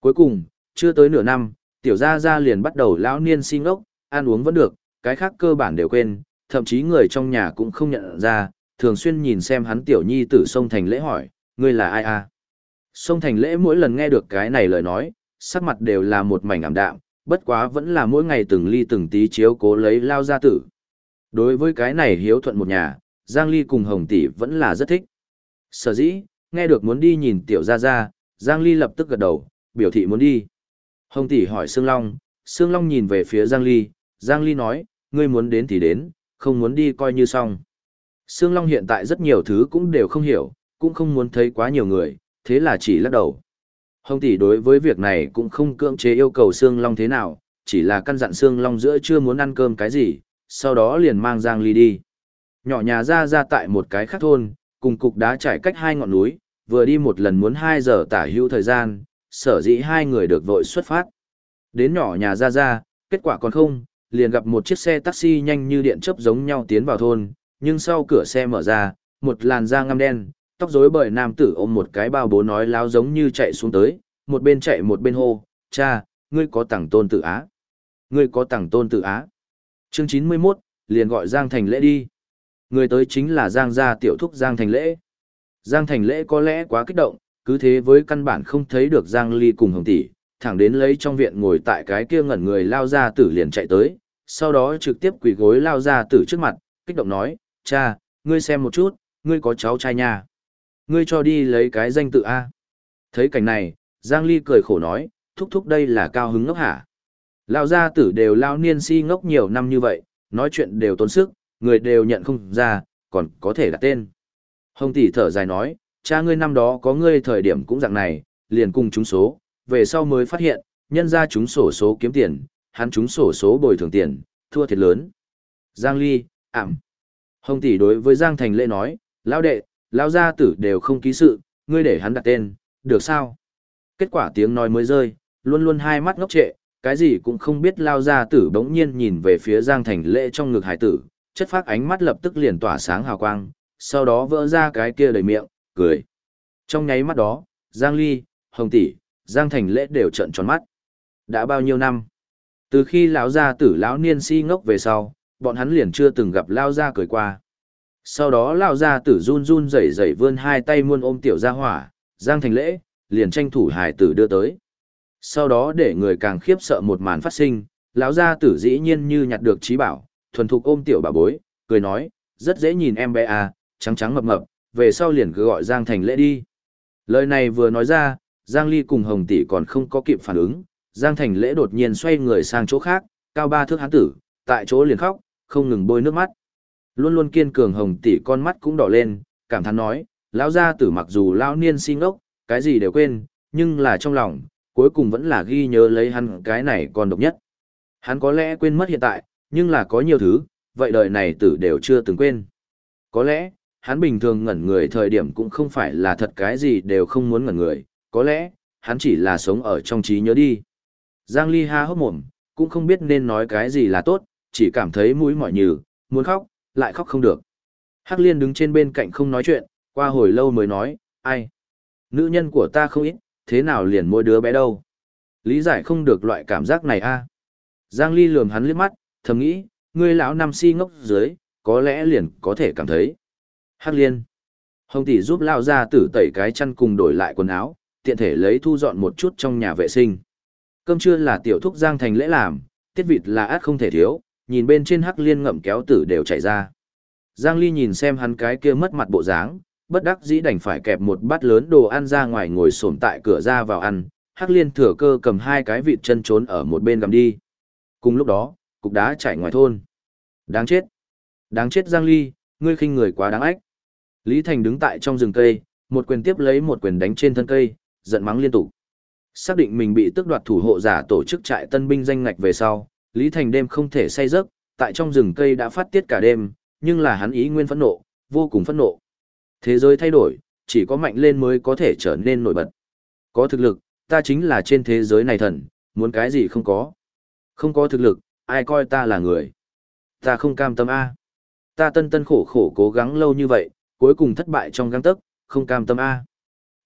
Cuối cùng, chưa tới nửa năm, tiểu gia gia liền bắt đầu lão niên sinh ốc, ăn uống vẫn được, cái khác cơ bản đều quên, thậm chí người trong nhà cũng không nhận ra, thường xuyên nhìn xem hắn tiểu nhi tử sông thành lễ hỏi, ngươi là ai à? Sông thành lễ mỗi lần nghe được cái này lời nói, sắc mặt đều là một mảnh ảm đạm, bất quá vẫn là mỗi ngày từng ly từng tí chiếu cố lấy lao gia tử. Đối với cái này hiếu thuận một nhà, Giang Ly cùng Hồng Tỷ vẫn là rất thích. Sở dĩ, nghe được muốn đi nhìn tiểu gia gia, Giang Ly lập tức gật đầu, biểu thị muốn đi. Hồng Tỷ hỏi Sương Long, Sương Long nhìn về phía Giang Ly, Giang Ly nói, ngươi muốn đến thì đến, không muốn đi coi như xong. Sương Long hiện tại rất nhiều thứ cũng đều không hiểu, cũng không muốn thấy quá nhiều người, thế là chỉ lắc đầu. Hồng tỷ đối với việc này cũng không cưỡng chế yêu cầu Sương Long thế nào, chỉ là căn dặn Sương Long giữa chưa muốn ăn cơm cái gì, sau đó liền mang Giang Ly đi. Nhỏ nhà ra ra tại một cái khác thôn, cùng cục đá trải cách hai ngọn núi, vừa đi một lần muốn 2 giờ tả hữu thời gian, sở dĩ hai người được vội xuất phát. Đến nhỏ nhà ra ra, kết quả còn không, liền gặp một chiếc xe taxi nhanh như điện chớp giống nhau tiến vào thôn, nhưng sau cửa xe mở ra, một làn da ngăm đen, tóc rối bởi nam tử ôm một cái bao bố nói láo giống như chạy xuống tới, một bên chạy một bên hô, cha, ngươi có tặng tôn tử á. Ngươi có tặng tôn tử á. Chương 91, liền gọi Giang Thành Lễ đi. Người tới chính là Giang gia tiểu thúc Giang Thành Lễ. Giang Thành Lễ có lẽ quá kích động, cứ thế với căn bản không thấy được Giang Ly cùng Hồng Tỷ, thẳng đến lấy trong viện ngồi tại cái kia ngẩn người lao ra tử liền chạy tới, sau đó trực tiếp quỳ gối lao ra tử trước mặt, kích động nói, cha, ngươi xem một chút, ngươi có cháu trai nha. Ngươi cho đi lấy cái danh tự A. Thấy cảnh này, Giang Ly cười khổ nói, thúc thúc đây là cao hứng ngốc hả. Lao gia tử đều lao niên si ngốc nhiều năm như vậy, nói chuyện đều tốn sức, người đều nhận không ra, còn có thể đặt tên. Hồng tỷ thở dài nói, cha ngươi năm đó có ngươi thời điểm cũng dạng này, liền cùng chúng số, về sau mới phát hiện, nhân ra chúng sổ số kiếm tiền, hắn chúng sổ số bồi thường tiền, thua thiệt lớn. Giang Ly, ảm. Hồng tỷ đối với Giang Thành Lễ nói, lão đệ, lão gia tử đều không ký sự, ngươi để hắn đặt tên, được sao? Kết quả tiếng nói mới rơi, luôn luôn hai mắt ngốc trệ, cái gì cũng không biết lao gia tử bỗng nhiên nhìn về phía Giang Thành Lễ trong ngực hải tử, chất phát ánh mắt lập tức liền tỏa sáng hào quang, sau đó vỡ ra cái kia đầy miệng, cười. Trong nháy mắt đó, Giang Ly, Hồng tỷ, Giang Thành Lễ đều trợn tròn mắt. Đã bao nhiêu năm? Từ khi lão gia tử lão niên si ngốc về sau, bọn hắn liền chưa từng gặp lão gia cười qua. Sau đó lão gia tử run run rẩy rẩy vươn hai tay muôn ôm tiểu gia hỏa, Giang Thành Lễ, liền tranh thủ hài tử đưa tới. Sau đó để người càng khiếp sợ một màn phát sinh, lão gia tử dĩ nhiên như nhặt được trí bảo, thuần thục ôm tiểu bà bối, cười nói, rất dễ nhìn em bé à, trắng trắng mập mập, về sau liền cứ gọi Giang Thành Lễ đi. Lời này vừa nói ra, Giang Ly cùng Hồng Tỷ còn không có kịp phản ứng, Giang Thành Lễ đột nhiên xoay người sang chỗ khác, cao ba thước hán tử, tại chỗ liền khóc, không ngừng bôi nước mắt. Luôn luôn kiên cường Hồng Tỷ con mắt cũng đỏ lên, cảm thán nói, lão gia tử mặc dù lão niên sinh ốc, cái gì đều quên, nhưng là trong lòng, cuối cùng vẫn là ghi nhớ lấy hắn cái này còn độc nhất. Hắn có lẽ quên mất hiện tại, nhưng là có nhiều thứ, vậy đời này tử đều chưa từng quên. Có lẽ, hắn bình thường ngẩn người thời điểm cũng không phải là thật cái gì đều không muốn ngẩn người, có lẽ, hắn chỉ là sống ở trong trí nhớ đi. Giang Ly ha hốc mồm, cũng không biết nên nói cái gì là tốt, chỉ cảm thấy mũi mỏi nhừ, muốn khóc, lại khóc không được. Hắc Liên đứng trên bên cạnh không nói chuyện, qua hồi lâu mới nói, ai? Nữ nhân của ta không ít, thế nào liền mỗi đứa bé đâu? Lý giải không được loại cảm giác này a. Giang Ly lườm hắn liếc mắt, thầm nghĩ, ngươi lão năm si ngốc dưới, có lẽ liền có thể cảm thấy. Hắc Liên. Hồng tỷ giúp lao ra tử tẩy cái chăn cùng đổi lại quần áo, tiện thể lấy thu dọn một chút trong nhà vệ sinh. Cơm trưa là tiểu thúc Giang Thành lễ làm, tiết vịt là át không thể thiếu, nhìn bên trên hắc liên ngậm kéo tử đều chảy ra. Giang Ly nhìn xem hắn cái kia mất mặt bộ dáng, bất đắc dĩ đành phải kẹp một bát lớn đồ ăn ra ngoài ngồi xổm tại cửa ra vào ăn, hắc liên thừa cơ cầm hai cái vịt chân trốn ở một bên gầm đi. Cùng lúc đó, cục đá chảy ngoài thôn. Đáng chết. Đáng chết Giang Ly, ngươi khinh người quá đáng ách. Lý Thành đứng tại trong rừng cây, một quyền tiếp lấy một quyền đánh trên thân cây, giận mắng liên tục. Xác định mình bị tước đoạt thủ hộ giả tổ chức trại tân binh danh ngạch về sau, Lý Thành đêm không thể say giấc, tại trong rừng cây đã phát tiết cả đêm, nhưng là hắn ý nguyên phẫn nộ, vô cùng phẫn nộ. Thế giới thay đổi, chỉ có mạnh lên mới có thể trở nên nổi bật. Có thực lực, ta chính là trên thế giới này thần, muốn cái gì không có. Không có thực lực, ai coi ta là người. Ta không cam tâm A. Ta tân tân khổ khổ cố gắng lâu như vậy, cuối cùng thất bại trong găng tấc, không cam tâm A.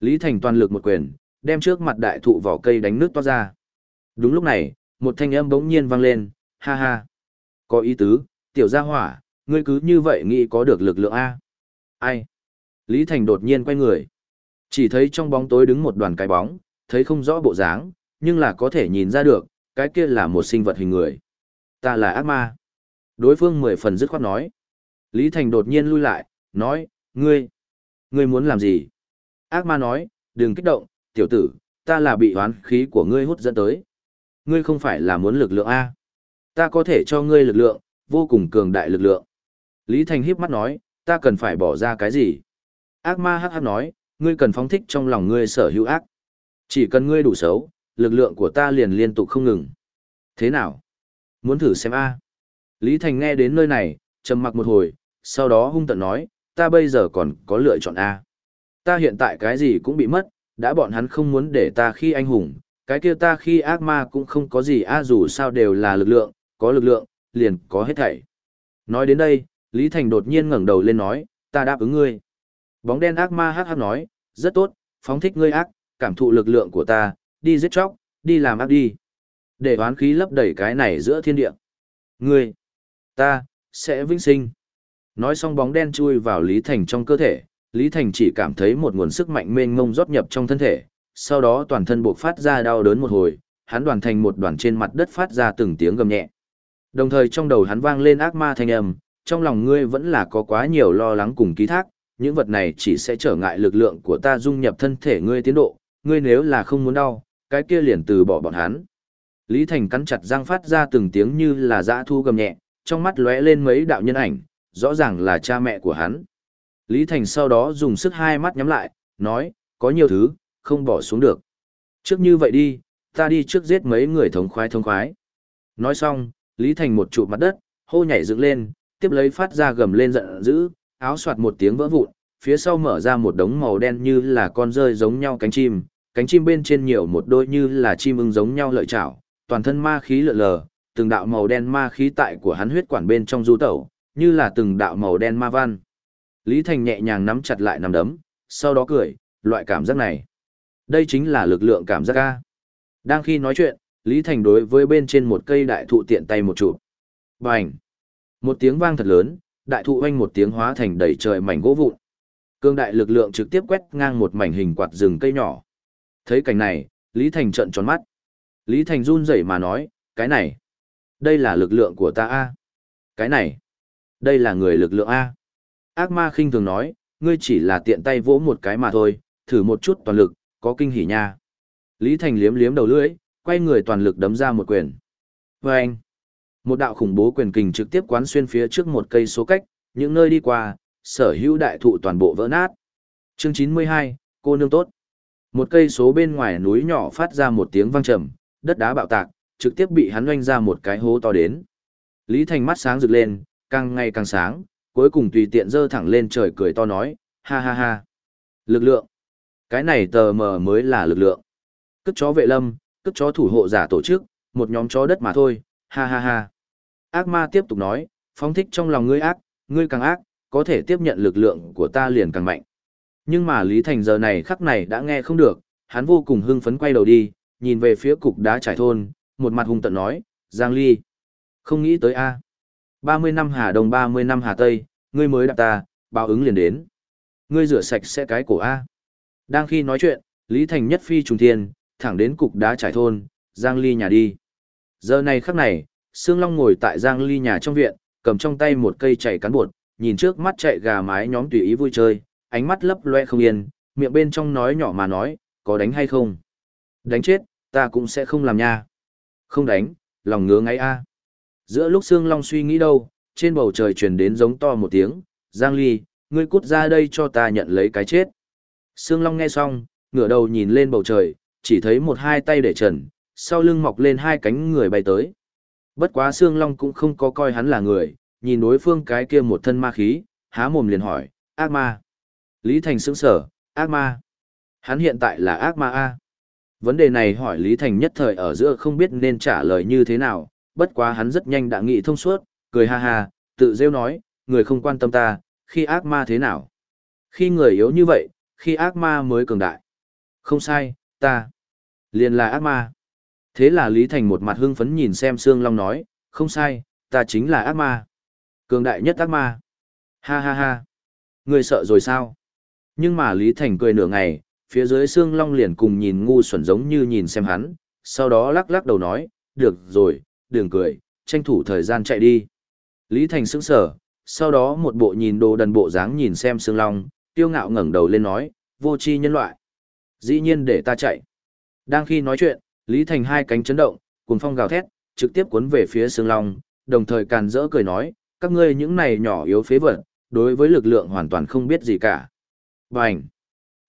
Lý Thành toàn lực một quyền, đem trước mặt đại thụ vỏ cây đánh nước toát ra. Đúng lúc này, một thanh âm bỗng nhiên vang lên, ha ha. Có ý tứ, tiểu gia hỏa, ngươi cứ như vậy nghĩ có được lực lượng A. Ai? Lý Thành đột nhiên quay người. Chỉ thấy trong bóng tối đứng một đoàn cái bóng, thấy không rõ bộ dáng, nhưng là có thể nhìn ra được, cái kia là một sinh vật hình người. Ta là ác ma. Đối phương mười phần dứt khoát nói. Lý Thành đột nhiên lui lại, nói, ngươi, ngươi muốn làm gì? Ác ma nói, đừng kích động, tiểu tử, ta là bị hoán khí của ngươi hút dẫn tới. Ngươi không phải là muốn lực lượng A. Ta có thể cho ngươi lực lượng, vô cùng cường đại lực lượng. Lý Thành híp mắt nói, ta cần phải bỏ ra cái gì? Ác ma hắc hắc nói, ngươi cần phóng thích trong lòng ngươi sở hữu ác. Chỉ cần ngươi đủ xấu, lực lượng của ta liền liên tục không ngừng. Thế nào? Muốn thử xem A. Lý Thành nghe đến nơi này, trầm mặc một hồi, sau đó hung tận nói, ta bây giờ còn có lựa chọn A. Ta hiện tại cái gì cũng bị mất, đã bọn hắn không muốn để ta khi anh hùng, cái kia ta khi ác ma cũng không có gì A dù sao đều là lực lượng, có lực lượng, liền có hết thảy. Nói đến đây, Lý Thành đột nhiên ngẩng đầu lên nói, ta đáp ứng ngươi. Bóng đen ác ma hắc hắc nói, rất tốt, phóng thích ngươi ác, cảm thụ lực lượng của ta, đi giết chóc, đi làm ác đi. Để oán khí lấp đầy cái này giữa thiên địa. Ngươi, ta, sẽ vĩnh sinh. Nói xong bóng đen chui vào Lý Thành trong cơ thể, Lý Thành chỉ cảm thấy một nguồn sức mạnh mênh mông rót nhập trong thân thể, sau đó toàn thân buộc phát ra đau đớn một hồi, hắn đoàn thành một đoàn trên mặt đất phát ra từng tiếng gầm nhẹ. Đồng thời trong đầu hắn vang lên ác ma thanh âm, trong lòng ngươi vẫn là có quá nhiều lo lắng cùng ký thác, những vật này chỉ sẽ trở ngại lực lượng của ta dung nhập thân thể ngươi tiến độ, ngươi nếu là không muốn đau, cái kia liền từ bỏ bọn hắn. Lý Thành cắn chặt răng phát ra từng tiếng như là dã thu gầm nhẹ, trong mắt lóe lên mấy đạo nhân ảnh, rõ ràng là cha mẹ của hắn. Lý Thành sau đó dùng sức hai mắt nhắm lại, nói, có nhiều thứ, không bỏ xuống được. Trước như vậy đi, ta đi trước giết mấy người thống khoái thống khoái. Nói xong, Lý Thành một trụ mặt đất, hô nhảy dựng lên, tiếp lấy phát ra gầm lên giận dữ, áo soạt một tiếng vỡ vụn, phía sau mở ra một đống màu đen như là con rơi giống nhau cánh chim, cánh chim bên trên nhiều một đôi như là chim ưng giống nhau lợi chảo, toàn thân ma khí lượn lờ, từng đạo màu đen ma khí tại của hắn huyết quản bên trong du tẩu, như là từng đạo màu đen ma văn. Lý Thành nhẹ nhàng nắm chặt lại nắm đấm, sau đó cười, loại cảm giác này. Đây chính là lực lượng cảm giác A. Đang khi nói chuyện, Lý Thành đối với bên trên một cây đại thụ tiện tay một chụp. Bành! Một tiếng vang thật lớn, đại thụ oanh một tiếng hóa thành đầy trời mảnh gỗ vụn. Cương đại lực lượng trực tiếp quét ngang một mảnh hình quạt rừng cây nhỏ. Thấy cảnh này, Lý Thành trợn tròn mắt. Lý Thành run rẩy mà nói, cái này, đây là lực lượng của ta a. Cái này, đây là người lực lượng a. Ác ma khinh thường nói, ngươi chỉ là tiện tay vỗ một cái mà thôi, thử một chút toàn lực, có kinh hỉ nha. Lý Thành liếm liếm đầu lưỡi, quay người toàn lực đấm ra một quyền. Và anh, một đạo khủng bố quyền kình trực tiếp quán xuyên phía trước một cây số cách, những nơi đi qua, sở hữu đại thụ toàn bộ vỡ nát. Chương 92, cô nương tốt. Một cây số bên ngoài núi nhỏ phát ra một tiếng vang trầm, đất đá bạo tạc, trực tiếp bị hắn oanh ra một cái hố to đến. Lý Thành mắt sáng rực lên, càng ngày càng sáng, cuối cùng tùy tiện dơ thẳng lên trời cười to nói, ha ha ha. Lực lượng. Cái này tờ mờ mới là lực lượng. Cất chó vệ lâm, cất chó thủ hộ giả tổ chức, một nhóm chó đất mà thôi, ha ha ha. Ác ma tiếp tục nói, phóng thích trong lòng ngươi ác, ngươi càng ác, có thể tiếp nhận lực lượng của ta liền càng mạnh. Nhưng mà Lý Thành giờ này khắc này đã nghe không được, hắn vô cùng hưng phấn quay đầu đi, nhìn về phía cục đá trải thôn, một mặt hung tận nói, Giang Ly. Không nghĩ tới A. 30 năm Hà Đông 30 năm Hà Tây, ngươi mới đạp ta, báo ứng liền đến. Ngươi rửa sạch sẽ cái cổ A. Đang khi nói chuyện, Lý Thành nhất phi trùng thiên, thẳng đến cục đá trải thôn, Giang Ly nhà đi. Giờ này khắc này, Sương Long ngồi tại Giang Ly nhà trong viện, cầm trong tay một cây chảy cán bột, nhìn trước mắt chạy gà mái nhóm tùy ý vui chơi, ánh mắt lấp loe không yên, miệng bên trong nói nhỏ mà nói, có đánh hay không? Đánh chết, ta cũng sẽ không làm nha. Không đánh, lòng ngứa ngáy a. Giữa lúc Sương Long suy nghĩ đâu, trên bầu trời truyền đến giống to một tiếng, Giang Ly, ngươi cút ra đây cho ta nhận lấy cái chết. Sương Long nghe xong, ngửa đầu nhìn lên bầu trời, chỉ thấy một hai tay để trần, sau lưng mọc lên hai cánh người bay tới. Bất quá Sương Long cũng không có coi hắn là người, nhìn đối phương cái kia một thân ma khí, há mồm liền hỏi, ác ma. Lý Thành sững sở, ác ma. Hắn hiện tại là ác ma A. Vấn đề này hỏi Lý Thành nhất thời ở giữa không biết nên trả lời như thế nào, bất quá hắn rất nhanh đã nghĩ thông suốt, cười ha ha, tự rêu nói, người không quan tâm ta, khi ác ma thế nào? Khi người yếu như vậy, khi ác ma mới cường đại. Không sai, ta, liền là ác ma. Thế là Lý Thành một mặt hưng phấn nhìn xem Sương Long nói, không sai, ta chính là ác ma. Cường đại nhất ác ma. Ha ha ha. người sợ rồi sao? Nhưng mà Lý Thành cười nửa ngày, phía dưới Sương Long liền cùng nhìn ngu xuẩn giống như nhìn xem hắn, sau đó lắc lắc đầu nói, được rồi, đừng cười, tranh thủ thời gian chạy đi. Lý Thành sững sờ, sau đó một bộ nhìn đồ đần bộ dáng nhìn xem Sương Long, tiêu ngạo ngẩng đầu lên nói, vô tri nhân loại. Dĩ nhiên để ta chạy. Đang khi nói chuyện, Lý Thành hai cánh chấn động, cuồng phong gào thét, trực tiếp cuốn về phía Sương Long, đồng thời càn rỡ cười nói, các ngươi những này nhỏ yếu phế vật, đối với lực lượng hoàn toàn không biết gì cả. Bành!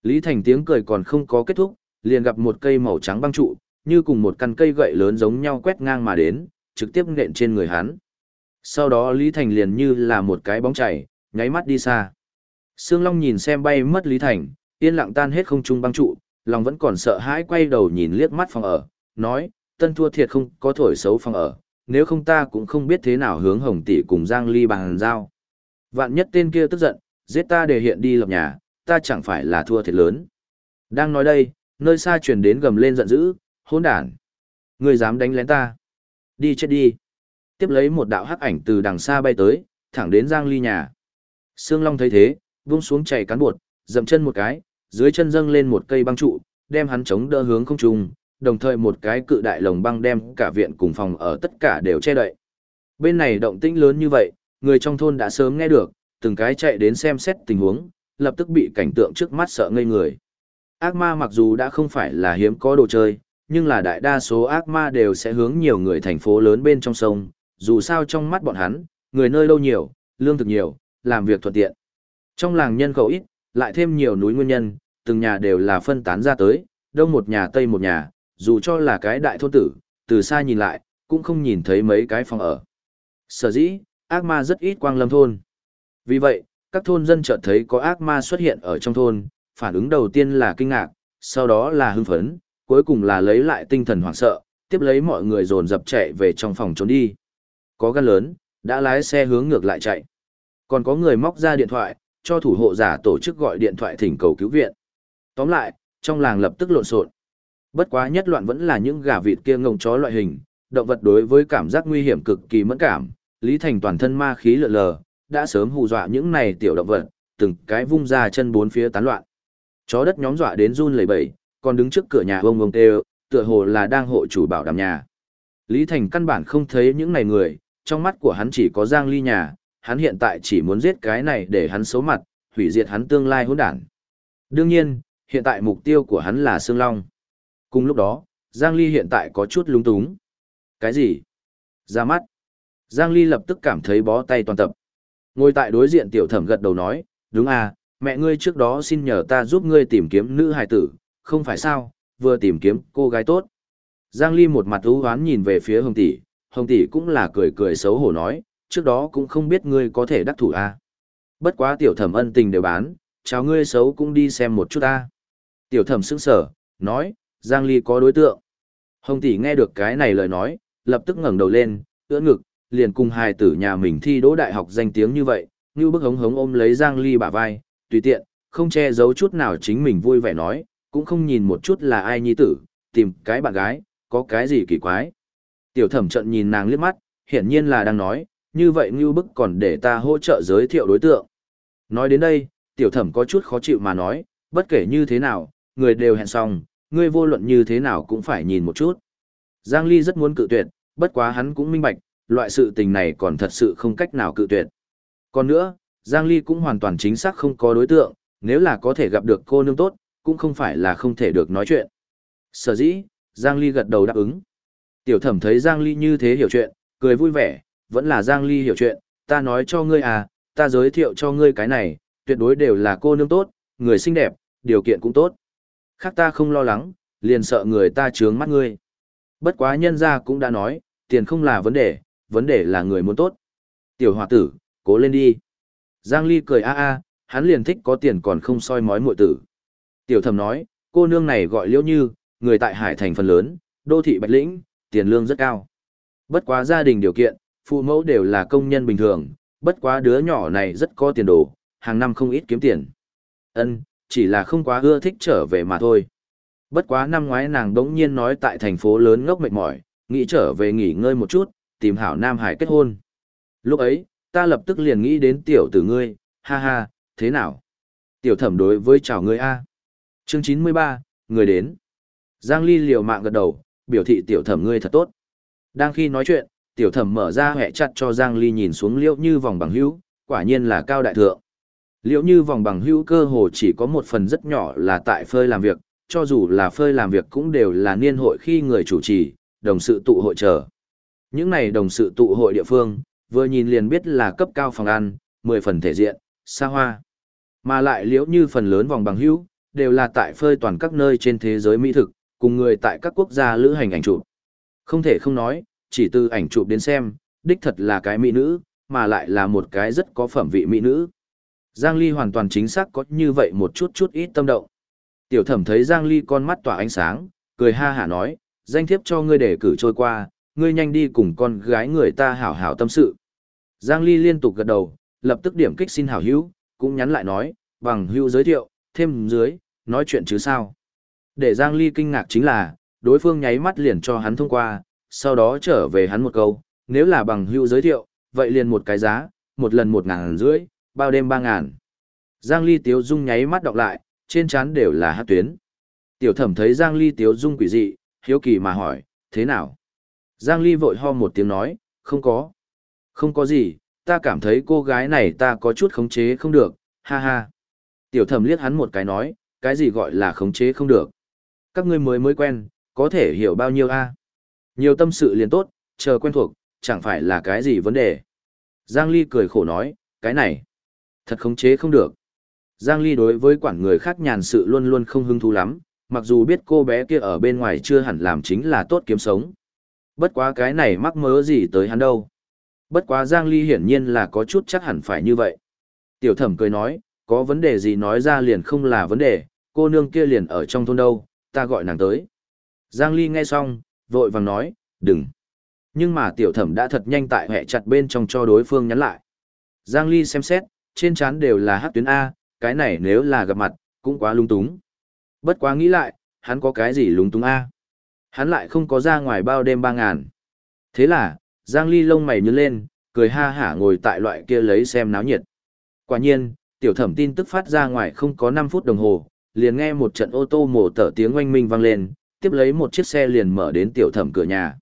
Lý Thành tiếng cười còn không có kết thúc, liền gặp một cây màu trắng băng trụ, như cùng một căn cây gậy lớn giống nhau quét ngang mà đến, trực tiếp nện trên người hắn. Sau đó Lý Thành liền như là một cái bóng chảy, nháy mắt đi xa. Sương Long nhìn xem bay mất Lý Thành, yên lặng tan hết không trung băng trụ, lòng vẫn còn sợ hãi quay đầu nhìn liếc mắt phòng ở, nói, tân thua thiệt không có thổi xấu phòng ở, nếu không ta cũng không biết thế nào hướng hồng tỷ cùng Giang Ly bằng giao. Vạn nhất tên kia tức giận, giết ta để hiện đi lập nhà, ta chẳng phải là thua thiệt lớn. Đang nói đây, nơi xa truyền đến gầm lên giận dữ, hỗn đản. Ngươi dám đánh lén ta? Đi chết đi. Tiếp lấy một đạo hắc ảnh từ đằng xa bay tới, thẳng đến Giang Ly nhà. Sương Long thấy thế, vung xuống chạy cán bột, dậm chân một cái, dưới chân dâng lên một cây băng trụ, đem hắn chống đỡ hướng không trung, đồng thời một cái cự đại lồng băng đem cả viện cùng phòng ở tất cả đều che đậy. Bên này động tĩnh lớn như vậy, người trong thôn đã sớm nghe được, từng cái chạy đến xem xét tình huống, lập tức bị cảnh tượng trước mắt sợ ngây người. Ác ma mặc dù đã không phải là hiếm có đồ chơi, nhưng là đại đa số ác ma đều sẽ hướng nhiều người thành phố lớn bên trong sông, dù sao trong mắt bọn hắn, người nơi lâu nhiều, lương thực nhiều, làm việc thuận tiện. Trong làng nhân khẩu ít, lại thêm nhiều núi nguyên nhân, từng nhà đều là phân tán ra tới, đông một nhà tây một nhà, dù cho là cái đại thôn tử, từ xa nhìn lại, cũng không nhìn thấy mấy cái phòng ở. Sở dĩ, ác ma rất ít quang lâm thôn. Vì vậy, các thôn dân chợt thấy có ác ma xuất hiện ở trong thôn, phản ứng đầu tiên là kinh ngạc, sau đó là hưng phấn, cuối cùng là lấy lại tinh thần hoảng sợ, tiếp lấy mọi người dồn dập chạy về trong phòng trốn đi. Có gan lớn, đã lái xe hướng ngược lại chạy. Còn có người móc ra điện thoại, cho thủ hộ giả tổ chức gọi điện thoại thỉnh cầu cứu viện. Tóm lại, trong làng lập tức lộn xộn. Bất quá nhất loạn vẫn là những gà vịt kia ngông chó loại hình, động vật đối với cảm giác nguy hiểm cực kỳ mẫn cảm, Lý Thành toàn thân ma khí lượn lờ, đã sớm hù dọa những này tiểu động vật, từng cái vung ra chân bốn phía tán loạn. Chó đất nhóm dọa đến run lẩy bẩy, còn đứng trước cửa nhà ông ông tê, tựa hồ là đang hộ chủ bảo đảm nhà. Lý Thành căn bản không thấy những này người, trong mắt của hắn chỉ có Giang Ly nhà, hắn hiện tại chỉ muốn giết cái này để hắn xấu mặt, hủy diệt hắn tương lai hỗn đản. Đương nhiên, hiện tại mục tiêu của hắn là Sương Long. Cùng lúc đó, Giang Ly hiện tại có chút lúng túng. Cái gì? Ra mắt. Giang Ly lập tức cảm thấy bó tay toàn tập. Ngồi tại đối diện tiểu thẩm gật đầu nói, đúng à, mẹ ngươi trước đó xin nhờ ta giúp ngươi tìm kiếm nữ hài tử, không phải sao, vừa tìm kiếm cô gái tốt. Giang Ly một mặt ưu hoán nhìn về phía Hồng Tỷ, Hồng Tỷ cũng là cười cười xấu hổ nói, trước đó cũng không biết ngươi có thể đắc thủ à. Bất quá tiểu thẩm ân tình đều bán, chào ngươi xấu cũng đi xem một chút à. Tiểu thẩm sững sở, nói, Giang Ly có đối tượng. Hồng Tỷ nghe được cái này lời nói, lập tức ngẩng đầu lên, ưỡn ngực, liền cùng hài tử nhà mình thi đỗ đại học danh tiếng như vậy, như bức hống hống ôm lấy Giang Ly bả vai, tùy tiện, không che giấu chút nào chính mình vui vẻ nói, cũng không nhìn một chút là ai nhi tử, tìm cái bạn gái, có cái gì kỳ quái. Tiểu thẩm trận nhìn nàng liếc mắt, hiển nhiên là đang nói, như vậy Ngưu bức còn để ta hỗ trợ giới thiệu đối tượng. Nói đến đây, tiểu thẩm có chút khó chịu mà nói, bất kể như thế nào, người đều hẹn xong, ngươi vô luận như thế nào cũng phải nhìn một chút. Giang Ly rất muốn cự tuyệt, bất quá hắn cũng minh bạch, loại sự tình này còn thật sự không cách nào cự tuyệt. Còn nữa, Giang Ly cũng hoàn toàn chính xác không có đối tượng, nếu là có thể gặp được cô nương tốt, cũng không phải là không thể được nói chuyện. Sở dĩ, Giang Ly gật đầu đáp ứng. Tiểu thẩm thấy Giang Ly như thế hiểu chuyện, cười vui vẻ, vẫn là Giang Ly hiểu chuyện, ta nói cho ngươi à, ta giới thiệu cho ngươi cái này, tuyệt đối đều là cô nương tốt, người xinh đẹp, điều kiện cũng tốt. Khác ta không lo lắng, liền sợ người ta trướng mắt ngươi. Bất quá nhân gia cũng đã nói, tiền không là vấn đề, vấn đề là người muốn tốt. Tiểu hòa tử, cố lên đi. Giang Ly cười a a, hắn liền thích có tiền còn không soi mói muội tử. Tiểu thẩm nói, cô nương này gọi liễu như, người tại Hải Thành phần lớn, đô thị Bạch Lĩnh, tiền lương rất cao. Bất quá gia đình điều kiện, phụ mẫu đều là công nhân bình thường, bất quá đứa nhỏ này rất có tiền đồ, hàng năm không ít kiếm tiền. Ân, chỉ là không quá ưa thích trở về mà thôi. Bất quá năm ngoái nàng đống nhiên nói tại thành phố lớn ngốc mệt mỏi, nghĩ trở về nghỉ ngơi một chút, tìm hảo Nam Hải kết hôn. Lúc ấy, ta lập tức liền nghĩ đến tiểu tử ngươi, ha ha, thế nào? Tiểu thẩm đối với chào ngươi A. Chương 93, người đến. Giang Ly liều mạng gật đầu, biểu thị tiểu thẩm ngươi thật tốt. Đang khi nói chuyện, tiểu thẩm mở ra hẹ chặt cho Giang Ly nhìn xuống liễu như vòng bằng hữu, quả nhiên là cao đại thượng. Liễu như vòng bằng hữu cơ hồ chỉ có một phần rất nhỏ là tại phơi làm việc, cho dù là phơi làm việc cũng đều là niên hội khi người chủ trì, đồng sự tụ hội chờ. Những này đồng sự tụ hội địa phương, vừa nhìn liền biết là cấp cao phòng ăn, 10 phần thể diện, xa hoa. Mà lại liễu như phần lớn vòng bằng hữu, đều là tại phơi toàn các nơi trên thế giới mỹ thực, cùng người tại các quốc gia lữ hành ảnh chụp. Không thể không nói, chỉ từ ảnh chụp đến xem, đích thật là cái mỹ nữ, mà lại là một cái rất có phẩm vị mỹ nữ. Giang Ly hoàn toàn chính xác có như vậy một chút chút ít tâm động. Tiểu thẩm thấy Giang Ly con mắt tỏa ánh sáng, cười ha hả nói, danh thiếp cho ngươi để cử trôi qua, ngươi nhanh đi cùng con gái người ta hảo hảo tâm sự. Giang Ly liên tục gật đầu, lập tức điểm kích xin hảo hữu, cũng nhắn lại nói, bằng hữu giới thiệu, thêm dưới, nói chuyện chứ sao. Để Giang Ly kinh ngạc chính là, đối phương nháy mắt liền cho hắn thông qua, sau đó trở về hắn một câu, nếu là bằng hữu giới thiệu, vậy liền một cái giá, một lần một ngàn rưỡi, bao đêm ba ngàn. Giang Ly Tiếu Dung nháy mắt đọc lại, trên trán đều là hát tuyến. Tiểu thẩm thấy Giang Ly Tiếu Dung quỷ dị, hiếu kỳ mà hỏi, thế nào? Giang Ly vội ho một tiếng nói, không có. Không có gì, ta cảm thấy cô gái này ta có chút khống chế không được, ha ha. Tiểu thẩm liếc hắn một cái nói, cái gì gọi là khống chế không được. Các ngươi mới mới quen, có thể hiểu bao nhiêu a? Nhiều tâm sự liền tốt, chờ quen thuộc, chẳng phải là cái gì vấn đề. Giang Ly cười khổ nói, cái này, thật khống chế không được. Giang Ly đối với quản người khác nhàn sự luôn luôn không hứng thú lắm, mặc dù biết cô bé kia ở bên ngoài chưa hẳn làm chính là tốt kiếm sống. Bất quá cái này mắc mớ gì tới hắn đâu. Bất quá Giang Ly hiển nhiên là có chút chắc hẳn phải như vậy. Tiểu thẩm cười nói, có vấn đề gì nói ra liền không là vấn đề, cô nương kia liền ở trong thôn đâu, ta gọi nàng tới. Giang Ly nghe xong, vội vàng nói, đừng. Nhưng mà tiểu thẩm đã thật nhanh tại hẹ chặt bên trong cho đối phương nhắn lại. Giang Ly xem xét, trên trán đều là hát tuyến A, cái này nếu là gặp mặt, cũng quá lung túng. Bất quá nghĩ lại, hắn có cái gì lung túng A. Hắn lại không có ra ngoài bao đêm ba ngàn. Thế là, Giang Ly lông mày nhướng lên, cười ha hả ngồi tại loại kia lấy xem náo nhiệt. Quả nhiên, tiểu thẩm tin tức phát ra ngoài không có 5 phút đồng hồ, liền nghe một trận ô tô mổ tở tiếng oanh minh vang lên, tiếp lấy một chiếc xe liền mở đến tiểu thẩm cửa nhà.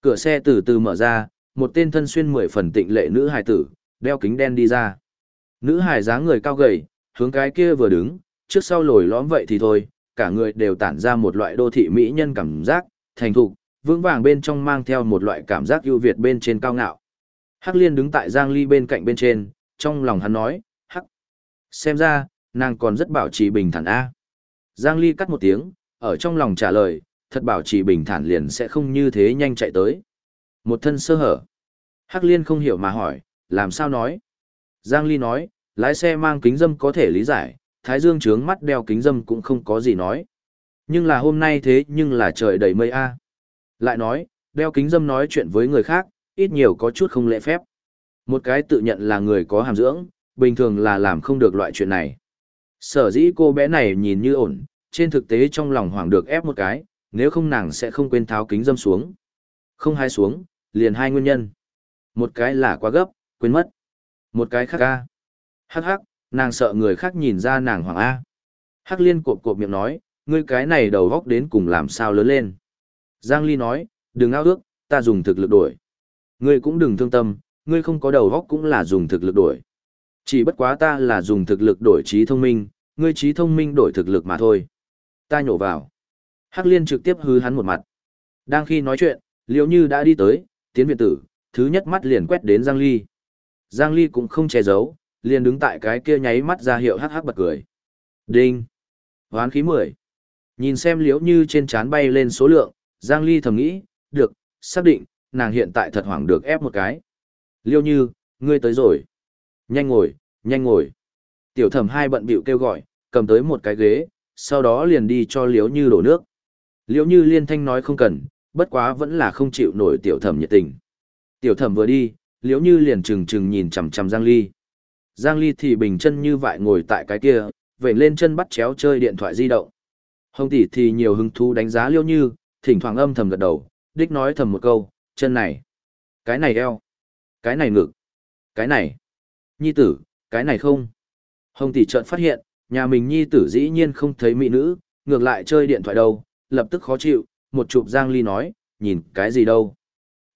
Cửa xe từ từ mở ra, một tên thân xuyên mười phần tịnh lệ nữ hài tử, đeo kính đen đi ra. Nữ hài dáng người cao gầy, hướng cái kia vừa đứng, trước sau lồi lõm vậy thì thôi, cả người đều tản ra một loại đô thị mỹ nhân cảm giác, thành thục, vững vàng bên trong mang theo một loại cảm giác ưu việt bên trên cao ngạo. Hắc Liên đứng tại Giang Ly bên cạnh bên trên, trong lòng hắn nói, Hắc. Xem ra, nàng còn rất bảo trì bình thản A. Giang Ly cắt một tiếng, ở trong lòng trả lời, thật bảo trì bình thản liền sẽ không như thế nhanh chạy tới. Một thân sơ hở. Hắc Liên không hiểu mà hỏi, làm sao nói? Giang Ly nói, lái xe mang kính dâm có thể lý giải, Thái Dương trướng mắt đeo kính dâm cũng không có gì nói. Nhưng là hôm nay thế nhưng là trời đầy mây a. Lại nói, đeo kính dâm nói chuyện với người khác, ít nhiều có chút không lễ phép. Một cái tự nhận là người có hàm dưỡng, bình thường là làm không được loại chuyện này. Sở dĩ cô bé này nhìn như ổn, trên thực tế trong lòng hoàng được ép một cái, nếu không nàng sẽ không quên tháo kính dâm xuống. Không hai xuống, liền hai nguyên nhân. Một cái là quá gấp, quên mất. Một cái khác a. Hắc hắc, nàng sợ người khác nhìn ra nàng hoàng A. Hắc liên cộp cộp miệng nói, ngươi cái này đầu góc đến cùng làm sao lớn lên. Giang Ly nói, đừng ao ước, ta dùng thực lực đổi. Ngươi cũng đừng thương tâm, ngươi không có đầu góc cũng là dùng thực lực đổi. Chỉ bất quá ta là dùng thực lực đổi trí thông minh, ngươi trí thông minh đổi thực lực mà thôi. Ta nhổ vào. Hắc liên trực tiếp hư hắn một mặt. Đang khi nói chuyện, liễu như đã đi tới, tiến viện tử, thứ nhất mắt liền quét đến Giang Ly. Giang Ly cũng không che giấu, liền đứng tại cái kia nháy mắt ra hiệu hắc hắc bật cười. Đinh! Hoán khí 10. Nhìn xem liễu như trên trán bay lên số lượng, Giang Ly thầm nghĩ, được, xác định, nàng hiện tại thật hoảng được ép một cái. Liêu như, ngươi tới rồi. Nhanh ngồi, nhanh ngồi. Tiểu thẩm hai bận bịu kêu gọi, cầm tới một cái ghế, sau đó liền đi cho liễu như đổ nước. Liễu như liên thanh nói không cần, bất quá vẫn là không chịu nổi tiểu thẩm nhiệt tình. Tiểu thẩm vừa đi, liễu như liền trừng trừng nhìn chằm chằm Giang Ly. Giang Ly thì bình chân như vậy ngồi tại cái kia, vểnh lên chân bắt chéo chơi điện thoại di động. Hồng tỷ thì nhiều hứng thú đánh giá liễu như, thỉnh thoảng âm thầm gật đầu, đích nói thầm một câu, chân này, cái này eo, cái này ngực, cái này, nhi tử, cái này không. Hồng tỷ chợt phát hiện, nhà mình nhi tử dĩ nhiên không thấy mỹ nữ, ngược lại chơi điện thoại đâu, lập tức khó chịu, một chụp Giang Ly nói, nhìn cái gì đâu.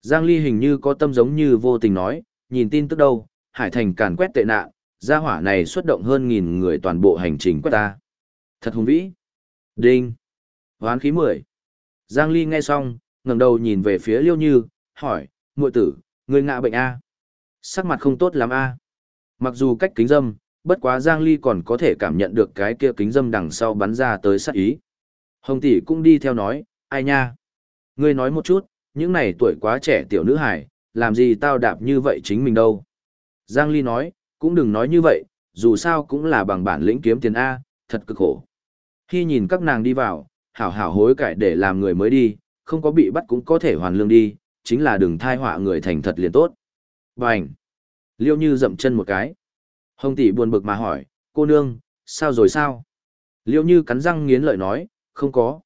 Giang Ly hình như có tâm giống như vô tình nói, nhìn tin tức đâu, Hải Thành càn quét tệ nạn, gia hỏa này xuất động hơn nghìn người toàn bộ hành trình quét ta. Thật hùng vĩ. Đinh. Hoán khí mười. Giang Ly nghe xong, ngẩng đầu nhìn về phía Liêu Như, hỏi, muội tử, người ngạ bệnh A. Sắc mặt không tốt lắm A. Mặc dù cách kính dâm, bất quá Giang Ly còn có thể cảm nhận được cái kia kính dâm đằng sau bắn ra tới sát ý. Hồng tỷ cũng đi theo nói, ai nha. Ngươi nói một chút, những này tuổi quá trẻ tiểu nữ hải, làm gì tao đạp như vậy chính mình đâu. Giang Ly nói, cũng đừng nói như vậy, dù sao cũng là bằng bản lĩnh kiếm tiền A, thật cực khổ. Khi nhìn các nàng đi vào, hảo hảo hối cải để làm người mới đi, không có bị bắt cũng có thể hoàn lương đi, chính là đừng thai họa người thành thật liền tốt. Bành! Liêu như dậm chân một cái. Hồng tỷ buồn bực mà hỏi, cô nương, sao rồi sao? Liêu như cắn răng nghiến lợi nói, không có.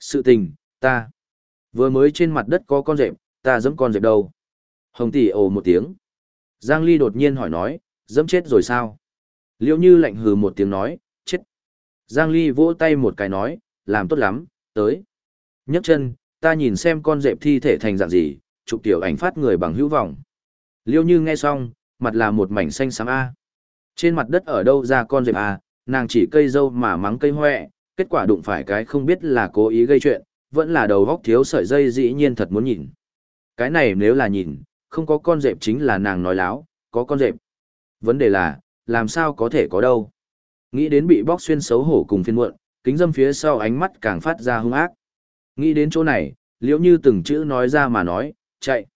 Sự tình, ta. Vừa mới trên mặt đất có con rệp, ta dẫm con rệp đâu. Hồng tỷ ồ một tiếng. Giang Ly đột nhiên hỏi nói, dẫm chết rồi sao? Liêu như lạnh hừ một tiếng nói, chết. Giang Ly vỗ tay một cái nói, làm tốt lắm, tới. nhấc chân, ta nhìn xem con rệp thi thể thành dạng gì, chụp tiểu ảnh phát người bằng hữu vọng. Liêu như nghe xong, mặt là một mảnh xanh xám A. Trên mặt đất ở đâu ra con rệp A, nàng chỉ cây dâu mà mắng cây hoẹ, kết quả đụng phải cái không biết là cố ý gây chuyện, vẫn là đầu góc thiếu sợi dây dĩ nhiên thật muốn nhìn. Cái này nếu là nhìn, không có con rệp chính là nàng nói láo, có con rệp. Vấn đề là, làm sao có thể có đâu. Nghĩ đến bị bóc xuyên xấu hổ cùng phiên muộn, kính dâm phía sau ánh mắt càng phát ra hung ác. Nghĩ đến chỗ này, liễu như từng chữ nói ra mà nói, chạy.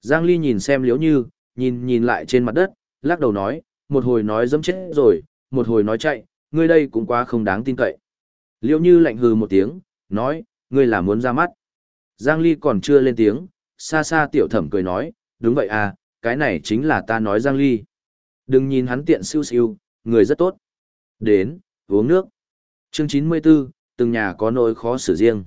Giang Ly nhìn xem liễu như, nhìn nhìn lại trên mặt đất, lắc đầu nói, một hồi nói dẫm chết rồi, một hồi nói chạy, ngươi đây cũng quá không đáng tin cậy. Liễu như lạnh hừ một tiếng, nói, ngươi là muốn ra mắt. Giang Ly còn chưa lên tiếng, xa xa tiểu thẩm cười nói, đúng vậy à, cái này chính là ta nói Giang Ly. Đừng nhìn hắn tiện siêu siêu, người rất tốt. Đến, uống nước. Chương 94, từng nhà có nỗi khó xử riêng.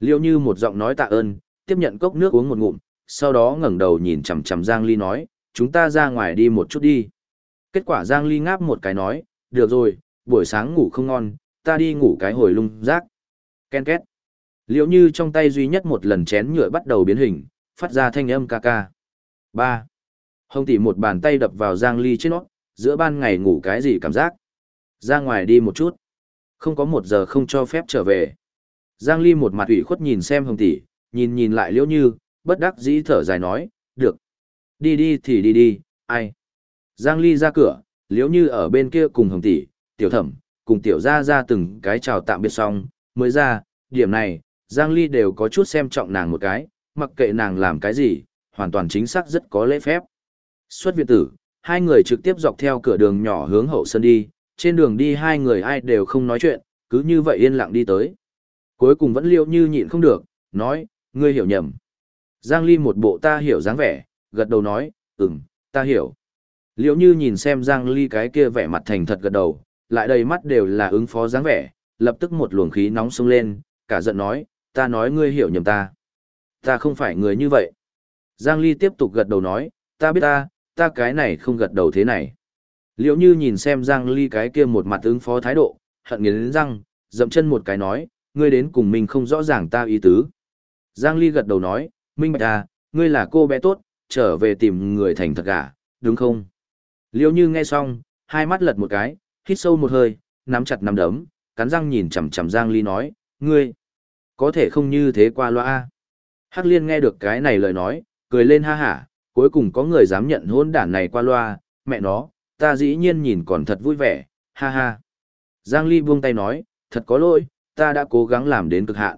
Liêu như một giọng nói tạ ơn, tiếp nhận cốc nước uống một ngụm, sau đó ngẩng đầu nhìn chằm chằm Giang Ly nói, chúng ta ra ngoài đi một chút đi. Kết quả Giang Ly ngáp một cái nói, được rồi, buổi sáng ngủ không ngon, ta đi ngủ cái hồi lung rác. Ken két. Liệu như trong tay duy nhất một lần chén nhựa bắt đầu biến hình, phát ra thanh âm ca ca. 3. Hồng tỷ một bàn tay đập vào Giang Ly trên nó, giữa ban ngày ngủ cái gì cảm giác. Ra ngoài đi một chút. Không có một giờ không cho phép trở về. Giang Ly một mặt ủy khuất nhìn xem Hồng tỷ, nhìn nhìn lại Liễu Như, bất đắc dĩ thở dài nói, được. Đi đi thì đi đi, ai. Giang Ly ra cửa, liếu Như ở bên kia cùng Hồng tỷ, tiểu thẩm, cùng tiểu gia ra từng cái chào tạm biệt xong, mới ra, điểm này, Giang Ly đều có chút xem trọng nàng một cái, mặc kệ nàng làm cái gì, hoàn toàn chính xác rất có lễ phép. Xuất viện tử, hai người trực tiếp dọc theo cửa đường nhỏ hướng hậu sân đi, trên đường đi hai người ai đều không nói chuyện, cứ như vậy yên lặng đi tới. Cuối cùng vẫn liêu như nhịn không được, nói, ngươi hiểu nhầm. Giang Ly một bộ ta hiểu dáng vẻ, gật đầu nói, ừm, ta hiểu. Liệu như nhìn xem Giang Ly cái kia vẻ mặt thành thật gật đầu, lại đầy mắt đều là ứng phó dáng vẻ, lập tức một luồng khí nóng sung lên, cả giận nói, ta nói ngươi hiểu nhầm ta. Ta không phải người như vậy. Giang Ly tiếp tục gật đầu nói, ta biết ta, ta cái này không gật đầu thế này. Liễu như nhìn xem Giang Ly cái kia một mặt ứng phó thái độ, hận nghiến răng, dậm chân một cái nói, ngươi đến cùng mình không rõ ràng ta ý tứ. Giang Ly gật đầu nói, minh bạch à, ngươi là cô bé tốt, trở về tìm người thành thật cả, đúng không? Liêu như nghe xong, hai mắt lật một cái, hít sâu một hơi, nắm chặt nắm đấm, cắn răng nhìn chằm chằm Giang Ly nói, ngươi, có thể không như thế qua loa. Hắc liên nghe được cái này lời nói, cười lên ha hả, cuối cùng có người dám nhận hôn đản này qua loa, mẹ nó, ta dĩ nhiên nhìn còn thật vui vẻ, ha ha. Giang Ly buông tay nói, thật có lỗi, ta đã cố gắng làm đến cực hạn.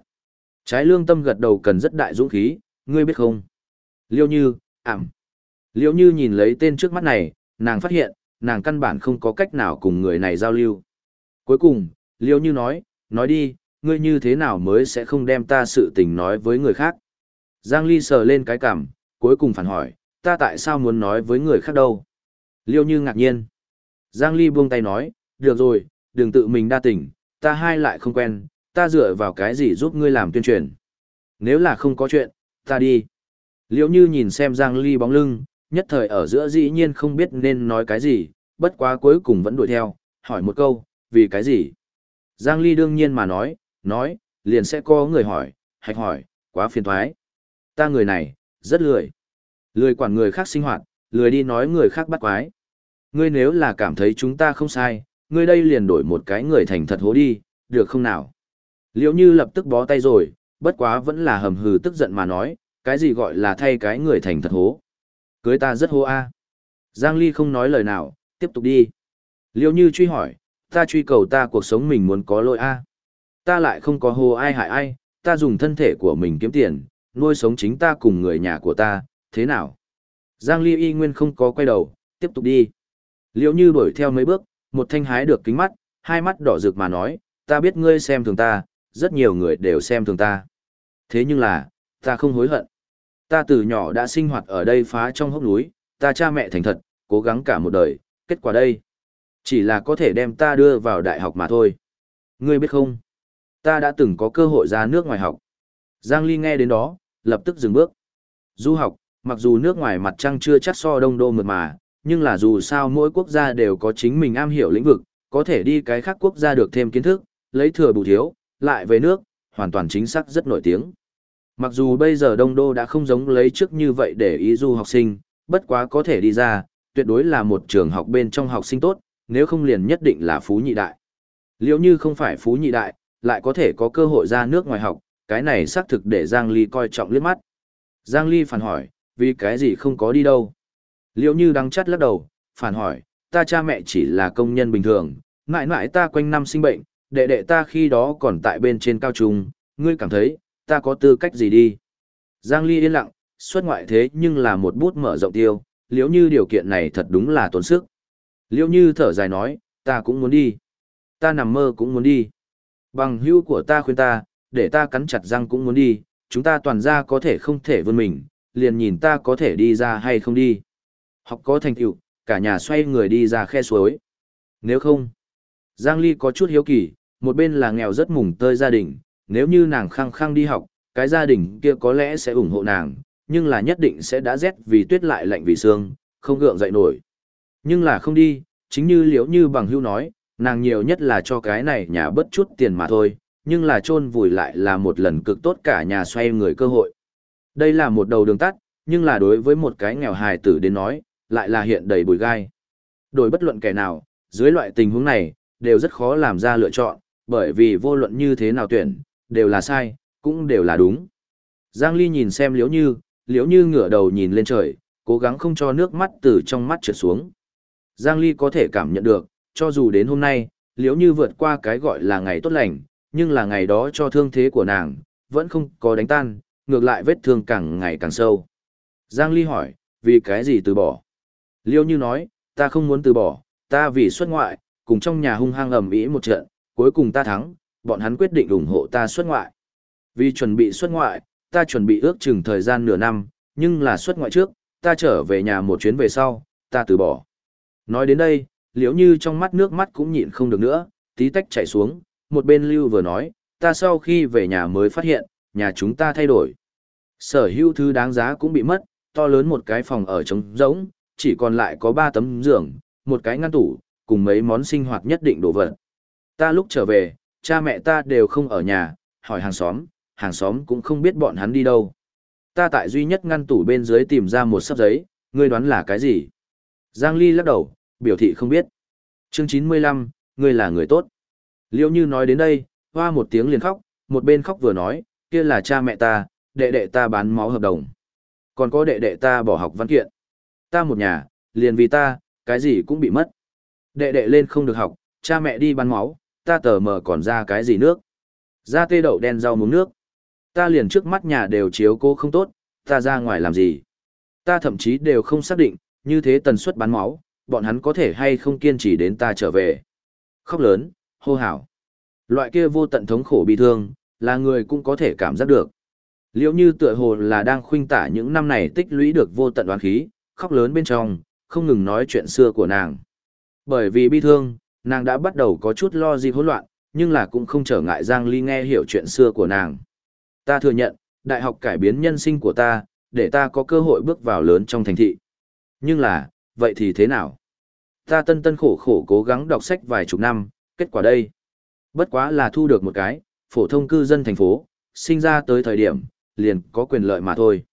Trái lương tâm gật đầu cần rất đại dũng khí, ngươi biết không? Liêu Như, ảm. Liêu Như nhìn lấy tên trước mắt này, nàng phát hiện, nàng căn bản không có cách nào cùng người này giao lưu. Cuối cùng, Liêu Như nói, nói đi, ngươi như thế nào mới sẽ không đem ta sự tình nói với người khác? Giang Ly sờ lên cái cằm, cuối cùng phản hỏi, ta tại sao muốn nói với người khác đâu? Liêu như ngạc nhiên. Giang Ly buông tay nói, được rồi, đừng tự mình đa tình, ta hai lại không quen, ta dựa vào cái gì giúp ngươi làm tuyên truyền. Nếu là không có chuyện, ta đi. Liễu như nhìn xem Giang Ly bóng lưng, nhất thời ở giữa dĩ nhiên không biết nên nói cái gì, bất quá cuối cùng vẫn đuổi theo, hỏi một câu, vì cái gì? Giang Ly đương nhiên mà nói, nói, liền sẽ có người hỏi, hạch hỏi, quá phiền thoái. Ta người này, rất lười. Lười quản người khác sinh hoạt, lười đi nói người khác bắt quái. Ngươi nếu là cảm thấy chúng ta không sai, ngươi đây liền đổi một cái người thành thật hố đi, được không nào? Liễu như lập tức bó tay rồi, bất quá vẫn là hầm hừ tức giận mà nói, cái gì gọi là thay cái người thành thật hố. Cưới ta rất hố a. Giang Ly không nói lời nào, tiếp tục đi. Liễu như truy hỏi, ta truy cầu ta cuộc sống mình muốn có lỗi a. Ta lại không có hô ai hại ai, ta dùng thân thể của mình kiếm tiền, nuôi sống chính ta cùng người nhà của ta, thế nào? Giang Ly y nguyên không có quay đầu, tiếp tục đi. Liễu như đuổi theo mấy bước, một thanh hái được kính mắt, hai mắt đỏ rực mà nói, ta biết ngươi xem thường ta, rất nhiều người đều xem thường ta. Thế nhưng là, ta không hối hận. Ta từ nhỏ đã sinh hoạt ở đây phá trong hốc núi, ta cha mẹ thành thật, cố gắng cả một đời, kết quả đây. Chỉ là có thể đem ta đưa vào đại học mà thôi. Ngươi biết không? Ta đã từng có cơ hội ra nước ngoài học. Giang Ly nghe đến đó, lập tức dừng bước. Du học, mặc dù nước ngoài mặt trăng chưa chắc so đông đô mượt mà, nhưng là dù sao mỗi quốc gia đều có chính mình am hiểu lĩnh vực, có thể đi cái khác quốc gia được thêm kiến thức, lấy thừa bù thiếu, lại về nước, hoàn toàn chính xác rất nổi tiếng. Mặc dù bây giờ Đông Đô đã không giống lấy trước như vậy để ý du học sinh, bất quá có thể đi ra, tuyệt đối là một trường học bên trong học sinh tốt, nếu không liền nhất định là phú nhị đại. Liệu như không phải phú nhị đại, lại có thể có cơ hội ra nước ngoài học, cái này xác thực để Giang Ly coi trọng liếc mắt. Giang Ly phản hỏi, vì cái gì không có đi đâu? Liệu như đang chắt lắc đầu, phản hỏi, ta cha mẹ chỉ là công nhân bình thường, mãi mãi ta quanh năm sinh bệnh, đệ đệ ta khi đó còn tại bên trên cao trung, ngươi cảm thấy, ta có tư cách gì đi? Giang Ly yên lặng, xuất ngoại thế nhưng là một bút mở rộng tiêu, liếu như điều kiện này thật đúng là tốn sức. liếu như thở dài nói, ta cũng muốn đi. Ta nằm mơ cũng muốn đi. Bằng hữu của ta khuyên ta, để ta cắn chặt răng cũng muốn đi, chúng ta toàn ra có thể không thể vươn mình, liền nhìn ta có thể đi ra hay không đi. Học có thành tựu, cả nhà xoay người đi ra khe suối. Nếu không, Giang Ly có chút hiếu kỳ, một bên là nghèo rất mùng tơi gia đình, nếu như nàng khăng khăng đi học, cái gia đình kia có lẽ sẽ ủng hộ nàng, nhưng là nhất định sẽ đã rét vì tuyết lại lạnh vì xương, không gượng dậy nổi. Nhưng là không đi, chính như liễu như bằng hưu nói, nàng nhiều nhất là cho cái này nhà bất chút tiền mà thôi, nhưng là chôn vùi lại là một lần cực tốt cả nhà xoay người cơ hội. Đây là một đầu đường tắt, nhưng là đối với một cái nghèo hài tử đến nói, lại là hiện đầy bùi gai. Đổi bất luận kẻ nào, dưới loại tình huống này, đều rất khó làm ra lựa chọn, bởi vì vô luận như thế nào tuyển, đều là sai, cũng đều là đúng. Giang Ly nhìn xem liễu như, liễu như ngửa đầu nhìn lên trời, cố gắng không cho nước mắt từ trong mắt trượt xuống. Giang Ly có thể cảm nhận được, cho dù đến hôm nay, liễu như vượt qua cái gọi là ngày tốt lành, nhưng là ngày đó cho thương thế của nàng, vẫn không có đánh tan, ngược lại vết thương càng ngày càng sâu. Giang Ly hỏi, vì cái gì từ bỏ? Liễu như nói, ta không muốn từ bỏ, ta vì xuất ngoại, cùng trong nhà hung hăng ầm ĩ một trận, cuối cùng ta thắng, bọn hắn quyết định ủng hộ ta xuất ngoại. Vì chuẩn bị xuất ngoại, ta chuẩn bị ước chừng thời gian nửa năm, nhưng là xuất ngoại trước, ta trở về nhà một chuyến về sau, ta từ bỏ. Nói đến đây, liếu như trong mắt nước mắt cũng nhịn không được nữa, tí tách chảy xuống, một bên lưu vừa nói, ta sau khi về nhà mới phát hiện, nhà chúng ta thay đổi. Sở hữu thứ đáng giá cũng bị mất, to lớn một cái phòng ở trống rỗng, chỉ còn lại có ba tấm giường, một cái ngăn tủ, cùng mấy món sinh hoạt nhất định đồ vật. Ta lúc trở về, cha mẹ ta đều không ở nhà, hỏi hàng xóm, hàng xóm cũng không biết bọn hắn đi đâu. Ta tại duy nhất ngăn tủ bên dưới tìm ra một sấp giấy, ngươi đoán là cái gì? Giang Ly lắc đầu, biểu thị không biết. Chương 95, ngươi là người tốt. Liệu như nói đến đây, hoa một tiếng liền khóc, một bên khóc vừa nói, kia là cha mẹ ta, đệ đệ ta bán máu hợp đồng. Còn có đệ đệ ta bỏ học văn kiện. Ta một nhà, liền vì ta, cái gì cũng bị mất. Đệ đệ lên không được học, cha mẹ đi bán máu, ta tờ mờ còn ra cái gì nước. Ra tê đậu đen rau muống nước. Ta liền trước mắt nhà đều chiếu cô không tốt, ta ra ngoài làm gì. Ta thậm chí đều không xác định, như thế tần suất bán máu, bọn hắn có thể hay không kiên trì đến ta trở về. Khóc lớn, hô hào. Loại kia vô tận thống khổ bị thương, là người cũng có thể cảm giác được. Liệu như tựa hồ là đang khuynh tả những năm này tích lũy được vô tận đoán khí, khóc lớn bên trong, không ngừng nói chuyện xưa của nàng. Bởi vì bi thương, nàng đã bắt đầu có chút lo gì hỗn loạn, nhưng là cũng không trở ngại Giang Ly nghe hiểu chuyện xưa của nàng. Ta thừa nhận, đại học cải biến nhân sinh của ta, để ta có cơ hội bước vào lớn trong thành thị. Nhưng là, vậy thì thế nào? Ta tân tân khổ khổ cố gắng đọc sách vài chục năm, kết quả đây. Bất quá là thu được một cái, phổ thông cư dân thành phố, sinh ra tới thời điểm, liền có quyền lợi mà thôi.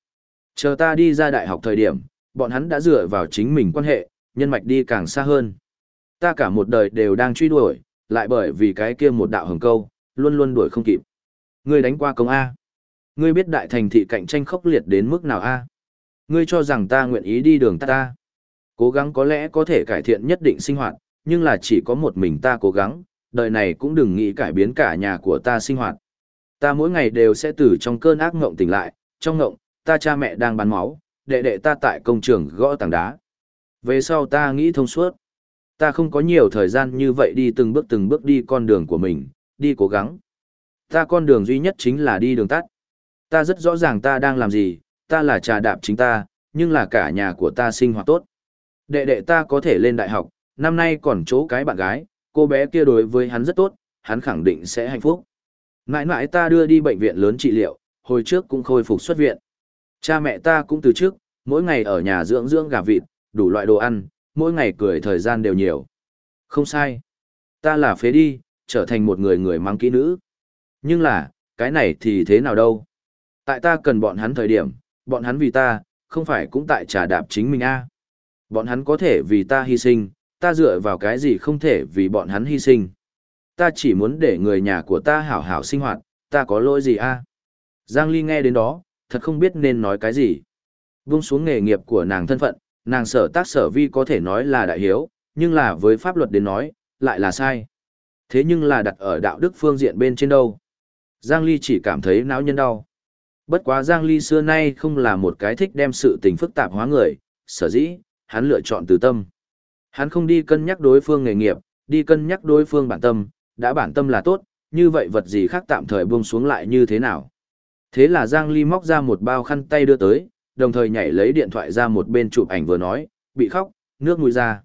Chờ ta đi ra đại học thời điểm, bọn hắn đã dựa vào chính mình quan hệ, nhân mạch đi càng xa hơn. Ta cả một đời đều đang truy đuổi, lại bởi vì cái kia một đạo hồng câu, luôn luôn đuổi không kịp. Ngươi đánh qua công A. Ngươi biết đại thành thị cạnh tranh khốc liệt đến mức nào A. Ngươi cho rằng ta nguyện ý đi đường ta ta. Cố gắng có lẽ có thể cải thiện nhất định sinh hoạt, nhưng là chỉ có một mình ta cố gắng, đời này cũng đừng nghĩ cải biến cả nhà của ta sinh hoạt. Ta mỗi ngày đều sẽ từ trong cơn ác ngộng tỉnh lại, trong ngộng, ta cha mẹ đang bán máu, đệ đệ ta tại công trường gõ tảng đá. Về sau ta nghĩ thông suốt. Ta không có nhiều thời gian như vậy đi từng bước từng bước đi con đường của mình, đi cố gắng. Ta con đường duy nhất chính là đi đường tắt. Ta rất rõ ràng ta đang làm gì, ta là trà đạp chính ta, nhưng là cả nhà của ta sinh hoạt tốt. Đệ đệ ta có thể lên đại học, năm nay còn chỗ cái bạn gái, cô bé kia đối với hắn rất tốt, hắn khẳng định sẽ hạnh phúc. Mãi mãi ta đưa đi bệnh viện lớn trị liệu, hồi trước cũng khôi phục xuất viện. Cha mẹ ta cũng từ trước, mỗi ngày ở nhà dưỡng dưỡng gà vịt, đủ loại đồ ăn, mỗi ngày cười thời gian đều nhiều. Không sai. Ta là phế đi, trở thành một người người mang kỹ nữ. Nhưng là, cái này thì thế nào đâu? Tại ta cần bọn hắn thời điểm, bọn hắn vì ta, không phải cũng tại trả đạp chính mình a à. Bọn hắn có thể vì ta hy sinh, ta dựa vào cái gì không thể vì bọn hắn hy sinh. Ta chỉ muốn để người nhà của ta hảo hảo sinh hoạt, ta có lỗi gì a à? Giang Ly nghe đến đó, thật không biết nên nói cái gì. Buông xuống nghề nghiệp của nàng thân phận, nàng sở tác sở vi có thể nói là đại hiếu, nhưng là với pháp luật đến nói, lại là sai. Thế nhưng là đặt ở đạo đức phương diện bên trên đâu. Giang Ly chỉ cảm thấy não nhân đau. Bất quá Giang Ly xưa nay không là một cái thích đem sự tình phức tạp hóa người, sở dĩ, hắn lựa chọn từ tâm. Hắn không đi cân nhắc đối phương nghề nghiệp, đi cân nhắc đối phương bản tâm, đã bản tâm là tốt, như vậy vật gì khác tạm thời buông xuống lại như thế nào. Thế là Giang Ly móc ra một bao khăn tay đưa tới, đồng thời nhảy lấy điện thoại ra một bên chụp ảnh vừa nói, bị khóc, nước mũi ra.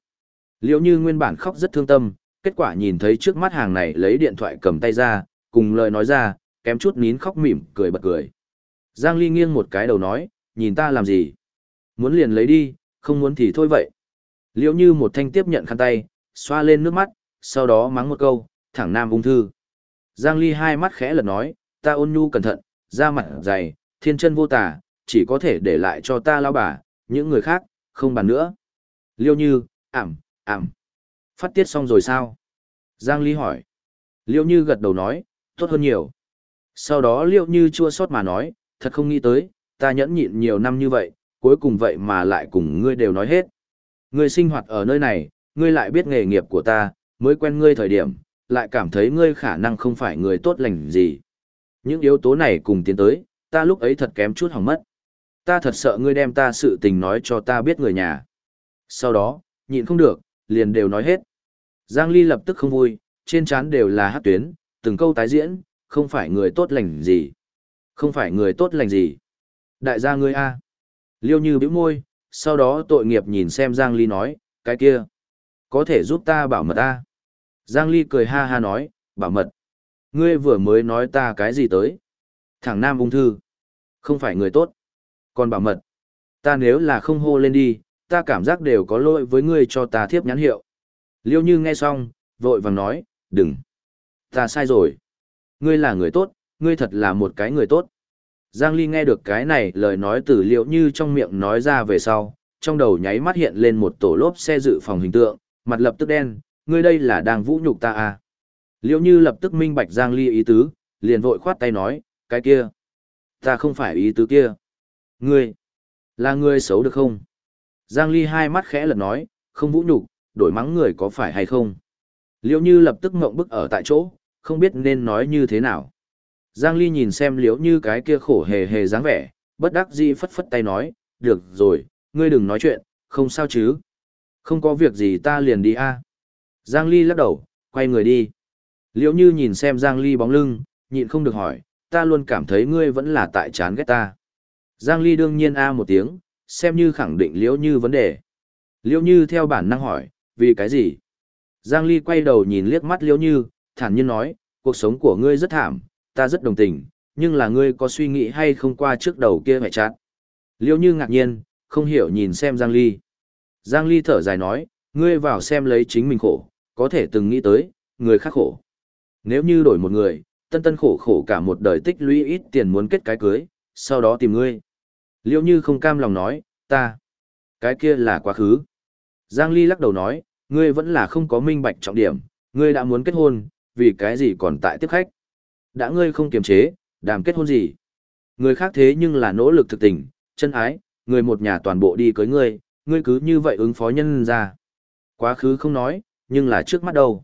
Liễu như nguyên bản khóc rất thương tâm, kết quả nhìn thấy trước mắt hàng này lấy điện thoại cầm tay ra, cùng lời nói ra, kém chút nín khóc mỉm, cười bật cười. Giang Ly nghiêng một cái đầu nói, nhìn ta làm gì? Muốn liền lấy đi, không muốn thì thôi vậy. Liễu như một thanh tiếp nhận khăn tay, xoa lên nước mắt, sau đó mắng một câu, thẳng nam ung thư. Giang Ly hai mắt khẽ lật nói, ta ôn nhu cẩn thận, da mặt dày, thiên chân vô tả, chỉ có thể để lại cho ta lao bà, những người khác, không bàn nữa. Liêu như, ảm, ảm. Phát tiết xong rồi sao? Giang Ly hỏi. Liêu như gật đầu nói, tốt hơn nhiều. Sau đó Liêu như chua xót mà nói, thật không nghĩ tới, ta nhẫn nhịn nhiều năm như vậy, cuối cùng vậy mà lại cùng ngươi đều nói hết. Ngươi sinh hoạt ở nơi này, ngươi lại biết nghề nghiệp của ta, mới quen ngươi thời điểm, lại cảm thấy ngươi khả năng không phải người tốt lành gì. Những yếu tố này cùng tiến tới, ta lúc ấy thật kém chút hỏng mất. Ta thật sợ ngươi đem ta sự tình nói cho ta biết người nhà. Sau đó, nhịn không được, liền đều nói hết. Giang Ly lập tức không vui, trên trán đều là hát tuyến, từng câu tái diễn, không phải người tốt lành gì. Không phải người tốt lành gì. Đại gia ngươi A. Liêu như bĩu môi, sau đó tội nghiệp nhìn xem Giang Ly nói, cái kia. Có thể giúp ta bảo mật A. Giang Ly cười ha ha nói, bảo mật. Ngươi vừa mới nói ta cái gì tới? Thằng nam ung thư. Không phải người tốt. Còn bảo mật. Ta nếu là không hô lên đi, ta cảm giác đều có lỗi với ngươi cho ta thiếp nhãn hiệu. Liêu như nghe xong, vội vàng nói, đừng. Ta sai rồi. Ngươi là người tốt, ngươi thật là một cái người tốt. Giang Ly nghe được cái này lời nói từ liệu như trong miệng nói ra về sau, trong đầu nháy mắt hiện lên một tổ lốp xe dự phòng hình tượng, mặt lập tức đen, ngươi đây là đang vũ nhục ta à. Liệu như lập tức minh bạch Giang Ly ý tứ, liền vội khoát tay nói, cái kia. Ta không phải ý tứ kia. Ngươi, là ngươi xấu được không? Giang Ly hai mắt khẽ lật nói, không vũ nhục, đổi mắng người có phải hay không? Liễu như lập tức ngậm bức ở tại chỗ, không biết nên nói như thế nào. Giang Ly nhìn xem liễu như cái kia khổ hề hề dáng vẻ, bất đắc dĩ phất phất tay nói, được rồi, ngươi đừng nói chuyện, không sao chứ. Không có việc gì ta liền đi a. Giang Ly lắc đầu, quay người đi. Liễu như nhìn xem Giang Ly bóng lưng, nhịn không được hỏi, ta luôn cảm thấy ngươi vẫn là tại chán ghét ta. Giang Ly đương nhiên a một tiếng, xem như khẳng định liễu như vấn đề. Liễu như theo bản năng hỏi, vì cái gì? Giang Ly quay đầu nhìn liếc mắt liễu như, thản nhiên nói, cuộc sống của ngươi rất thảm, ta rất đồng tình, nhưng là ngươi có suy nghĩ hay không qua trước đầu kia mẹ chát. Liễu như ngạc nhiên, không hiểu nhìn xem Giang Ly. Giang Ly thở dài nói, ngươi vào xem lấy chính mình khổ, có thể từng nghĩ tới, người khác khổ. Nếu như đổi một người, tân tân khổ khổ cả một đời tích lũy ít tiền muốn kết cái cưới, sau đó tìm ngươi. Liêu như không cam lòng nói, ta, cái kia là quá khứ. Giang Ly lắc đầu nói, ngươi vẫn là không có minh bạch trọng điểm, ngươi đã muốn kết hôn, vì cái gì còn tại tiếp khách. Đã ngươi không kiềm chế, đàm kết hôn gì. Người khác thế nhưng là nỗ lực thực tình, chân ái, người một nhà toàn bộ đi cưới ngươi, ngươi cứ như vậy ứng phó nhân ra. Quá khứ không nói, nhưng là trước mắt đâu.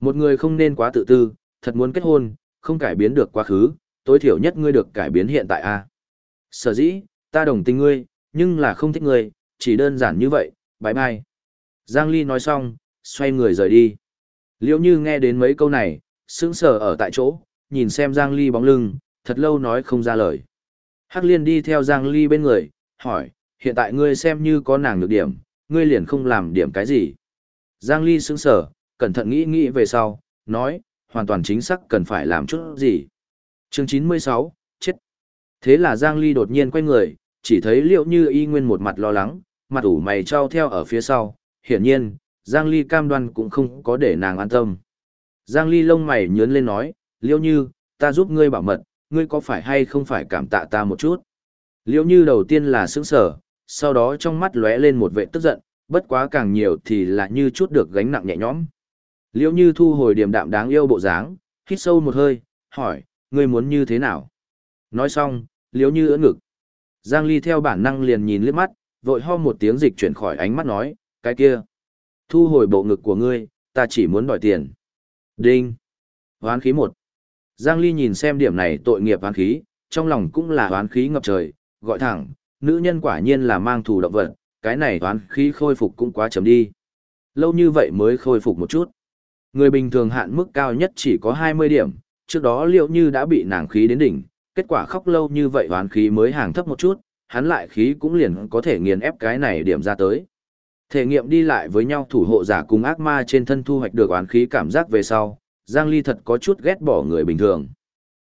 Một người không nên quá tự tư, thật muốn kết hôn, không cải biến được quá khứ, tối thiểu nhất ngươi được cải biến hiện tại a. Sở dĩ, ta đồng tình ngươi, nhưng là không thích ngươi, chỉ đơn giản như vậy, bye bye. Giang Ly nói xong, xoay người rời đi. Liễu Như nghe đến mấy câu này, sững sờ ở tại chỗ, nhìn xem Giang Ly bóng lưng, thật lâu nói không ra lời. Hắc Liên đi theo Giang Ly bên người, hỏi, hiện tại ngươi xem như có nàng nhược điểm, ngươi liền không làm điểm cái gì. Giang Ly sững sờ, cẩn thận nghĩ nghĩ về sau, nói, hoàn toàn chính xác cần phải làm chút gì. Chương 96, chết. Thế là Giang Ly đột nhiên quay người, chỉ thấy liệu như y nguyên một mặt lo lắng, mặt ủ mày trao theo ở phía sau, hiển nhiên, Giang Ly cam đoan cũng không có để nàng an tâm. Giang Ly lông mày nhớn lên nói, liệu như, ta giúp ngươi bảo mật, ngươi có phải hay không phải cảm tạ ta một chút. liệu như đầu tiên là sững sở, sau đó trong mắt lóe lên một vệ tức giận, bất quá càng nhiều thì là như chút được gánh nặng nhẹ nhõm. liệu như thu hồi điểm đạm đáng yêu bộ dáng, hít sâu một hơi, hỏi, ngươi muốn như thế nào? Nói xong, liếu như ưỡn ngực. Giang Ly theo bản năng liền nhìn liếc mắt, vội ho một tiếng dịch chuyển khỏi ánh mắt nói, cái kia. Thu hồi bộ ngực của ngươi, ta chỉ muốn đòi tiền. Đinh. Hoán khí một. Giang Ly nhìn xem điểm này tội nghiệp hoán khí, trong lòng cũng là hoán khí ngập trời, gọi thẳng, nữ nhân quả nhiên là mang thù động vật, cái này hoán khí khôi phục cũng quá chấm đi. Lâu như vậy mới khôi phục một chút. Người bình thường hạn mức cao nhất chỉ có 20 điểm, trước đó liệu như đã bị nàng khí đến đỉnh, kết quả khóc lâu như vậy hoán khí mới hàng thấp một chút, hắn lại khí cũng liền có thể nghiền ép cái này điểm ra tới. Thể nghiệm đi lại với nhau thủ hộ giả cùng ác ma trên thân thu hoạch được oán khí cảm giác về sau, Giang Ly thật có chút ghét bỏ người bình thường.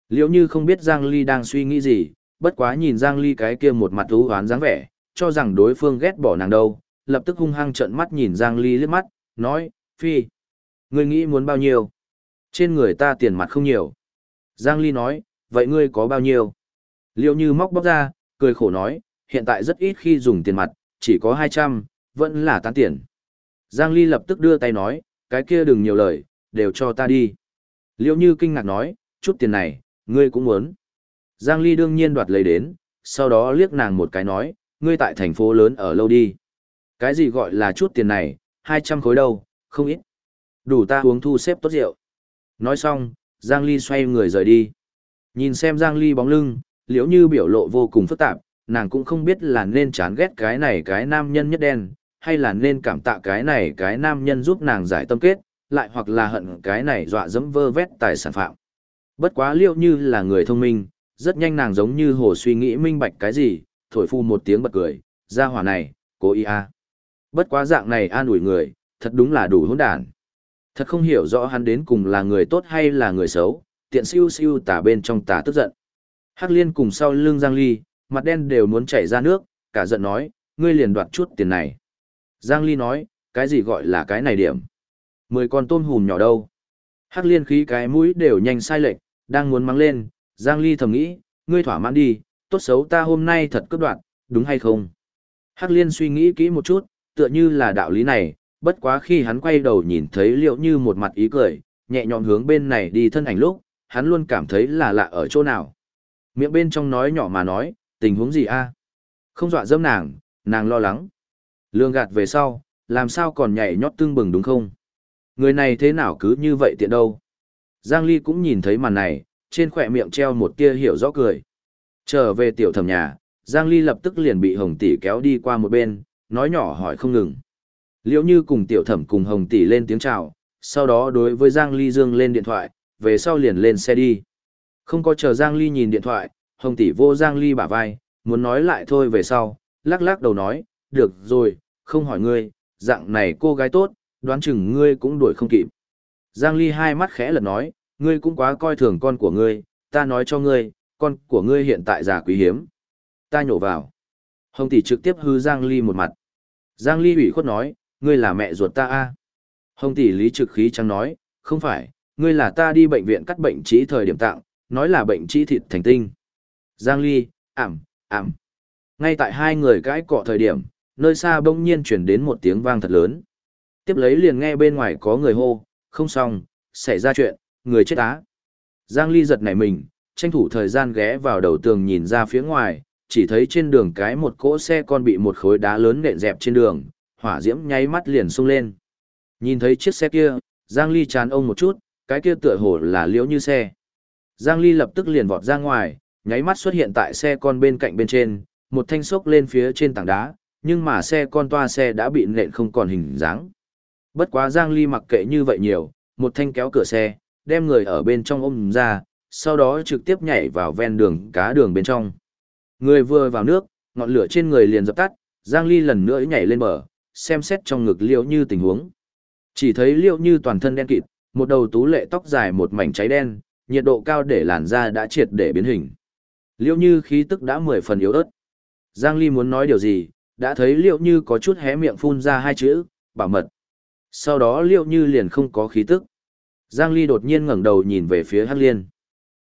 Liệu như không biết Giang Ly đang suy nghĩ gì, bất quá nhìn Giang Ly cái kia một mặt thú oán dáng vẻ, cho rằng đối phương ghét bỏ nàng đâu, lập tức hung hăng trợn mắt nhìn Giang Ly liếc mắt, nói, phi, ngươi nghĩ muốn bao nhiêu? Trên người ta tiền mặt không nhiều. Giang Ly nói, vậy ngươi có bao nhiêu? Liêu như móc bóc ra, cười khổ nói, hiện tại rất ít khi dùng tiền mặt, chỉ có 200, vẫn là tán tiền. Giang Ly lập tức đưa tay nói, cái kia đừng nhiều lời, đều cho ta đi. Liêu như kinh ngạc nói, chút tiền này, ngươi cũng muốn. Giang Ly đương nhiên đoạt lấy đến, sau đó liếc nàng một cái nói, ngươi tại thành phố lớn ở lâu đi. Cái gì gọi là chút tiền này, 200 khối đâu, không ít. Đủ ta uống thu xếp tốt rượu. Nói xong, Giang Ly xoay người rời đi. Nhìn xem Giang Ly bóng lưng, liễu như biểu lộ vô cùng phức tạp, nàng cũng không biết là nên chán ghét cái này cái nam nhân nhất đen, hay là nên cảm tạ cái này cái nam nhân giúp nàng giải tâm kết, lại hoặc là hận cái này dọa dẫm vơ vét tài sản phạm. Bất quá liễu như là người thông minh, rất nhanh nàng giống như hồ suy nghĩ minh bạch cái gì, thổi phu một tiếng bật cười, ra hỏa này, cố ý a. Bất quá dạng này an ủi người, thật đúng là đủ hỗn đản. Thật không hiểu rõ hắn đến cùng là người tốt hay là người xấu, tiện siêu siêu tả bên trong tả tức giận. Hắc liên cùng sau lưng Giang Ly, mặt đen đều muốn chảy ra nước, cả giận nói, ngươi liền đoạt chút tiền này. Giang Ly nói, cái gì gọi là cái này điểm? Mười con tôm hùm nhỏ đâu? Hắc liên khí cái mũi đều nhanh sai lệch, đang muốn mắng lên, Giang Ly thầm nghĩ, ngươi thỏa mãn đi, tốt xấu ta hôm nay thật cướp đoạt, đúng hay không? Hắc liên suy nghĩ kỹ một chút, tựa như là đạo lý này, bất quá khi hắn quay đầu nhìn thấy liệu như một mặt ý cười, nhẹ nhõm hướng bên này đi thân ảnh lúc, hắn luôn cảm thấy là lạ ở chỗ nào. Miệng bên trong nói nhỏ mà nói, tình huống gì a? Không dọa dâm nàng, nàng lo lắng. Lương gạt về sau, làm sao còn nhảy nhót tương bừng đúng không? Người này thế nào cứ như vậy tiện đâu? Giang Ly cũng nhìn thấy màn này, trên khỏe miệng treo một tia hiểu rõ cười. Trở về tiểu thẩm nhà, Giang Ly lập tức liền bị Hồng Tỷ kéo đi qua một bên, nói nhỏ hỏi không ngừng. Liễu như cùng tiểu thẩm cùng Hồng Tỷ lên tiếng chào, sau đó đối với Giang Ly dương lên điện thoại, về sau liền lên xe đi. Không có chờ Giang Ly nhìn điện thoại, Hồng tỷ vô Giang Ly bả vai, muốn nói lại thôi về sau, lắc lắc đầu nói, được rồi, không hỏi ngươi, dạng này cô gái tốt, đoán chừng ngươi cũng đuổi không kịp. Giang Ly hai mắt khẽ lật nói, ngươi cũng quá coi thường con của ngươi, ta nói cho ngươi, con của ngươi hiện tại già quý hiếm. Ta nhổ vào. Hồng tỷ trực tiếp hư Giang Ly một mặt. Giang Ly ủy khuất nói, ngươi là mẹ ruột ta a. Hồng tỷ lý trực khí trắng nói, không phải, ngươi là ta đi bệnh viện cắt bệnh trí thời điểm tặng, nói là bệnh trí thịt thành tinh. Giang Ly, ảm, ảm. Ngay tại hai người cãi cọ thời điểm, nơi xa bỗng nhiên chuyển đến một tiếng vang thật lớn. Tiếp lấy liền nghe bên ngoài có người hô, không xong, xảy ra chuyện, người chết á. Giang Ly giật nảy mình, tranh thủ thời gian ghé vào đầu tường nhìn ra phía ngoài, chỉ thấy trên đường cái một cỗ xe con bị một khối đá lớn nện dẹp trên đường, hỏa diễm nháy mắt liền sung lên. Nhìn thấy chiếc xe kia, Giang Ly chán ông một chút, cái kia tựa hồ là liễu như xe. Giang Ly lập tức liền vọt ra ngoài, nháy mắt xuất hiện tại xe con bên cạnh bên trên, một thanh sốc lên phía trên tảng đá, nhưng mà xe con toa xe đã bị nện không còn hình dáng. Bất quá Giang Ly mặc kệ như vậy nhiều, một thanh kéo cửa xe, đem người ở bên trong ôm ra, sau đó trực tiếp nhảy vào ven đường cá đường bên trong. Người vừa vào nước, ngọn lửa trên người liền dập tắt, Giang Ly lần nữa nhảy lên bờ, xem xét trong ngực liễu như tình huống. Chỉ thấy liễu như toàn thân đen kịt, một đầu tú lệ tóc dài một mảnh cháy đen, nhiệt độ cao để làn da đã triệt để biến hình. Liễu như khí tức đã mười phần yếu ớt. Giang Ly muốn nói điều gì, đã thấy liễu như có chút hé miệng phun ra hai chữ, bảo mật. Sau đó liễu như liền không có khí tức. Giang Ly đột nhiên ngẩng đầu nhìn về phía Hắc Liên.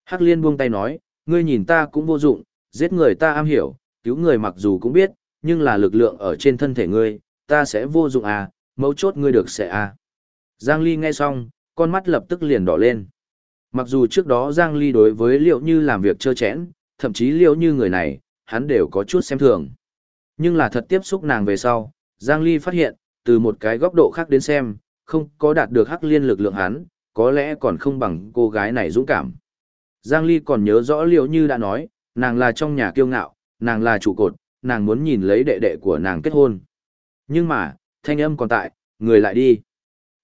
Hắc Liên buông tay nói, ngươi nhìn ta cũng vô dụng, giết người ta am hiểu, cứu người mặc dù cũng biết, nhưng là lực lượng ở trên thân thể ngươi, ta sẽ vô dụng à, mấu chốt ngươi được sẽ à. Giang Ly nghe xong, con mắt lập tức liền đỏ lên. Mặc dù trước đó Giang Ly đối với liệu như làm việc trơ chẽn, thậm chí liệu như người này, hắn đều có chút xem thường. Nhưng là thật tiếp xúc nàng về sau, Giang Ly phát hiện, từ một cái góc độ khác đến xem, không có đạt được hắc liên lực lượng hắn, có lẽ còn không bằng cô gái này dũng cảm. Giang Ly còn nhớ rõ liệu như đã nói, nàng là trong nhà kiêu ngạo, nàng là trụ cột, nàng muốn nhìn lấy đệ đệ của nàng kết hôn. Nhưng mà, thanh âm còn tại, người lại đi.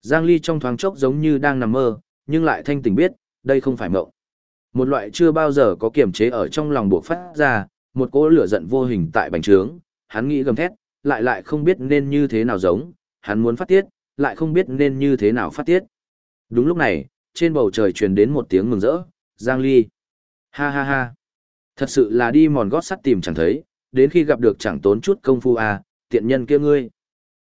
Giang Ly trong thoáng chốc giống như đang nằm mơ, nhưng lại thanh tỉnh biết, đây không phải mộng. Một loại chưa bao giờ có kiềm chế ở trong lòng buộc phát ra, một cỗ lửa giận vô hình tại bành trướng, hắn nghĩ gầm thét, lại lại không biết nên như thế nào giống, hắn muốn phát tiết, lại không biết nên như thế nào phát tiết. Đúng lúc này, trên bầu trời truyền đến một tiếng mừng rỡ, Giang Ly. Ha ha ha. Thật sự là đi mòn gót sắt tìm chẳng thấy, đến khi gặp được chẳng tốn chút công phu à, tiện nhân kia ngươi.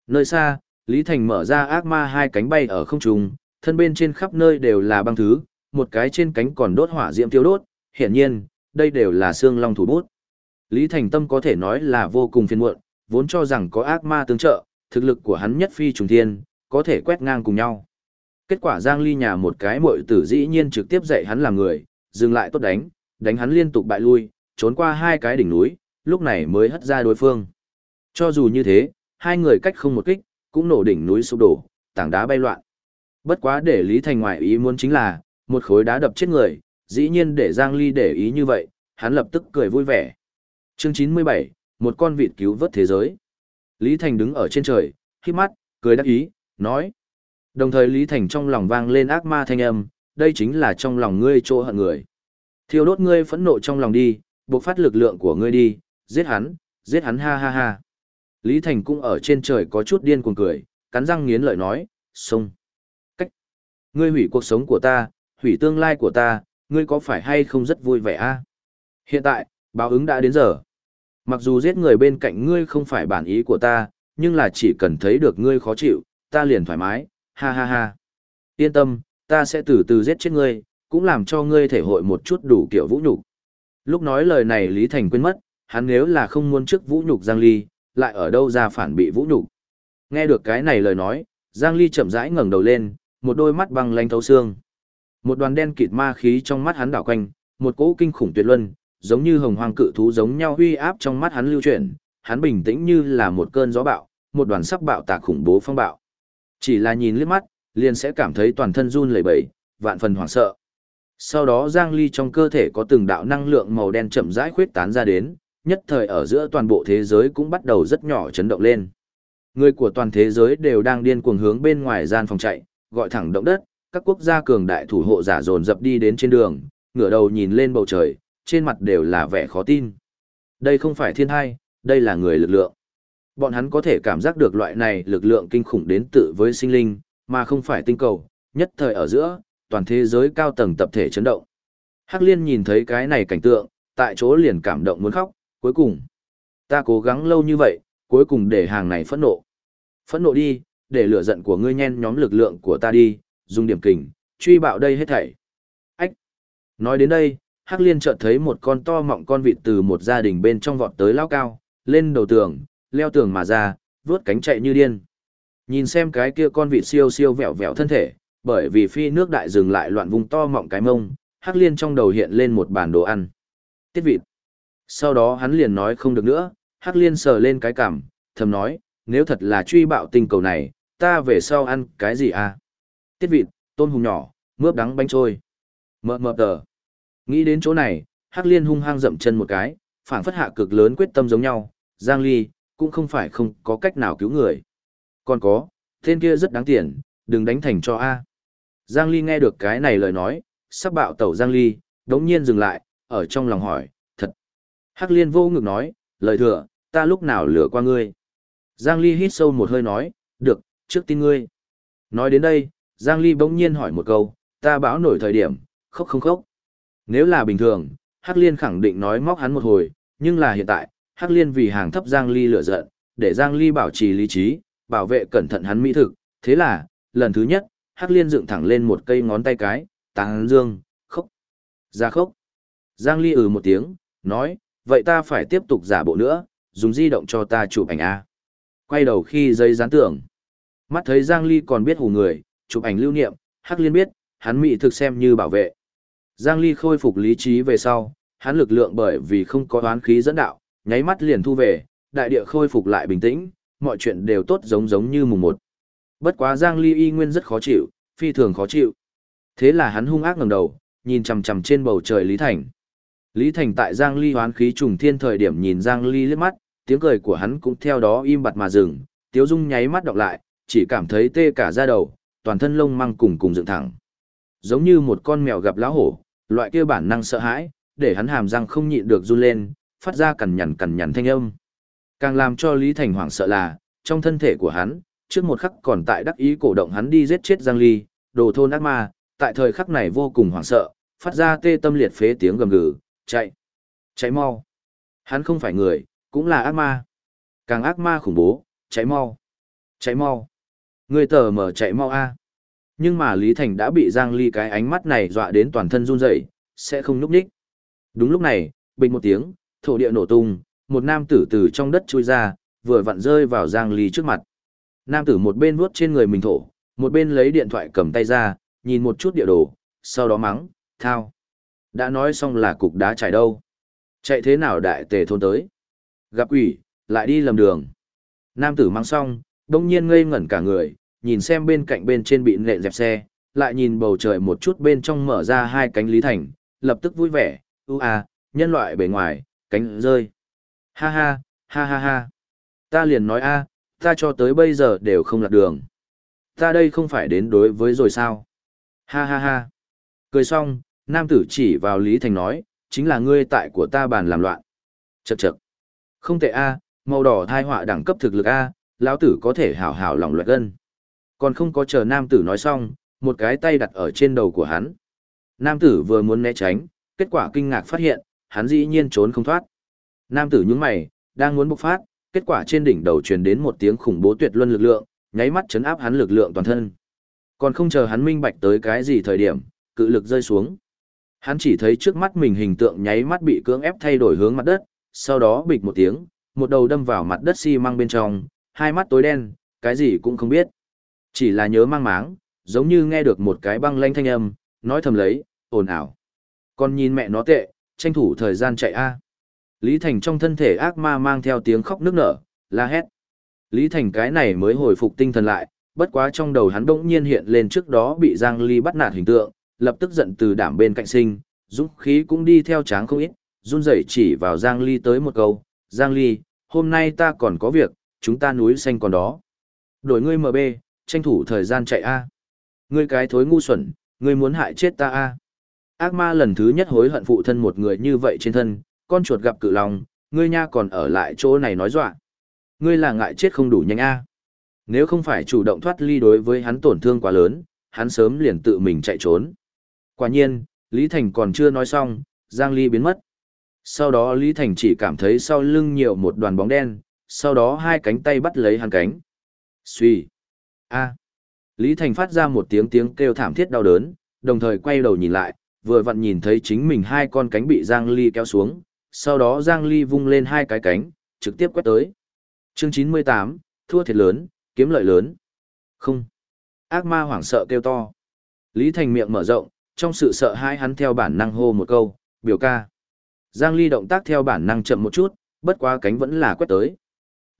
Nơi xa, Lý Thành mở ra ác ma hai cánh bay ở không trung, thân bên trên khắp nơi đều là băng thứ, một cái trên cánh còn đốt hỏa diễm tiêu đốt, hiển nhiên, đây đều là xương long thủ bút. Lý Thành Tâm có thể nói là vô cùng phiền muộn, vốn cho rằng có ác ma tương trợ, thực lực của hắn nhất phi trùng thiên, có thể quét ngang cùng nhau. Kết quả Giang Ly nhà một cái muội tử dĩ nhiên trực tiếp dạy hắn làm người, dừng lại tốt đánh, đánh hắn liên tục bại lui, trốn qua hai cái đỉnh núi, lúc này mới hất ra đối phương. Cho dù như thế, hai người cách không một kích, cũng nổ đỉnh núi sụp đổ, tảng đá bay loạn. Bất quá để Lý Thành ngoại ý muốn chính là, một khối đá đập chết người, dĩ nhiên để Giang Ly để ý như vậy, hắn lập tức cười vui vẻ. Chương 97, một con vịt cứu vớt thế giới. Lý Thành đứng ở trên trời, khi mắt, cười đắc ý, nói. Đồng thời Lý Thành trong lòng vang lên ác ma thanh âm, đây chính là trong lòng ngươi chỗ hận người. Thiêu đốt ngươi phẫn nộ trong lòng đi, buộc phát lực lượng của ngươi đi, giết hắn, giết hắn ha ha ha. Lý Thành cũng ở trên trời có chút điên cuồng cười, cắn răng nghiến lợi nói, xông. Cách. Ngươi hủy cuộc sống của ta, hủy tương lai của ta, ngươi có phải hay không rất vui vẻ a? Hiện tại, báo ứng đã đến giờ. Mặc dù giết người bên cạnh ngươi không phải bản ý của ta, nhưng là chỉ cần thấy được ngươi khó chịu, ta liền thoải mái, ha ha ha. Yên tâm, ta sẽ từ từ giết chết ngươi, cũng làm cho ngươi thể hội một chút đủ kiểu vũ nhục. Lúc nói lời này Lý Thành quên mất, hắn nếu là không muốn trước vũ nhục Giang Ly, lại ở đâu ra phản bị vũ nhục. Nghe được cái này lời nói, Giang Ly chậm rãi ngẩng đầu lên, một đôi mắt băng lanh thấu xương. Một đoàn đen kịt ma khí trong mắt hắn đảo quanh, một cỗ kinh khủng tuyệt luân, giống như hồng hoang cự thú giống nhau huy áp trong mắt hắn lưu chuyển, hắn bình tĩnh như là một cơn gió bạo, một đoàn sắc bạo tạc khủng bố phong bạo. Chỉ là nhìn liếc mắt, liền sẽ cảm thấy toàn thân run lẩy bẩy, vạn phần hoảng sợ. Sau đó Giang Ly trong cơ thể có từng đạo năng lượng màu đen chậm rãi khuyết tán ra đến, nhất thời ở giữa toàn bộ thế giới cũng bắt đầu rất nhỏ chấn động lên. Người của toàn thế giới đều đang điên cuồng hướng bên ngoài gian phòng chạy, gọi thẳng động đất, các quốc gia cường đại thủ hộ giả dồn dập đi đến trên đường, ngửa đầu nhìn lên bầu trời, trên mặt đều là vẻ khó tin. Đây không phải thiên hai, đây là người lực lượng. Bọn hắn có thể cảm giác được loại này lực lượng kinh khủng đến tự với sinh linh, mà không phải tinh cầu, nhất thời ở giữa, toàn thế giới cao tầng tập thể chấn động. Hắc Liên nhìn thấy cái này cảnh tượng, tại chỗ liền cảm động muốn khóc, cuối cùng. Ta cố gắng lâu như vậy, cuối cùng để hàng này phẫn nộ. Phẫn nộ đi, để lửa giận của ngươi nhen nhóm lực lượng của ta đi, dùng điểm kình, truy bạo đây hết thảy. Ách! Nói đến đây, Hắc Liên chợt thấy một con to mọng con vịt từ một gia đình bên trong vọt tới lao cao, lên đầu tường, leo tường mà ra, vướt cánh chạy như điên. Nhìn xem cái kia con vịt siêu siêu vẹo vẹo thân thể, bởi vì phi nước đại dừng lại loạn vùng to mọng cái mông, Hắc Liên trong đầu hiện lên một bản đồ ăn. Tiết vịt. Sau đó hắn liền nói không được nữa, Hắc Liên sờ lên cái cằm, thầm nói, nếu thật là truy bạo tinh cầu này, ta về sau ăn cái gì à? Tiết vịt, tôm hùm nhỏ, mướp đắng bánh trôi. Mờ mờ tờ. Nghĩ đến chỗ này, Hắc Liên hung hăng dậm chân một cái, phảng phất hạ cực lớn quyết tâm giống nhau, Giang Ly, cũng không phải không có cách nào cứu người. Còn có, tên kia rất đáng tiền, đừng đánh thành cho A. Giang Ly nghe được cái này lời nói, sắc bạo tẩu Giang Ly, đống nhiên dừng lại, ở trong lòng hỏi. Hắc Liên vô ngực nói, lời thừa, ta lúc nào lừa qua ngươi. Giang Ly hít sâu một hơi nói, được, trước tin ngươi. Nói đến đây, Giang Ly bỗng nhiên hỏi một câu, ta báo nổi thời điểm, khóc không khóc. Nếu là bình thường, Hắc Liên khẳng định nói móc hắn một hồi, nhưng là hiện tại, Hắc Liên vì hàng thấp Giang Ly lửa giận, để Giang Ly bảo trì lý trí, bảo vệ cẩn thận hắn mỹ thực, thế là, lần thứ nhất, Hắc Liên dựng thẳng lên một cây ngón tay cái, tàng dương, khóc, ra khóc. Giang Ly ừ một tiếng, nói, vậy ta phải tiếp tục giả bộ nữa, dùng di động cho ta chụp ảnh A. Quay đầu khi dây dán tưởng. Mắt thấy Giang Ly còn biết hù người, chụp ảnh lưu niệm, Hắc Liên biết, hắn mị thực xem như bảo vệ. Giang Ly khôi phục lý trí về sau, hắn lực lượng bởi vì không có oán khí dẫn đạo, nháy mắt liền thu về, đại địa khôi phục lại bình tĩnh, mọi chuyện đều tốt giống giống như mùng một. Bất quá Giang Ly y nguyên rất khó chịu, phi thường khó chịu. Thế là hắn hung ác ngẩng đầu, nhìn chằm chằm trên bầu trời Lý Thành. Lý Thành tại Giang Ly hoán khí trùng thiên thời điểm nhìn Giang Ly liếc mắt, tiếng cười của hắn cũng theo đó im bặt mà dừng, Tiếu Dung nháy mắt đọc lại, chỉ cảm thấy tê cả da đầu, toàn thân lông măng cùng cùng dựng thẳng. Giống như một con mèo gặp lá hổ, loại kia bản năng sợ hãi, để hắn hàm răng không nhịn được run lên, phát ra cằn nhằn cằn nhằn thanh âm. Càng làm cho Lý Thành hoảng sợ là, trong thân thể của hắn, trước một khắc còn tại đắc ý cổ động hắn đi giết chết Giang Ly, đồ thôn ác ma, tại thời khắc này vô cùng hoảng sợ, phát ra tê tâm liệt phế tiếng gầm gừ, chạy, chạy mau. Hắn không phải người, cũng là ác ma. Càng ác ma khủng bố, chạy mau, chạy mau. Người tờ mở chạy mau a. Nhưng mà Lý Thành đã bị Giang Ly cái ánh mắt này dọa đến toàn thân run rẩy, sẽ không núp đích. Đúng lúc này, bình một tiếng, thổ địa nổ tung, một nam tử từ trong đất chui ra, vừa vặn rơi vào Giang Ly trước mặt. Nam tử một bên vuốt trên người mình thổ, một bên lấy điện thoại cầm tay ra, nhìn một chút địa đồ, sau đó mắng, thao. Đã nói xong là cục đá chạy đâu. Chạy thế nào đại tề thôn tới. Gặp quỷ, lại đi lầm đường. Nam tử mang xong, đông nhiên ngây ngẩn cả người, nhìn xem bên cạnh bên trên bị nện dẹp xe, lại nhìn bầu trời một chút bên trong mở ra hai cánh Lý Thành, lập tức vui vẻ, u à, nhân loại bề ngoài, cánh rơi. Ha ha, ha ha ha. Ta liền nói a, ta cho tới bây giờ đều không lạc đường. Ta đây không phải đến đối với rồi sao? Ha ha ha. Cười xong, nam tử chỉ vào Lý Thành nói, chính là ngươi tại của ta bàn làm loạn. Chậc chậc. Không tệ a, màu đỏ thai họa đẳng cấp thực lực a, lão tử có thể hảo hảo lòng loạn gân. Còn không có chờ nam tử nói xong, một cái tay đặt ở trên đầu của hắn. Nam tử vừa muốn né tránh, kết quả kinh ngạc phát hiện, hắn dĩ nhiên trốn không thoát. Nam tử nhướng mày, đang muốn bộc phát, kết quả trên đỉnh đầu truyền đến một tiếng khủng bố tuyệt luân lực lượng, nháy mắt chấn áp hắn lực lượng toàn thân. Còn không chờ hắn minh bạch tới cái gì thời điểm, cự lực rơi xuống. Hắn chỉ thấy trước mắt mình hình tượng nháy mắt bị cưỡng ép thay đổi hướng mặt đất, sau đó bịch một tiếng, một đầu đâm vào mặt đất xi măng bên trong, hai mắt tối đen, cái gì cũng không biết. Chỉ là nhớ mang máng, giống như nghe được một cái băng lanh thanh âm, nói thầm lấy, ồn ào. Con nhìn mẹ nó tệ, tranh thủ thời gian chạy a. Lý Thành trong thân thể ác ma mang theo tiếng khóc nức nở, la hét. Lý Thành cái này mới hồi phục tinh thần lại, bất quá trong đầu hắn bỗng nhiên hiện lên trước đó bị Giang Ly bắt nạt hình tượng, lập tức giận từ đảm bên cạnh sinh, dũng khí cũng đi theo tráng không ít, run rẩy chỉ vào Giang Ly tới một câu, Giang Ly, hôm nay ta còn có việc, chúng ta núi xanh còn đó. Đổi ngươi MB, tranh thủ thời gian chạy A. Ngươi cái thối ngu xuẩn, ngươi muốn hại chết ta A. Ác ma lần thứ nhất hối hận phụ thân một người như vậy trên thân, con chuột gặp cự lòng, ngươi nha còn ở lại chỗ này nói dọa. Ngươi là ngại chết không đủ nhanh A. Nếu không phải chủ động thoát ly đối với hắn tổn thương quá lớn, hắn sớm liền tự mình chạy trốn. Quả nhiên, Lý Thành còn chưa nói xong, Giang Ly biến mất. Sau đó Lý Thành chỉ cảm thấy sau lưng nhiều một đoàn bóng đen, sau đó hai cánh tay bắt lấy hắn cánh. Xuy. A. Lý Thành phát ra một tiếng tiếng kêu thảm thiết đau đớn, đồng thời quay đầu nhìn lại, vừa vặn nhìn thấy chính mình hai con cánh bị Giang Ly kéo xuống, sau đó Giang Ly vung lên hai cái cánh, trực tiếp quét tới. Chương 98, thua thiệt lớn, kiếm lợi lớn. Không. Ác ma hoảng sợ kêu to. Lý Thành miệng mở rộng, trong sự sợ hãi hắn theo bản năng hô một câu, biểu ca. Giang Ly động tác theo bản năng chậm một chút, bất quá cánh vẫn là quét tới.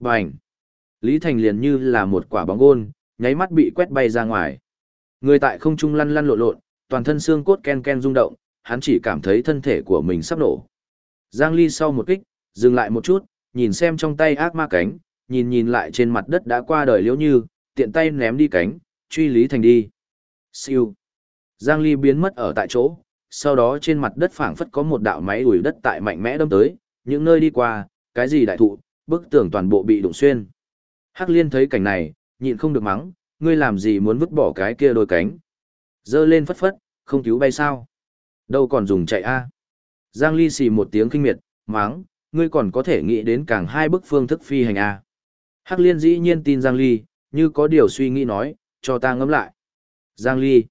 Bành! Lý Thành liền như là một quả bóng gôn, nháy mắt bị quét bay ra ngoài. Người tại không trung lăn lăn lộn lộn, toàn thân xương cốt ken ken rung động, hắn chỉ cảm thấy thân thể của mình sắp nổ. Giang Ly sau một kích, dừng lại một chút, nhìn xem trong tay ác ma cánh, nhìn nhìn lại trên mặt đất đã qua đời liễu như, tiện tay ném đi cánh, truy Lý Thành đi. Siêu. Giang Ly biến mất ở tại chỗ, sau đó trên mặt đất phảng phất có một đạo máy ủi đất tại mạnh mẽ đâm tới, những nơi đi qua, cái gì đại thụ, bức tường toàn bộ bị đụng xuyên. Hắc Liên thấy cảnh này, nhịn không được mắng, ngươi làm gì muốn vứt bỏ cái kia đôi cánh. Dơ lên phất phất, không cứu bay sao. Đâu còn dùng chạy a Giang Ly xì một tiếng kinh miệt, mắng, ngươi còn có thể nghĩ đến càng hai bức phương thức phi hành a Hắc Liên dĩ nhiên tin Giang Ly, như có điều suy nghĩ nói, cho ta ngẫm lại. Giang Ly.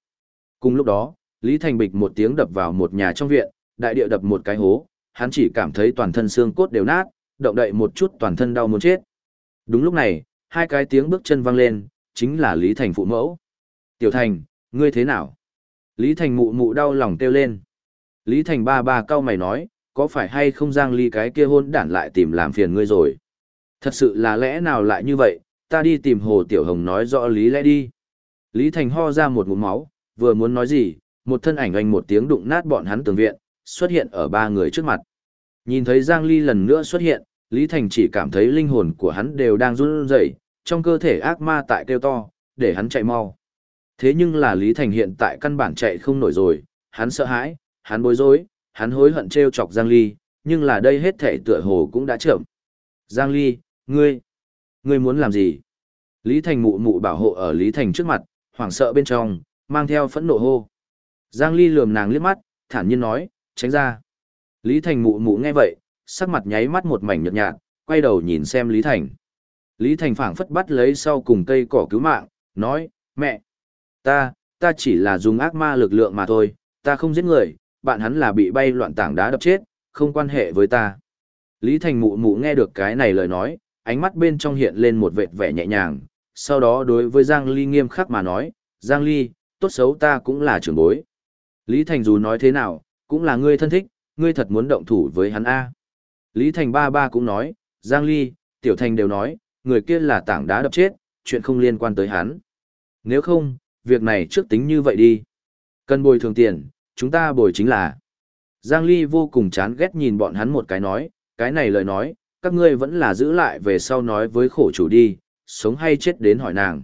Cùng lúc đó, Lý Thành Bịch một tiếng đập vào một nhà trong viện, đại địa đập một cái hố, hắn chỉ cảm thấy toàn thân xương cốt đều nát, động đậy một chút toàn thân đau muốn chết. Đúng lúc này, hai cái tiếng bước chân vang lên, chính là Lý Thành phụ mẫu. Tiểu Thành, ngươi thế nào? Lý Thành mụ mụ đau lòng kêu lên. Lý Thành ba ba cao mày nói, có phải hay không Giang Ly cái kia hôn đản lại tìm làm phiền ngươi rồi? Thật sự là lẽ nào lại như vậy, ta đi tìm Hồ Tiểu Hồng nói rõ lý lẽ đi. Lý Thành ho ra một ngụm máu, vừa muốn nói gì, một thân ảnh anh một tiếng đụng nát bọn hắn tường viện, xuất hiện ở ba người trước mặt. Nhìn thấy Giang Ly lần nữa xuất hiện, Lý Thành chỉ cảm thấy linh hồn của hắn đều đang run rẩy, trong cơ thể ác ma tại kêu to, để hắn chạy mau. Thế nhưng là Lý Thành hiện tại căn bản chạy không nổi rồi, hắn sợ hãi, hắn bối rối, hắn hối hận trêu chọc Giang Ly, nhưng là đây hết thể tựa hồ cũng đã chậm. Giang Ly, ngươi, ngươi muốn làm gì? Lý Thành mụ mụ bảo hộ ở Lý Thành trước mặt, hoảng sợ bên trong, mang theo phẫn nộ hô. Giang Ly lườm nàng liếc mắt, thản nhiên nói, tránh ra. Lý Thành mụ mụ nghe vậy, sắc mặt nháy mắt một mảnh nhợt nhạt, quay đầu nhìn xem Lý Thành. Lý Thành phảng phất bắt lấy sau cùng cây cỏ cứu mạng, nói, mẹ, ta, ta chỉ là dùng ác ma lực lượng mà thôi, ta không giết người, bạn hắn là bị bay loạn tảng đá đập chết, không quan hệ với ta. Lý Thành mụ mụ nghe được cái này lời nói, ánh mắt bên trong hiện lên một vệt vẻ nhẹ nhàng, sau đó đối với Giang Ly nghiêm khắc mà nói, Giang Ly, tốt xấu ta cũng là trưởng bối. Lý Thành dù nói thế nào, cũng là ngươi thân thích, ngươi thật muốn động thủ với hắn A. Lý Thành ba ba cũng nói, Giang Ly, Tiểu Thành đều nói, người kia là tảng đá đập chết, chuyện không liên quan tới hắn. Nếu không, việc này trước tính như vậy đi. Cần bồi thường tiền, chúng ta bồi chính là. Giang Ly vô cùng chán ghét nhìn bọn hắn một cái nói, cái này lời nói, các ngươi vẫn là giữ lại về sau nói với khổ chủ đi, sống hay chết đến hỏi nàng.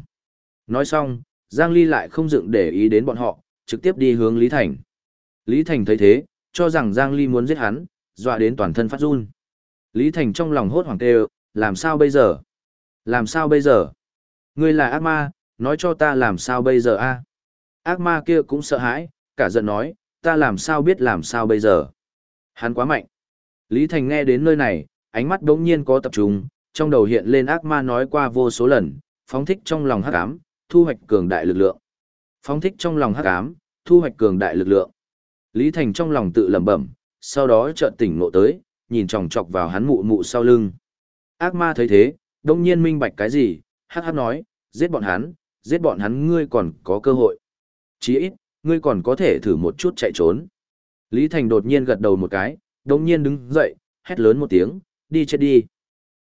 Nói xong, Giang Ly lại không dựng để ý đến bọn họ, trực tiếp đi hướng Lý Thành. Lý Thành thấy thế, cho rằng Giang Ly muốn giết hắn, dọa đến toàn thân phát run. Lý Thành trong lòng hốt hoảng kêu, làm sao bây giờ? Làm sao bây giờ? Ngươi là ác ma, nói cho ta làm sao bây giờ a? Ác ma kia cũng sợ hãi, cả giận nói, ta làm sao biết làm sao bây giờ? Hắn quá mạnh. Lý Thành nghe đến nơi này, ánh mắt đống nhiên có tập trung, trong đầu hiện lên ác ma nói qua vô số lần, phóng thích trong lòng hắc ám, thu hoạch cường đại lực lượng. Phóng thích trong lòng hắc ám, thu hoạch cường đại lực lượng. Lý Thành trong lòng tự lẩm bẩm, sau đó chợt tỉnh ngộ tới, nhìn chòng chọc vào hắn mụ mụ sau lưng. Ác ma thấy thế, đông nhiên minh bạch cái gì, hắc hắc nói, giết bọn hắn, giết bọn hắn ngươi còn có cơ hội. Chí ít, ngươi còn có thể thử một chút chạy trốn. Lý Thành đột nhiên gật đầu một cái, đông nhiên đứng dậy, hét lớn một tiếng, đi chết đi.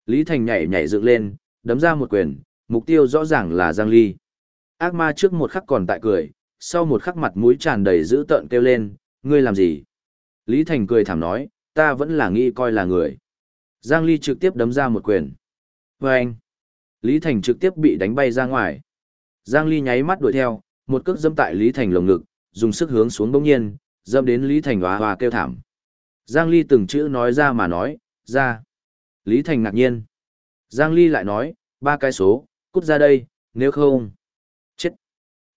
Lý Thành nhảy nhảy dựng lên, đấm ra một quyền, mục tiêu rõ ràng là Giang Ly. Ác ma trước một khắc còn tại cười, sau một khắc mặt mũi tràn đầy dữ tợn kêu lên, ngươi làm gì? Lý Thành cười thảm nói, ta vẫn là nghĩ coi là người. Giang Ly trực tiếp đấm ra một quyền. Và anh, Lý Thành trực tiếp bị đánh bay ra ngoài. Giang Ly nháy mắt đuổi theo, một cước dâm tại Lý Thành lồng ngực, dùng sức hướng xuống bỗng nhiên, dâm đến Lý Thành hòa hòa kêu thảm. Giang Ly từng chữ nói ra mà nói, ra. Lý Thành ngạc nhiên. Giang Ly lại nói, ba cái số, cút ra đây, nếu không.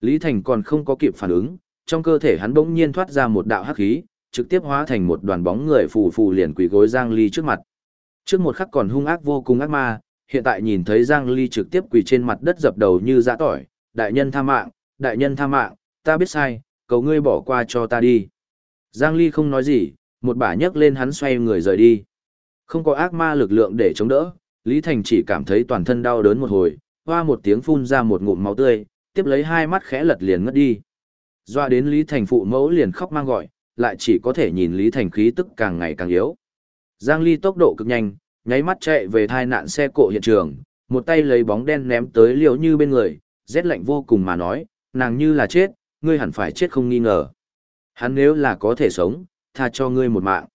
Lý Thành còn không có kịp phản ứng, trong cơ thể hắn bỗng nhiên thoát ra một đạo hắc khí, trực tiếp hóa thành một đoàn bóng người phù phù liền quỳ gối Giang Ly trước mặt. Trước một khắc còn hung ác vô cùng ác ma, hiện tại nhìn thấy Giang Ly trực tiếp quỳ trên mặt đất dập đầu như dã tỏi, đại nhân tha mạng, đại nhân tha mạng, ta biết sai, cầu ngươi bỏ qua cho ta đi. Giang Ly không nói gì, một bả nhấc lên hắn xoay người rời đi. Không có ác ma lực lượng để chống đỡ, Lý Thành chỉ cảm thấy toàn thân đau đớn một hồi, hoa một tiếng phun ra một ngụm máu tươi, tiếp lấy hai mắt khẽ lật liền ngất đi. Doa đến Lý Thành phụ mẫu liền khóc mang gọi, lại chỉ có thể nhìn Lý Thành khí tức càng ngày càng yếu. Giang Ly tốc độ cực nhanh, nháy mắt chạy về thai nạn xe cộ hiện trường, một tay lấy bóng đen ném tới liều như bên người, rét lạnh vô cùng mà nói, nàng như là chết, ngươi hẳn phải chết không nghi ngờ. Hắn nếu là có thể sống, tha cho ngươi một mạng.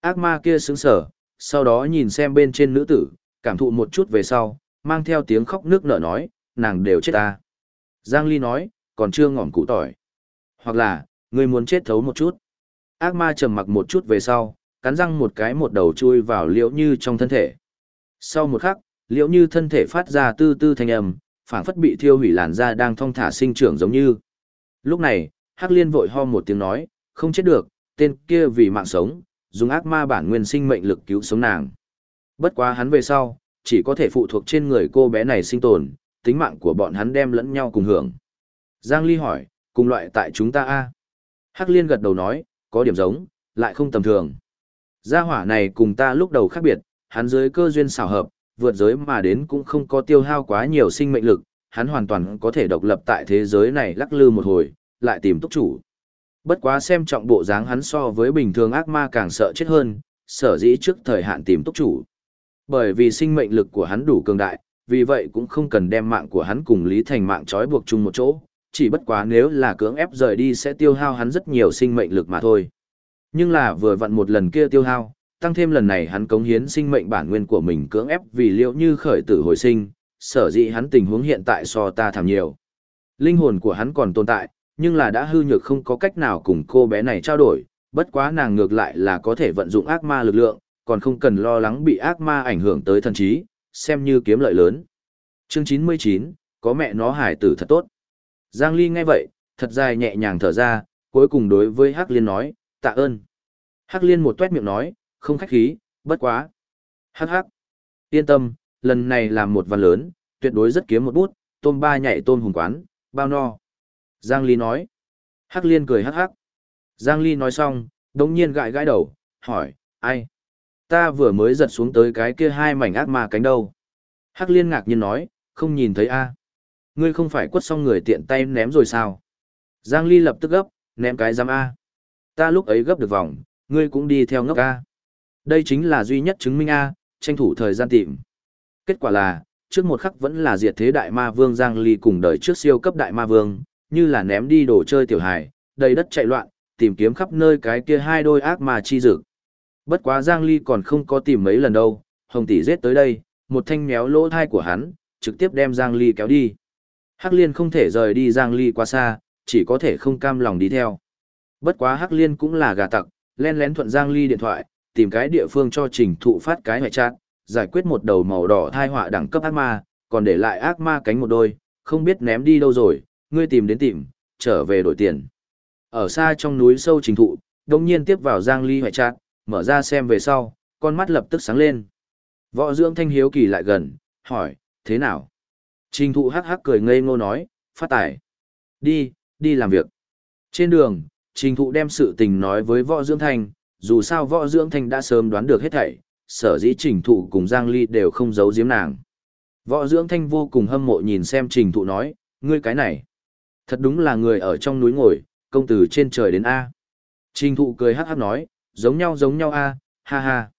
Ác ma kia sững sở, sau đó nhìn xem bên trên nữ tử, cảm thụ một chút về sau, mang theo tiếng khóc nước nở nói, nàng đều chết ta. Giang Ly nói, còn chưa ngỏm củ tỏi. Hoặc là, ngươi muốn chết thấu một chút. Ác ma trầm mặc một chút về sau, cắn răng một cái một đầu chui vào liễu như trong thân thể. Sau một khắc, liễu như thân thể phát ra tư tư thanh âm, phảng phất bị thiêu hủy làn da đang thong thả sinh trưởng giống như. Lúc này, Hắc Liên vội ho một tiếng nói, không chết được, tên kia vì mạng sống, dùng ác ma bản nguyên sinh mệnh lực cứu sống nàng. Bất quá hắn về sau, chỉ có thể phụ thuộc trên người cô bé này sinh tồn, tính mạng của bọn hắn đem lẫn nhau cùng hưởng. Giang Ly hỏi, cùng loại tại chúng ta a Hắc Liên gật đầu nói, có điểm giống, lại không tầm thường. Gia hỏa này cùng ta lúc đầu khác biệt, hắn dưới cơ duyên xảo hợp, vượt giới mà đến cũng không có tiêu hao quá nhiều sinh mệnh lực, hắn hoàn toàn có thể độc lập tại thế giới này lắc lư một hồi, lại tìm túc chủ. Bất quá xem trọng bộ dáng hắn so với bình thường ác ma càng sợ chết hơn, sở dĩ trước thời hạn tìm túc chủ. Bởi vì sinh mệnh lực của hắn đủ cường đại, vì vậy cũng không cần đem mạng của hắn cùng Lý Thành mạng trói buộc chung một chỗ, chỉ bất quá nếu là cưỡng ép rời đi sẽ tiêu hao hắn rất nhiều sinh mệnh lực mà thôi. Nhưng là vừa vặn một lần kia tiêu hao, tăng thêm lần này hắn cống hiến sinh mệnh bản nguyên của mình cưỡng ép vì liệu như khởi tử hồi sinh, sở dĩ hắn tình huống hiện tại so ta thảm nhiều. Linh hồn của hắn còn tồn tại, nhưng là đã hư nhược không có cách nào cùng cô bé này trao đổi, bất quá nàng ngược lại là có thể vận dụng ác ma lực lượng, còn không cần lo lắng bị ác ma ảnh hưởng tới thần trí, xem như kiếm lợi lớn. Chương 99, có mẹ nó hải tử thật tốt. Giang Ly nghe vậy, thật dài nhẹ nhàng thở ra, cuối cùng đối với Hắc Liên nói, tạ ơn. Hắc Liên một tuét miệng nói, không khách khí, bất quá. Hắc hắc. Yên tâm, lần này làm một văn lớn, tuyệt đối rất kiếm một bút, tôm ba nhảy tôm hùng quán, bao no. Giang Ly nói. Hắc Liên cười hắc hắc. Giang Ly nói xong, đống nhiên gãi gãi đầu, hỏi, ai? Ta vừa mới giật xuống tới cái kia hai mảnh ác ma cánh đâu. Hắc Liên ngạc nhiên nói, không nhìn thấy a Ngươi không phải quất xong người tiện tay ném rồi sao? Giang Ly lập tức gấp, ném cái giam A. Ta lúc ấy gấp được vòng, ngươi cũng đi theo ngốc A. Đây chính là duy nhất chứng minh A, tranh thủ thời gian tìm. Kết quả là, trước một khắc vẫn là diệt thế đại ma vương Giang Ly cùng đời trước siêu cấp đại ma vương, như là ném đi đồ chơi tiểu hài, đầy đất chạy loạn, tìm kiếm khắp nơi cái kia hai đôi ác ma chi dực. Bất quá Giang Ly còn không có tìm mấy lần đâu, Hồng tỷ giết tới đây, một thanh méo lỗ thai của hắn, trực tiếp đem Giang Ly kéo đi. Hắc Liên không thể rời đi Giang Ly quá xa, chỉ có thể không cam lòng đi theo. Bất quá Hắc Liên cũng là gà tặc, len lén thuận Giang Ly điện thoại, tìm cái địa phương cho trình thụ phát cái hoại trạng, giải quyết một đầu màu đỏ thai họa đẳng cấp ác ma, còn để lại ác ma cánh một đôi, không biết ném đi đâu rồi, ngươi tìm đến tìm, trở về đổi tiền. Ở xa trong núi sâu trình thụ, đồng nhiên tiếp vào Giang Ly hoại trạng, mở ra xem về sau, con mắt lập tức sáng lên. Võ dưỡng thanh hiếu kỳ lại gần, hỏi, thế nào? Trình thụ hắc hắc cười ngây ngô nói, phát tải. Đi, đi làm việc. Trên đường, trình thụ đem sự tình nói với võ dưỡng thanh, dù sao võ dưỡng thanh đã sớm đoán được hết thảy, sở dĩ trình thụ cùng Giang Ly đều không giấu giếm nàng. Võ dưỡng thanh vô cùng hâm mộ nhìn xem trình thụ nói, ngươi cái này. Thật đúng là người ở trong núi ngồi, công tử trên trời đến A. Trình thụ cười hắc hắc nói, giống nhau giống nhau A, ha ha.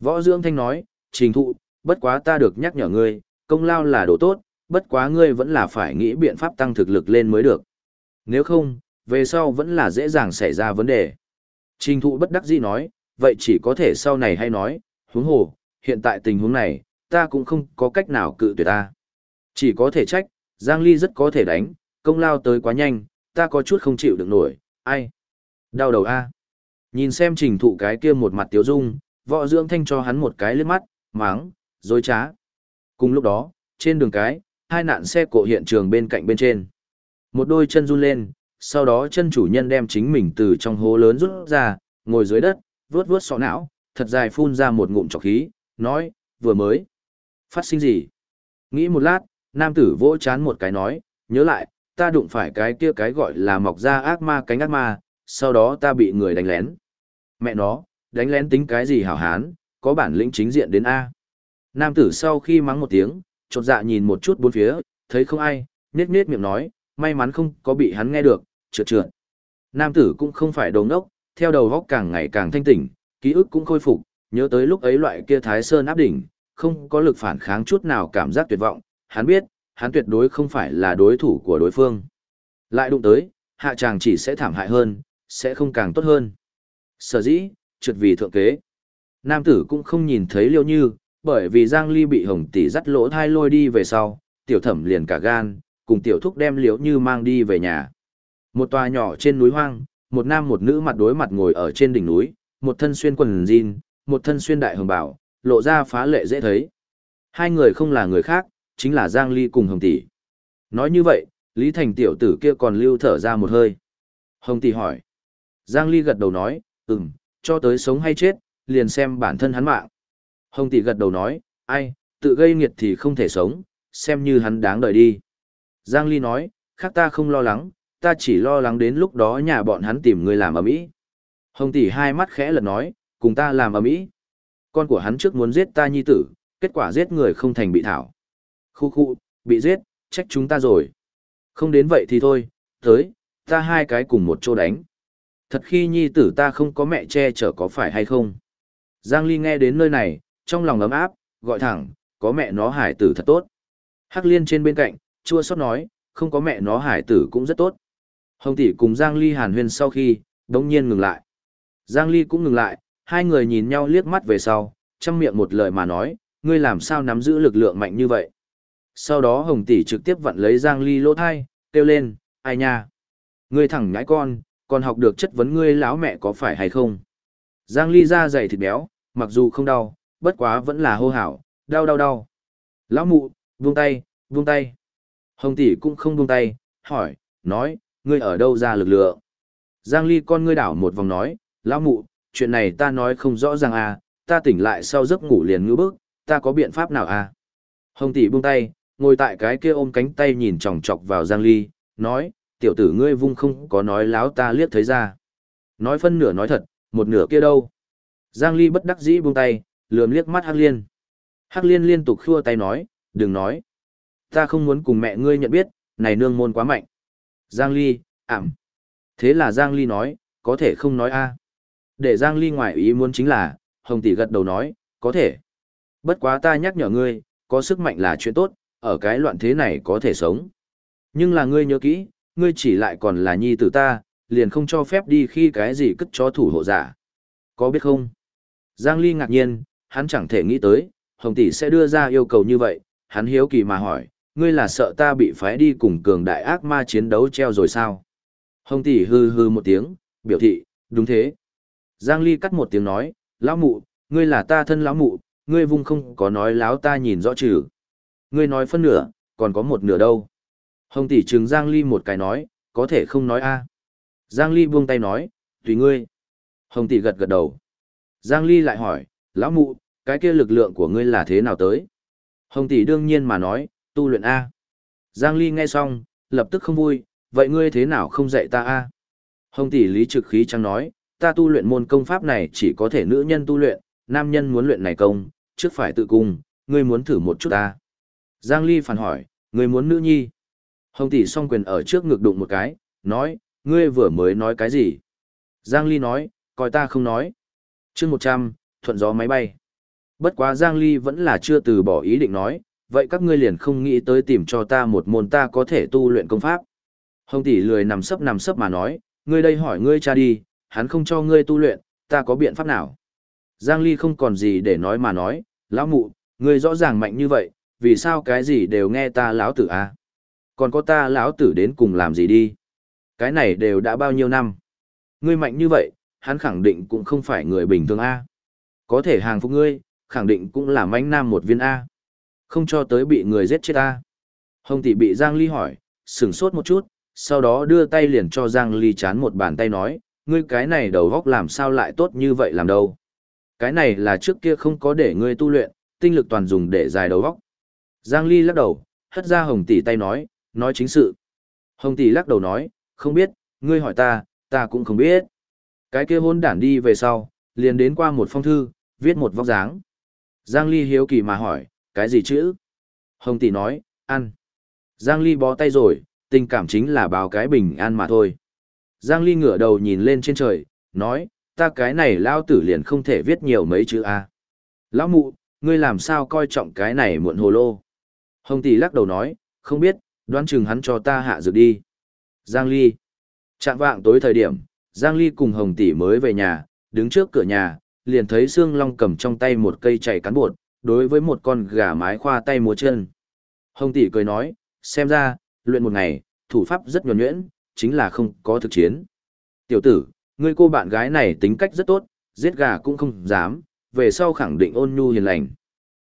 Võ dưỡng thanh nói, trình thụ, bất quá ta được nhắc nhở ngươi, công lao là đồ tốt, bất quá ngươi vẫn là phải nghĩ biện pháp tăng thực lực lên mới được. Nếu không, về sau vẫn là dễ dàng xảy ra vấn đề. Trình thụ bất đắc dĩ nói, vậy chỉ có thể sau này hay nói, huống hồ, hiện tại tình huống này, ta cũng không có cách nào cự tuyệt ta. Chỉ có thể trách, Giang Ly rất có thể đánh, công lao tới quá nhanh, ta có chút không chịu được nổi, ai? Đau đầu a. Nhìn xem trình thụ cái kia một mặt tiếu dung, võ dưỡng thanh cho hắn một cái liếc mắt, máng, dối trá. Cùng lúc đó, trên đường cái, hai nạn xe cộ hiện trường bên cạnh bên trên. Một đôi chân run lên, sau đó chân chủ nhân đem chính mình từ trong hố lớn rút ra, ngồi dưới đất, vuốt vuốt sọ não, thật dài phun ra một ngụm trọc khí, nói, vừa mới. Phát sinh gì? Nghĩ một lát, nam tử vỗ chán một cái nói, nhớ lại, ta đụng phải cái kia cái gọi là mọc ra ác ma cánh ác ma, sau đó ta bị người đánh lén. Mẹ nó, đánh lén tính cái gì hảo hán, có bản lĩnh chính diện đến A. Nam tử sau khi mắng một tiếng, chột dạ nhìn một chút bốn phía, thấy không ai, nết nết miệng nói, may mắn không có bị hắn nghe được, trượt trượt. Nam tử cũng không phải đồ ngốc, theo đầu góc càng ngày càng thanh tỉnh, ký ức cũng khôi phục, nhớ tới lúc ấy loại kia thái sơn áp đỉnh, không có lực phản kháng chút nào cảm giác tuyệt vọng, hắn biết, hắn tuyệt đối không phải là đối thủ của đối phương. Lại đụng tới, hạ chàng chỉ sẽ thảm hại hơn, sẽ không càng tốt hơn. Sở dĩ, trượt vì thượng kế. Nam tử cũng không nhìn thấy liêu như, bởi vì Giang Ly bị hồng tỷ dắt lỗ thai lôi đi về sau, tiểu thẩm liền cả gan, cùng tiểu thúc đem liễu như mang đi về nhà. Một tòa nhỏ trên núi hoang, một nam một nữ mặt đối mặt ngồi ở trên đỉnh núi, một thân xuyên quần jean, một thân xuyên đại hồng bảo, lộ ra phá lệ dễ thấy. Hai người không là người khác, chính là Giang Ly cùng Hồng Tỷ. Nói như vậy, Lý Thành tiểu tử kia còn lưu thở ra một hơi. Hồng Tỷ hỏi. Giang Ly gật đầu nói, ừm, cho tới sống hay chết, liền xem bản thân hắn mạng. Hồng Tỷ gật đầu nói, ai, tự gây nghiệt thì không thể sống, xem như hắn đáng đợi đi. Giang Ly nói, khác ta không lo lắng, ta chỉ lo lắng đến lúc đó nhà bọn hắn tìm người làm ở mỹ. Hồng tỷ hai mắt khẽ lật nói, cùng ta làm ở mỹ. Con của hắn trước muốn giết ta nhi tử, kết quả giết người không thành bị thảo. Khu khu, bị giết, trách chúng ta rồi. Không đến vậy thì thôi, tới, ta hai cái cùng một chỗ đánh. Thật khi nhi tử ta không có mẹ che chở có phải hay không? Giang Ly nghe đến nơi này, trong lòng ấm áp, gọi thẳng, có mẹ nó hải tử thật tốt. Hắc liên trên bên cạnh, chua xót nói, không có mẹ nó hải tử cũng rất tốt. Hồng tỷ cùng Giang Ly hàn huyên sau khi, đống nhiên ngừng lại. Giang Ly cũng ngừng lại, hai người nhìn nhau liếc mắt về sau, chăm miệng một lời mà nói, ngươi làm sao nắm giữ lực lượng mạnh như vậy. Sau đó Hồng tỷ trực tiếp vặn lấy Giang Ly lỗ thai, kêu lên, ai nha. Ngươi thẳng nhãi con, còn học được chất vấn ngươi lão mẹ có phải hay không. Giang Ly da dày thịt béo, mặc dù không đau, bất quá vẫn là hô hào, đau đau đau. Lão mụ, buông tay, buông tay. Hồng tỷ cũng không buông tay, hỏi, nói, ngươi ở đâu ra lực lượng? Giang Ly con ngươi đảo một vòng nói, lão mụ, chuyện này ta nói không rõ ràng à, ta tỉnh lại sau giấc ngủ liền ngữ bức, ta có biện pháp nào à? Hồng tỷ buông tay, ngồi tại cái kia ôm cánh tay nhìn chòng chọc vào Giang Ly, nói, tiểu tử ngươi vung không có nói láo ta liếc thấy ra. Nói phân nửa nói thật, một nửa kia đâu. Giang Ly bất đắc dĩ buông tay, lườm liếc mắt Hắc Liên. Hắc Liên liên tục khua tay nói, đừng nói. Ta không muốn cùng mẹ ngươi nhận biết, này nương môn quá mạnh. Giang Ly, ảm. Thế là Giang Ly nói, có thể không nói a. Để Giang Ly ngoài ý muốn chính là, Hồng Tỷ gật đầu nói, có thể. Bất quá ta nhắc nhở ngươi, có sức mạnh là chuyện tốt, ở cái loạn thế này có thể sống. Nhưng là ngươi nhớ kỹ, ngươi chỉ lại còn là nhi tử ta, liền không cho phép đi khi cái gì cất cho thủ hộ giả. Có biết không? Giang Ly ngạc nhiên, hắn chẳng thể nghĩ tới, Hồng Tỷ sẽ đưa ra yêu cầu như vậy, hắn hiếu kỳ mà hỏi, ngươi là sợ ta bị phái đi cùng cường đại ác ma chiến đấu treo rồi sao? Hồng tỷ hư hư một tiếng, biểu thị, đúng thế. Giang Ly cắt một tiếng nói, lão mụ, ngươi là ta thân lão mụ, ngươi vung không có nói láo ta nhìn rõ trừ. Ngươi nói phân nửa, còn có một nửa đâu. Hồng tỷ trừng Giang Ly một cái nói, có thể không nói a. Giang Ly buông tay nói, tùy ngươi. Hồng tỷ gật gật đầu. Giang Ly lại hỏi, lão mụ, cái kia lực lượng của ngươi là thế nào tới? Hồng tỷ đương nhiên mà nói, tu luyện A. Giang Ly nghe xong, lập tức không vui, vậy ngươi thế nào không dạy ta A? Hồng tỷ lý trực khí chẳng nói, ta tu luyện môn công pháp này chỉ có thể nữ nhân tu luyện, nam nhân muốn luyện này công, trước phải tự cung, ngươi muốn thử một chút ta. Giang Ly phản hỏi, ngươi muốn nữ nhi? Hồng tỷ song quyền ở trước ngực đụng một cái, nói, ngươi vừa mới nói cái gì? Giang Ly nói, coi ta không nói. chương 100, thuận gió máy bay. Bất quá Giang Ly vẫn là chưa từ bỏ ý định nói, vậy các ngươi liền không nghĩ tới tìm cho ta một môn ta có thể tu luyện công pháp. Hồng tỷ lười nằm sấp nằm sấp mà nói, ngươi đây hỏi ngươi cha đi, hắn không cho ngươi tu luyện, ta có biện pháp nào? Giang Ly không còn gì để nói mà nói, lão mụ, ngươi rõ ràng mạnh như vậy, vì sao cái gì đều nghe ta lão tử à? Còn có ta lão tử đến cùng làm gì đi? Cái này đều đã bao nhiêu năm? Ngươi mạnh như vậy, hắn khẳng định cũng không phải người bình thường a. Có thể hàng phục ngươi, khẳng định cũng là manh nam một viên a. Không cho tới bị người giết chết a Hồng tỷ bị Giang Ly hỏi, sửng sốt một chút, sau đó đưa tay liền cho Giang Ly chán một bàn tay nói, ngươi cái này đầu góc làm sao lại tốt như vậy làm đâu. Cái này là trước kia không có để ngươi tu luyện, tinh lực toàn dùng để dài đầu góc. Giang Ly lắc đầu, hất ra Hồng Tỷ tay nói, nói chính sự. Hồng Tỷ lắc đầu nói, không biết, ngươi hỏi ta, ta cũng không biết. Cái kia hôn đản đi về sau, liền đến qua một phong thư, viết một vóc dáng. Giang Ly hiếu kỳ mà hỏi, cái gì chữ? Hồng Tỷ nói, ăn. Giang Ly bó tay rồi, tình cảm chính là báo cái bình an mà thôi. Giang Ly ngửa đầu nhìn lên trên trời, nói, ta cái này lao tử liền không thể viết nhiều mấy chữ A. Lão mụ, ngươi làm sao coi trọng cái này muộn hồ lô? Hồng Tỷ lắc đầu nói, không biết, đoán chừng hắn cho ta hạ dược đi. Giang Ly. Trạng vạng tối thời điểm, Giang Ly cùng Hồng Tỷ mới về nhà, đứng trước cửa nhà, liền thấy Sương Long cầm trong tay một cây chảy cán bột, đối với một con gà mái khoa tay múa chân. Hồng Tỷ cười nói, xem ra, luyện một ngày, thủ pháp rất nhuẩn nhuyễn, chính là không có thực chiến. Tiểu tử, ngươi cô bạn gái này tính cách rất tốt, giết gà cũng không dám, về sau khẳng định ôn nhu hiền lành.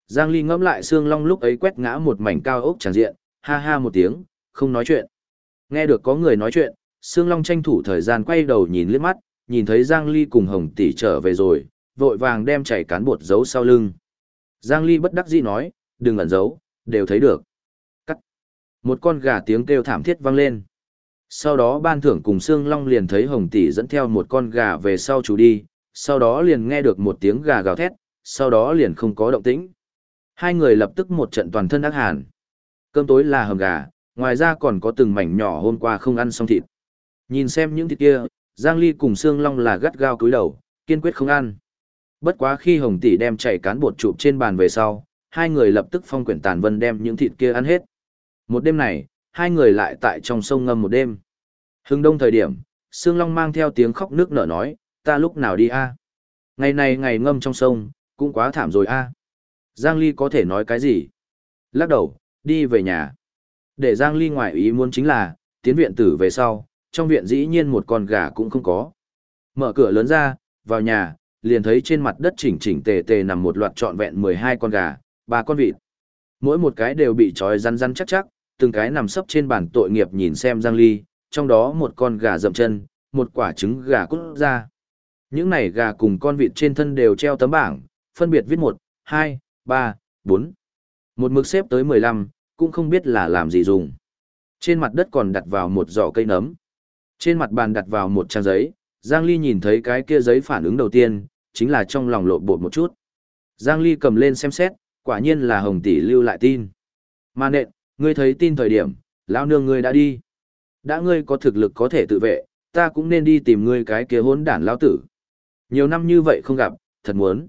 Giang Ly ngẫm lại Sương Long lúc ấy quét ngã một mảnh cao ốc tràn diện, ha ha một tiếng, không nói chuyện. Nghe được có người nói chuyện, Sương Long tranh thủ thời gian quay đầu nhìn liếc mắt, nhìn thấy Giang Ly cùng Hồng Tỷ trở về rồi, vội vàng đem chảy cán bột giấu sau lưng. Giang Ly bất đắc dĩ nói, đừng ẩn giấu, đều thấy được. Cắt. Một con gà tiếng kêu thảm thiết vang lên. Sau đó ban thưởng cùng Sương Long liền thấy Hồng Tỷ dẫn theo một con gà về sau chủ đi, sau đó liền nghe được một tiếng gà gào thét, sau đó liền không có động tĩnh. Hai người lập tức một trận toàn thân ác hàn. Cơm tối là hầm gà, ngoài ra còn có từng mảnh nhỏ hôm qua không ăn xong thịt. Nhìn xem những thịt kia, Giang Ly cùng Sương Long là gắt gao cúi đầu, kiên quyết không ăn. Bất quá khi Hồng Tỷ đem chảy cán bột chụp trên bàn về sau, hai người lập tức phong quyển tàn vân đem những thịt kia ăn hết. Một đêm này, hai người lại tại trong sông ngâm một đêm. Hưng đông thời điểm, Sương Long mang theo tiếng khóc nước nở nói, ta lúc nào đi a? Ngày này ngày ngâm trong sông, cũng quá thảm rồi a. Giang Ly có thể nói cái gì? Lắc đầu, đi về nhà. Để Giang Ly ngoại ý muốn chính là, tiến viện tử về sau, trong viện dĩ nhiên một con gà cũng không có. Mở cửa lớn ra, vào nhà, liền thấy trên mặt đất chỉnh chỉnh tề tề nằm một loạt trọn vẹn 12 con gà, ba con vịt. Mỗi một cái đều bị trói rắn rắn chắc chắc, từng cái nằm sấp trên bàn tội nghiệp nhìn xem Giang Ly, trong đó một con gà dậm chân, một quả trứng gà cút ra. Những này gà cùng con vịt trên thân đều treo tấm bảng, phân biệt viết 1, 2, 3, 4. Một mực xếp tới 15, cũng không biết là làm gì dùng. Trên mặt đất còn đặt vào một giỏ cây nấm. Trên mặt bàn đặt vào một trang giấy, Giang Ly nhìn thấy cái kia giấy phản ứng đầu tiên, chính là trong lòng lộn bột một chút. Giang Ly cầm lên xem xét, quả nhiên là Hồng Tỷ lưu lại tin. Mà nện, ngươi thấy tin thời điểm, lão nương ngươi đã đi. Đã ngươi có thực lực có thể tự vệ, ta cũng nên đi tìm ngươi cái kia hỗn đản lão tử. Nhiều năm như vậy không gặp, thật muốn.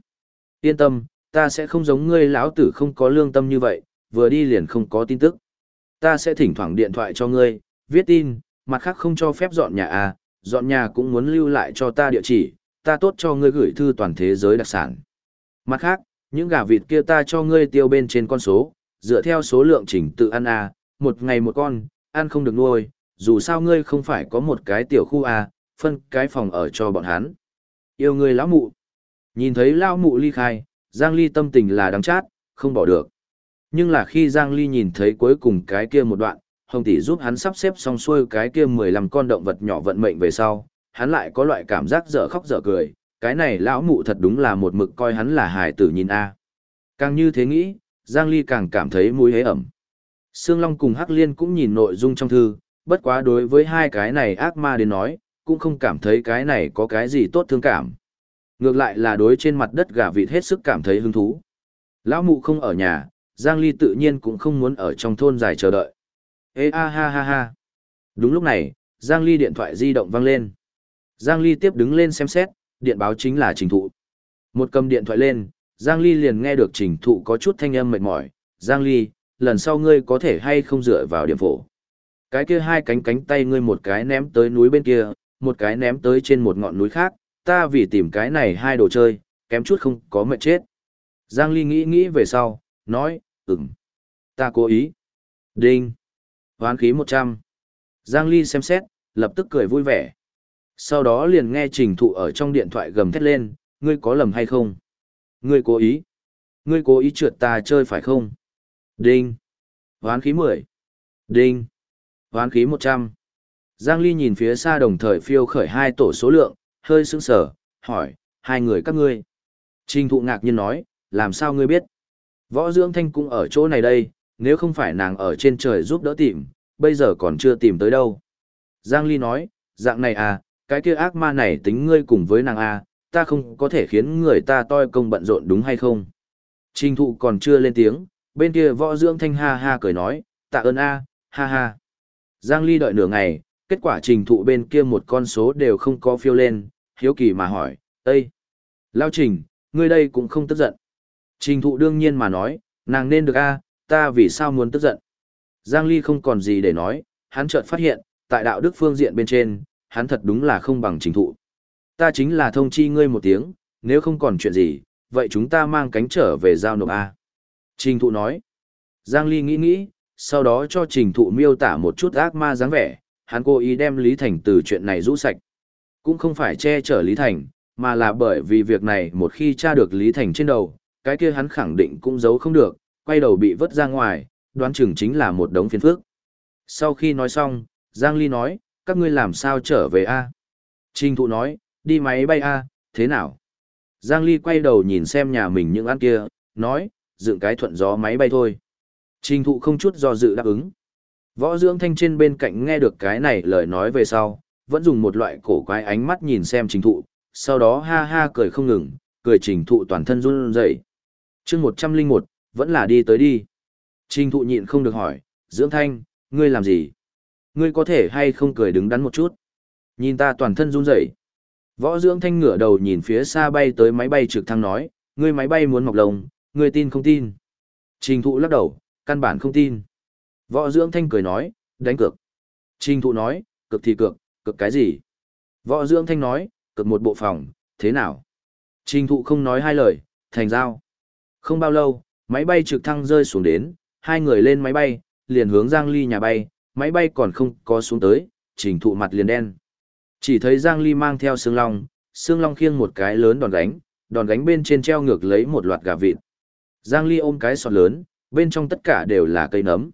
Yên tâm, ta sẽ không giống ngươi lão tử không có lương tâm như vậy, vừa đi liền không có tin tức. Ta sẽ thỉnh thoảng điện thoại cho ngươi, viết tin, mặt khác không cho phép dọn nhà à, dọn nhà cũng muốn lưu lại cho ta địa chỉ, ta tốt cho ngươi gửi thư toàn thế giới đặc sản. Mặt khác, những gà vịt kia ta cho ngươi tiêu bên trên con số, dựa theo số lượng chỉnh tự ăn à, một ngày một con, ăn không được nuôi, dù sao ngươi không phải có một cái tiểu khu à, phân cái phòng ở cho bọn hắn. Yêu ngươi lão mụ. Nhìn thấy lão mụ ly khai, Giang Ly tâm tình là đáng chát, không bỏ được. Nhưng là khi Giang Ly nhìn thấy cuối cùng cái kia một đoạn, Hồng Tỷ giúp hắn sắp xếp xong xuôi cái kia 15 con động vật nhỏ vận mệnh về sau, hắn lại có loại cảm giác dở khóc dở cười, cái này lão mụ thật đúng là một mực coi hắn là hài tử nhìn a. Càng như thế nghĩ, Giang Ly càng cảm thấy mũi hế ẩm. Sương Long cùng Hắc Liên cũng nhìn nội dung trong thư, bất quá đối với hai cái này ác ma đến nói, cũng không cảm thấy cái này có cái gì tốt thương cảm. Ngược lại là đối trên mặt đất gà vịt hết sức cảm thấy hứng thú. Lão mụ không ở nhà, Giang Ly tự nhiên cũng không muốn ở trong thôn dài chờ đợi. Ê a ha ha ha. Đúng lúc này, Giang Ly điện thoại di động vang lên. Giang Ly tiếp đứng lên xem xét, điện báo chính là trình thụ. Một cầm điện thoại lên, Giang Ly liền nghe được trình thụ có chút thanh âm mệt mỏi. Giang Ly, lần sau ngươi có thể hay không dựa vào điểm phổ. Cái kia hai cánh cánh tay ngươi một cái ném tới núi bên kia, một cái ném tới trên một ngọn núi khác, ta vì tìm cái này hai đồ chơi, kém chút không có mệt chết. Giang Ly nghĩ nghĩ về sau, nói, ừm, ta cố ý. Đinh. Hoán khí 100. Giang Ly xem xét, lập tức cười vui vẻ. Sau đó liền nghe trình thụ ở trong điện thoại gầm thét lên, ngươi có lầm hay không? Ngươi cố ý. Ngươi cố ý trượt ta chơi phải không? Đinh. Hoán khí 10. Đinh. Hoán khí 100. Giang Ly nhìn phía xa đồng thời phiêu khởi hai tổ số lượng, hơi sững sờ, hỏi, hai người các ngươi. Trình thụ ngạc nhiên nói, làm sao ngươi biết? Võ dưỡng thanh cũng ở chỗ này đây, nếu không phải nàng ở trên trời giúp đỡ tìm, bây giờ còn chưa tìm tới đâu. Giang Ly nói, dạng này à, cái kia ác ma này tính ngươi cùng với nàng à, ta không có thể khiến người ta toi công bận rộn đúng hay không? Trình thụ còn chưa lên tiếng, bên kia võ dưỡng thanh ha ha cười nói, tạ ơn a, ha ha. Giang Ly đợi nửa ngày, kết quả trình thụ bên kia một con số đều không có phiêu lên, hiếu kỳ mà hỏi, Ây! Lao trình, ngươi đây cũng không tức giận. Trình thụ đương nhiên mà nói, nàng nên được a, ta vì sao muốn tức giận. Giang Ly không còn gì để nói, hắn chợt phát hiện, tại đạo đức phương diện bên trên, hắn thật đúng là không bằng trình thụ. Ta chính là thông chi ngươi một tiếng, nếu không còn chuyện gì, vậy chúng ta mang cánh trở về giao nộp A. Trình thụ nói. Giang Ly nghĩ nghĩ, sau đó cho trình thụ miêu tả một chút ác ma dáng vẻ, hắn cố ý đem Lý Thành từ chuyện này rũ sạch. Cũng không phải che chở Lý Thành, mà là bởi vì việc này một khi tra được Lý Thành trên đầu, cái kia hắn khẳng định cũng giấu không được, quay đầu bị vứt ra ngoài, đoán chừng chính là một đống phiền phức. Sau khi nói xong, Giang Ly nói, các ngươi làm sao trở về A? Trình thụ nói, đi máy bay A, thế nào? Giang Ly quay đầu nhìn xem nhà mình những ăn kia, nói, dựng cái thuận gió máy bay thôi. Trình thụ không chút do dự đáp ứng. Võ dưỡng thanh trên bên cạnh nghe được cái này lời nói về sau, vẫn dùng một loại cổ quái ánh mắt nhìn xem trình thụ, sau đó ha ha cười không ngừng, cười trình thụ toàn thân run rẩy. chương 101, vẫn là đi tới đi. Trình thụ nhịn không được hỏi, dưỡng thanh, ngươi làm gì? Ngươi có thể hay không cười đứng đắn một chút? Nhìn ta toàn thân run rẩy. Võ dưỡng thanh ngửa đầu nhìn phía xa bay tới máy bay trực thăng nói, ngươi máy bay muốn mọc lông, ngươi tin không tin? Trình thụ lắc đầu, căn bản không tin. Võ dưỡng thanh cười nói, đánh cược. Trình thụ nói, cực thì cược, cực cái gì? Võ dưỡng thanh nói, cực một bộ phòng, thế nào? Trình thụ không nói hai lời, thành giao. Không bao lâu, máy bay trực thăng rơi xuống đến, hai người lên máy bay, liền hướng Giang Ly nhà bay, máy bay còn không có xuống tới, trình thụ mặt liền đen. Chỉ thấy Giang Ly mang theo xương long, xương long khiêng một cái lớn đòn gánh, đòn gánh bên trên treo ngược lấy một loạt gà vịt. Giang Ly ôm cái sọt lớn, bên trong tất cả đều là cây nấm.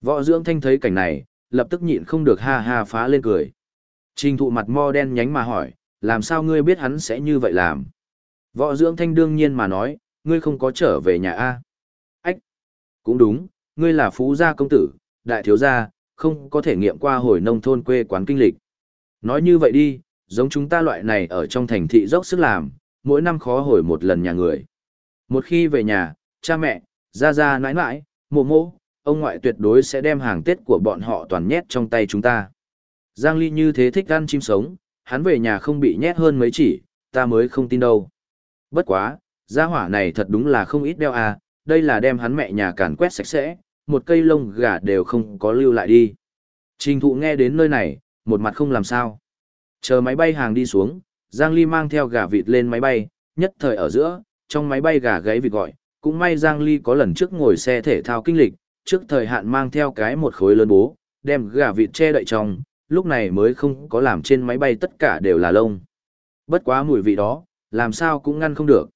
Võ dưỡng thanh thấy cảnh này, lập tức nhịn không được ha ha phá lên cười. Trình thụ mặt mo đen nhánh mà hỏi, làm sao ngươi biết hắn sẽ như vậy làm? Võ dưỡng thanh đương nhiên mà nói, ngươi không có trở về nhà A. Ách! Cũng đúng, ngươi là phú gia công tử, đại thiếu gia, không có thể nghiệm qua hồi nông thôn quê quán kinh lịch. Nói như vậy đi, giống chúng ta loại này ở trong thành thị dốc sức làm, mỗi năm khó hồi một lần nhà người. Một khi về nhà, cha mẹ, gia gia nãi nãi, mộ mộ, ông ngoại tuyệt đối sẽ đem hàng Tết của bọn họ toàn nhét trong tay chúng ta. Giang Ly như thế thích ăn chim sống, hắn về nhà không bị nhét hơn mấy chỉ, ta mới không tin đâu. Bất quá, gia hỏa này thật đúng là không ít đeo à, đây là đem hắn mẹ nhà càn quét sạch sẽ, một cây lông gà đều không có lưu lại đi. Trình thụ nghe đến nơi này, một mặt không làm sao. Chờ máy bay hàng đi xuống, Giang Ly mang theo gà vịt lên máy bay, nhất thời ở giữa, trong máy bay gà gáy vịt gọi, cũng may Giang Ly có lần trước ngồi xe thể thao kinh lịch, trước thời hạn mang theo cái một khối lớn bố, đem gà vịt che đậy trong, lúc này mới không có làm trên máy bay tất cả đều là lông. Bất quá mùi vị đó, làm sao cũng ngăn không được.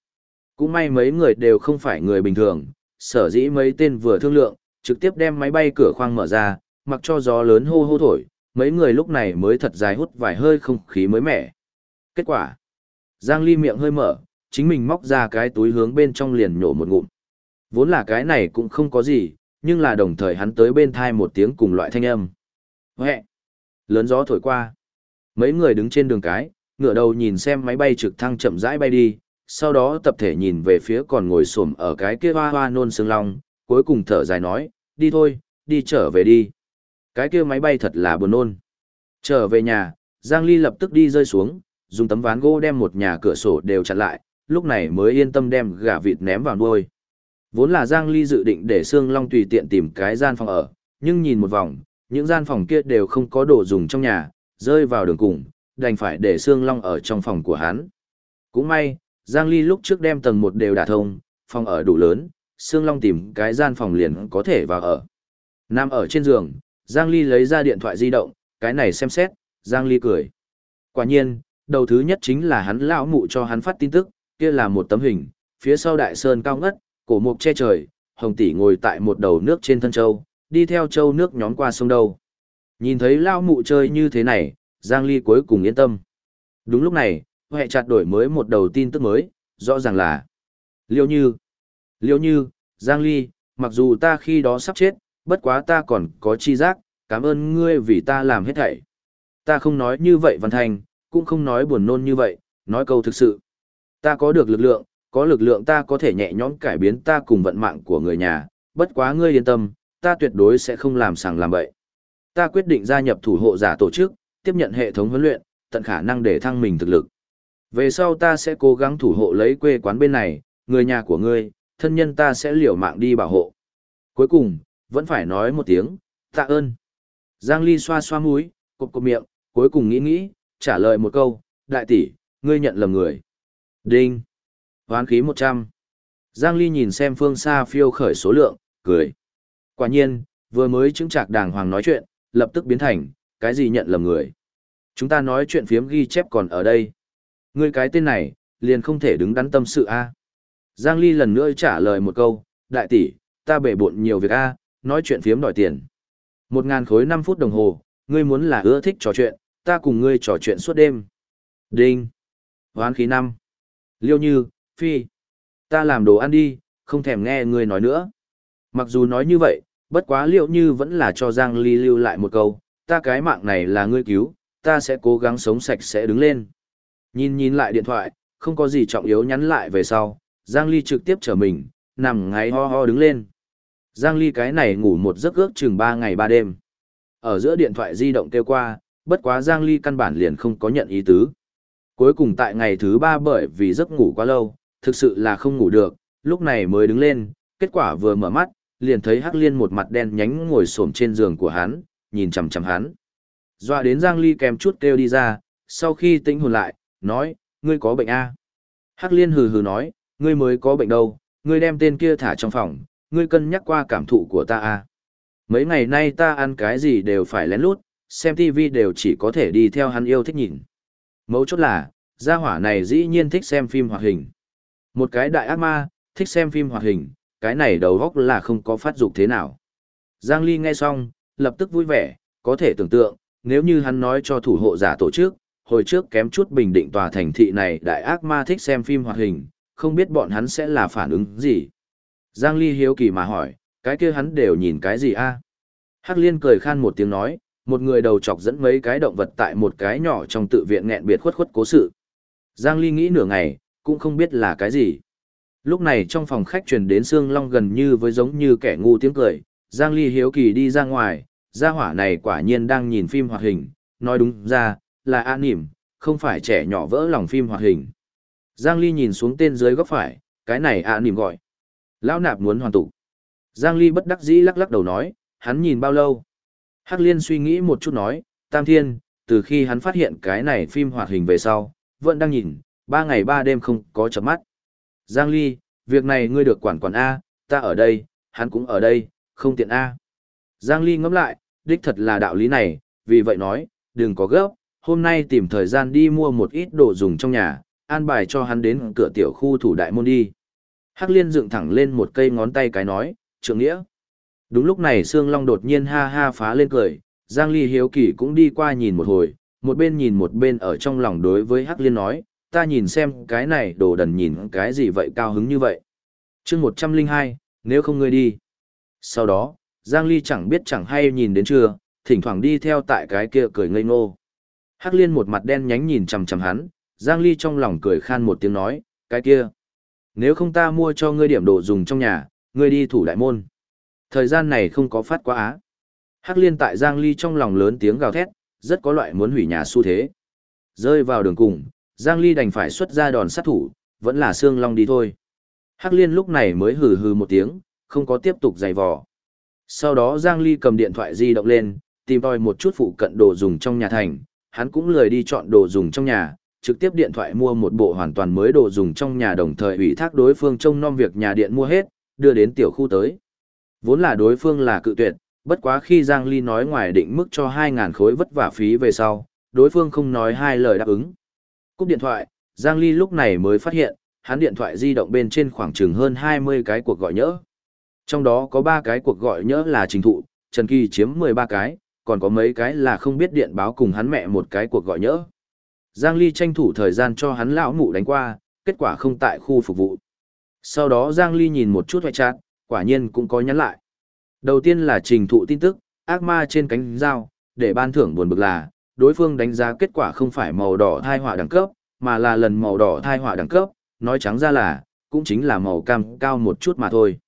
Cũng may mấy người đều không phải người bình thường, sở dĩ mấy tên vừa thương lượng, trực tiếp đem máy bay cửa khoang mở ra, mặc cho gió lớn hô hô thổi, mấy người lúc này mới thật dài hút vài hơi không khí mới mẻ. Kết quả, Giang Ly miệng hơi mở, chính mình móc ra cái túi hướng bên trong liền nhổ một ngụm. Vốn là cái này cũng không có gì, nhưng là đồng thời hắn tới bên thai một tiếng cùng loại thanh âm. Huệ! Lớn gió thổi qua. Mấy người đứng trên đường cái, ngửa đầu nhìn xem máy bay trực thăng chậm rãi bay đi, sau đó tập thể nhìn về phía còn ngồi xổm ở cái kia hoa hoa nôn xương long, cuối cùng thở dài nói, đi thôi, đi trở về đi. Cái kia máy bay thật là buồn nôn. Trở về nhà, Giang Ly lập tức đi rơi xuống, dùng tấm ván gỗ đem một nhà cửa sổ đều chặn lại, lúc này mới yên tâm đem gà vịt ném vào nuôi. Vốn là Giang Ly dự định để Sương Long tùy tiện tìm cái gian phòng ở, nhưng nhìn một vòng, những gian phòng kia đều không có đồ dùng trong nhà, rơi vào đường cùng, đành phải để Sương Long ở trong phòng của hắn. Cũng may, Giang Ly lúc trước đem tầng một đều đả thông, phòng ở đủ lớn, Sương Long tìm cái gian phòng liền có thể vào ở. Nằm ở trên giường, Giang Ly lấy ra điện thoại di động, cái này xem xét, Giang Ly cười. Quả nhiên, đầu thứ nhất chính là hắn lão mụ cho hắn phát tin tức, kia là một tấm hình, phía sau đại sơn cao ngất, cổ mục che trời, hồng tỷ ngồi tại một đầu nước trên thân châu, đi theo châu nước nhóm qua sông đâu. Nhìn thấy lao mụ chơi như thế này, Giang Ly cuối cùng yên tâm. Đúng lúc này, hệ chặt đổi mới một đầu tin tức mới, rõ ràng là Liêu Như. Liêu Như, Giang Ly, mặc dù ta khi đó sắp chết, bất quá ta còn có chi giác, cảm ơn ngươi vì ta làm hết thảy. Ta không nói như vậy Văn Thành, cũng không nói buồn nôn như vậy, nói câu thực sự. Ta có được lực lượng, có lực lượng ta có thể nhẹ nhõm cải biến ta cùng vận mạng của người nhà, bất quá ngươi yên tâm, ta tuyệt đối sẽ không làm sàng làm bậy. Ta quyết định gia nhập thủ hộ giả tổ chức, tiếp nhận hệ thống huấn luyện, tận khả năng để thăng mình thực lực. Về sau ta sẽ cố gắng thủ hộ lấy quê quán bên này, người nhà của ngươi, thân nhân ta sẽ liều mạng đi bảo hộ. Cuối cùng, vẫn phải nói một tiếng, tạ ơn. Giang Ly xoa xoa mũi, cộp cộp miệng, cuối cùng nghĩ nghĩ, trả lời một câu, đại tỷ, ngươi nhận lầm người. Đinh. Hoán khí 100. Giang Ly nhìn xem phương xa phiêu khởi số lượng, cười. Quả nhiên, vừa mới chứng trạc đàng hoàng nói chuyện, lập tức biến thành, cái gì nhận lầm người. Chúng ta nói chuyện phiếm ghi chép còn ở đây. Ngươi cái tên này, liền không thể đứng đắn tâm sự a. Giang Ly lần nữa trả lời một câu, đại tỷ, ta bể bộn nhiều việc a, nói chuyện phiếm đòi tiền. Một ngàn khối 5 phút đồng hồ, ngươi muốn là ưa thích trò chuyện, ta cùng ngươi trò chuyện suốt đêm. Đinh. Hoán khí năm. Liêu như, phi. Ta làm đồ ăn đi, không thèm nghe ngươi nói nữa. Mặc dù nói như vậy, bất quá liệu như vẫn là cho Giang Ly lưu lại một câu, ta cái mạng này là ngươi cứu, ta sẽ cố gắng sống sạch sẽ đứng lên. Nhìn nhìn lại điện thoại, không có gì trọng yếu nhắn lại về sau, Giang Ly trực tiếp trở mình, nằm ngáy ho ho đứng lên. Giang Ly cái này ngủ một giấc ước chừng 3 ngày 3 đêm. Ở giữa điện thoại di động kêu qua, bất quá Giang Ly căn bản liền không có nhận ý tứ. Cuối cùng tại ngày thứ 3 bởi vì giấc ngủ quá lâu, thực sự là không ngủ được, lúc này mới đứng lên, kết quả vừa mở mắt, liền thấy Hắc Liên một mặt đen nhánh ngồi xổm trên giường của hắn, nhìn chằm chằm hắn. dọa đến Giang Ly kèm chút kêu đi ra, sau khi tĩnh hồn lại, nói, ngươi có bệnh a? Hắc Liên hừ hừ nói, ngươi mới có bệnh đâu, ngươi đem tên kia thả trong phòng, ngươi cân nhắc qua cảm thụ của ta a. Mấy ngày nay ta ăn cái gì đều phải lén lút, xem tivi đều chỉ có thể đi theo hắn yêu thích nhìn. Mấu chốt là, gia hỏa này dĩ nhiên thích xem phim hoạt hình. Một cái đại ác ma, thích xem phim hoạt hình, cái này đầu góc là không có phát dục thế nào. Giang Ly nghe xong, lập tức vui vẻ, có thể tưởng tượng, nếu như hắn nói cho thủ hộ giả tổ chức, hồi trước kém chút bình định tòa thành thị này đại ác ma thích xem phim hoạt hình, không biết bọn hắn sẽ là phản ứng gì. Giang Ly hiếu kỳ mà hỏi, cái kia hắn đều nhìn cái gì a? Hắc Liên cười khan một tiếng nói, một người đầu chọc dẫn mấy cái động vật tại một cái nhỏ trong tự viện nghẹn biệt khuất khuất cố sự. Giang Ly nghĩ nửa ngày, cũng không biết là cái gì. Lúc này trong phòng khách truyền đến Sương Long gần như với giống như kẻ ngu tiếng cười, Giang Ly hiếu kỳ đi ra ngoài, gia hỏa này quả nhiên đang nhìn phim hoạt hình, nói đúng ra, là an nỉm, không phải trẻ nhỏ vỡ lòng phim hoạt hình. Giang Ly nhìn xuống tên dưới góc phải, cái này an nỉm gọi. Lão nạp muốn hoàn tụ. Giang Ly bất đắc dĩ lắc lắc đầu nói, hắn nhìn bao lâu? Hắc Liên suy nghĩ một chút nói, Tam Thiên, từ khi hắn phát hiện cái này phim hoạt hình về sau, vẫn đang nhìn, ba ngày ba đêm không có chấm mắt. Giang Ly, việc này ngươi được quản quản A, ta ở đây, hắn cũng ở đây, không tiện A. Giang Ly ngẫm lại, đích thật là đạo lý này, vì vậy nói, đừng có gấp, hôm nay tìm thời gian đi mua một ít đồ dùng trong nhà, an bài cho hắn đến cửa tiểu khu thủ đại môn đi. Hắc Liên dựng thẳng lên một cây ngón tay cái nói, trượng nghĩa. Đúng lúc này Sương Long đột nhiên ha ha phá lên cười, Giang Ly hiếu kỳ cũng đi qua nhìn một hồi, một bên nhìn một bên ở trong lòng đối với Hắc Liên nói, ta nhìn xem cái này đồ đần nhìn cái gì vậy cao hứng như vậy. chương 102, nếu không ngươi đi. Sau đó, Giang Ly chẳng biết chẳng hay nhìn đến chưa, thỉnh thoảng đi theo tại cái kia cười ngây ngô. Hắc Liên một mặt đen nhánh nhìn chằm chằm hắn, Giang Ly trong lòng cười khan một tiếng nói, cái kia. Nếu không ta mua cho ngươi điểm đồ dùng trong nhà, ngươi đi thủ đại môn. Thời gian này không có phát quá á. Hắc liên tại Giang Ly trong lòng lớn tiếng gào thét, rất có loại muốn hủy nhà xu thế. Rơi vào đường cùng, Giang Ly đành phải xuất ra đòn sát thủ, vẫn là xương long đi thôi. Hắc liên lúc này mới hừ hừ một tiếng, không có tiếp tục giày vò. Sau đó Giang Ly cầm điện thoại di động lên, tìm tòi một chút phụ cận đồ dùng trong nhà thành, hắn cũng lười đi chọn đồ dùng trong nhà, trực tiếp điện thoại mua một bộ hoàn toàn mới đồ dùng trong nhà đồng thời ủy thác đối phương trông nom việc nhà điện mua hết, đưa đến tiểu khu tới. Vốn là đối phương là cự tuyệt, bất quá khi Giang Ly nói ngoài định mức cho 2.000 khối vất vả phí về sau, đối phương không nói hai lời đáp ứng. Cúp điện thoại, Giang Ly lúc này mới phát hiện, hắn điện thoại di động bên trên khoảng chừng hơn 20 cái cuộc gọi nhỡ. Trong đó có 3 cái cuộc gọi nhỡ là trình thụ, Trần Kỳ chiếm 13 cái, còn có mấy cái là không biết điện báo cùng hắn mẹ một cái cuộc gọi nhỡ. Giang Ly tranh thủ thời gian cho hắn lão mụ đánh qua, kết quả không tại khu phục vụ. Sau đó Giang Ly nhìn một chút hoại chát, quả nhiên cũng có nhắn lại. Đầu tiên là trình thụ tin tức, ác ma trên cánh dao, để ban thưởng buồn bực là, đối phương đánh giá kết quả không phải màu đỏ thai họa đẳng cấp, mà là lần màu đỏ thai họa đẳng cấp, nói trắng ra là, cũng chính là màu cam cao một chút mà thôi.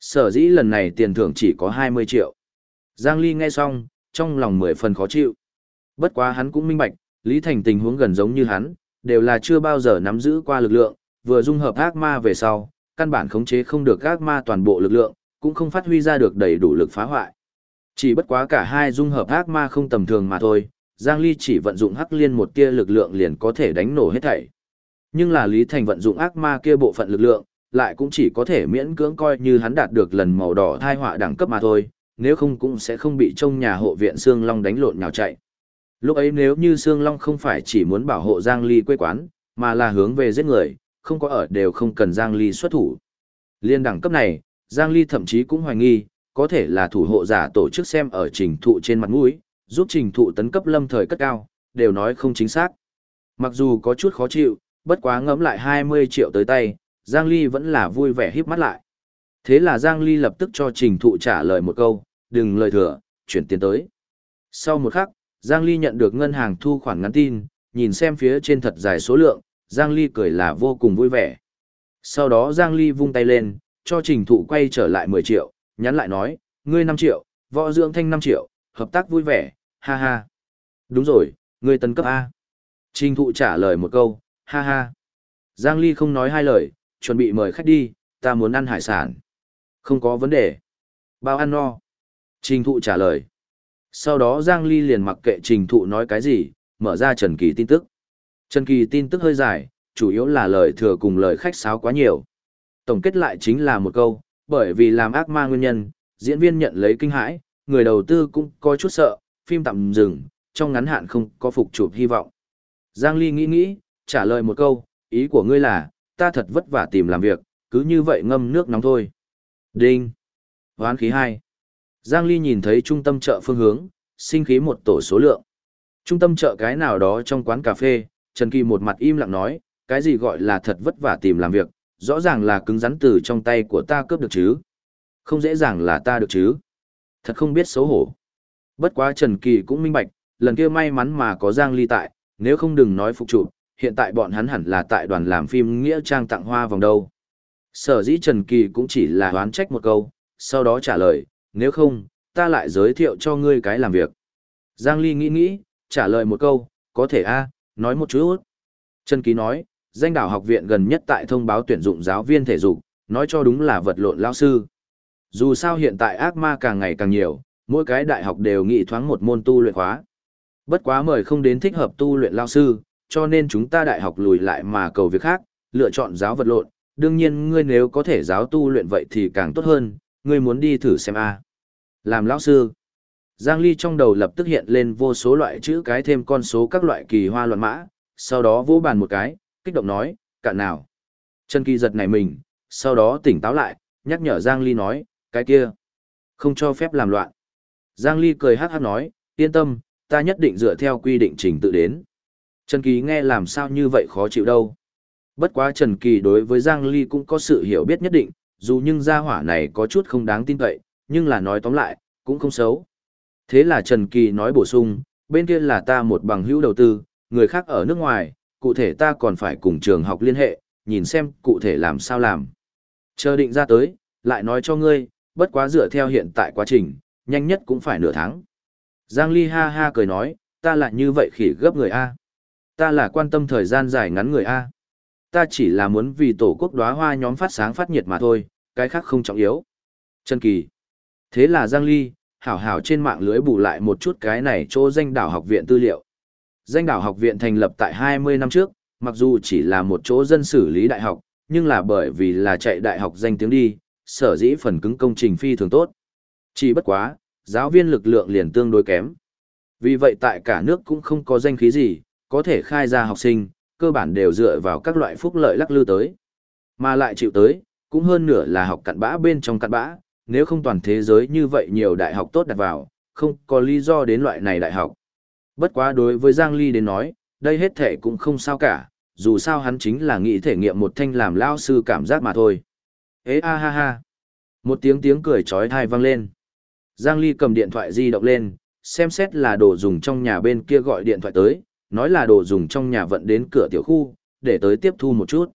Sở dĩ lần này tiền thưởng chỉ có 20 triệu. Giang Ly nghe xong, trong lòng mười phần khó chịu. Bất quá hắn cũng minh bạch, Lý Thành tình huống gần giống như hắn, đều là chưa bao giờ nắm giữ qua lực lượng, vừa dung hợp ác ma về sau, căn bản khống chế không được ác ma toàn bộ lực lượng, cũng không phát huy ra được đầy đủ lực phá hoại. Chỉ bất quá cả hai dung hợp ác ma không tầm thường mà thôi, Giang Ly chỉ vận dụng hắc liên một tia lực lượng liền có thể đánh nổ hết thảy. Nhưng là Lý Thành vận dụng ác ma kia bộ phận lực lượng, lại cũng chỉ có thể miễn cưỡng coi như hắn đạt được lần màu đỏ thai họa đẳng cấp mà thôi, nếu không cũng sẽ không bị trong nhà hộ viện Sương Long đánh lộn nhào chạy. Lúc ấy nếu như Sương Long không phải chỉ muốn bảo hộ Giang Ly quê quán, mà là hướng về giết người, không có ở đều không cần Giang Ly xuất thủ. Liên đẳng cấp này, Giang Ly thậm chí cũng hoài nghi, có thể là thủ hộ giả tổ chức xem ở trình thụ trên mặt mũi, giúp trình thụ tấn cấp lâm thời cất cao, đều nói không chính xác. Mặc dù có chút khó chịu, bất quá ngẫm lại 20 triệu tới tay, Giang Ly vẫn là vui vẻ híp mắt lại. Thế là Giang Ly lập tức cho trình thụ trả lời một câu, đừng lời thừa, chuyển tiền tới. Sau một khắc, Giang Ly nhận được ngân hàng thu khoản ngắn tin, nhìn xem phía trên thật dài số lượng, Giang Ly cười là vô cùng vui vẻ. Sau đó Giang Ly vung tay lên, cho trình thụ quay trở lại 10 triệu, nhắn lại nói, ngươi 5 triệu, võ dưỡng thanh 5 triệu, hợp tác vui vẻ, ha ha. Đúng rồi, ngươi tấn cấp A. Trình thụ trả lời một câu, ha ha. Giang Ly không nói hai lời, chuẩn bị mời khách đi, ta muốn ăn hải sản. Không có vấn đề. Bao ăn no. Trình thụ trả lời. Sau đó Giang Ly liền mặc kệ trình thụ nói cái gì, mở ra Trần Kỳ tin tức. Trần Kỳ tin tức hơi dài, chủ yếu là lời thừa cùng lời khách sáo quá nhiều. Tổng kết lại chính là một câu, bởi vì làm ác ma nguyên nhân, diễn viên nhận lấy kinh hãi, người đầu tư cũng có chút sợ, phim tạm dừng, trong ngắn hạn không có phục chụp hy vọng. Giang Ly nghĩ nghĩ, trả lời một câu, ý của ngươi là, ta thật vất vả tìm làm việc, cứ như vậy ngâm nước nóng thôi. Đinh. Hoán khí 2. Giang Ly nhìn thấy trung tâm chợ phương hướng, sinh khí một tổ số lượng. Trung tâm chợ cái nào đó trong quán cà phê, Trần Kỳ một mặt im lặng nói, cái gì gọi là thật vất vả tìm làm việc, rõ ràng là cứng rắn từ trong tay của ta cướp được chứ. Không dễ dàng là ta được chứ. Thật không biết xấu hổ. Bất quá Trần Kỳ cũng minh bạch, lần kia may mắn mà có Giang Ly tại, nếu không đừng nói phục trụ, hiện tại bọn hắn hẳn là tại đoàn làm phim Nghĩa Trang tặng hoa vòng đâu. Sở dĩ Trần Kỳ cũng chỉ là đoán trách một câu, sau đó trả lời, nếu không, ta lại giới thiệu cho ngươi cái làm việc. Giang Ly nghĩ nghĩ, trả lời một câu, có thể a, nói một chút. Trần Kỳ nói, danh đảo học viện gần nhất tại thông báo tuyển dụng giáo viên thể dục, nói cho đúng là vật lộn lao sư. Dù sao hiện tại ác ma càng ngày càng nhiều, mỗi cái đại học đều nghị thoáng một môn tu luyện khóa. Bất quá mời không đến thích hợp tu luyện lao sư, cho nên chúng ta đại học lùi lại mà cầu việc khác, lựa chọn giáo vật lộn. Đương nhiên ngươi nếu có thể giáo tu luyện vậy thì càng tốt hơn, ngươi muốn đi thử xem a. Làm lão sư. Giang Ly trong đầu lập tức hiện lên vô số loại chữ cái thêm con số các loại kỳ hoa luận mã, sau đó vỗ bàn một cái, kích động nói, cạn nào. Trần Kỳ giật này mình, sau đó tỉnh táo lại, nhắc nhở Giang Ly nói, cái kia, không cho phép làm loạn. Giang Ly cười hát hát nói, yên tâm, ta nhất định dựa theo quy định trình tự đến. Trần Kỳ nghe làm sao như vậy khó chịu đâu. Bất quá Trần Kỳ đối với Giang Ly cũng có sự hiểu biết nhất định, dù nhưng gia hỏa này có chút không đáng tin cậy, nhưng là nói tóm lại, cũng không xấu. Thế là Trần Kỳ nói bổ sung, bên kia là ta một bằng hữu đầu tư, người khác ở nước ngoài, cụ thể ta còn phải cùng trường học liên hệ, nhìn xem cụ thể làm sao làm. Chờ định ra tới, lại nói cho ngươi, bất quá dựa theo hiện tại quá trình, nhanh nhất cũng phải nửa tháng. Giang Ly ha ha cười nói, ta lại như vậy khỉ gấp người A. Ta là quan tâm thời gian dài ngắn người A. Ta chỉ là muốn vì tổ quốc đóa hoa nhóm phát sáng phát nhiệt mà thôi, cái khác không trọng yếu. Trần Kỳ. Thế là Giang Ly, hảo hảo trên mạng lưới bù lại một chút cái này chỗ danh đảo học viện tư liệu. Danh đảo học viện thành lập tại 20 năm trước, mặc dù chỉ là một chỗ dân xử lý đại học, nhưng là bởi vì là chạy đại học danh tiếng đi, sở dĩ phần cứng công trình phi thường tốt. Chỉ bất quá, giáo viên lực lượng liền tương đối kém. Vì vậy tại cả nước cũng không có danh khí gì, có thể khai ra học sinh, cơ bản đều dựa vào các loại phúc lợi lắc lư tới. Mà lại chịu tới, cũng hơn nửa là học cặn bã bên trong cặn bã, nếu không toàn thế giới như vậy nhiều đại học tốt đặt vào, không có lý do đến loại này đại học. Bất quá đối với Giang Ly đến nói, đây hết thể cũng không sao cả, dù sao hắn chính là nghĩ thể nghiệm một thanh làm lao sư cảm giác mà thôi. Ê a ha ha. Một tiếng tiếng cười trói thai vang lên. Giang Ly cầm điện thoại di động lên, xem xét là đồ dùng trong nhà bên kia gọi điện thoại tới, nói là đồ dùng trong nhà vận đến cửa tiểu khu, để tới tiếp thu một chút.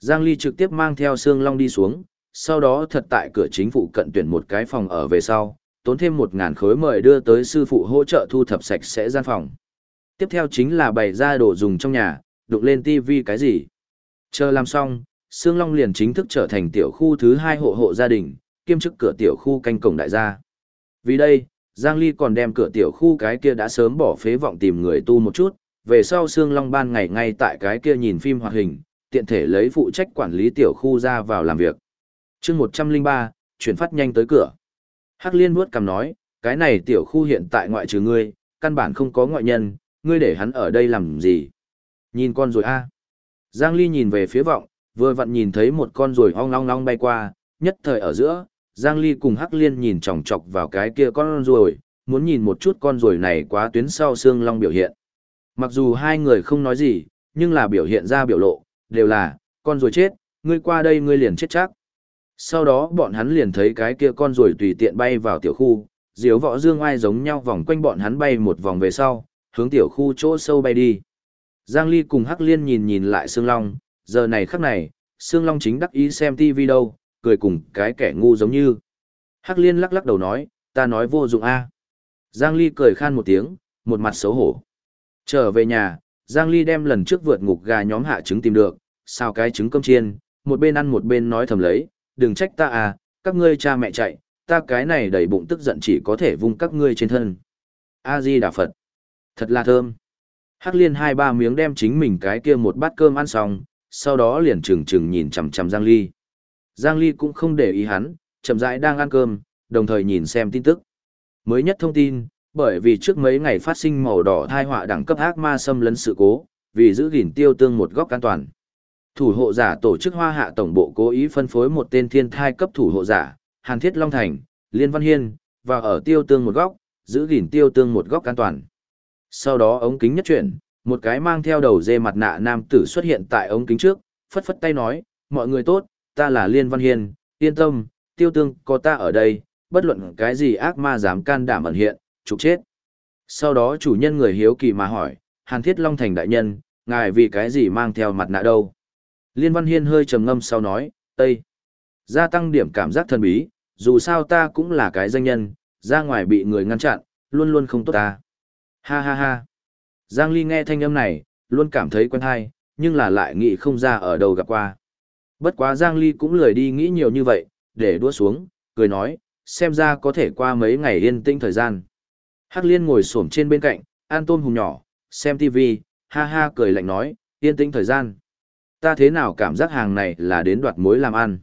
Giang Ly trực tiếp mang theo Sương Long đi xuống, sau đó thật tại cửa chính phủ cận tuyển một cái phòng ở về sau, tốn thêm một ngàn khối mời đưa tới sư phụ hỗ trợ thu thập sạch sẽ gian phòng. Tiếp theo chính là bày ra đồ dùng trong nhà, đụng lên tivi cái gì. Chờ làm xong, Sương Long liền chính thức trở thành tiểu khu thứ hai hộ hộ gia đình, kiêm chức cửa tiểu khu canh cổng đại gia. Vì đây, Giang Ly còn đem cửa tiểu khu cái kia đã sớm bỏ phế vọng tìm người tu một chút, về sau Sương Long ban ngày ngay tại cái kia nhìn phim hoạt hình, tiện thể lấy phụ trách quản lý tiểu khu ra vào làm việc. chương 103, chuyển phát nhanh tới cửa. Hắc Liên vuốt cằm nói, cái này tiểu khu hiện tại ngoại trừ ngươi, căn bản không có ngoại nhân, ngươi để hắn ở đây làm gì? Nhìn con rồi a. Giang Ly nhìn về phía vọng, vừa vặn nhìn thấy một con rồi ong long long bay qua, nhất thời ở giữa, Giang Ly cùng Hắc Liên nhìn chòng chọc vào cái kia con ruồi, muốn nhìn một chút con ruồi này quá tuyến sau xương long biểu hiện. Mặc dù hai người không nói gì, nhưng là biểu hiện ra biểu lộ, đều là, con ruồi chết, ngươi qua đây ngươi liền chết chắc. Sau đó bọn hắn liền thấy cái kia con ruồi tùy tiện bay vào tiểu khu, diếu võ dương ai giống nhau vòng quanh bọn hắn bay một vòng về sau, hướng tiểu khu chỗ sâu bay đi. Giang Ly cùng Hắc Liên nhìn nhìn lại Sương Long, giờ này khắc này, Sương Long chính đắc ý xem TV đâu, cười cùng cái kẻ ngu giống như. Hắc Liên lắc lắc đầu nói, ta nói vô dụng a. Giang Ly cười khan một tiếng, một mặt xấu hổ. Trở về nhà, Giang Ly đem lần trước vượt ngục gà nhóm hạ trứng tìm được, sao cái trứng cơm chiên, một bên ăn một bên nói thầm lấy, đừng trách ta à, các ngươi cha mẹ chạy, ta cái này đầy bụng tức giận chỉ có thể vung các ngươi trên thân. A-di Đà Phật. Thật là thơm. Hắc liên hai ba miếng đem chính mình cái kia một bát cơm ăn xong, sau đó liền trừng trừng nhìn chằm chằm Giang Ly. Giang Ly cũng không để ý hắn, chậm rãi đang ăn cơm, đồng thời nhìn xem tin tức. Mới nhất thông tin, bởi vì trước mấy ngày phát sinh màu đỏ thai họa đẳng cấp ác ma xâm lấn sự cố, vì giữ gìn tiêu tương một góc an toàn. Thủ hộ giả tổ chức Hoa Hạ tổng bộ cố ý phân phối một tên thiên thai cấp thủ hộ giả, Hàn Thiết Long Thành, Liên Văn Hiên, và ở tiêu tương một góc, giữ gìn tiêu tương một góc an toàn. Sau đó ống kính nhất chuyển, một cái mang theo đầu dê mặt nạ nam tử xuất hiện tại ống kính trước, phất phất tay nói, mọi người tốt, ta là Liên Văn Hiên, yên tâm, tiêu tương có ta ở đây, bất luận cái gì ác ma dám can đảm ẩn hiện, trục chết. Sau đó chủ nhân người hiếu kỳ mà hỏi, Hàn Thiết Long Thành đại nhân, ngài vì cái gì mang theo mặt nạ đâu? Liên Văn Hiên hơi trầm ngâm sau nói, Tây. Gia tăng điểm cảm giác thần bí, dù sao ta cũng là cái danh nhân, ra ngoài bị người ngăn chặn, luôn luôn không tốt ta. Ha ha ha. Giang Ly nghe thanh âm này, luôn cảm thấy quen hay, nhưng là lại nghĩ không ra ở đâu gặp qua. Bất quá Giang Ly cũng lười đi nghĩ nhiều như vậy, để đua xuống, cười nói, xem ra có thể qua mấy ngày yên tĩnh thời gian. Hắc Liên ngồi xổm trên bên cạnh, an tôm hùng nhỏ, xem TV, ha ha cười lạnh nói, yên tĩnh thời gian. Ta thế nào cảm giác hàng này là đến đoạt mối làm ăn.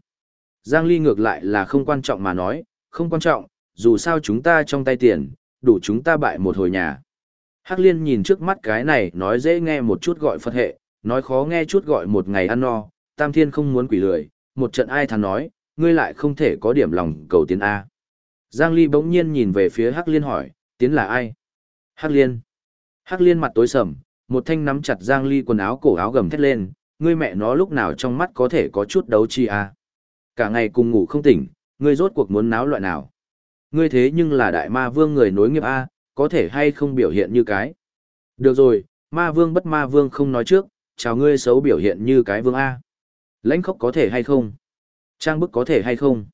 Giang Ly ngược lại là không quan trọng mà nói, không quan trọng, dù sao chúng ta trong tay tiền, đủ chúng ta bại một hồi nhà. Hắc Liên nhìn trước mắt cái này nói dễ nghe một chút gọi Phật hệ, nói khó nghe chút gọi một ngày ăn no, Tam Thiên không muốn quỷ lười, một trận ai thắn nói, ngươi lại không thể có điểm lòng cầu tiến A. Giang Ly bỗng nhiên nhìn về phía Hắc Liên hỏi, tiến là ai? Hắc Liên. Hắc Liên mặt tối sầm, một thanh nắm chặt Giang Ly quần áo cổ áo gầm thét lên, ngươi mẹ nó lúc nào trong mắt có thể có chút đấu chi a? Cả ngày cùng ngủ không tỉnh, ngươi rốt cuộc muốn náo loại nào? Ngươi thế nhưng là đại ma vương người nối nghiệp a, có thể hay không biểu hiện như cái? Được rồi, ma vương bất ma vương không nói trước, chào ngươi xấu biểu hiện như cái vương a. Lãnh khốc có thể hay không? Trang bức có thể hay không?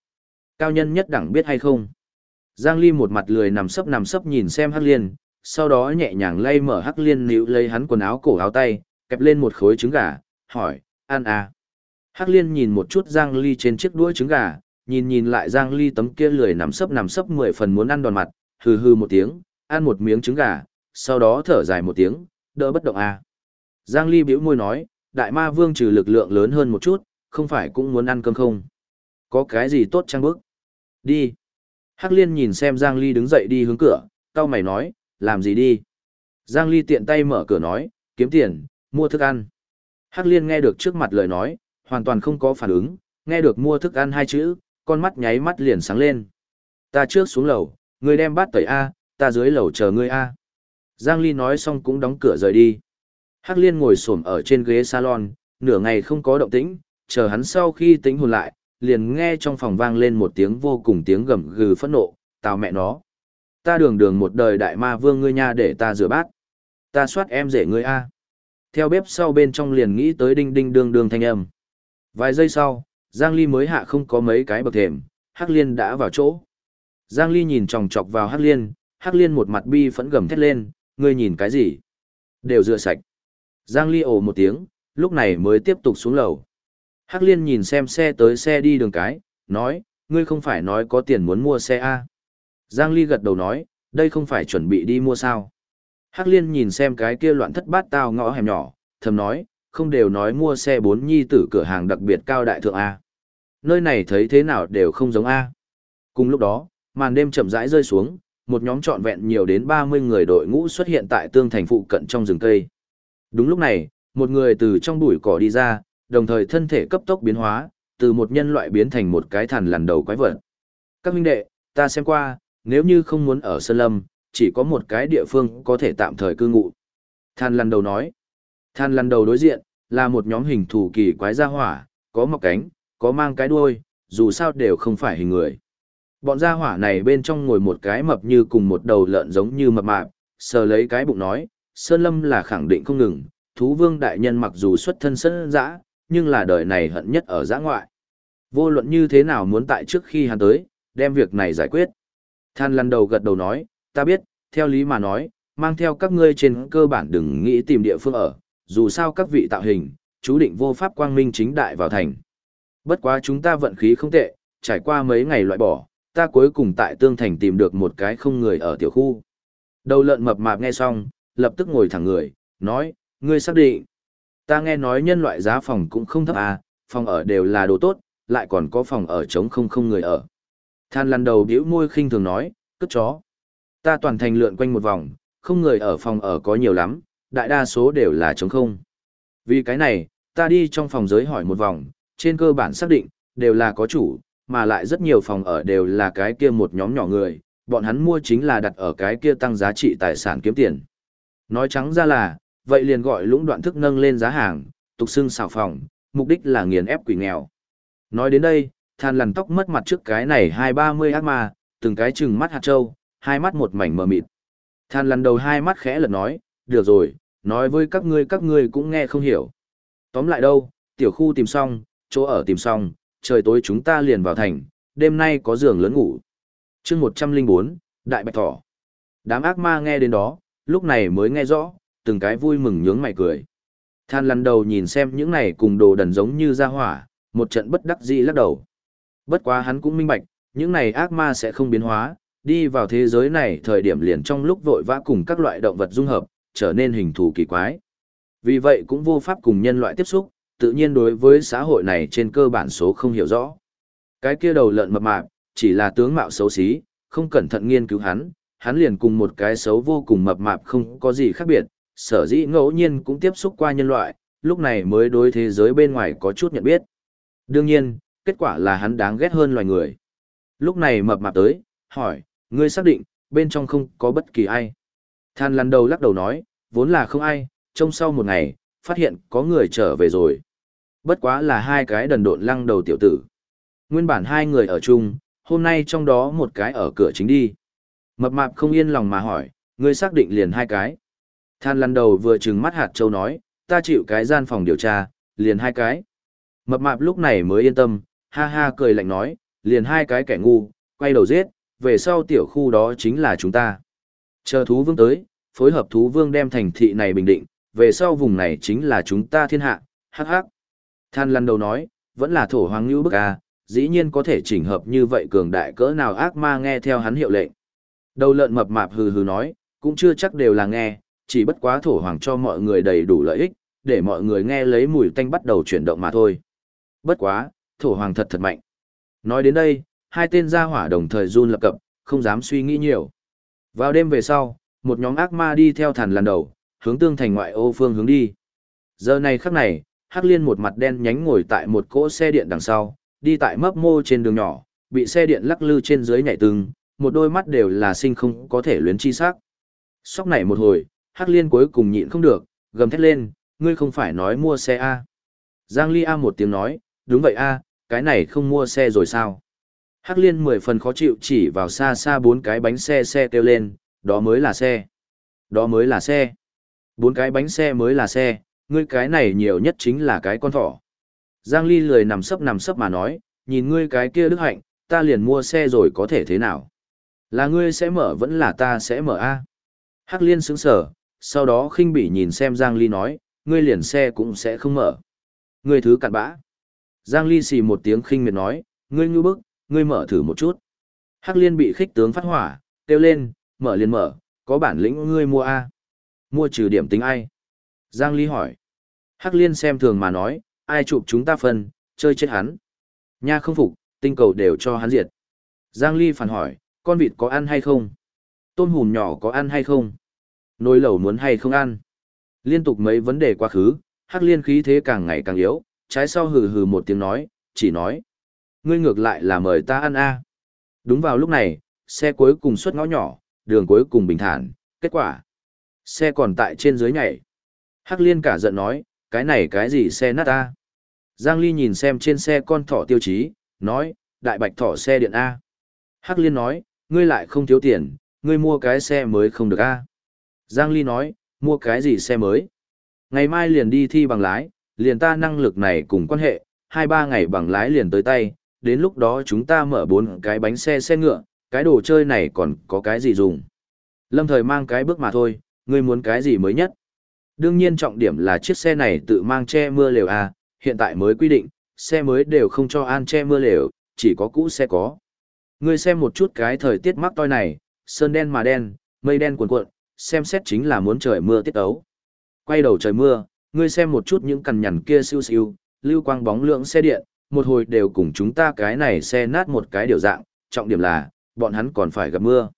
Cao nhân nhất đẳng biết hay không? Giang Ly một mặt lười nằm sấp nằm sấp nhìn xem Hắc Liên, sau đó nhẹ nhàng lay mở Hắc Liên níu lấy hắn quần áo cổ áo tay, kẹp lên một khối trứng gà, hỏi, ăn à? Hắc Liên nhìn một chút Giang Ly trên chiếc đũa trứng gà, nhìn nhìn lại Giang Ly tấm kia lười nằm sấp nằm sấp mười phần muốn ăn đòn mặt, hừ hừ một tiếng, ăn một miếng trứng gà, sau đó thở dài một tiếng, đỡ bất động à. Giang Ly bĩu môi nói, đại ma vương trừ lực lượng lớn hơn một chút, không phải cũng muốn ăn cơm không? Có cái gì tốt trang bước? Đi. Hắc Liên nhìn xem Giang Ly đứng dậy đi hướng cửa, cao mày nói, làm gì đi? Giang Ly tiện tay mở cửa nói, kiếm tiền, mua thức ăn. Hắc Liên nghe được trước mặt lời nói, hoàn toàn không có phản ứng, nghe được mua thức ăn hai chữ, con mắt nháy mắt liền sáng lên. Ta trước xuống lầu, người đem bát tẩy A, ta dưới lầu chờ ngươi a. Giang Ly nói xong cũng đóng cửa rời đi. Hắc Liên ngồi xổm ở trên ghế salon, nửa ngày không có động tĩnh, chờ hắn sau khi tính hồn lại, liền nghe trong phòng vang lên một tiếng vô cùng tiếng gầm gừ phẫn nộ, tào mẹ nó. Ta đường đường một đời đại ma vương ngươi nha để ta rửa bát. Ta soát em rể ngươi a. Theo bếp sau bên trong liền nghĩ tới đinh đinh đương đương thanh âm. Vài giây sau, Giang Ly mới hạ không có mấy cái bậc thềm, Hắc Liên đã vào chỗ. Giang Ly nhìn chòng chọc vào Hắc Liên, Hắc Liên một mặt bi phẫn gầm thét lên, ngươi nhìn cái gì? Đều rửa sạch. Giang Ly ồ một tiếng, lúc này mới tiếp tục xuống lầu. Hắc Liên nhìn xem xe tới xe đi đường cái, nói, ngươi không phải nói có tiền muốn mua xe A. Giang Ly gật đầu nói, đây không phải chuẩn bị đi mua sao. Hắc Liên nhìn xem cái kia loạn thất bát tao ngõ hẻm nhỏ, thầm nói, không đều nói mua xe bốn nhi tử cửa hàng đặc biệt cao đại thượng A. Nơi này thấy thế nào đều không giống A. Cùng lúc đó, màn đêm chậm rãi rơi xuống, một nhóm trọn vẹn nhiều đến 30 người đội ngũ xuất hiện tại tương thành phụ cận trong rừng cây. Đúng lúc này, một người từ trong bụi cỏ đi ra, đồng thời thân thể cấp tốc biến hóa, từ một nhân loại biến thành một cái thằn lằn đầu quái vật. Các huynh đệ, ta xem qua, nếu như không muốn ở Sơn Lâm, chỉ có một cái địa phương có thể tạm thời cư ngụ. Than lằn đầu nói. Than lằn đầu đối diện, là một nhóm hình thủ kỳ quái gia hỏa, có mọc cánh, có mang cái đuôi, dù sao đều không phải hình người. Bọn gia hỏa này bên trong ngồi một cái mập như cùng một đầu lợn giống như mập mạp, sờ lấy cái bụng nói, Sơn Lâm là khẳng định không ngừng, thú vương đại nhân mặc dù xuất thân sân dã, nhưng là đời này hận nhất ở giã ngoại. Vô luận như thế nào muốn tại trước khi hắn tới, đem việc này giải quyết. Than lăn đầu gật đầu nói, ta biết, theo lý mà nói, mang theo các ngươi trên cơ bản đừng nghĩ tìm địa phương ở, dù sao các vị tạo hình, chú định vô pháp quang minh chính đại vào thành. Bất quá chúng ta vận khí không tệ, trải qua mấy ngày loại bỏ, ta cuối cùng tại tương thành tìm được một cái không người ở tiểu khu. Đầu lợn mập mạp nghe xong, lập tức ngồi thẳng người, nói, ngươi xác định. Ta nghe nói nhân loại giá phòng cũng không thấp à, phòng ở đều là đồ tốt, lại còn có phòng ở trống không không người ở. Than lăn đầu bĩu môi khinh thường nói, cất chó. Ta toàn thành lượn quanh một vòng, không người ở phòng ở có nhiều lắm, đại đa số đều là trống không. Vì cái này, ta đi trong phòng giới hỏi một vòng, trên cơ bản xác định, đều là có chủ, mà lại rất nhiều phòng ở đều là cái kia một nhóm nhỏ người, bọn hắn mua chính là đặt ở cái kia tăng giá trị tài sản kiếm tiền. Nói trắng ra là, vậy liền gọi lũng đoạn thức nâng lên giá hàng, tục xưng xào phòng, mục đích là nghiền ép quỷ nghèo. Nói đến đây, than lằn tóc mất mặt trước cái này hai ba mươi ác ma, từng cái chừng mắt hạt trâu, hai mắt một mảnh mờ mịt. Than lằn đầu hai mắt khẽ lật nói, được rồi, nói với các ngươi các ngươi cũng nghe không hiểu. Tóm lại đâu, tiểu khu tìm xong, chỗ ở tìm xong, trời tối chúng ta liền vào thành, đêm nay có giường lớn ngủ. chương một trăm linh bốn Đại Bạch Thỏ. Đám ác ma nghe đến đó, lúc này mới nghe rõ, từng cái vui mừng nhướng mày cười. Than lăn đầu nhìn xem những này cùng đồ đần giống như ra hỏa, một trận bất đắc dĩ lắc đầu. Bất quá hắn cũng minh bạch, những này ác ma sẽ không biến hóa, đi vào thế giới này thời điểm liền trong lúc vội vã cùng các loại động vật dung hợp, trở nên hình thù kỳ quái. Vì vậy cũng vô pháp cùng nhân loại tiếp xúc, tự nhiên đối với xã hội này trên cơ bản số không hiểu rõ. Cái kia đầu lợn mập mạp, chỉ là tướng mạo xấu xí, không cẩn thận nghiên cứu hắn, hắn liền cùng một cái xấu vô cùng mập mạp không có gì khác biệt, sở dĩ ngẫu nhiên cũng tiếp xúc qua nhân loại, lúc này mới đối thế giới bên ngoài có chút nhận biết. Đương nhiên, kết quả là hắn đáng ghét hơn loài người. Lúc này mập mạp tới, hỏi, ngươi xác định, bên trong không có bất kỳ ai. Than lăn đầu lắc đầu nói, vốn là không ai, trông sau một ngày, phát hiện có người trở về rồi. Bất quá là hai cái đần độn lăng đầu tiểu tử. Nguyên bản hai người ở chung, hôm nay trong đó một cái ở cửa chính đi. Mập mạp không yên lòng mà hỏi, ngươi xác định liền hai cái. Than lăn đầu vừa trừng mắt hạt châu nói, ta chịu cái gian phòng điều tra, liền hai cái. Mập mạp lúc này mới yên tâm, ha ha cười lạnh nói, liền hai cái kẻ ngu, quay đầu giết, về sau tiểu khu đó chính là chúng ta. Chờ thú vương tới, phối hợp thú vương đem thành thị này bình định, về sau vùng này chính là chúng ta thiên hạ, hắc hắc. Than lăn đầu nói, vẫn là thổ hoàng như bức à, dĩ nhiên có thể chỉnh hợp như vậy cường đại cỡ nào ác ma nghe theo hắn hiệu lệnh. Đầu lợn mập mạp hừ hừ nói, cũng chưa chắc đều là nghe, chỉ bất quá thổ hoàng cho mọi người đầy đủ lợi ích, để mọi người nghe lấy mùi tanh bắt đầu chuyển động mà thôi. Bất quá, thổ hoàng thật thật mạnh. Nói đến đây, hai tên gia hỏa đồng thời run lập cập, không dám suy nghĩ nhiều. Vào đêm về sau, một nhóm ác ma đi theo thằn lần đầu, hướng tương thành ngoại ô phương hướng đi. Giờ này khắc này, Hắc Liên một mặt đen nhánh ngồi tại một cỗ xe điện đằng sau, đi tại mấp mô trên đường nhỏ, bị xe điện lắc lư trên dưới nhảy từng, một đôi mắt đều là sinh không có thể luyến chi sắc. Sóc này một hồi, Hắc Liên cuối cùng nhịn không được, gầm thét lên, ngươi không phải nói mua xe A. Giang Ly A một tiếng nói, đúng vậy A, cái này không mua xe rồi sao? Hắc Liên mười phần khó chịu chỉ vào xa xa bốn cái bánh xe xe kêu lên, đó mới là xe. Đó mới là xe. Bốn cái bánh xe mới là xe, ngươi cái này nhiều nhất chính là cái con thỏ. Giang Ly lười nằm sấp nằm sấp mà nói, nhìn ngươi cái kia đức hạnh, ta liền mua xe rồi có thể thế nào? Là ngươi sẽ mở vẫn là ta sẽ mở A. Hắc Liên sững sở, sau đó khinh bỉ nhìn xem Giang Ly nói, ngươi liền xe cũng sẽ không mở. Ngươi thứ cặn bã. Giang Ly xì một tiếng khinh miệt nói, ngươi ngu bức, ngươi mở thử một chút. Hắc Liên bị khích tướng phát hỏa, kêu lên, mở liền mở, có bản lĩnh ngươi mua A. Mua trừ điểm tính ai? Giang Ly hỏi. Hắc Liên xem thường mà nói, ai chụp chúng ta phân, chơi chết hắn. Nha không phục, tinh cầu đều cho hắn diệt. Giang Ly phản hỏi, con vịt có ăn hay không? Tôm hùm nhỏ có ăn hay không? Nồi lẩu muốn hay không ăn? Liên tục mấy vấn đề quá khứ, Hắc Liên khí thế càng ngày càng yếu, trái sau hừ hừ một tiếng nói, chỉ nói. Ngươi ngược lại là mời ta ăn a. Đúng vào lúc này, xe cuối cùng xuất ngõ nhỏ, đường cuối cùng bình thản, kết quả. Xe còn tại trên dưới nhảy. Hắc liên cả giận nói, cái này cái gì xe nát ta, Giang Ly nhìn xem trên xe con thỏ tiêu chí, nói, đại bạch thỏ xe điện A. Hắc liên nói, ngươi lại không thiếu tiền, ngươi mua cái xe mới không được A. Giang Ly nói, mua cái gì xe mới? Ngày mai liền đi thi bằng lái, liền ta năng lực này cùng quan hệ, hai ba ngày bằng lái liền tới tay, đến lúc đó chúng ta mở bốn cái bánh xe xe ngựa, cái đồ chơi này còn có cái gì dùng. Lâm thời mang cái bước mà thôi, ngươi muốn cái gì mới nhất. Đương nhiên trọng điểm là chiếc xe này tự mang che mưa lều à, hiện tại mới quy định, xe mới đều không cho an che mưa lều, chỉ có cũ xe có. Ngươi xem một chút cái thời tiết mắc toi này, sơn đen mà đen, mây đen cuồn cuộn, xem xét chính là muốn trời mưa tiết ấu. Quay đầu trời mưa, ngươi xem một chút những cằn nhằn kia siêu siêu, lưu quang bóng lượng xe điện, một hồi đều cùng chúng ta cái này xe nát một cái điều dạng, trọng điểm là, bọn hắn còn phải gặp mưa.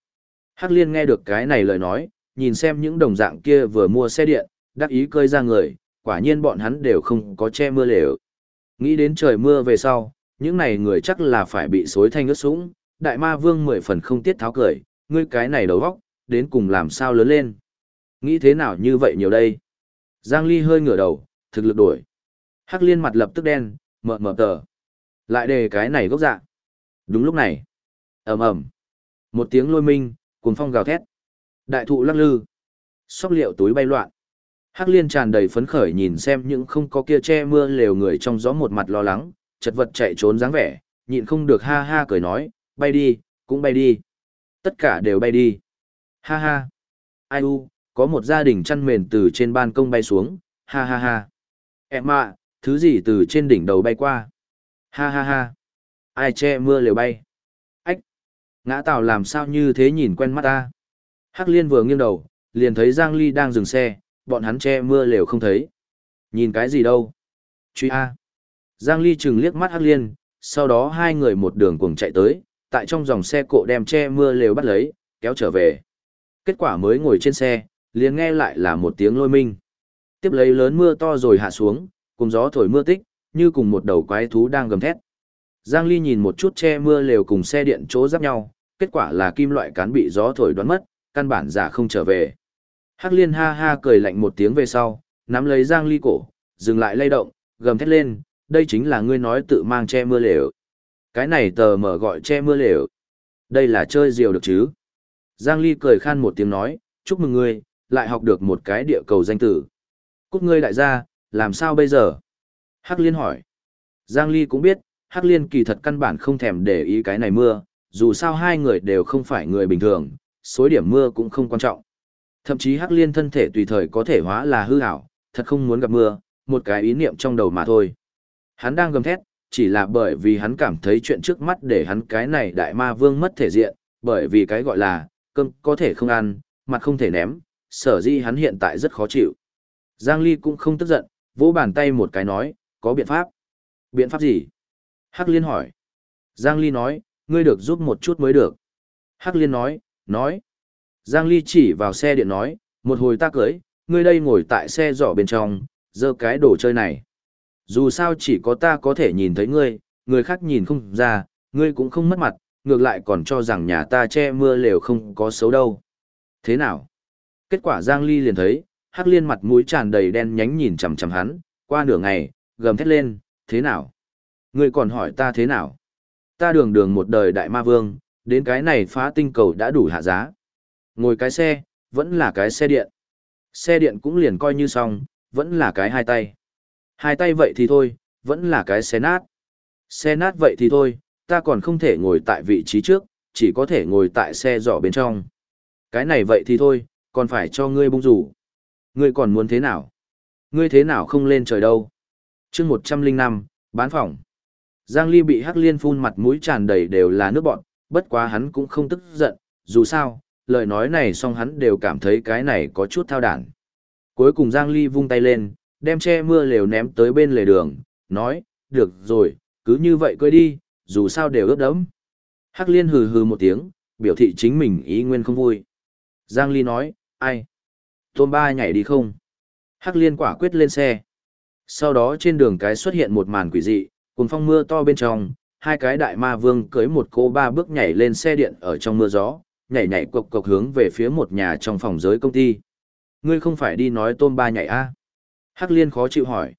Hắc liên nghe được cái này lời nói, nhìn xem những đồng dạng kia vừa mua xe điện, đắc ý cơi ra người, quả nhiên bọn hắn đều không có che mưa lều. Nghĩ đến trời mưa về sau, những này người chắc là phải bị xối thanh ướt sũng, đại ma vương mười phần không tiết tháo cười, ngươi cái này đầu vóc, đến cùng làm sao lớn lên. Nghĩ thế nào như vậy nhiều đây? Giang Ly hơi ngửa đầu, thực lực đổi. Hắc liên mặt lập tức đen, mờ mờ tờ. Lại đề cái này gốc dạ. Đúng lúc này. ầm ầm Một tiếng lôi minh, cuồng phong gào thét. Đại thụ lắc lư. Sóc liệu túi bay loạn. Hắc liên tràn đầy phấn khởi nhìn xem những không có kia che mưa lều người trong gió một mặt lo lắng, chật vật chạy trốn dáng vẻ, nhịn không được ha ha cười nói, bay đi, cũng bay đi. Tất cả đều bay đi. Ha ha. Ai u, có một gia đình chăn mền từ trên ban công bay xuống, ha ha ha. Em ạ, thứ gì từ trên đỉnh đầu bay qua? Ha ha ha. Ai che mưa liều bay? Ách. Ngã tàu làm sao như thế nhìn quen mắt ta? Hắc liên vừa nghiêng đầu, liền thấy Giang Ly đang dừng xe, bọn hắn che mưa liều không thấy. Nhìn cái gì đâu? Truy A. Giang Ly chừng liếc mắt Hắc liên, sau đó hai người một đường cùng chạy tới, tại trong dòng xe cộ đem che mưa lều bắt lấy, kéo trở về. Kết quả mới ngồi trên xe, liền nghe lại là một tiếng lôi minh. Tiếp lấy lớn mưa to rồi hạ xuống, cùng gió thổi mưa tích, như cùng một đầu quái thú đang gầm thét. Giang Ly nhìn một chút che mưa lều cùng xe điện chỗ giáp nhau, kết quả là kim loại cán bị gió thổi đoán mất, căn bản giả không trở về. Hắc liên ha ha cười lạnh một tiếng về sau, nắm lấy Giang Ly cổ, dừng lại lay động, gầm thét lên, đây chính là ngươi nói tự mang che mưa lều. Cái này tờ mở gọi che mưa lều. Đây là chơi diều được chứ. Giang Ly cười khan một tiếng nói, chúc mừng ngươi, lại học được một cái địa cầu danh tử. Cút ngươi đại gia, làm sao bây giờ? Hắc liên hỏi. Giang Ly cũng biết, Hắc liên kỳ thật căn bản không thèm để ý cái này mưa, dù sao hai người đều không phải người bình thường, số điểm mưa cũng không quan trọng. Thậm chí Hắc Liên thân thể tùy thời có thể hóa là hư ảo, thật không muốn gặp mưa, một cái ý niệm trong đầu mà thôi. Hắn đang gầm thét, chỉ là bởi vì hắn cảm thấy chuyện trước mắt để hắn cái này đại ma vương mất thể diện, bởi vì cái gọi là, cơm có thể không ăn, mặt không thể ném, sở di hắn hiện tại rất khó chịu. Giang Ly cũng không tức giận, vỗ bàn tay một cái nói, có biện pháp. Biện pháp gì? Hắc Liên hỏi. Giang Ly nói, ngươi được giúp một chút mới được. Hắc Liên nói, nói. Giang Ly chỉ vào xe điện nói, một hồi ta cưới, ngươi đây ngồi tại xe giỏ bên trong, giơ cái đồ chơi này. Dù sao chỉ có ta có thể nhìn thấy ngươi, người khác nhìn không ra, ngươi cũng không mất mặt, ngược lại còn cho rằng nhà ta che mưa lều không có xấu đâu. Thế nào? Kết quả Giang Ly liền thấy, Hắc Liên mặt mũi tràn đầy đen nhánh nhìn chằm chằm hắn, qua nửa ngày, gầm thét lên, thế nào? Ngươi còn hỏi ta thế nào? Ta đường đường một đời đại ma vương, đến cái này phá tinh cầu đã đủ hạ giá. Ngồi cái xe, vẫn là cái xe điện. Xe điện cũng liền coi như xong, vẫn là cái hai tay. Hai tay vậy thì thôi, vẫn là cái xe nát. Xe nát vậy thì thôi, ta còn không thể ngồi tại vị trí trước, chỉ có thể ngồi tại xe giỏ bên trong. Cái này vậy thì thôi, còn phải cho ngươi bung rủ. Ngươi còn muốn thế nào? Ngươi thế nào không lên trời đâu? chương 105, bán phòng. Giang Ly bị Hắc Liên phun mặt mũi tràn đầy đều là nước bọn, bất quá hắn cũng không tức giận, dù sao, lời nói này xong hắn đều cảm thấy cái này có chút thao đản. Cuối cùng Giang Ly vung tay lên, đem che mưa lều ném tới bên lề đường, nói, được rồi, cứ như vậy cưới đi, dù sao đều ướt đẫm. Hắc Liên hừ hừ một tiếng, biểu thị chính mình ý nguyên không vui. Giang Ly nói, ai? Tôm ba nhảy đi không? Hắc Liên quả quyết lên xe. Sau đó trên đường cái xuất hiện một màn quỷ dị, cùng phong mưa to bên trong, hai cái đại ma vương cưới một cô ba bước nhảy lên xe điện ở trong mưa gió, nhảy nhảy cộc cộc hướng về phía một nhà trong phòng giới công ty. Ngươi không phải đi nói tôm ba nhảy a? À? Hắc Liên khó chịu hỏi.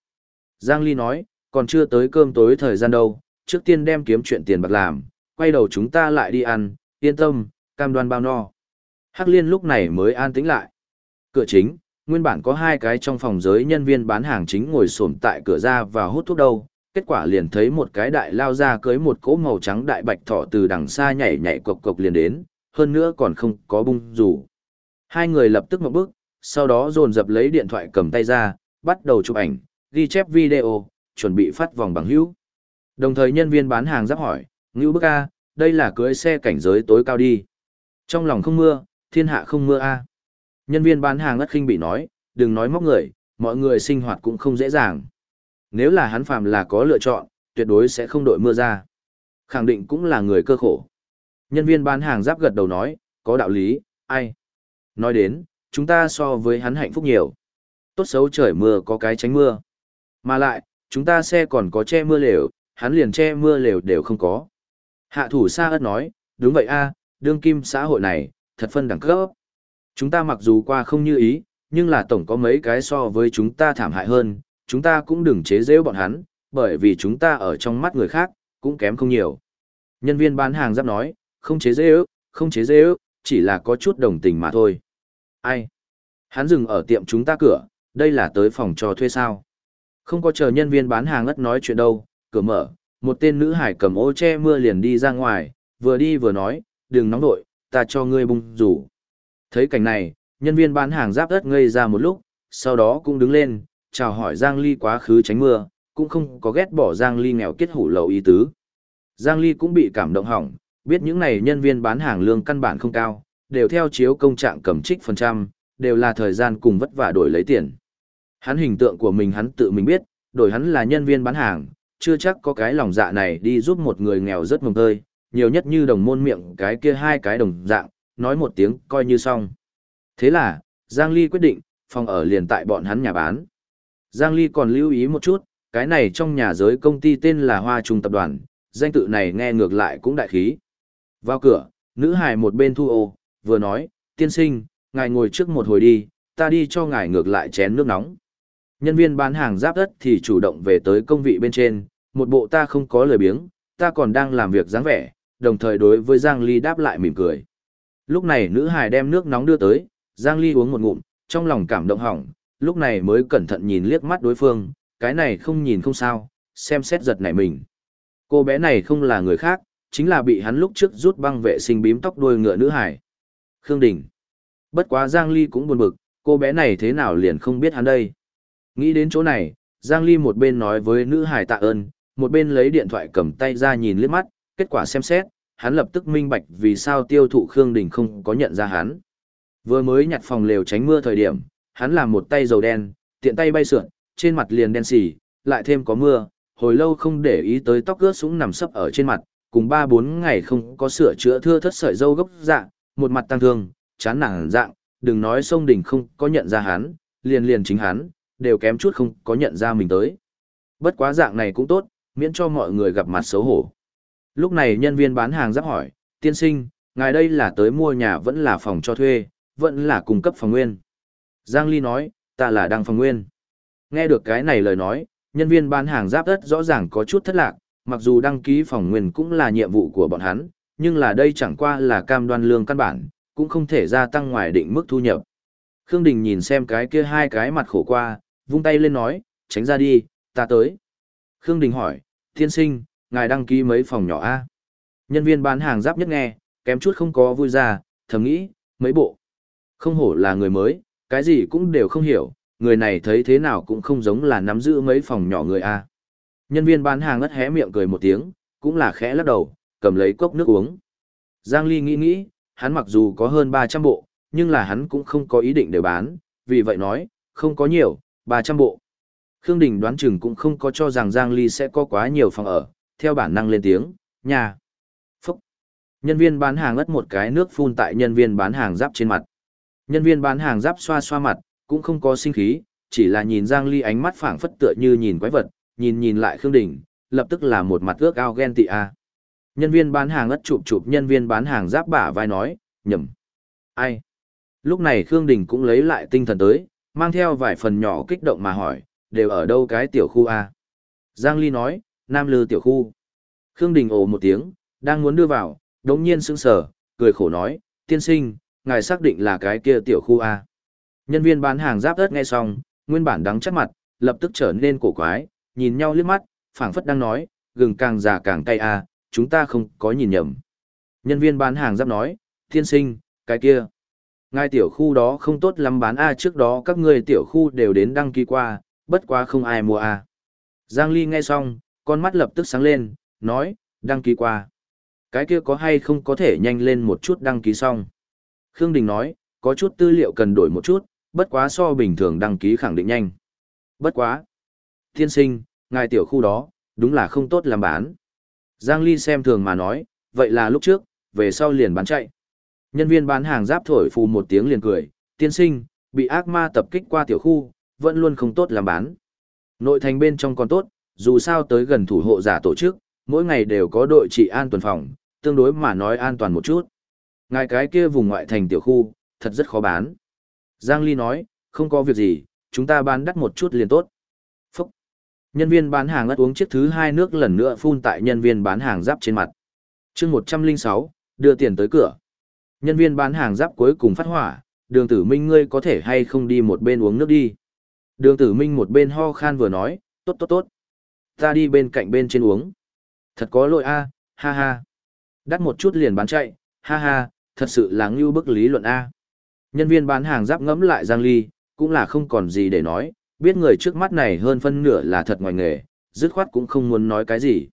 Giang Ly nói, còn chưa tới cơm tối thời gian đâu, trước tiên đem kiếm chuyện tiền bạc làm, quay đầu chúng ta lại đi ăn, yên tâm, cam đoan bao no. Hắc Liên lúc này mới an tĩnh lại. Cửa chính, nguyên bản có hai cái trong phòng giới nhân viên bán hàng chính ngồi xổm tại cửa ra và hút thuốc đâu, kết quả liền thấy một cái đại lao ra cưới một cỗ màu trắng đại bạch thỏ từ đằng xa nhảy nhảy cộc cộc liền đến, hơn nữa còn không có bung rủ. Hai người lập tức một bước, sau đó dồn dập lấy điện thoại cầm tay ra, bắt đầu chụp ảnh, ghi chép video, chuẩn bị phát vòng bằng hữu. Đồng thời nhân viên bán hàng giáp hỏi, Ngưu bức A, đây là cưới xe cảnh giới tối cao đi. Trong lòng không mưa, thiên hạ không mưa A. Nhân viên bán hàng ất khinh bị nói, đừng nói móc người, mọi người sinh hoạt cũng không dễ dàng. Nếu là hắn phàm là có lựa chọn, tuyệt đối sẽ không đội mưa ra. Khẳng định cũng là người cơ khổ. Nhân viên bán hàng giáp gật đầu nói, có đạo lý, ai? Nói đến, chúng ta so với hắn hạnh phúc nhiều. Tốt xấu trời mưa có cái tránh mưa. Mà lại, chúng ta xe còn có che mưa lều, hắn liền che mưa lều đều không có. Hạ thủ Sa ất nói, đúng vậy a, đương kim xã hội này, thật phân đẳng cấp. Chúng ta mặc dù qua không như ý, nhưng là tổng có mấy cái so với chúng ta thảm hại hơn, chúng ta cũng đừng chế giễu bọn hắn, bởi vì chúng ta ở trong mắt người khác, cũng kém không nhiều. Nhân viên bán hàng giáp nói, không chế giễu, không chế giễu, chỉ là có chút đồng tình mà thôi. Ai? Hắn dừng ở tiệm chúng ta cửa, đây là tới phòng trò thuê sao? Không có chờ nhân viên bán hàng ngất nói chuyện đâu, cửa mở, một tên nữ hải cầm ô che mưa liền đi ra ngoài, vừa đi vừa nói, đừng nóng nội, ta cho ngươi bung rủ. Thấy cảnh này, nhân viên bán hàng giáp đất ngây ra một lúc, sau đó cũng đứng lên, chào hỏi Giang Ly quá khứ tránh mưa, cũng không có ghét bỏ Giang Ly nghèo kết hủ lậu ý tứ. Giang Ly cũng bị cảm động hỏng, biết những này nhân viên bán hàng lương căn bản không cao, đều theo chiếu công trạng cầm trích phần trăm, đều là thời gian cùng vất vả đổi lấy tiền. Hắn hình tượng của mình hắn tự mình biết, đổi hắn là nhân viên bán hàng, chưa chắc có cái lòng dạ này đi giúp một người nghèo rất mồng tơi, nhiều nhất như đồng môn miệng cái kia hai cái đồng dạng, nói một tiếng coi như xong. Thế là, Giang Ly quyết định, phòng ở liền tại bọn hắn nhà bán. Giang Ly còn lưu ý một chút, cái này trong nhà giới công ty tên là Hoa Trung Tập đoàn, danh tự này nghe ngược lại cũng đại khí. Vào cửa, nữ hài một bên thu ô, vừa nói, tiên sinh, ngài ngồi trước một hồi đi, ta đi cho ngài ngược lại chén nước nóng. Nhân viên bán hàng giáp đất thì chủ động về tới công vị bên trên, một bộ ta không có lời biếng, ta còn đang làm việc dáng vẻ, đồng thời đối với Giang Ly đáp lại mỉm cười. Lúc này nữ hài đem nước nóng đưa tới, Giang Ly uống một ngụm, trong lòng cảm động hỏng, lúc này mới cẩn thận nhìn liếc mắt đối phương, cái này không nhìn không sao, xem xét giật nảy mình. Cô bé này không là người khác, chính là bị hắn lúc trước rút băng vệ sinh bím tóc đuôi ngựa nữ hải. Khương Đình. Bất quá Giang Ly cũng buồn bực, cô bé này thế nào liền không biết hắn đây. Nghĩ đến chỗ này, Giang Ly một bên nói với nữ hải tạ ơn, một bên lấy điện thoại cầm tay ra nhìn liếc mắt, kết quả xem xét, hắn lập tức minh bạch vì sao tiêu thụ Khương Đình không có nhận ra hắn. Vừa mới nhặt phòng lều tránh mưa thời điểm, hắn làm một tay dầu đen, tiện tay bay sượn, trên mặt liền đen xỉ, lại thêm có mưa, hồi lâu không để ý tới tóc ướt súng nằm sấp ở trên mặt, cùng ba bốn ngày không có sửa chữa thưa thất sợi dâu gốc dạng, một mặt tăng thương, chán nản dạng, đừng nói sông đỉnh không có nhận ra hắn, liền liền chính hắn, đều kém chút không có nhận ra mình tới. Bất quá dạng này cũng tốt, miễn cho mọi người gặp mặt xấu hổ. Lúc này nhân viên bán hàng giáp hỏi, tiên sinh, ngài đây là tới mua nhà vẫn là phòng cho thuê, vẫn là cung cấp phòng nguyên. Giang Ly nói, ta là đăng phòng nguyên. Nghe được cái này lời nói, nhân viên bán hàng giáp đất rõ ràng có chút thất lạc, mặc dù đăng ký phòng nguyên cũng là nhiệm vụ của bọn hắn, nhưng là đây chẳng qua là cam đoan lương căn bản, cũng không thể gia tăng ngoài định mức thu nhập. Khương Đình nhìn xem cái kia hai cái mặt khổ qua, vung tay lên nói, tránh ra đi, ta tới. Khương Đình hỏi, tiên sinh, ngài đăng ký mấy phòng nhỏ A. Nhân viên bán hàng giáp nhất nghe, kém chút không có vui ra, thầm nghĩ, mấy bộ. Không hổ là người mới, cái gì cũng đều không hiểu, người này thấy thế nào cũng không giống là nắm giữ mấy phòng nhỏ người A. Nhân viên bán hàng ngất hé miệng cười một tiếng, cũng là khẽ lắc đầu, cầm lấy cốc nước uống. Giang Ly nghĩ nghĩ, hắn mặc dù có hơn 300 bộ, nhưng là hắn cũng không có ý định để bán, vì vậy nói, không có nhiều, 300 bộ. Khương Đình đoán chừng cũng không có cho rằng Giang Ly sẽ có quá nhiều phòng ở, theo bản năng lên tiếng, nhà. Phúc. Nhân viên bán hàng ất một cái nước phun tại nhân viên bán hàng giáp trên mặt. Nhân viên bán hàng giáp xoa xoa mặt, cũng không có sinh khí, chỉ là nhìn Giang Ly ánh mắt phảng phất tựa như nhìn quái vật, nhìn nhìn lại Khương Đình, lập tức là một mặt ước ao ghen tị a. Nhân viên bán hàng ất chụp chụp nhân viên bán hàng giáp bả vai nói, nhầm. Ai? Lúc này Khương Đình cũng lấy lại tinh thần tới, mang theo vài phần nhỏ kích động mà hỏi, đều ở đâu cái tiểu khu A? Giang Ly nói, Nam Lư tiểu khu. Khương Đình ồ một tiếng, đang muốn đưa vào, đống nhiên sững sờ, cười khổ nói, tiên sinh, ngài xác định là cái kia tiểu khu A. Nhân viên bán hàng giáp ớt nghe xong, nguyên bản đắng chắc mặt, lập tức trở nên cổ quái, nhìn nhau liếc mắt, phảng phất đang nói, gừng càng già càng cay A, chúng ta không có nhìn nhầm. Nhân viên bán hàng giáp nói, tiên sinh, cái kia. Ngài tiểu khu đó không tốt lắm bán A trước đó các người tiểu khu đều đến đăng ký qua, bất quá không ai mua A. Giang Ly nghe xong, con mắt lập tức sáng lên, nói, đăng ký qua. Cái kia có hay không có thể nhanh lên một chút đăng ký xong. Khương Đình nói, có chút tư liệu cần đổi một chút, bất quá so bình thường đăng ký khẳng định nhanh. Bất quá. Tiên sinh, ngài tiểu khu đó, đúng là không tốt làm bán. Giang Ly xem thường mà nói, vậy là lúc trước, về sau liền bán chạy. Nhân viên bán hàng giáp thổi phù một tiếng liền cười, tiên sinh, bị ác ma tập kích qua tiểu khu, vẫn luôn không tốt làm bán. Nội thành bên trong còn tốt, dù sao tới gần thủ hộ giả tổ chức, mỗi ngày đều có đội trị an tuần phòng, tương đối mà nói an toàn một chút. Ngài cái kia vùng ngoại thành tiểu khu, thật rất khó bán. Giang Ly nói, không có việc gì, chúng ta bán đắt một chút liền tốt. Phúc! Nhân viên bán hàng ất uống chiếc thứ hai nước lần nữa phun tại nhân viên bán hàng giáp trên mặt. chương 106, đưa tiền tới cửa. Nhân viên bán hàng giáp cuối cùng phát hỏa, đường tử minh ngươi có thể hay không đi một bên uống nước đi. Đường tử minh một bên ho khan vừa nói, tốt tốt tốt. Ta đi bên cạnh bên trên uống. Thật có lỗi a, ha ha. Đắt một chút liền bán chạy, ha ha, thật sự là ngưu bức lý luận a. Nhân viên bán hàng giáp ngẫm lại Giang Ly, cũng là không còn gì để nói, biết người trước mắt này hơn phân nửa là thật ngoài nghề, dứt khoát cũng không muốn nói cái gì.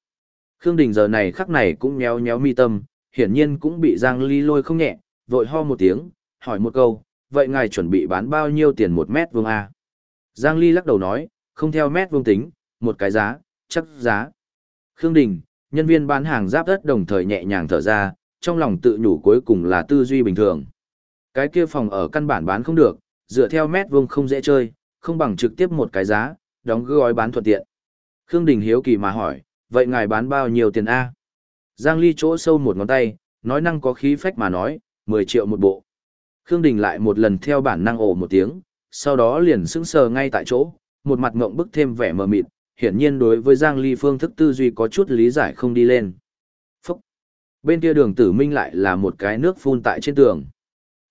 Khương Đình giờ này khắc này cũng nhéo nhéo mi tâm, hiển nhiên cũng bị Giang Ly lôi không nhẹ, vội ho một tiếng, hỏi một câu, vậy ngài chuẩn bị bán bao nhiêu tiền một mét vuông A? Giang Ly lắc đầu nói, không theo mét vuông tính, một cái giá, chắc giá. Khương Đình, nhân viên bán hàng giáp đất đồng thời nhẹ nhàng thở ra, trong lòng tự nhủ cuối cùng là tư duy bình thường. Cái kia phòng ở căn bản bán không được, dựa theo mét vuông không dễ chơi, không bằng trực tiếp một cái giá, đóng gói bán thuận tiện. Khương Đình hiếu kỳ mà hỏi, vậy ngài bán bao nhiêu tiền A? Giang Ly chỗ sâu một ngón tay, nói năng có khí phách mà nói, 10 triệu một bộ. Khương Đình lại một lần theo bản năng ồ một tiếng, sau đó liền sững sờ ngay tại chỗ, một mặt ngộng bức thêm vẻ mờ mịt, hiển nhiên đối với Giang Ly phương thức tư duy có chút lý giải không đi lên. Phúc! Bên kia đường tử minh lại là một cái nước phun tại trên tường.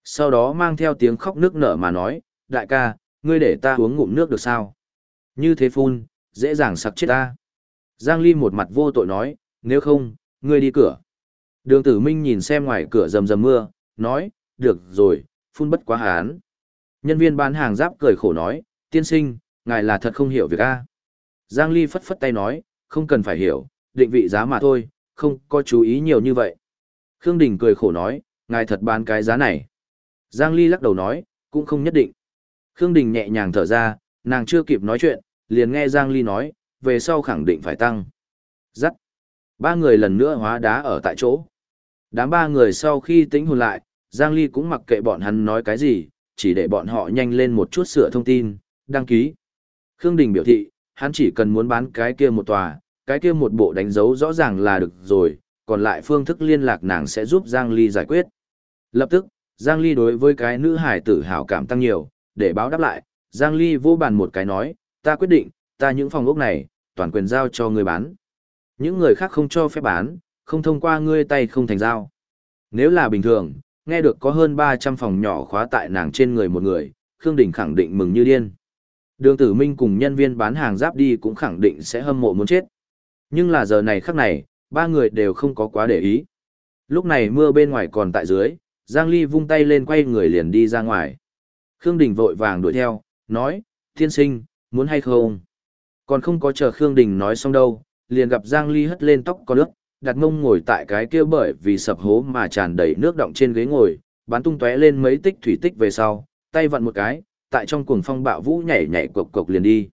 Sau đó mang theo tiếng khóc nước nở mà nói, đại ca, ngươi để ta uống ngụm nước được sao? Như thế phun, dễ dàng sặc chết ta. Giang Ly một mặt vô tội nói, nếu không, ngươi đi cửa. Đường tử minh nhìn xem ngoài cửa rầm rầm mưa, nói, được rồi, phun bất quá hán. Nhân viên bán hàng giáp cười khổ nói, tiên sinh, ngài là thật không hiểu việc a. Giang Ly phất phất tay nói, không cần phải hiểu, định vị giá mà thôi, không có chú ý nhiều như vậy. Khương Đình cười khổ nói, ngài thật bán cái giá này. Giang Ly lắc đầu nói, cũng không nhất định. Khương Đình nhẹ nhàng thở ra, nàng chưa kịp nói chuyện, liền nghe Giang Ly nói, về sau khẳng định phải tăng. Dắt. Ba người lần nữa hóa đá ở tại chỗ. Đám ba người sau khi tĩnh hồn lại, Giang Ly cũng mặc kệ bọn hắn nói cái gì, chỉ để bọn họ nhanh lên một chút sửa thông tin, đăng ký. Khương Đình biểu thị, hắn chỉ cần muốn bán cái kia một tòa, cái kia một bộ đánh dấu rõ ràng là được rồi, còn lại phương thức liên lạc nàng sẽ giúp Giang Ly giải quyết. Lập tức, Giang Ly đối với cái nữ hải tử hảo cảm tăng nhiều, để báo đáp lại, Giang Ly vô bàn một cái nói, ta quyết định, ta những phòng ốc này, toàn quyền giao cho người bán. Những người khác không cho phép bán, không thông qua ngươi tay không thành giao. Nếu là bình thường, nghe được có hơn 300 phòng nhỏ khóa tại nàng trên người một người, Khương Đình khẳng định mừng như điên. Đường tử minh cùng nhân viên bán hàng giáp đi cũng khẳng định sẽ hâm mộ muốn chết. Nhưng là giờ này khắc này, ba người đều không có quá để ý. Lúc này mưa bên ngoài còn tại dưới, Giang Ly vung tay lên quay người liền đi ra ngoài. Khương Đình vội vàng đuổi theo, nói, thiên sinh, muốn hay không? Còn không có chờ Khương Đình nói xong đâu, liền gặp Giang Ly hất lên tóc có nước, đặt mông ngồi tại cái kia bởi vì sập hố mà tràn đầy nước động trên ghế ngồi, bắn tung tóe lên mấy tích thủy tích về sau, tay vặn một cái, tại trong cuồng phong bạo vũ nhảy nhảy cộc cộc liền đi.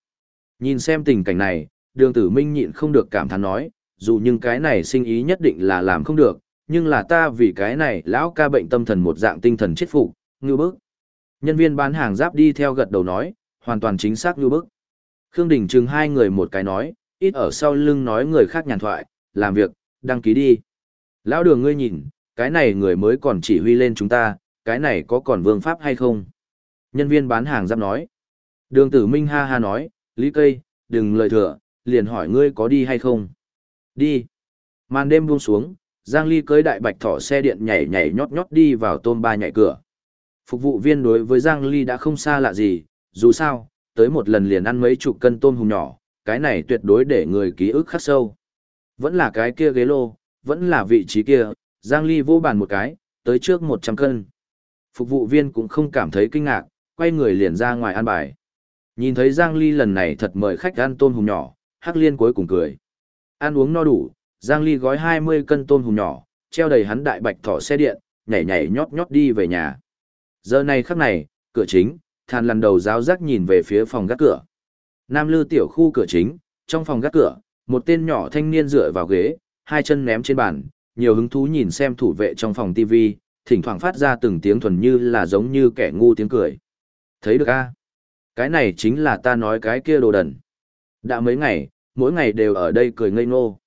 Nhìn xem tình cảnh này, đường tử minh nhịn không được cảm thán nói, dù nhưng cái này sinh ý nhất định là làm không được, nhưng là ta vì cái này lão ca bệnh tâm thần một dạng tinh thần chết phục, ngư bức. Nhân viên bán hàng giáp đi theo gật đầu nói, hoàn toàn chính xác ngư bức. Khương Đình Trừng hai người một cái nói, ít ở sau lưng nói người khác nhàn thoại, làm việc, đăng ký đi. Lão đường ngươi nhìn, cái này người mới còn chỉ huy lên chúng ta, cái này có còn vương pháp hay không? Nhân viên bán hàng giáp nói. Đường tử minh ha ha nói, Lý Cây, đừng lời thừa, liền hỏi ngươi có đi hay không? Đi. Màn đêm buông xuống, Giang Ly cưới đại bạch thỏ xe điện nhảy nhảy nhót nhót đi vào tôm ba nhảy cửa. Phục vụ viên đối với Giang Ly đã không xa lạ gì, dù sao, tới một lần liền ăn mấy chục cân tôm hùm nhỏ, cái này tuyệt đối để người ký ức khắc sâu. Vẫn là cái kia ghế lô, vẫn là vị trí kia, Giang Ly vô bàn một cái, tới trước 100 cân. Phục vụ viên cũng không cảm thấy kinh ngạc, quay người liền ra ngoài ăn bài. Nhìn thấy Giang Ly lần này thật mời khách ăn tôm hùm nhỏ, Hắc Liên cuối cùng cười. Ăn uống no đủ, Giang Ly gói 20 cân tôm hùm nhỏ, treo đầy hắn đại bạch thỏ xe điện, nhảy nhảy nhót nhót đi về nhà. Giờ này khắc này, cửa chính, than lần đầu giáo giác nhìn về phía phòng gác cửa. Nam lư tiểu khu cửa chính, trong phòng gác cửa, một tên nhỏ thanh niên dựa vào ghế, hai chân ném trên bàn, nhiều hứng thú nhìn xem thủ vệ trong phòng TV, thỉnh thoảng phát ra từng tiếng thuần như là giống như kẻ ngu tiếng cười. Thấy được a? Cái này chính là ta nói cái kia đồ đần. Đã mấy ngày, mỗi ngày đều ở đây cười ngây ngô.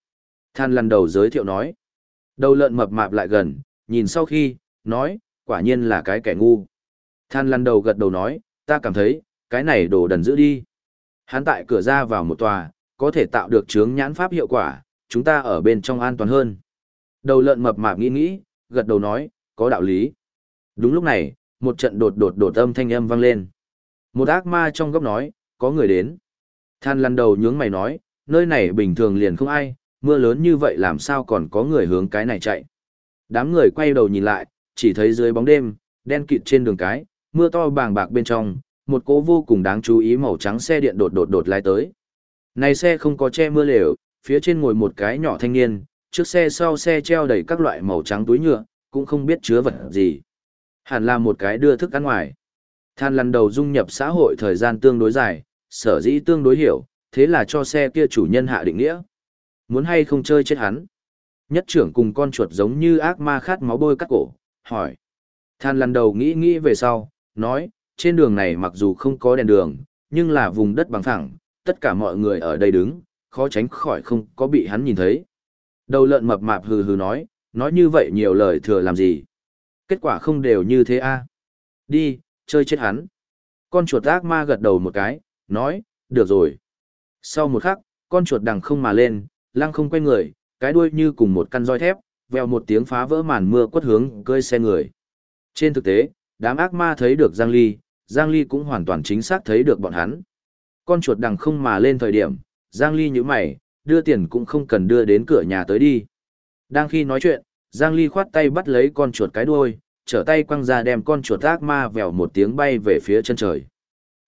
Than lần đầu giới thiệu nói. Đầu lợn mập mạp lại gần, nhìn sau khi, nói, quả nhiên là cái kẻ ngu. Than lần đầu gật đầu nói, ta cảm thấy, cái này đồ đần giữ đi. Hắn tại cửa ra vào một tòa, có thể tạo được chướng nhãn pháp hiệu quả, chúng ta ở bên trong an toàn hơn. Đầu lợn mập mạp nghĩ nghĩ, gật đầu nói, có đạo lý. Đúng lúc này, một trận đột đột đột âm thanh âm vang lên. Một ác ma trong góc nói, có người đến. Than lăn đầu nhướng mày nói, nơi này bình thường liền không ai, mưa lớn như vậy làm sao còn có người hướng cái này chạy. Đám người quay đầu nhìn lại, chỉ thấy dưới bóng đêm, đen kịt trên đường cái, mưa to bàng bạc bên trong, một cỗ vô cùng đáng chú ý màu trắng xe điện đột đột đột lái tới. Này xe không có che mưa lều, phía trên ngồi một cái nhỏ thanh niên, trước xe sau xe treo đầy các loại màu trắng túi nhựa, cũng không biết chứa vật gì. Hẳn là một cái đưa thức ăn ngoài. Than lần đầu dung nhập xã hội thời gian tương đối dài, sở dĩ tương đối hiểu, thế là cho xe kia chủ nhân hạ định nghĩa. Muốn hay không chơi chết hắn. Nhất trưởng cùng con chuột giống như ác ma khát máu bôi cắt cổ, hỏi. Than lần đầu nghĩ nghĩ về sau, nói, trên đường này mặc dù không có đèn đường, nhưng là vùng đất bằng phẳng, tất cả mọi người ở đây đứng, khó tránh khỏi không có bị hắn nhìn thấy. Đầu lợn mập mạp hừ hừ nói, nói như vậy nhiều lời thừa làm gì. Kết quả không đều như thế a Đi, chơi chết hắn. Con chuột ác ma gật đầu một cái, nói, được rồi. Sau một khắc, con chuột đằng không mà lên, lăng không quay người, cái đuôi như cùng một căn roi thép, vèo một tiếng phá vỡ màn mưa quất hướng cơi xe người. Trên thực tế, đám ác ma thấy được Giang Ly, Giang Ly cũng hoàn toàn chính xác thấy được bọn hắn. Con chuột đằng không mà lên thời điểm, Giang Ly nhíu mày, đưa tiền cũng không cần đưa đến cửa nhà tới đi. Đang khi nói chuyện, Giang Ly khoát tay bắt lấy con chuột cái đuôi, trở tay quăng ra đem con chuột ác ma vèo một tiếng bay về phía chân trời.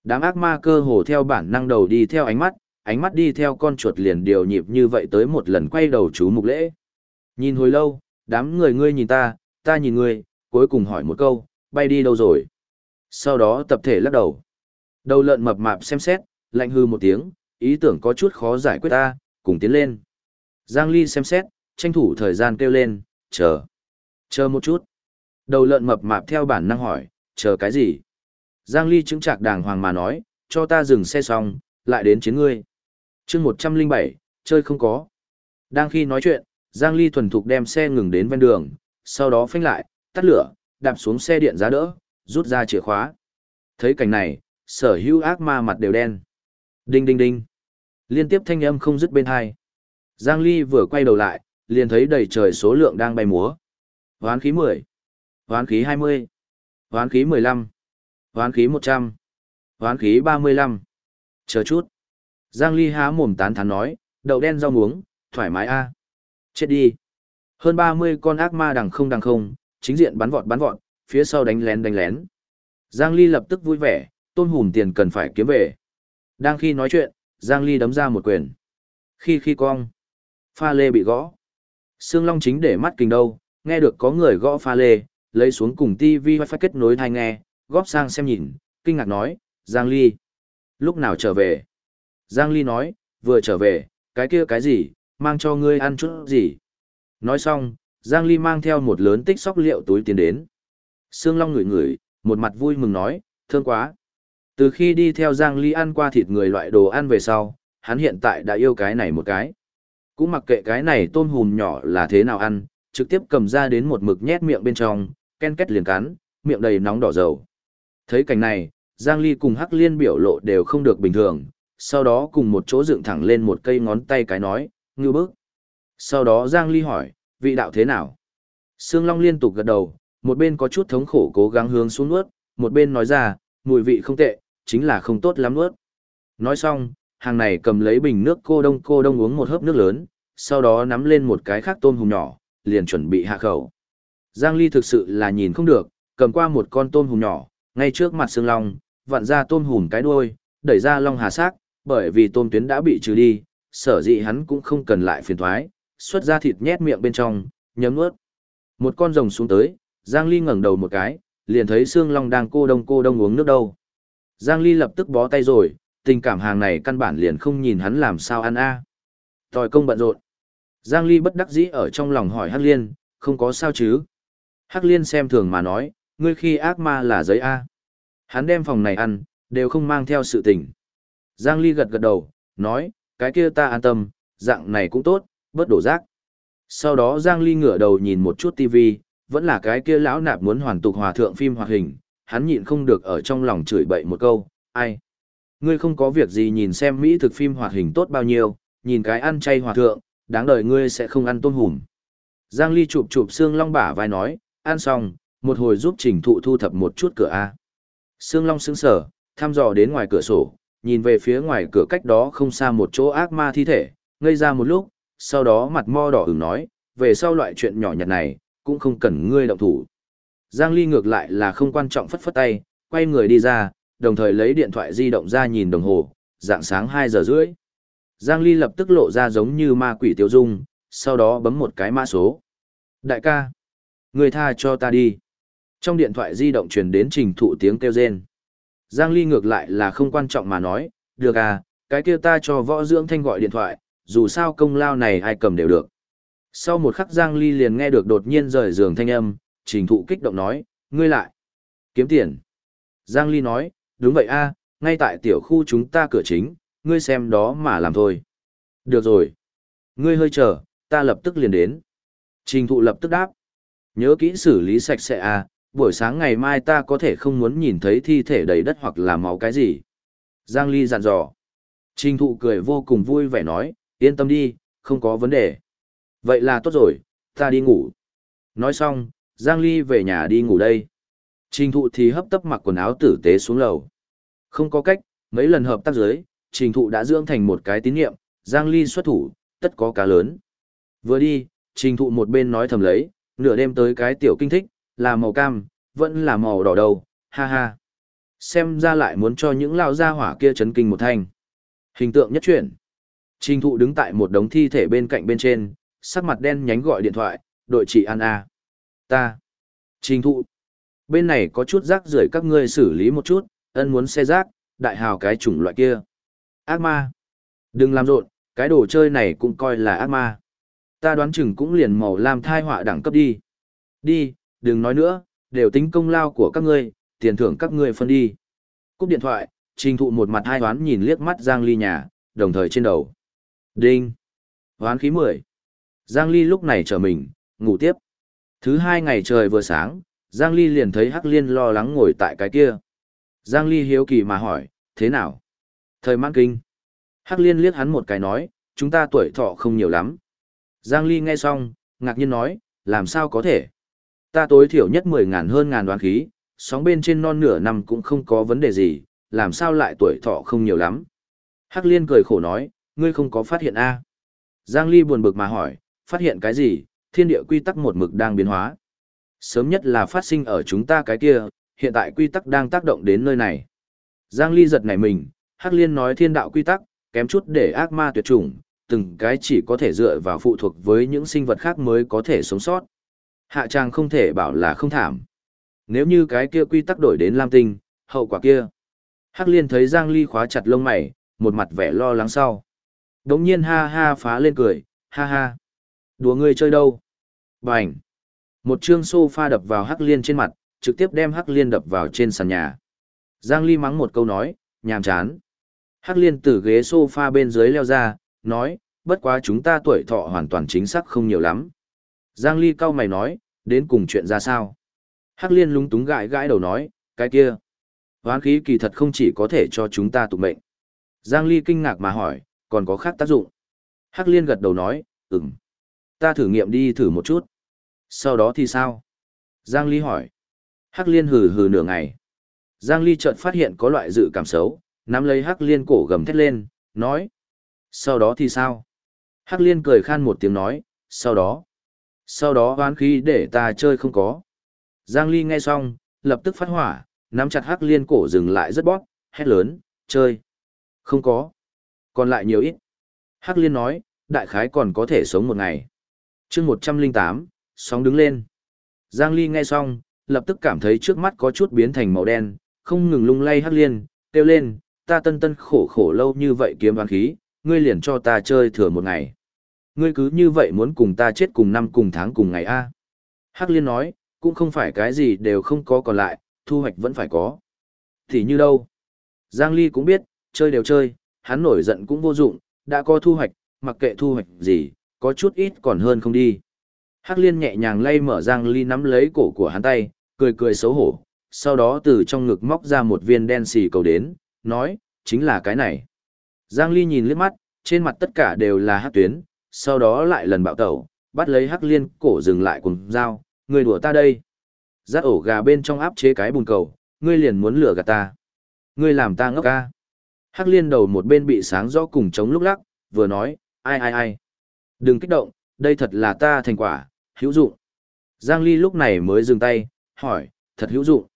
Đám ác ma cơ hồ theo bản năng đầu đi theo ánh mắt, ánh mắt đi theo con chuột liền điều nhịp như vậy tới một lần quay đầu chú mục lễ. Nhìn hồi lâu, đám người ngươi nhìn ta, ta nhìn ngươi, cuối cùng hỏi một câu, bay đi đâu rồi? Sau đó tập thể lắc đầu. Đầu lợn mập mạp xem xét, lạnh hư một tiếng, ý tưởng có chút khó giải quyết ta, cùng tiến lên. Giang Ly xem xét, tranh thủ thời gian kêu lên, chờ. Chờ một chút. Đầu lợn mập mạp theo bản năng hỏi, chờ cái gì? Giang Ly chứng trạc đàng hoàng mà nói, cho ta dừng xe xong, lại đến chiến ngươi. chương 107, chơi không có. Đang khi nói chuyện, Giang Ly thuần thục đem xe ngừng đến ven đường, sau đó phanh lại, tắt lửa, đạp xuống xe điện giá đỡ, rút ra chìa khóa. Thấy cảnh này, sở hữu ác ma mặt đều đen. Đinh đinh đinh. Liên tiếp thanh âm không dứt bên hai. Giang Ly vừa quay đầu lại, liền thấy đầy trời số lượng đang bay múa. Hoán khí 10, hoán khí 20, hoán khí 15, hoán khí 100, hoán khí 35. Chờ chút. Giang Ly há mồm tán thán nói, đậu đen rau muống, thoải mái a. Chết đi. Hơn 30 con ác ma đằng không đằng không, chính diện bắn vọt bắn vọt, phía sau đánh lén đánh lén. Giang Ly lập tức vui vẻ, tôn hùm tiền cần phải kiếm về. Đang khi nói chuyện, Giang Ly đấm ra một quyền. Khi khi cong, pha lê bị gõ. Sương Long chính để mắt kinh đâu, nghe được có người gõ pha lê, lấy xuống cùng TV phải kết nối thai nghe, góp sang xem nhìn, kinh ngạc nói, Giang Ly. Lúc nào trở về? Giang Ly nói, vừa trở về, cái kia cái gì, mang cho ngươi ăn chút gì. Nói xong, Giang Ly mang theo một lớn tích sóc liệu túi tiền đến. Sương Long ngửi ngửi, một mặt vui mừng nói, thương quá. Từ khi đi theo Giang Ly ăn qua thịt người loại đồ ăn về sau, hắn hiện tại đã yêu cái này một cái. Cũng mặc kệ cái này tôm hùm nhỏ là thế nào ăn, trực tiếp cầm ra đến một mực nhét miệng bên trong, ken kết liền cắn, miệng đầy nóng đỏ dầu. Thấy cảnh này, Giang Ly cùng Hắc Liên biểu lộ đều không được bình thường, sau đó cùng một chỗ dựng thẳng lên một cây ngón tay cái nói, ngư bức. Sau đó Giang Ly hỏi, vị đạo thế nào? Sương Long liên tục gật đầu, một bên có chút thống khổ cố gắng hướng xuống nuốt, một bên nói ra, mùi vị không tệ, chính là không tốt lắm nuốt. Nói xong, hàng này cầm lấy bình nước cô đông cô đông uống một hớp nước lớn, sau đó nắm lên một cái khác tôm hùm nhỏ, liền chuẩn bị hạ khẩu. Giang Ly thực sự là nhìn không được, cầm qua một con tôm hùm nhỏ, ngay trước mặt xương Long, vặn ra tôm hùm cái đuôi, đẩy ra Long Hà xác, bởi vì tôm tuyến đã bị trừ đi, sở dĩ hắn cũng không cần lại phiền thoái, xuất ra thịt nhét miệng bên trong, nhấm nuốt. Một con rồng xuống tới, Giang Ly ngẩng đầu một cái, liền thấy Sương Long đang cô đông cô đông uống nước đâu. Giang Ly lập tức bó tay rồi, tình cảm hàng này căn bản liền không nhìn hắn làm sao ăn a. À. Tòi công bận rộn. Giang Ly bất đắc dĩ ở trong lòng hỏi Hắc Liên, không có sao chứ. Hắc Liên xem thường mà nói, ngươi khi ác ma là giấy A. À. Hắn đem phòng này ăn, đều không mang theo sự tình. Giang Ly gật gật đầu, nói, cái kia ta an tâm, dạng này cũng tốt, bớt đổ rác. Sau đó Giang Ly ngửa đầu nhìn một chút TV, vẫn là cái kia lão nạp muốn hoàn tục hòa thượng phim hoạt hình, hắn nhịn không được ở trong lòng chửi bậy một câu, ai? Ngươi không có việc gì nhìn xem Mỹ thực phim hoạt hình tốt bao nhiêu, nhìn cái ăn chay hòa thượng, đáng đời ngươi sẽ không ăn tôm hùm. Giang Ly chụp chụp xương long bả vai nói, ăn xong, một hồi giúp trình thụ thu thập một chút cửa A. Sương long sững sở, thăm dò đến ngoài cửa sổ, nhìn về phía ngoài cửa cách đó không xa một chỗ ác ma thi thể, ngây ra một lúc, sau đó mặt mo đỏ ửng nói, về sau loại chuyện nhỏ nhặt này, cũng không cần ngươi động thủ. Giang Ly ngược lại là không quan trọng phất phất tay, quay người đi ra, đồng thời lấy điện thoại di động ra nhìn đồng hồ, dạng sáng 2 giờ rưỡi. Giang Ly lập tức lộ ra giống như ma quỷ tiêu dung, sau đó bấm một cái mã số. Đại ca, người tha cho ta đi. Trong điện thoại di động truyền đến trình thụ tiếng kêu rên. Giang Ly ngược lại là không quan trọng mà nói, được à, cái kia ta cho võ dưỡng thanh gọi điện thoại, dù sao công lao này ai cầm đều được. Sau một khắc Giang Ly liền nghe được đột nhiên rời giường thanh âm, trình thụ kích động nói, ngươi lại, kiếm tiền. Giang Ly nói, đúng vậy a, ngay tại tiểu khu chúng ta cửa chính, ngươi xem đó mà làm thôi. Được rồi. Ngươi hơi chờ, ta lập tức liền đến. Trình thụ lập tức đáp. Nhớ kỹ xử lý sạch sẽ à, buổi sáng ngày mai ta có thể không muốn nhìn thấy thi thể đầy đất hoặc là máu cái gì. Giang Ly dặn dò. Trình thụ cười vô cùng vui vẻ nói, yên tâm đi, không có vấn đề. Vậy là tốt rồi, ta đi ngủ. Nói xong, Giang Ly về nhà đi ngủ đây. Trình thụ thì hấp tấp mặc quần áo tử tế xuống lầu. Không có cách, mấy lần hợp tác giới, trình thụ đã dưỡng thành một cái tín nhiệm, Giang Ly xuất thủ, tất có cá lớn. Vừa đi, trình thụ một bên nói thầm lấy, nửa đêm tới cái tiểu kinh thích, là màu cam, vẫn là màu đỏ đầu, ha ha. Xem ra lại muốn cho những lao gia hỏa kia chấn kinh một thanh. Hình tượng nhất chuyển. Trình thụ đứng tại một đống thi thể bên cạnh bên trên, sắc mặt đen nhánh gọi điện thoại, đội chị An A. À? Ta. Trình thụ. Bên này có chút rác rưởi các ngươi xử lý một chút, ân muốn xe rác, đại hào cái chủng loại kia. Ác ma. Đừng làm rộn, cái đồ chơi này cũng coi là ác ma. Ta đoán chừng cũng liền màu làm thai họa đẳng cấp đi. Đi, đừng nói nữa, đều tính công lao của các ngươi, tiền thưởng các ngươi phân đi. Cúp điện thoại, trình thụ một mặt hai đoán nhìn liếc mắt Giang Ly nhà, đồng thời trên đầu. Đinh. Hoán khí 10. Giang Ly lúc này trở mình, ngủ tiếp. Thứ hai ngày trời vừa sáng, Giang Ly liền thấy Hắc Liên lo lắng ngồi tại cái kia. Giang Ly hiếu kỳ mà hỏi, thế nào? Thời mãn kinh. Hắc Liên liếc hắn một cái nói, chúng ta tuổi thọ không nhiều lắm. Giang Ly nghe xong, ngạc nhiên nói, làm sao có thể? Ta tối thiểu nhất 10 ngàn hơn ngàn đoán khí, sóng bên trên non nửa năm cũng không có vấn đề gì, làm sao lại tuổi thọ không nhiều lắm? Hắc Liên cười khổ nói, ngươi không có phát hiện a? Giang Ly buồn bực mà hỏi, phát hiện cái gì? Thiên địa quy tắc một mực đang biến hóa. Sớm nhất là phát sinh ở chúng ta cái kia, hiện tại quy tắc đang tác động đến nơi này. Giang Ly giật nảy mình, Hắc Liên nói thiên đạo quy tắc, kém chút để ác ma tuyệt chủng, từng cái chỉ có thể dựa vào phụ thuộc với những sinh vật khác mới có thể sống sót. Hạ trang không thể bảo là không thảm. Nếu như cái kia quy tắc đổi đến Lam Tinh, hậu quả kia. Hắc Liên thấy Giang Ly khóa chặt lông mày, một mặt vẻ lo lắng sau. Đống nhiên ha ha phá lên cười, ha ha. Đùa ngươi chơi đâu? Bành! Một chương sofa đập vào Hắc Liên trên mặt, trực tiếp đem Hắc Liên đập vào trên sàn nhà. Giang Ly mắng một câu nói, nhàm chán. Hắc Liên từ ghế sofa bên dưới leo ra, nói, bất quá chúng ta tuổi thọ hoàn toàn chính xác không nhiều lắm. Giang Ly cau mày nói, đến cùng chuyện ra sao? Hắc Liên lúng túng gãi gãi đầu nói, cái kia. Hoán khí kỳ thật không chỉ có thể cho chúng ta tụ mệnh. Giang Ly kinh ngạc mà hỏi, còn có khác tác dụng? Hắc Liên gật đầu nói, ừm. Ta thử nghiệm đi thử một chút. Sau đó thì sao? Giang Ly hỏi. Hắc Liên hừ hừ nửa ngày. Giang Ly chợt phát hiện có loại dự cảm xấu, nắm lấy Hắc Liên cổ gầm thét lên, nói. Sau đó thì sao? Hắc Liên cười khan một tiếng nói, sau đó. Sau đó oán khí để ta chơi không có. Giang Ly nghe xong, lập tức phát hỏa, nắm chặt Hắc Liên cổ dừng lại rất bóp, hét lớn, chơi. Không có. Còn lại nhiều ít. Hắc Liên nói, đại khái còn có thể sống một ngày chương 108, sóng đứng lên. Giang Ly nghe xong, lập tức cảm thấy trước mắt có chút biến thành màu đen, không ngừng lung lay Hắc Liên, kêu lên, ta tân tân khổ khổ lâu như vậy kiếm đoán khí, ngươi liền cho ta chơi thừa một ngày. Ngươi cứ như vậy muốn cùng ta chết cùng năm cùng tháng cùng ngày a Hắc liên nói, cũng không phải cái gì đều không có còn lại, thu hoạch vẫn phải có. Thì như đâu? Giang Ly cũng biết, chơi đều chơi, hắn nổi giận cũng vô dụng, đã có thu hoạch, mặc kệ thu hoạch gì, có chút ít còn hơn không đi. Hắc liên nhẹ nhàng lay mở Giang Ly nắm lấy cổ của hắn tay, cười cười xấu hổ, sau đó từ trong ngực móc ra một viên đen xì cầu đến, nói, chính là cái này. Giang Ly nhìn liếc mắt, trên mặt tất cả đều là hắc tuyến, sau đó lại lần bạo tẩu, bắt lấy hắc liên cổ dừng lại cùng dao, người đùa ta đây. Giác ổ gà bên trong áp chế cái bùn cầu, ngươi liền muốn lừa gạt ta. Ngươi làm ta ngốc ca. Hắc liên đầu một bên bị sáng rõ cùng chống lúc lắc, vừa nói, ai ai ai. Đừng kích động, đây thật là ta thành quả, hữu dụng. Giang Ly lúc này mới dừng tay, hỏi, thật hữu dụng.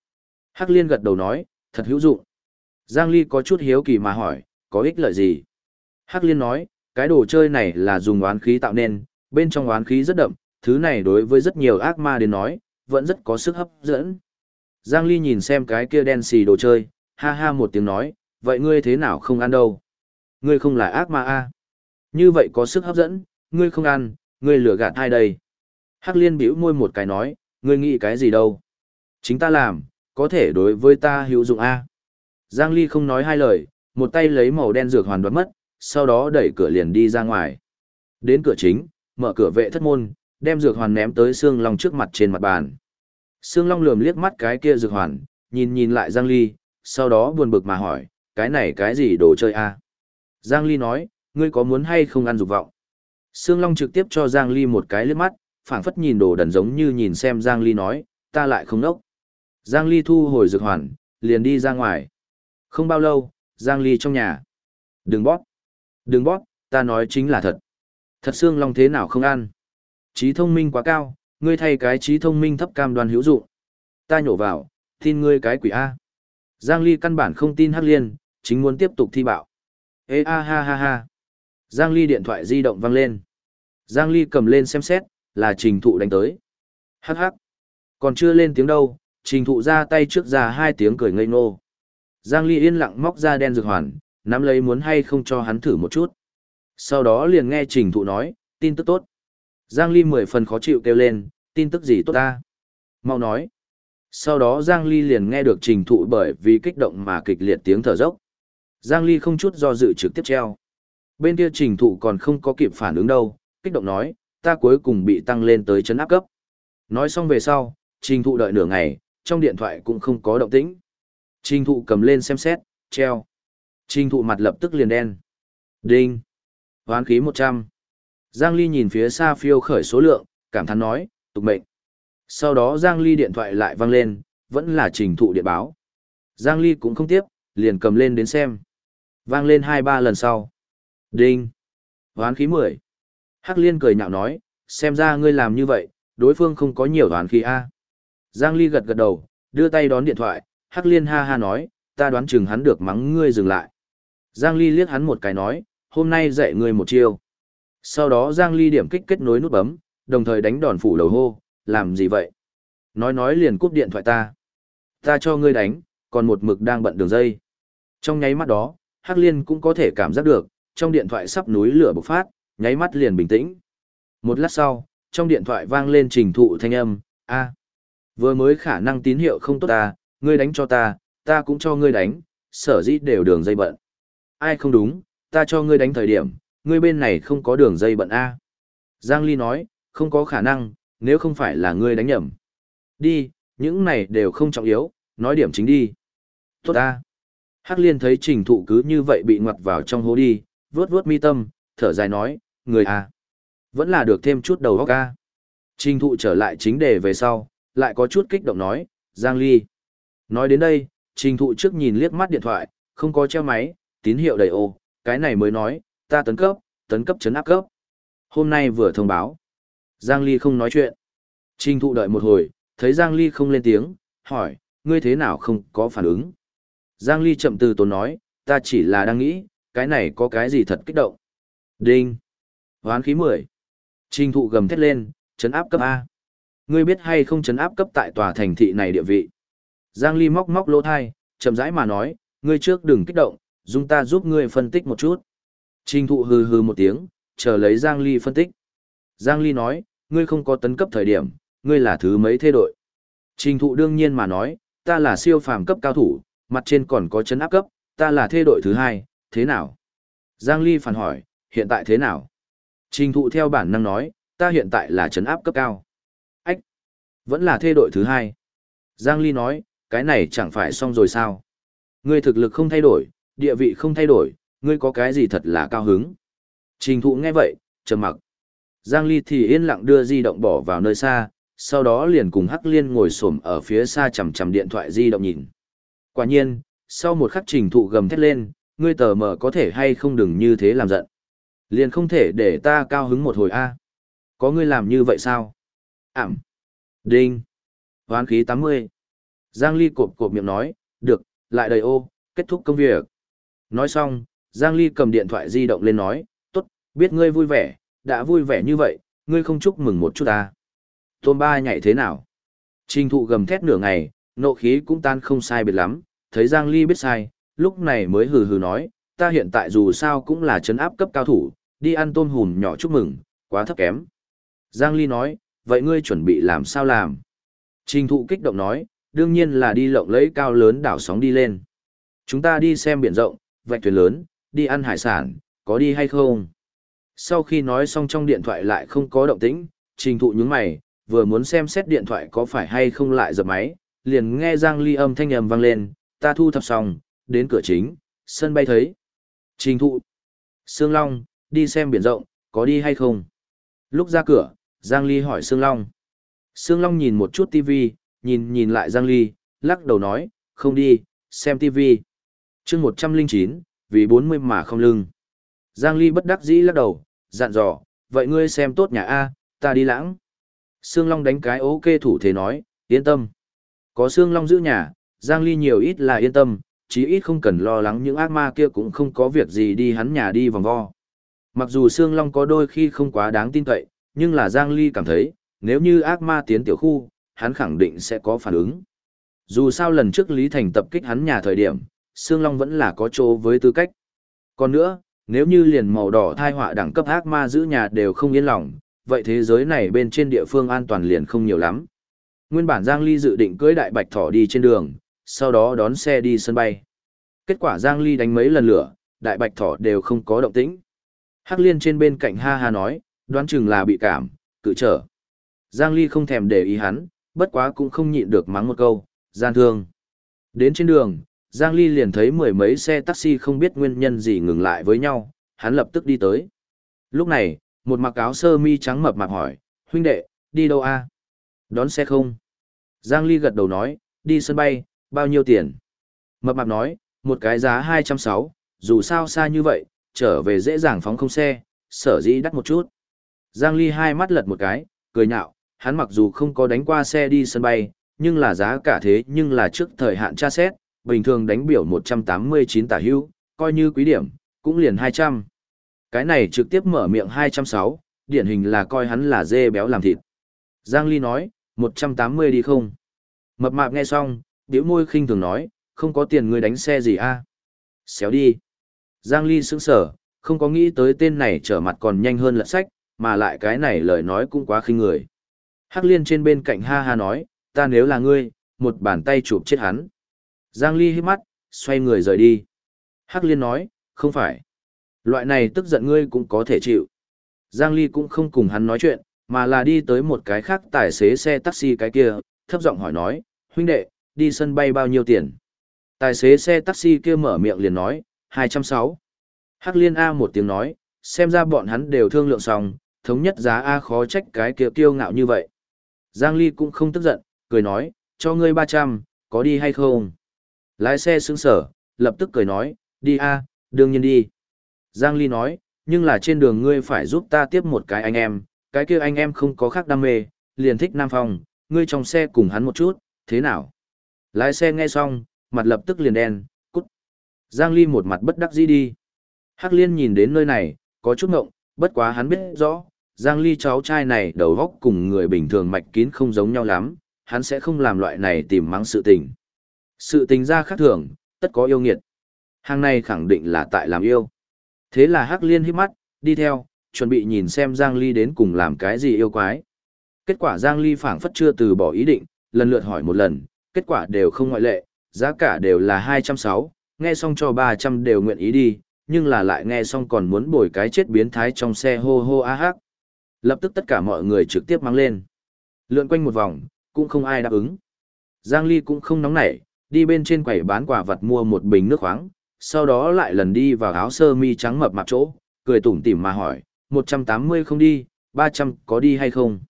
Hắc liên gật đầu nói, thật hữu dụng. Giang Ly có chút hiếu kỳ mà hỏi, có ích lợi gì? Hắc Liên nói, cái đồ chơi này là dùng oán khí tạo nên, bên trong oán khí rất đậm, thứ này đối với rất nhiều ác ma đến nói, vẫn rất có sức hấp dẫn. Giang Ly nhìn xem cái kia đen xì đồ chơi, ha ha một tiếng nói, vậy ngươi thế nào không ăn đâu? Ngươi không là ác ma a? À? Như vậy có sức hấp dẫn, ngươi không ăn, ngươi lừa gạt ai đây? Hắc Liên bĩu môi một cái nói, ngươi nghĩ cái gì đâu? Chính ta làm, có thể đối với ta hữu dụng a. Giang Ly không nói hai lời, một tay lấy màu đen dược hoàn đoán mất, sau đó đẩy cửa liền đi ra ngoài. Đến cửa chính, mở cửa vệ thất môn, đem dược hoàn ném tới xương long trước mặt trên mặt bàn. Sương Long lườm liếc mắt cái kia dược hoàn, nhìn nhìn lại Giang Ly, sau đó buồn bực mà hỏi, cái này cái gì đồ chơi a? Giang Ly nói, ngươi có muốn hay không ăn dục vọng? Sương Long trực tiếp cho Giang Ly một cái liếc mắt, phảng phất nhìn đồ đần giống như nhìn xem Giang Ly nói, ta lại không nốc. Giang Ly thu hồi dược hoàn, liền đi ra ngoài. Không bao lâu, Giang Ly trong nhà. Đừng bóp. Đừng bóp, ta nói chính là thật. Thật Sương long thế nào không ăn. Trí thông minh quá cao, ngươi thay cái trí thông minh thấp cam đoan hữu dụng. Ta nhổ vào, tin ngươi cái quỷ A. Giang Ly căn bản không tin Hắc Liên, chính muốn tiếp tục thi bạo. Ê a ha ha ha. Giang Ly điện thoại di động vang lên. Giang Ly cầm lên xem xét, là trình thụ đánh tới. Hắc hắc. Còn chưa lên tiếng đâu, trình thụ ra tay trước ra hai tiếng cười ngây ngô. Giang Ly yên lặng móc ra đen dược hoàn, nắm lấy muốn hay không cho hắn thử một chút. Sau đó liền nghe trình thụ nói, tin tức tốt. Giang Ly mười phần khó chịu kêu lên, tin tức gì tốt ta? Mau nói. Sau đó Giang Ly liền nghe được trình thụ bởi vì kích động mà kịch liệt tiếng thở dốc. Giang Ly không chút do dự trực tiếp treo. Bên kia trình thụ còn không có kịp phản ứng đâu, kích động nói, ta cuối cùng bị tăng lên tới chấn áp cấp. Nói xong về sau, trình thụ đợi nửa ngày, trong điện thoại cũng không có động tĩnh. Trình thụ cầm lên xem xét, treo. Trình thụ mặt lập tức liền đen. Đinh. Hoán khí 100. Giang Ly nhìn phía xa phiêu khởi số lượng, cảm thán nói, tục mệnh. Sau đó Giang Ly điện thoại lại vang lên, vẫn là trình thụ điện báo. Giang Ly cũng không tiếp, liền cầm lên đến xem. Vang lên 2-3 lần sau. Đinh. Hoán khí 10. Hắc Liên cười nhạo nói, xem ra ngươi làm như vậy, đối phương không có nhiều hoán khí A. Giang Ly gật gật đầu, đưa tay đón điện thoại, Hắc Liên ha ha nói, ta đoán chừng hắn được mắng ngươi dừng lại. Giang Ly liếc hắn một cái nói, hôm nay dạy ngươi một chiêu. Sau đó Giang Ly điểm kích kết nối nút bấm, đồng thời đánh đòn phủ đầu hô, làm gì vậy? Nói nói liền cúp điện thoại ta. Ta cho ngươi đánh, còn một mực đang bận đường dây. Trong nháy mắt đó, Hắc Liên cũng có thể cảm giác được, trong điện thoại sắp núi lửa bộc phát, nháy mắt liền bình tĩnh. Một lát sau, trong điện thoại vang lên trình thụ thanh âm, a vừa mới khả năng tín hiệu không tốt ta, ngươi đánh cho ta, ta cũng cho ngươi đánh, sở dĩ đều đường dây bận. Ai không đúng, ta cho ngươi đánh thời điểm, ngươi bên này không có đường dây bận A. Giang Ly nói, không có khả năng, nếu không phải là ngươi đánh nhầm. Đi, những này đều không trọng yếu, nói điểm chính đi. Tốt ta. Hắc liên thấy trình thụ cứ như vậy bị ngoặt vào trong hố đi, vuốt vuốt mi tâm, thở dài nói, người à, Vẫn là được thêm chút đầu óc A. Trình thụ trở lại chính đề về sau, lại có chút kích động nói, Giang Ly. Nói đến đây, trình thụ trước nhìn liếc mắt điện thoại, không có treo máy, tín hiệu đầy ô, cái này mới nói, ta tấn cấp, tấn cấp chấn áp cấp. Hôm nay vừa thông báo. Giang Ly không nói chuyện. Trình thụ đợi một hồi, thấy Giang Ly không lên tiếng, hỏi, ngươi thế nào không có phản ứng. Giang Ly chậm từ tốn nói, ta chỉ là đang nghĩ, cái này có cái gì thật kích động. Đinh. Hoán khí 10. Trình thụ gầm thét lên, chấn áp cấp A. Ngươi biết hay không chấn áp cấp tại tòa thành thị này địa vị. Giang Ly móc móc lỗ thai, chậm rãi mà nói, ngươi trước đừng kích động, dung ta giúp ngươi phân tích một chút. Trình thụ hừ hừ một tiếng, chờ lấy Giang Ly phân tích. Giang Ly nói, ngươi không có tấn cấp thời điểm, ngươi là thứ mấy thế đội. Trình thụ đương nhiên mà nói, ta là siêu phàm cấp cao thủ, mặt trên còn có chấn áp cấp, ta là thế đội thứ hai, thế nào? Giang Ly phản hỏi, hiện tại thế nào? Trình thụ theo bản năng nói, ta hiện tại là chấn áp cấp cao. Ách! Vẫn là thê đội thứ hai. Giang Ly nói, cái này chẳng phải xong rồi sao? Ngươi thực lực không thay đổi, địa vị không thay đổi, ngươi có cái gì thật là cao hứng. Trình thụ nghe vậy, trầm mặc. Giang Ly thì yên lặng đưa di động bỏ vào nơi xa, sau đó liền cùng Hắc Liên ngồi xổm ở phía xa chầm chầm điện thoại di động nhìn. Quả nhiên, sau một khắc trình thụ gầm thét lên, ngươi tờ mờ có thể hay không đừng như thế làm giận. Liền không thể để ta cao hứng một hồi a. Có ngươi làm như vậy sao? Ảm. Đinh. Hoán khí 80. Giang Ly cộp cộp miệng nói, được, lại đầy ô, kết thúc công việc. Nói xong, Giang Ly cầm điện thoại di động lên nói, tốt, biết ngươi vui vẻ, đã vui vẻ như vậy, ngươi không chúc mừng một chút ta. Tôn ba nhảy thế nào? Trình thụ gầm thét nửa ngày, nộ khí cũng tan không sai biệt lắm, thấy Giang Ly biết sai, lúc này mới hừ hừ nói, ta hiện tại dù sao cũng là chấn áp cấp cao thủ, đi ăn tôm hùm nhỏ chúc mừng, quá thấp kém. Giang Ly nói, vậy ngươi chuẩn bị làm sao làm? Trình thụ kích động nói, đương nhiên là đi lộng lấy cao lớn đảo sóng đi lên. Chúng ta đi xem biển rộng, vạch thuyền lớn, đi ăn hải sản, có đi hay không? Sau khi nói xong trong điện thoại lại không có động tĩnh, trình thụ nhướng mày, vừa muốn xem xét điện thoại có phải hay không lại dập máy, liền nghe Giang Ly âm thanh ầm vang lên, ta thu thập xong, đến cửa chính, sân bay thấy. Trình thụ, Sương Long, đi xem biển rộng, có đi hay không? Lúc ra cửa, Giang Ly hỏi Sương Long. Sương Long nhìn một chút TV, nhìn nhìn lại Giang Ly, lắc đầu nói, không đi, xem TV. chương 109, vì 40 mà không lưng. Giang Ly bất đắc dĩ lắc đầu, dặn dò, vậy ngươi xem tốt nhà A, ta đi lãng. Sương Long đánh cái ok thủ thế nói, yên tâm. Có Sương Long giữ nhà, Giang Ly nhiều ít là yên tâm, chí ít không cần lo lắng những ác ma kia cũng không có việc gì đi hắn nhà đi vòng vo. Mặc dù Sương Long có đôi khi không quá đáng tin cậy, nhưng là Giang Ly cảm thấy, nếu như ác ma tiến tiểu khu, hắn khẳng định sẽ có phản ứng. Dù sao lần trước Lý Thành tập kích hắn nhà thời điểm, Sương Long vẫn là có chỗ với tư cách. Còn nữa, nếu như liền màu đỏ thai họa đẳng cấp ác ma giữ nhà đều không yên lòng, vậy thế giới này bên trên địa phương an toàn liền không nhiều lắm. Nguyên bản Giang Ly dự định cưới đại bạch thỏ đi trên đường, sau đó đón xe đi sân bay. Kết quả Giang Ly đánh mấy lần lửa, đại bạch thỏ đều không có động tĩnh. Hắc liên trên bên cạnh ha ha nói, Đoán chừng là bị cảm, cự trở. Giang Ly không thèm để ý hắn, bất quá cũng không nhịn được mắng một câu, gian thương. Đến trên đường, Giang Ly liền thấy mười mấy xe taxi không biết nguyên nhân gì ngừng lại với nhau, hắn lập tức đi tới. Lúc này, một mặc áo sơ mi trắng mập mạp hỏi, huynh đệ, đi đâu a? Đón xe không? Giang Ly gật đầu nói, đi sân bay, bao nhiêu tiền? Mập mạp nói, một cái giá 260, dù sao xa như vậy, trở về dễ dàng phóng không xe, sở dĩ đắt một chút. Giang Ly hai mắt lật một cái, cười nhạo, hắn mặc dù không có đánh qua xe đi sân bay, nhưng là giá cả thế nhưng là trước thời hạn tra xét, bình thường đánh biểu 189 tả hưu, coi như quý điểm, cũng liền 200. Cái này trực tiếp mở miệng 206, điển hình là coi hắn là dê béo làm thịt. Giang Ly nói, 180 đi không? Mập mạp nghe xong, biểu môi khinh thường nói, không có tiền ngươi đánh xe gì a? Xéo đi. Giang Ly sững sở, không có nghĩ tới tên này trở mặt còn nhanh hơn lật sách, mà lại cái này lời nói cũng quá khinh người. Hắc liên trên bên cạnh ha ha nói, ta nếu là ngươi, một bàn tay chụp chết hắn. Giang Ly hít mắt, xoay người rời đi. Hắc liên nói, không phải. Loại này tức giận ngươi cũng có thể chịu. Giang Ly cũng không cùng hắn nói chuyện, mà là đi tới một cái khác tài xế xe taxi cái kia, thấp giọng hỏi nói, huynh đệ, đi sân bay bao nhiêu tiền? Tài xế xe taxi kia mở miệng liền nói, 260. Hắc liên A một tiếng nói, xem ra bọn hắn đều thương lượng xong, thống nhất giá A khó trách cái kia kiêu ngạo như vậy. Giang Ly cũng không tức giận, cười nói, cho ngươi 300, có đi hay không? Lái xe sững sở, lập tức cười nói, đi A, đương nhiên đi. Giang Ly nói, nhưng là trên đường ngươi phải giúp ta tiếp một cái anh em, cái kia anh em không có khác đam mê, liền thích Nam Phong, ngươi trong xe cùng hắn một chút, thế nào? Lái xe nghe xong, mặt lập tức liền đen, cút. Giang Ly một mặt bất đắc dĩ đi. Hắc Liên nhìn đến nơi này, có chút ngộng, bất quá hắn biết rõ, Giang Ly cháu trai này đầu góc cùng người bình thường mạch kín không giống nhau lắm, hắn sẽ không làm loại này tìm mắng sự tình. Sự tình ra khác thường, tất có yêu nghiệt. Hàng này khẳng định là tại làm yêu. Thế là Hắc Liên hít mắt, đi theo, chuẩn bị nhìn xem Giang Ly đến cùng làm cái gì yêu quái. Kết quả Giang Ly phảng phất chưa từ bỏ ý định, lần lượt hỏi một lần, kết quả đều không ngoại lệ, giá cả đều là 260, nghe xong cho 300 đều nguyện ý đi, nhưng là lại nghe xong còn muốn bồi cái chết biến thái trong xe hô hô á hắc. Lập tức tất cả mọi người trực tiếp mang lên. Lượn quanh một vòng, cũng không ai đáp ứng. Giang Ly cũng không nóng nảy, đi bên trên quầy bán quả vật mua một bình nước khoáng, sau đó lại lần đi vào áo sơ mi trắng mập mạp chỗ, cười tủm tỉm mà hỏi, 180 không đi, 300 có đi hay không?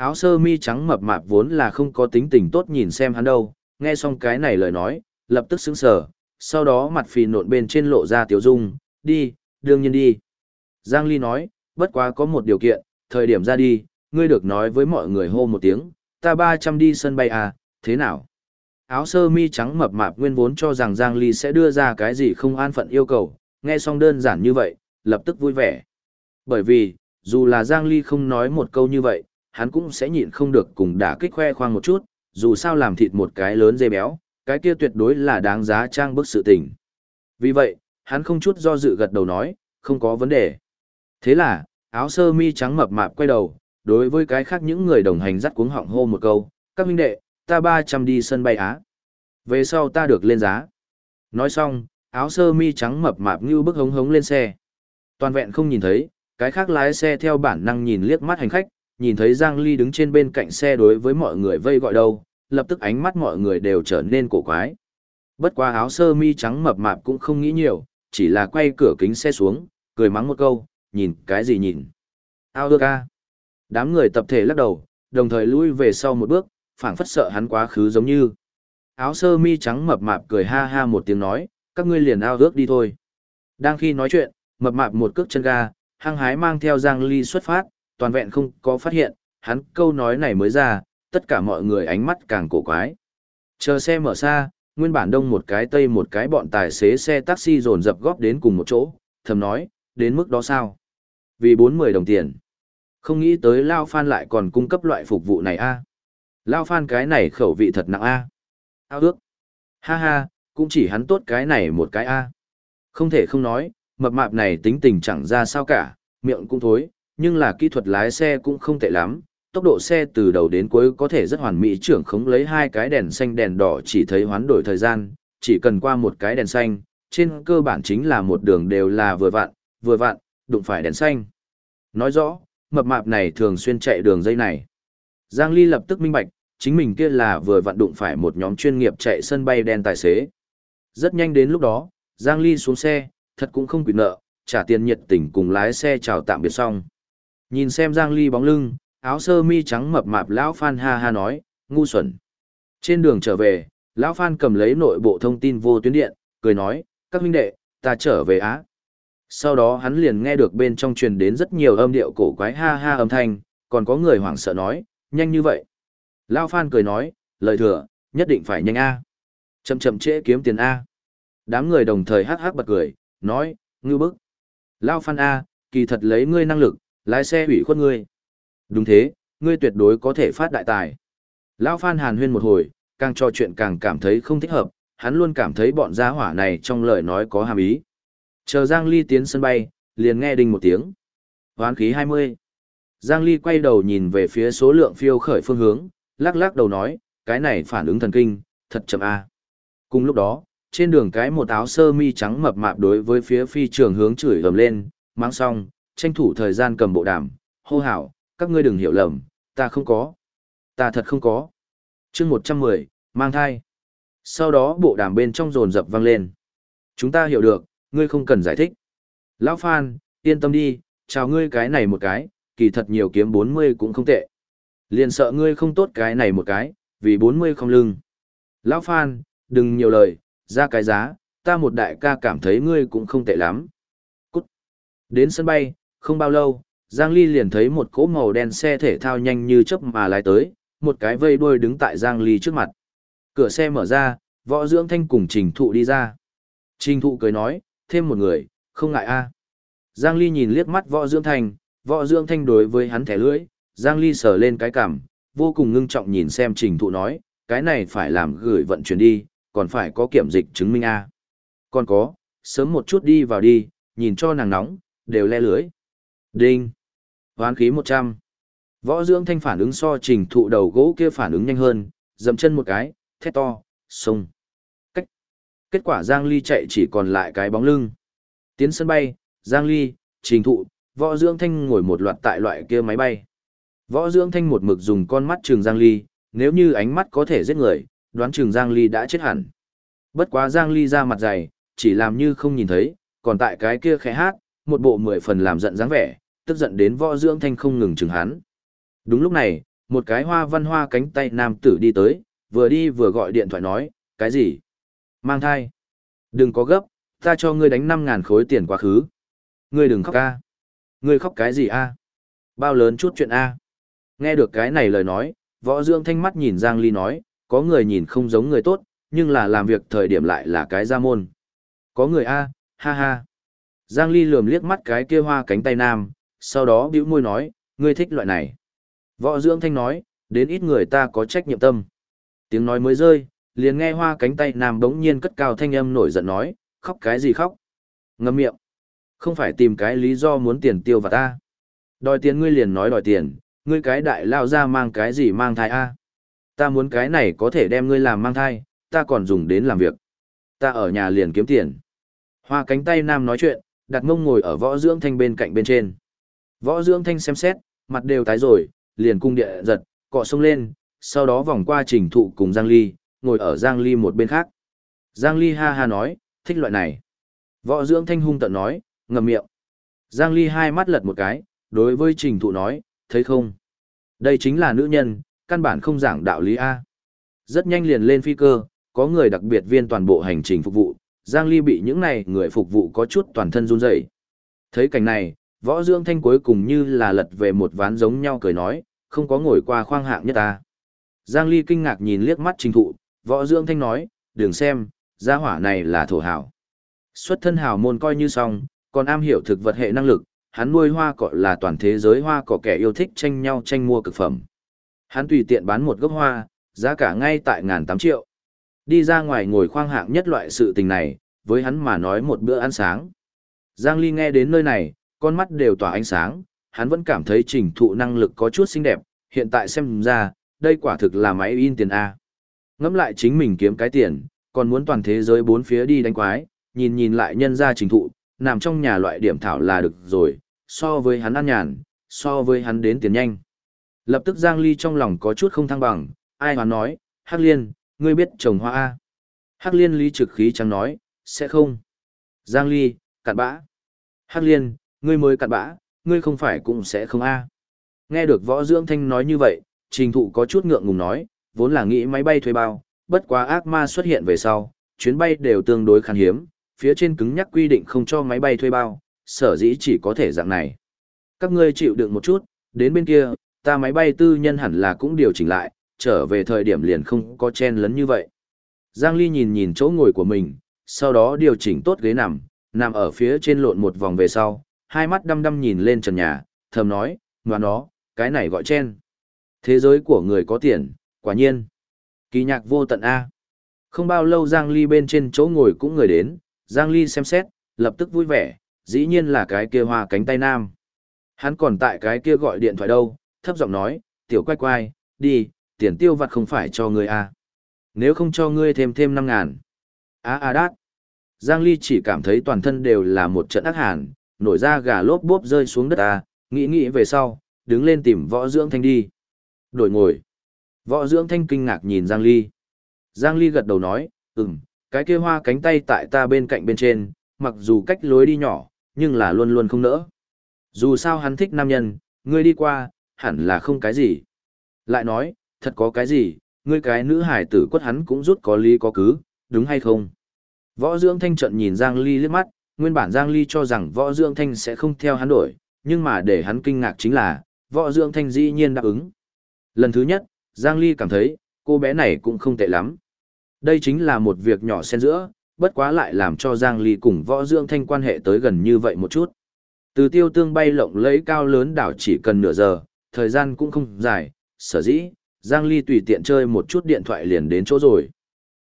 Áo sơ mi trắng mập mạp vốn là không có tính tình tốt nhìn xem hắn đâu, nghe xong cái này lời nói, lập tức sững sờ, sau đó mặt phì nộn bên trên lộ ra tiểu dung, đi, đương nhiên đi. Giang Ly nói, bất quá có một điều kiện, thời điểm ra đi, ngươi được nói với mọi người hô một tiếng, ta 300 đi sân bay à, thế nào? Áo sơ mi trắng mập mạp nguyên vốn cho rằng Giang Ly sẽ đưa ra cái gì không an phận yêu cầu, nghe xong đơn giản như vậy, lập tức vui vẻ. Bởi vì, dù là Giang Ly không nói một câu như vậy, hắn cũng sẽ nhịn không được cùng đả kích khoe khoang một chút, dù sao làm thịt một cái lớn dê béo, cái kia tuyệt đối là đáng giá trang bức sự tình. Vì vậy, hắn không chút do dự gật đầu nói, không có vấn đề. Thế là, áo sơ mi trắng mập mạp quay đầu, đối với cái khác những người đồng hành dắt cuống họng hô một câu, các huynh đệ, ta 300 đi sân bay Á. Về sau ta được lên giá. Nói xong, áo sơ mi trắng mập mạp như bức hống hống lên xe. Toàn vẹn không nhìn thấy, cái khác lái xe theo bản năng nhìn liếc mắt hành khách, nhìn thấy Giang Ly đứng trên bên cạnh xe đối với mọi người vây gọi đâu, lập tức ánh mắt mọi người đều trở nên cổ quái. Bất qua áo sơ mi trắng mập mạp cũng không nghĩ nhiều, chỉ là quay cửa kính xe xuống, cười mắng một câu, nhìn cái gì nhìn. Ao ước ca. Đám người tập thể lắc đầu, đồng thời lui về sau một bước, phảng phất sợ hắn quá khứ giống như. Áo sơ mi trắng mập mạp cười ha ha một tiếng nói, các ngươi liền ao ước đi thôi. Đang khi nói chuyện, mập mạp một cước chân ga, hăng hái mang theo Giang Ly xuất phát, toàn vẹn không có phát hiện, hắn câu nói này mới ra, tất cả mọi người ánh mắt càng cổ quái. Chờ xe mở xa, nguyên bản đông một cái tây một cái bọn tài xế xe taxi dồn dập góp đến cùng một chỗ, thầm nói, đến mức đó sao? Vì 40 đồng tiền. Không nghĩ tới Lao Phan lại còn cung cấp loại phục vụ này a Lao Phan cái này khẩu vị thật nặng a à? Ao ước. Ha ha, cũng chỉ hắn tốt cái này một cái a Không thể không nói, mập mạp này tính tình chẳng ra sao cả, miệng cũng thối, nhưng là kỹ thuật lái xe cũng không tệ lắm, tốc độ xe từ đầu đến cuối có thể rất hoàn mỹ trưởng khống lấy hai cái đèn xanh đèn đỏ chỉ thấy hoán đổi thời gian, chỉ cần qua một cái đèn xanh, trên cơ bản chính là một đường đều là vừa vặn, vừa vặn, đụng phải đèn xanh. Nói rõ, mập mạp này thường xuyên chạy đường dây này. Giang Ly lập tức minh bạch, chính mình kia là vừa vặn đụng phải một nhóm chuyên nghiệp chạy sân bay đen tài xế. Rất nhanh đến lúc đó, Giang Ly xuống xe, thật cũng không quỵt nợ, trả tiền nhiệt tình cùng lái xe chào tạm biệt xong. Nhìn xem Giang Ly bóng lưng, áo sơ mi trắng mập mạp lão Phan ha ha nói, ngu xuẩn. Trên đường trở về, lão Phan cầm lấy nội bộ thông tin vô tuyến điện, cười nói, các huynh đệ, ta trở về Á. Sau đó hắn liền nghe được bên trong truyền đến rất nhiều âm điệu cổ quái ha ha âm thanh, còn có người hoảng sợ nói, nhanh như vậy. Lão Phan cười nói, lời thừa, nhất định phải nhanh A. Chậm chậm trễ kiếm tiền A. Đám người đồng thời hắc hắc bật cười, nói, ngư bức. Lão Phan A, kỳ thật lấy ngươi năng lực, lái xe hủy khuất ngươi. Đúng thế, ngươi tuyệt đối có thể phát đại tài. Lão Phan hàn huyên một hồi, càng trò chuyện càng cảm thấy không thích hợp, hắn luôn cảm thấy bọn gia hỏa này trong lời nói có hàm ý. Chờ Giang Ly tiến sân bay, liền nghe đinh một tiếng. Hoán khí 20. Giang Ly quay đầu nhìn về phía số lượng phiêu khởi phương hướng, lắc lắc đầu nói, cái này phản ứng thần kinh, thật chậm a. Cùng lúc đó, trên đường cái một áo sơ mi trắng mập mạp đối với phía phi trường hướng chửi ầm lên, mang xong, tranh thủ thời gian cầm bộ đàm, hô hào, các ngươi đừng hiểu lầm, ta không có. Ta thật không có. chương 110, mang thai. Sau đó bộ đàm bên trong rồn rập vang lên. Chúng ta hiểu được, ngươi không cần giải thích. Lão Phan, yên tâm đi, chào ngươi cái này một cái, kỳ thật nhiều kiếm 40 cũng không tệ. Liền sợ ngươi không tốt cái này một cái, vì 40 không lưng. Lão Phan, đừng nhiều lời, ra cái giá, ta một đại ca cảm thấy ngươi cũng không tệ lắm. Cút. Đến sân bay, không bao lâu, Giang Ly liền thấy một cỗ màu đen xe thể thao nhanh như chớp mà lái tới, một cái vây đuôi đứng tại Giang Ly trước mặt. Cửa xe mở ra, võ dưỡng thanh cùng trình thụ đi ra. Trình thụ cười nói, thêm một người, không ngại a. Giang Ly nhìn liếc mắt võ dưỡng thanh, võ dưỡng thanh đối với hắn thẻ lưỡi, Giang Ly sờ lên cái cằm, vô cùng ngưng trọng nhìn xem trình thụ nói, cái này phải làm gửi vận chuyển đi, còn phải có kiểm dịch chứng minh a. Còn có, sớm một chút đi vào đi, nhìn cho nàng nóng, đều le lưới. Đinh. Hoán khí 100. Võ dưỡng thanh phản ứng so trình thụ đầu gỗ kia phản ứng nhanh hơn, dậm chân một cái, thét to, sông. Cách. Kết quả Giang Ly chạy chỉ còn lại cái bóng lưng. Tiến sân bay, Giang Ly, trình thụ, võ dưỡng thanh ngồi một loạt tại loại kia máy bay. Võ dưỡng thanh một mực dùng con mắt trường Giang Ly, nếu như ánh mắt có thể giết người, đoán trường Giang Ly đã chết hẳn. Bất quá Giang Ly ra mặt dày, chỉ làm như không nhìn thấy, còn tại cái kia khẽ hát, một bộ mười phần làm giận dáng vẻ, tức giận đến võ dưỡng thanh không ngừng chừng hắn. Đúng lúc này, một cái hoa văn hoa cánh tay nam tử đi tới, vừa đi vừa gọi điện thoại nói, cái gì? Mang thai. Đừng có gấp, ta cho ngươi đánh 5.000 khối tiền quá khứ. Ngươi đừng khóc ca. Ngươi khóc cái gì a? Bao lớn chút chuyện a? Nghe được cái này lời nói, võ dưỡng thanh mắt nhìn Giang Ly nói, có người nhìn không giống người tốt, nhưng là làm việc thời điểm lại là cái gia môn. Có người a, ha ha. Giang Ly lườm liếc mắt cái kia hoa cánh tay nam, sau đó bĩu môi nói, ngươi thích loại này. Võ dưỡng thanh nói, đến ít người ta có trách nhiệm tâm. Tiếng nói mới rơi, liền nghe hoa cánh tay nam bỗng nhiên cất cao thanh âm nổi giận nói, khóc cái gì khóc. Ngâm miệng. Không phải tìm cái lý do muốn tiền tiêu vào ta. Đòi tiền ngươi liền nói đòi tiền, ngươi cái đại lao ra mang cái gì mang thai a? Ta muốn cái này có thể đem ngươi làm mang thai, ta còn dùng đến làm việc. Ta ở nhà liền kiếm tiền. Hoa cánh tay nam nói chuyện, đặt mông ngồi ở võ dưỡng thanh bên cạnh bên trên. Võ dưỡng thanh xem xét, mặt đều tái rồi, liền cung địa giật, cọ sông lên, sau đó vòng qua trình thụ cùng Giang Ly, ngồi ở Giang Ly một bên khác. Giang Ly ha ha nói, thích loại này. Võ dưỡng thanh hung tận nói, ngậm miệng. Giang Ly hai mắt lật một cái, đối với trình thụ nói, thấy không? Đây chính là nữ nhân, căn bản không giảng đạo lý A. Rất nhanh liền lên phi cơ, có người đặc biệt viên toàn bộ hành trình phục vụ, Giang Ly bị những này người phục vụ có chút toàn thân run rẩy. Thấy cảnh này, võ dưỡng thanh cuối cùng như là lật về một ván giống nhau cười nói, không có ngồi qua khoang hạng nhất ta. Giang Ly kinh ngạc nhìn liếc mắt trình thụ, võ dưỡng thanh nói, đừng xem, gia hỏa này là thổ hảo. Xuất thân hảo môn coi như xong, còn am hiểu thực vật hệ năng lực, hắn nuôi hoa cỏ là toàn thế giới hoa cỏ kẻ yêu thích tranh nhau tranh mua cực phẩm. Hắn tùy tiện bán một gốc hoa, giá cả ngay tại ngàn tám triệu. Đi ra ngoài ngồi khoang hạng nhất loại sự tình này, với hắn mà nói một bữa ăn sáng. Giang Ly nghe đến nơi này, con mắt đều tỏa ánh sáng, hắn vẫn cảm thấy trình thụ năng lực có chút xinh đẹp, hiện tại xem ra, đây quả thực là máy in tiền A. Ngắm lại chính mình kiếm cái tiền, còn muốn toàn thế giới bốn phía đi đánh quái, nhìn nhìn lại nhân ra trình thụ, nằm trong nhà loại điểm thảo là được rồi, so với hắn ăn nhàn, so với hắn đến tiền nhanh. Lập tức Giang Ly trong lòng có chút không thăng bằng, ai hoán nói, Hắc Liên, ngươi biết trồng hoa A. Hắc Liên Lý trực khí chẳng nói, sẽ không. Giang Ly, cặn bã. Hắc Liên, ngươi mới cặn bã, ngươi không phải cũng sẽ không A. Nghe được võ dưỡng thanh nói như vậy, trình thụ có chút ngượng ngùng nói, vốn là nghĩ máy bay thuê bao, bất quá ác ma xuất hiện về sau, chuyến bay đều tương đối khan hiếm, phía trên cứng nhắc quy định không cho máy bay thuê bao, sở dĩ chỉ có thể dạng này. Các ngươi chịu đựng một chút, đến bên kia, ta máy bay tư nhân hẳn là cũng điều chỉnh lại, trở về thời điểm liền không có chen lấn như vậy. Giang Ly nhìn nhìn chỗ ngồi của mình, sau đó điều chỉnh tốt ghế nằm, nằm ở phía trên lộn một vòng về sau, hai mắt đăm đăm nhìn lên trần nhà, thầm nói, ngoan nó, cái này gọi chen. Thế giới của người có tiền, quả nhiên. Kỳ nhạc vô tận A. Không bao lâu Giang Ly bên trên chỗ ngồi cũng người đến, Giang Ly xem xét, lập tức vui vẻ, dĩ nhiên là cái kia hoa cánh tay nam. Hắn còn tại cái kia gọi điện thoại đâu, thấp giọng nói, tiểu quay quay, đi, tiền tiêu vặt không phải cho ngươi à. Nếu không cho ngươi thêm thêm năm ngàn. Á à, à đát. Giang Ly chỉ cảm thấy toàn thân đều là một trận ác hàn, nổi ra gà lốp bốp rơi xuống đất à, nghĩ nghĩ về sau, đứng lên tìm võ dưỡng thanh đi. Đổi ngồi. Võ dưỡng thanh kinh ngạc nhìn Giang Ly. Giang Ly gật đầu nói, ừm, cái kia hoa cánh tay tại ta bên cạnh bên trên, mặc dù cách lối đi nhỏ, nhưng là luôn luôn không nỡ. Dù sao hắn thích nam nhân, ngươi đi qua, hẳn là không cái gì. Lại nói, thật có cái gì, ngươi cái nữ hải tử quất hắn cũng rút có lý có cứ, đúng hay không? Võ Dưỡng Thanh trận nhìn Giang Ly liếc mắt, nguyên bản Giang Ly cho rằng Võ Dưỡng Thanh sẽ không theo hắn đổi, nhưng mà để hắn kinh ngạc chính là, Võ Dưỡng Thanh dĩ nhiên đáp ứng. Lần thứ nhất, Giang Ly cảm thấy, cô bé này cũng không tệ lắm. Đây chính là một việc nhỏ xen giữa, bất quá lại làm cho Giang Ly cùng Võ Dưỡng Thanh quan hệ tới gần như vậy một chút. Từ tiêu tương bay lộng lấy cao lớn đảo chỉ cần nửa giờ, thời gian cũng không dài, sở dĩ, Giang Ly tùy tiện chơi một chút điện thoại liền đến chỗ rồi.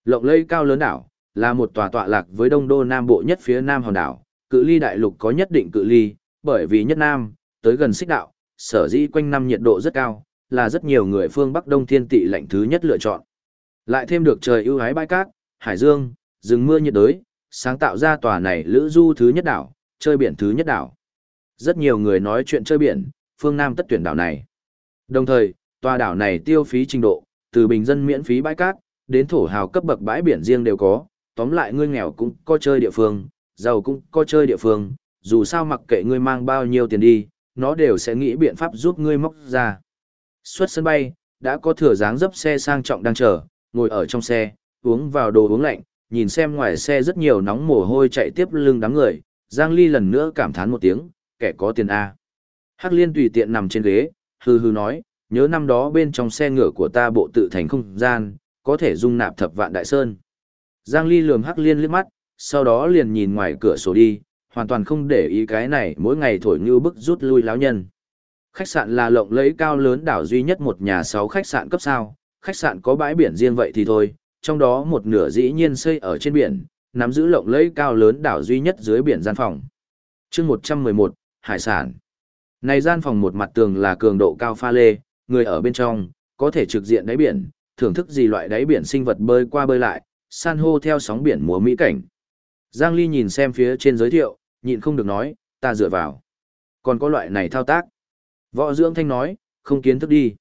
Lộng lấy cao lớn đảo, là một tòa tọa lạc với đông đô nam bộ nhất phía nam hòn đảo, cự ly đại lục có nhất định cự ly, bởi vì nhất nam, tới gần xích đạo, sở dĩ quanh năm nhiệt độ rất cao, là rất nhiều người phương Bắc Đông thiên tị lạnh thứ nhất lựa chọn. Lại thêm được trời ưu ái bãi cát, hải dương, rừng mưa nhiệt đới, sáng tạo ra tòa này lữ du thứ nhất đảo, chơi biển thứ nhất đảo. Rất nhiều người nói chuyện chơi biển, phương Nam tất tuyển đảo này. Đồng thời, tòa đảo này tiêu phí trình độ, từ bình dân miễn phí bãi cát, đến thổ hào cấp bậc bãi biển riêng đều có, tóm lại ngươi nghèo cũng có chơi địa phương, giàu cũng có chơi địa phương, dù sao mặc kệ ngươi mang bao nhiêu tiền đi, nó đều sẽ nghĩ biện pháp giúp ngươi móc ra. Xuất sân bay, đã có thừa dáng dấp xe sang trọng đang chờ, ngồi ở trong xe, uống vào đồ uống lạnh, nhìn xem ngoài xe rất nhiều nóng mồ hôi chạy tiếp lưng đám người, Giang Ly lần nữa cảm thán một tiếng, kẻ có tiền A. Hắc Liên tùy tiện nằm trên ghế, hư hư nói, nhớ năm đó bên trong xe ngựa của ta bộ tự thành không gian, có thể dung nạp thập vạn đại sơn. Giang Ly lườm Hắc Liên liếc mắt, sau đó liền nhìn ngoài cửa sổ đi, hoàn toàn không để ý cái này mỗi ngày thổi như bức rút lui láo nhân. Khách sạn là lộng lẫy cao lớn đảo duy nhất một nhà sáu khách sạn cấp sao, khách sạn có bãi biển riêng vậy thì thôi, trong đó một nửa dĩ nhiên xây ở trên biển, nắm giữ lộng lẫy cao lớn đảo duy nhất dưới biển gian phòng. chương 111, Hải sản. Này gian phòng một mặt tường là cường độ cao pha lê, người ở bên trong, có thể trực diện đáy biển, thưởng thức gì loại đáy biển sinh vật bơi qua bơi lại, san hô theo sóng biển múa mỹ cảnh. Giang Ly nhìn xem phía trên giới thiệu, nhịn không được nói, ta dựa vào. Còn có loại này thao tác. Võ dưỡng thanh nói, không kiến thức đi.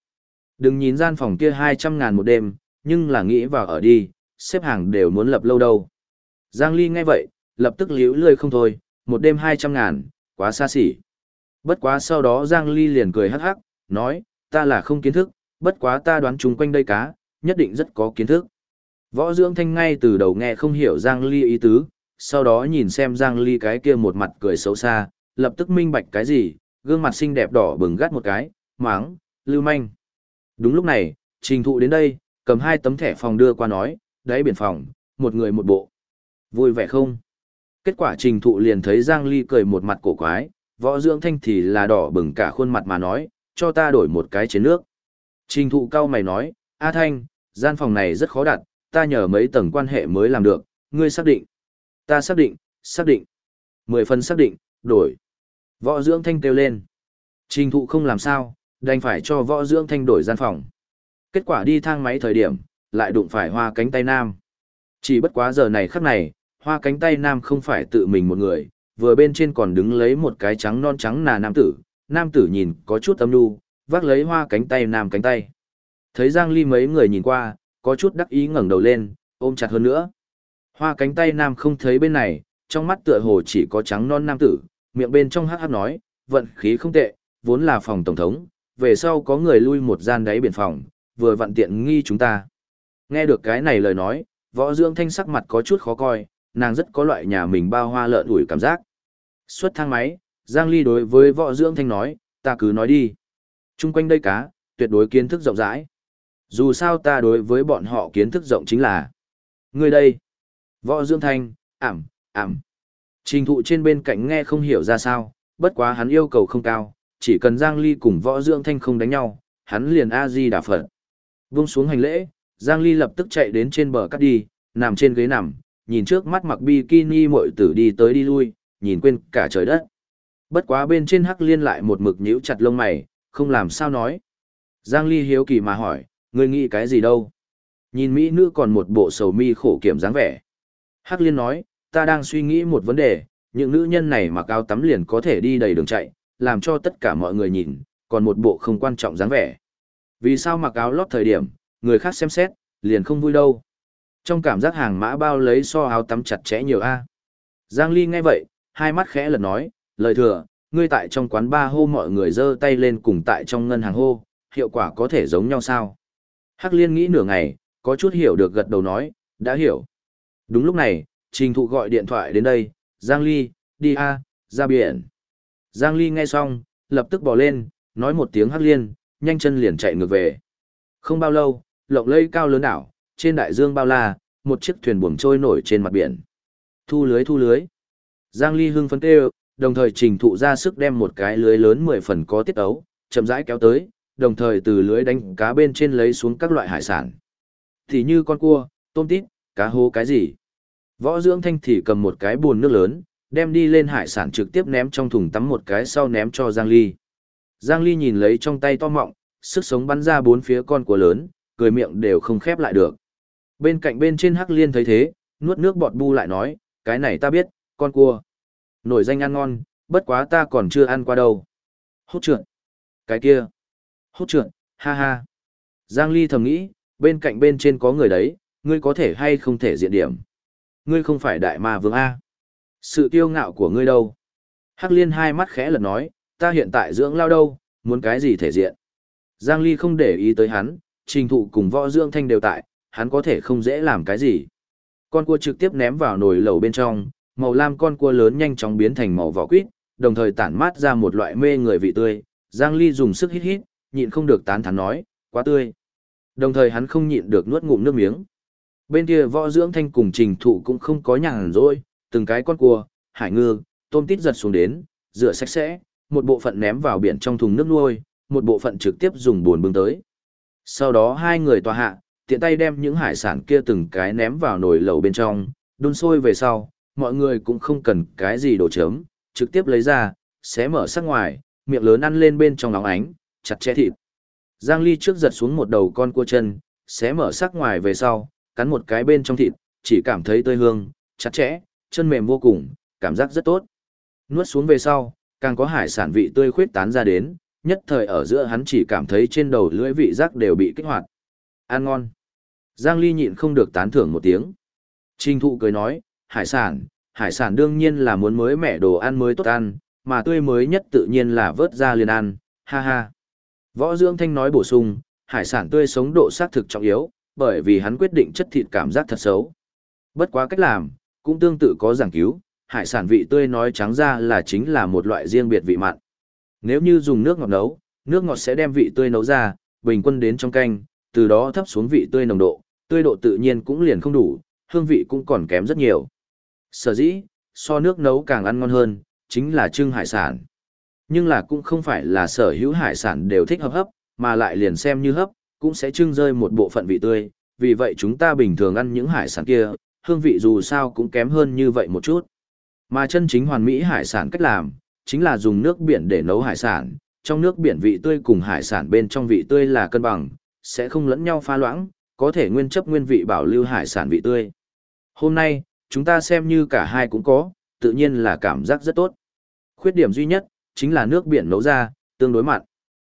Đừng nhìn gian phòng kia 200 ngàn một đêm, nhưng là nghĩ vào ở đi, xếp hàng đều muốn lập lâu đâu. Giang Ly nghe vậy, lập tức liễu lười không thôi, một đêm 200 ngàn, quá xa xỉ. Bất quá sau đó Giang Ly liền cười hắc hắc, nói, ta là không kiến thức, bất quá ta đoán chung quanh đây cá, nhất định rất có kiến thức. Võ dưỡng thanh ngay từ đầu nghe không hiểu Giang Ly ý tứ, sau đó nhìn xem Giang Ly cái kia một mặt cười xấu xa, lập tức minh bạch cái gì, gương mặt xinh đẹp đỏ bừng gắt một cái, máng, lưu manh. Đúng lúc này, trình thụ đến đây, cầm hai tấm thẻ phòng đưa qua nói, đáy biển phòng, một người một bộ. Vui vẻ không? Kết quả trình thụ liền thấy Giang Ly cười một mặt cổ quái, võ dưỡng thanh thì là đỏ bừng cả khuôn mặt mà nói, cho ta đổi một cái chén nước. Trình thụ cao mày nói, A Thanh, gian phòng này rất khó đặt, ta nhờ mấy tầng quan hệ mới làm được, ngươi xác định. Ta xác định, xác định. Mười phần xác định, đổi. Võ dưỡng thanh kêu lên. Trình thụ không làm sao, đành phải cho võ dưỡng thanh đổi gian phòng. Kết quả đi thang máy thời điểm, lại đụng phải hoa cánh tay nam. Chỉ bất quá giờ này khắc này, hoa cánh tay nam không phải tự mình một người, vừa bên trên còn đứng lấy một cái trắng non trắng là nam tử, nam tử nhìn có chút âm nu, vác lấy hoa cánh tay nam cánh tay. Thấy Giang Ly mấy người nhìn qua, có chút đắc ý ngẩng đầu lên, ôm chặt hơn nữa. Hoa cánh tay nam không thấy bên này, trong mắt tựa hồ chỉ có trắng non nam tử, miệng bên trong hát hát nói, vận khí không tệ, vốn là phòng tổng thống, về sau có người lui một gian đáy biển phòng, vừa vặn tiện nghi chúng ta. Nghe được cái này lời nói, võ dưỡng thanh sắc mặt có chút khó coi, nàng rất có loại nhà mình bao hoa lợn ủi cảm giác. Xuất thang máy, Giang Ly đối với võ dưỡng thanh nói, ta cứ nói đi. Trung quanh đây cá, tuyệt đối kiến thức rộng rãi. Dù sao ta đối với bọn họ kiến thức rộng chính là Người đây. Võ dưỡng thanh, ảm, ảm. Trình thụ trên bên cạnh nghe không hiểu ra sao, bất quá hắn yêu cầu không cao, chỉ cần Giang Ly cùng võ dưỡng thanh không đánh nhau, hắn liền A-di đà Phật. Vung xuống hành lễ, Giang Ly lập tức chạy đến trên bờ cắt đi, nằm trên ghế nằm, nhìn trước mắt mặc bikini mội tử đi tới đi lui, nhìn quên cả trời đất. Bất quá bên trên hắc liên lại một mực nhíu chặt lông mày, không làm sao nói. Giang Ly hiếu kỳ mà hỏi, Ngươi nghĩ cái gì đâu? Nhìn mỹ nữ còn một bộ sầu mi khổ kiểm dáng vẻ. Hắc liên nói, ta đang suy nghĩ một vấn đề, những nữ nhân này mặc áo tắm liền có thể đi đầy đường chạy, làm cho tất cả mọi người nhìn, còn một bộ không quan trọng dáng vẻ. Vì sao mặc áo lót thời điểm, người khác xem xét, liền không vui đâu. Trong cảm giác hàng mã bao lấy so áo tắm chặt chẽ nhiều a. Giang Ly nghe vậy, hai mắt khẽ lật nói, lời thừa, ngươi tại trong quán ba hô mọi người giơ tay lên cùng tại trong ngân hàng hô, hiệu quả có thể giống nhau sao? Hắc Liên nghĩ nửa ngày, có chút hiểu được gật đầu nói, đã hiểu. Đúng lúc này, Trình Thụ gọi điện thoại đến đây, Giang Ly, đi a, ra biển. Giang Ly nghe xong, lập tức bỏ lên, nói một tiếng Hắc Liên, nhanh chân liền chạy ngược về. Không bao lâu, lộng lây cao lớn đảo, trên đại dương bao la, một chiếc thuyền buồm trôi nổi trên mặt biển. Thu lưới thu lưới. Giang Ly hưng phấn kêu, đồng thời trình thụ ra sức đem một cái lưới lớn 10 phần có tiết ấu, chậm rãi kéo tới, đồng thời từ lưới đánh cá bên trên lấy xuống các loại hải sản. Thì như con cua, tôm tít, cá hố cái gì. Võ dưỡng thanh thì cầm một cái buồn nước lớn, đem đi lên hải sản trực tiếp ném trong thùng tắm một cái sau ném cho Giang Ly. Giang Ly nhìn lấy trong tay to mọng, sức sống bắn ra bốn phía con cua lớn, cười miệng đều không khép lại được. Bên cạnh bên trên Hắc Liên thấy thế, nuốt nước bọt bu lại nói, cái này ta biết, con cua. Nổi danh ăn ngon, bất quá ta còn chưa ăn qua đâu. Hút trượt. Cái kia hốt trượt, ha ha. Giang Ly thầm nghĩ, bên cạnh bên trên có người đấy, ngươi có thể hay không thể diện điểm. Ngươi không phải đại ma vương A. Sự kiêu ngạo của ngươi đâu? Hắc Liên hai mắt khẽ lật nói, ta hiện tại dưỡng lao đâu, muốn cái gì thể diện. Giang Ly không để ý tới hắn, trình thụ cùng võ dưỡng thanh đều tại, hắn có thể không dễ làm cái gì. Con cua trực tiếp ném vào nồi lẩu bên trong, màu lam con cua lớn nhanh chóng biến thành màu vỏ quýt, đồng thời tản mát ra một loại mê người vị tươi. Giang Ly dùng sức hít hít, nhịn không được tán thán nói, quá tươi. Đồng thời hắn không nhịn được nuốt ngụm nước miếng. Bên kia võ dưỡng thanh cùng trình thụ cũng không có nhàn rỗi, từng cái con cua, hải ngư, tôm tít giật xuống đến, rửa sạch sẽ, một bộ phận ném vào biển trong thùng nước nuôi, một bộ phận trực tiếp dùng buồn bưng tới. Sau đó hai người tòa hạ, tiện tay đem những hải sản kia từng cái ném vào nồi lẩu bên trong, đun sôi về sau, mọi người cũng không cần cái gì đồ chấm, trực tiếp lấy ra, xé mở sắc ngoài, miệng lớn ăn lên bên trong nóng ánh, chặt chẽ thịt. Giang Ly trước giật xuống một đầu con cua chân, xé mở sắc ngoài về sau, cắn một cái bên trong thịt, chỉ cảm thấy tươi hương, chặt chẽ, chân mềm vô cùng, cảm giác rất tốt. Nuốt xuống về sau, càng có hải sản vị tươi khuyết tán ra đến, nhất thời ở giữa hắn chỉ cảm thấy trên đầu lưỡi vị giác đều bị kích hoạt. Ăn ngon. Giang Ly nhịn không được tán thưởng một tiếng. Trình thụ cười nói, hải sản, hải sản đương nhiên là muốn mới mẻ đồ ăn mới tốt ăn, mà tươi mới nhất tự nhiên là vớt ra liền ăn, ha ha. Võ Dưỡng Thanh nói bổ sung, hải sản tươi sống độ xác thực trọng yếu, bởi vì hắn quyết định chất thịt cảm giác thật xấu. Bất quá cách làm, cũng tương tự có giảng cứu, hải sản vị tươi nói trắng ra là chính là một loại riêng biệt vị mặn. Nếu như dùng nước ngọt nấu, nước ngọt sẽ đem vị tươi nấu ra, bình quân đến trong canh, từ đó thấp xuống vị tươi nồng độ, tươi độ tự nhiên cũng liền không đủ, hương vị cũng còn kém rất nhiều. Sở dĩ, so nước nấu càng ăn ngon hơn, chính là trưng hải sản. Nhưng là cũng không phải là sở hữu hải sản đều thích hấp hấp, mà lại liền xem như hấp, cũng sẽ trưng rơi một bộ phận vị tươi, vì vậy chúng ta bình thường ăn những hải sản kia, hương vị dù sao cũng kém hơn như vậy một chút. Mà chân chính hoàn mỹ hải sản cách làm, chính là dùng nước biển để nấu hải sản, trong nước biển vị tươi cùng hải sản bên trong vị tươi là cân bằng, sẽ không lẫn nhau pha loãng, có thể nguyên chấp nguyên vị bảo lưu hải sản vị tươi. Hôm nay, chúng ta xem như cả hai cũng có, tự nhiên là cảm giác rất tốt. Khuyết điểm duy nhất, chính là nước biển nấu ra, tương đối mặn.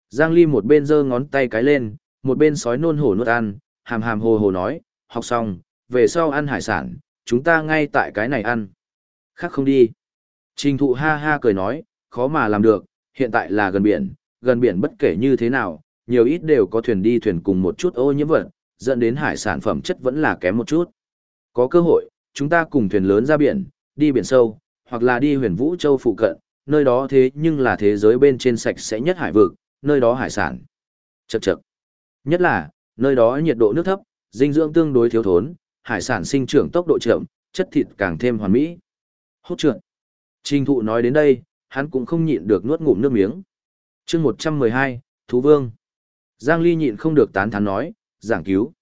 Giang Ly một bên giơ ngón tay cái lên, một bên sói nôn hổ nuốt ăn, hàm hàm hồ hồ nói, học xong, về sau ăn hải sản, chúng ta ngay tại cái này ăn. Khác không đi. Trình thụ ha ha cười nói, khó mà làm được, hiện tại là gần biển, gần biển bất kể như thế nào, nhiều ít đều có thuyền đi thuyền cùng một chút ô nhiễm vật, dẫn đến hải sản phẩm chất vẫn là kém một chút. Có cơ hội, chúng ta cùng thuyền lớn ra biển, đi biển sâu, hoặc là đi huyền vũ châu phụ cận, nơi đó thế nhưng là thế giới bên trên sạch sẽ nhất hải vực, nơi đó hải sản. Chậc chậc. Nhất là, nơi đó nhiệt độ nước thấp, dinh dưỡng tương đối thiếu thốn, hải sản sinh trưởng tốc độ chậm, chất thịt càng thêm hoàn mỹ. Hốt trượt. Trình thụ nói đến đây, hắn cũng không nhịn được nuốt ngụm nước miếng. chương 112, Thú Vương. Giang Ly nhịn không được tán thán nói, giảng cứu.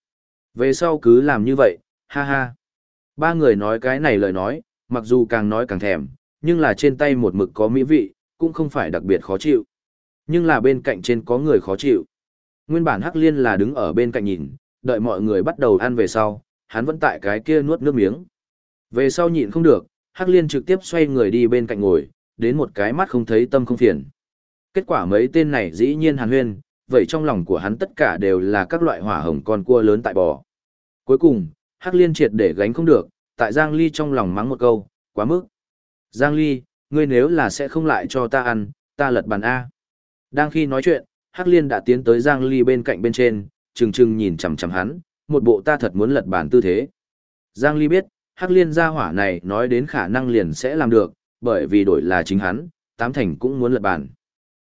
Về sau cứ làm như vậy, ha ha. Ba người nói cái này lời nói, mặc dù càng nói càng thèm, nhưng là trên tay một mực có mỹ vị, cũng không phải đặc biệt khó chịu. Nhưng là bên cạnh trên có người khó chịu. Nguyên bản Hắc Liên là đứng ở bên cạnh nhìn, đợi mọi người bắt đầu ăn về sau, hắn vẫn tại cái kia nuốt nước miếng. Về sau nhịn không được, Hắc Liên trực tiếp xoay người đi bên cạnh ngồi, đến một cái mắt không thấy tâm không phiền. Kết quả mấy tên này dĩ nhiên hàn huyên, vậy trong lòng của hắn tất cả đều là các loại hỏa hồng con cua lớn tại bò. Cuối cùng, Hắc Liên triệt để gánh không được, tại Giang Ly trong lòng mắng một câu, quá mức. Giang Ly, ngươi nếu là sẽ không lại cho ta ăn, ta lật bàn A. Đang khi nói chuyện, Hắc Liên đã tiến tới Giang Ly bên cạnh bên trên, trừng trừng nhìn chằm chằm hắn, một bộ ta thật muốn lật bàn tư thế. Giang Ly biết, Hắc Liên gia hỏa này nói đến khả năng liền sẽ làm được, bởi vì đổi là chính hắn, tám thành cũng muốn lật bàn.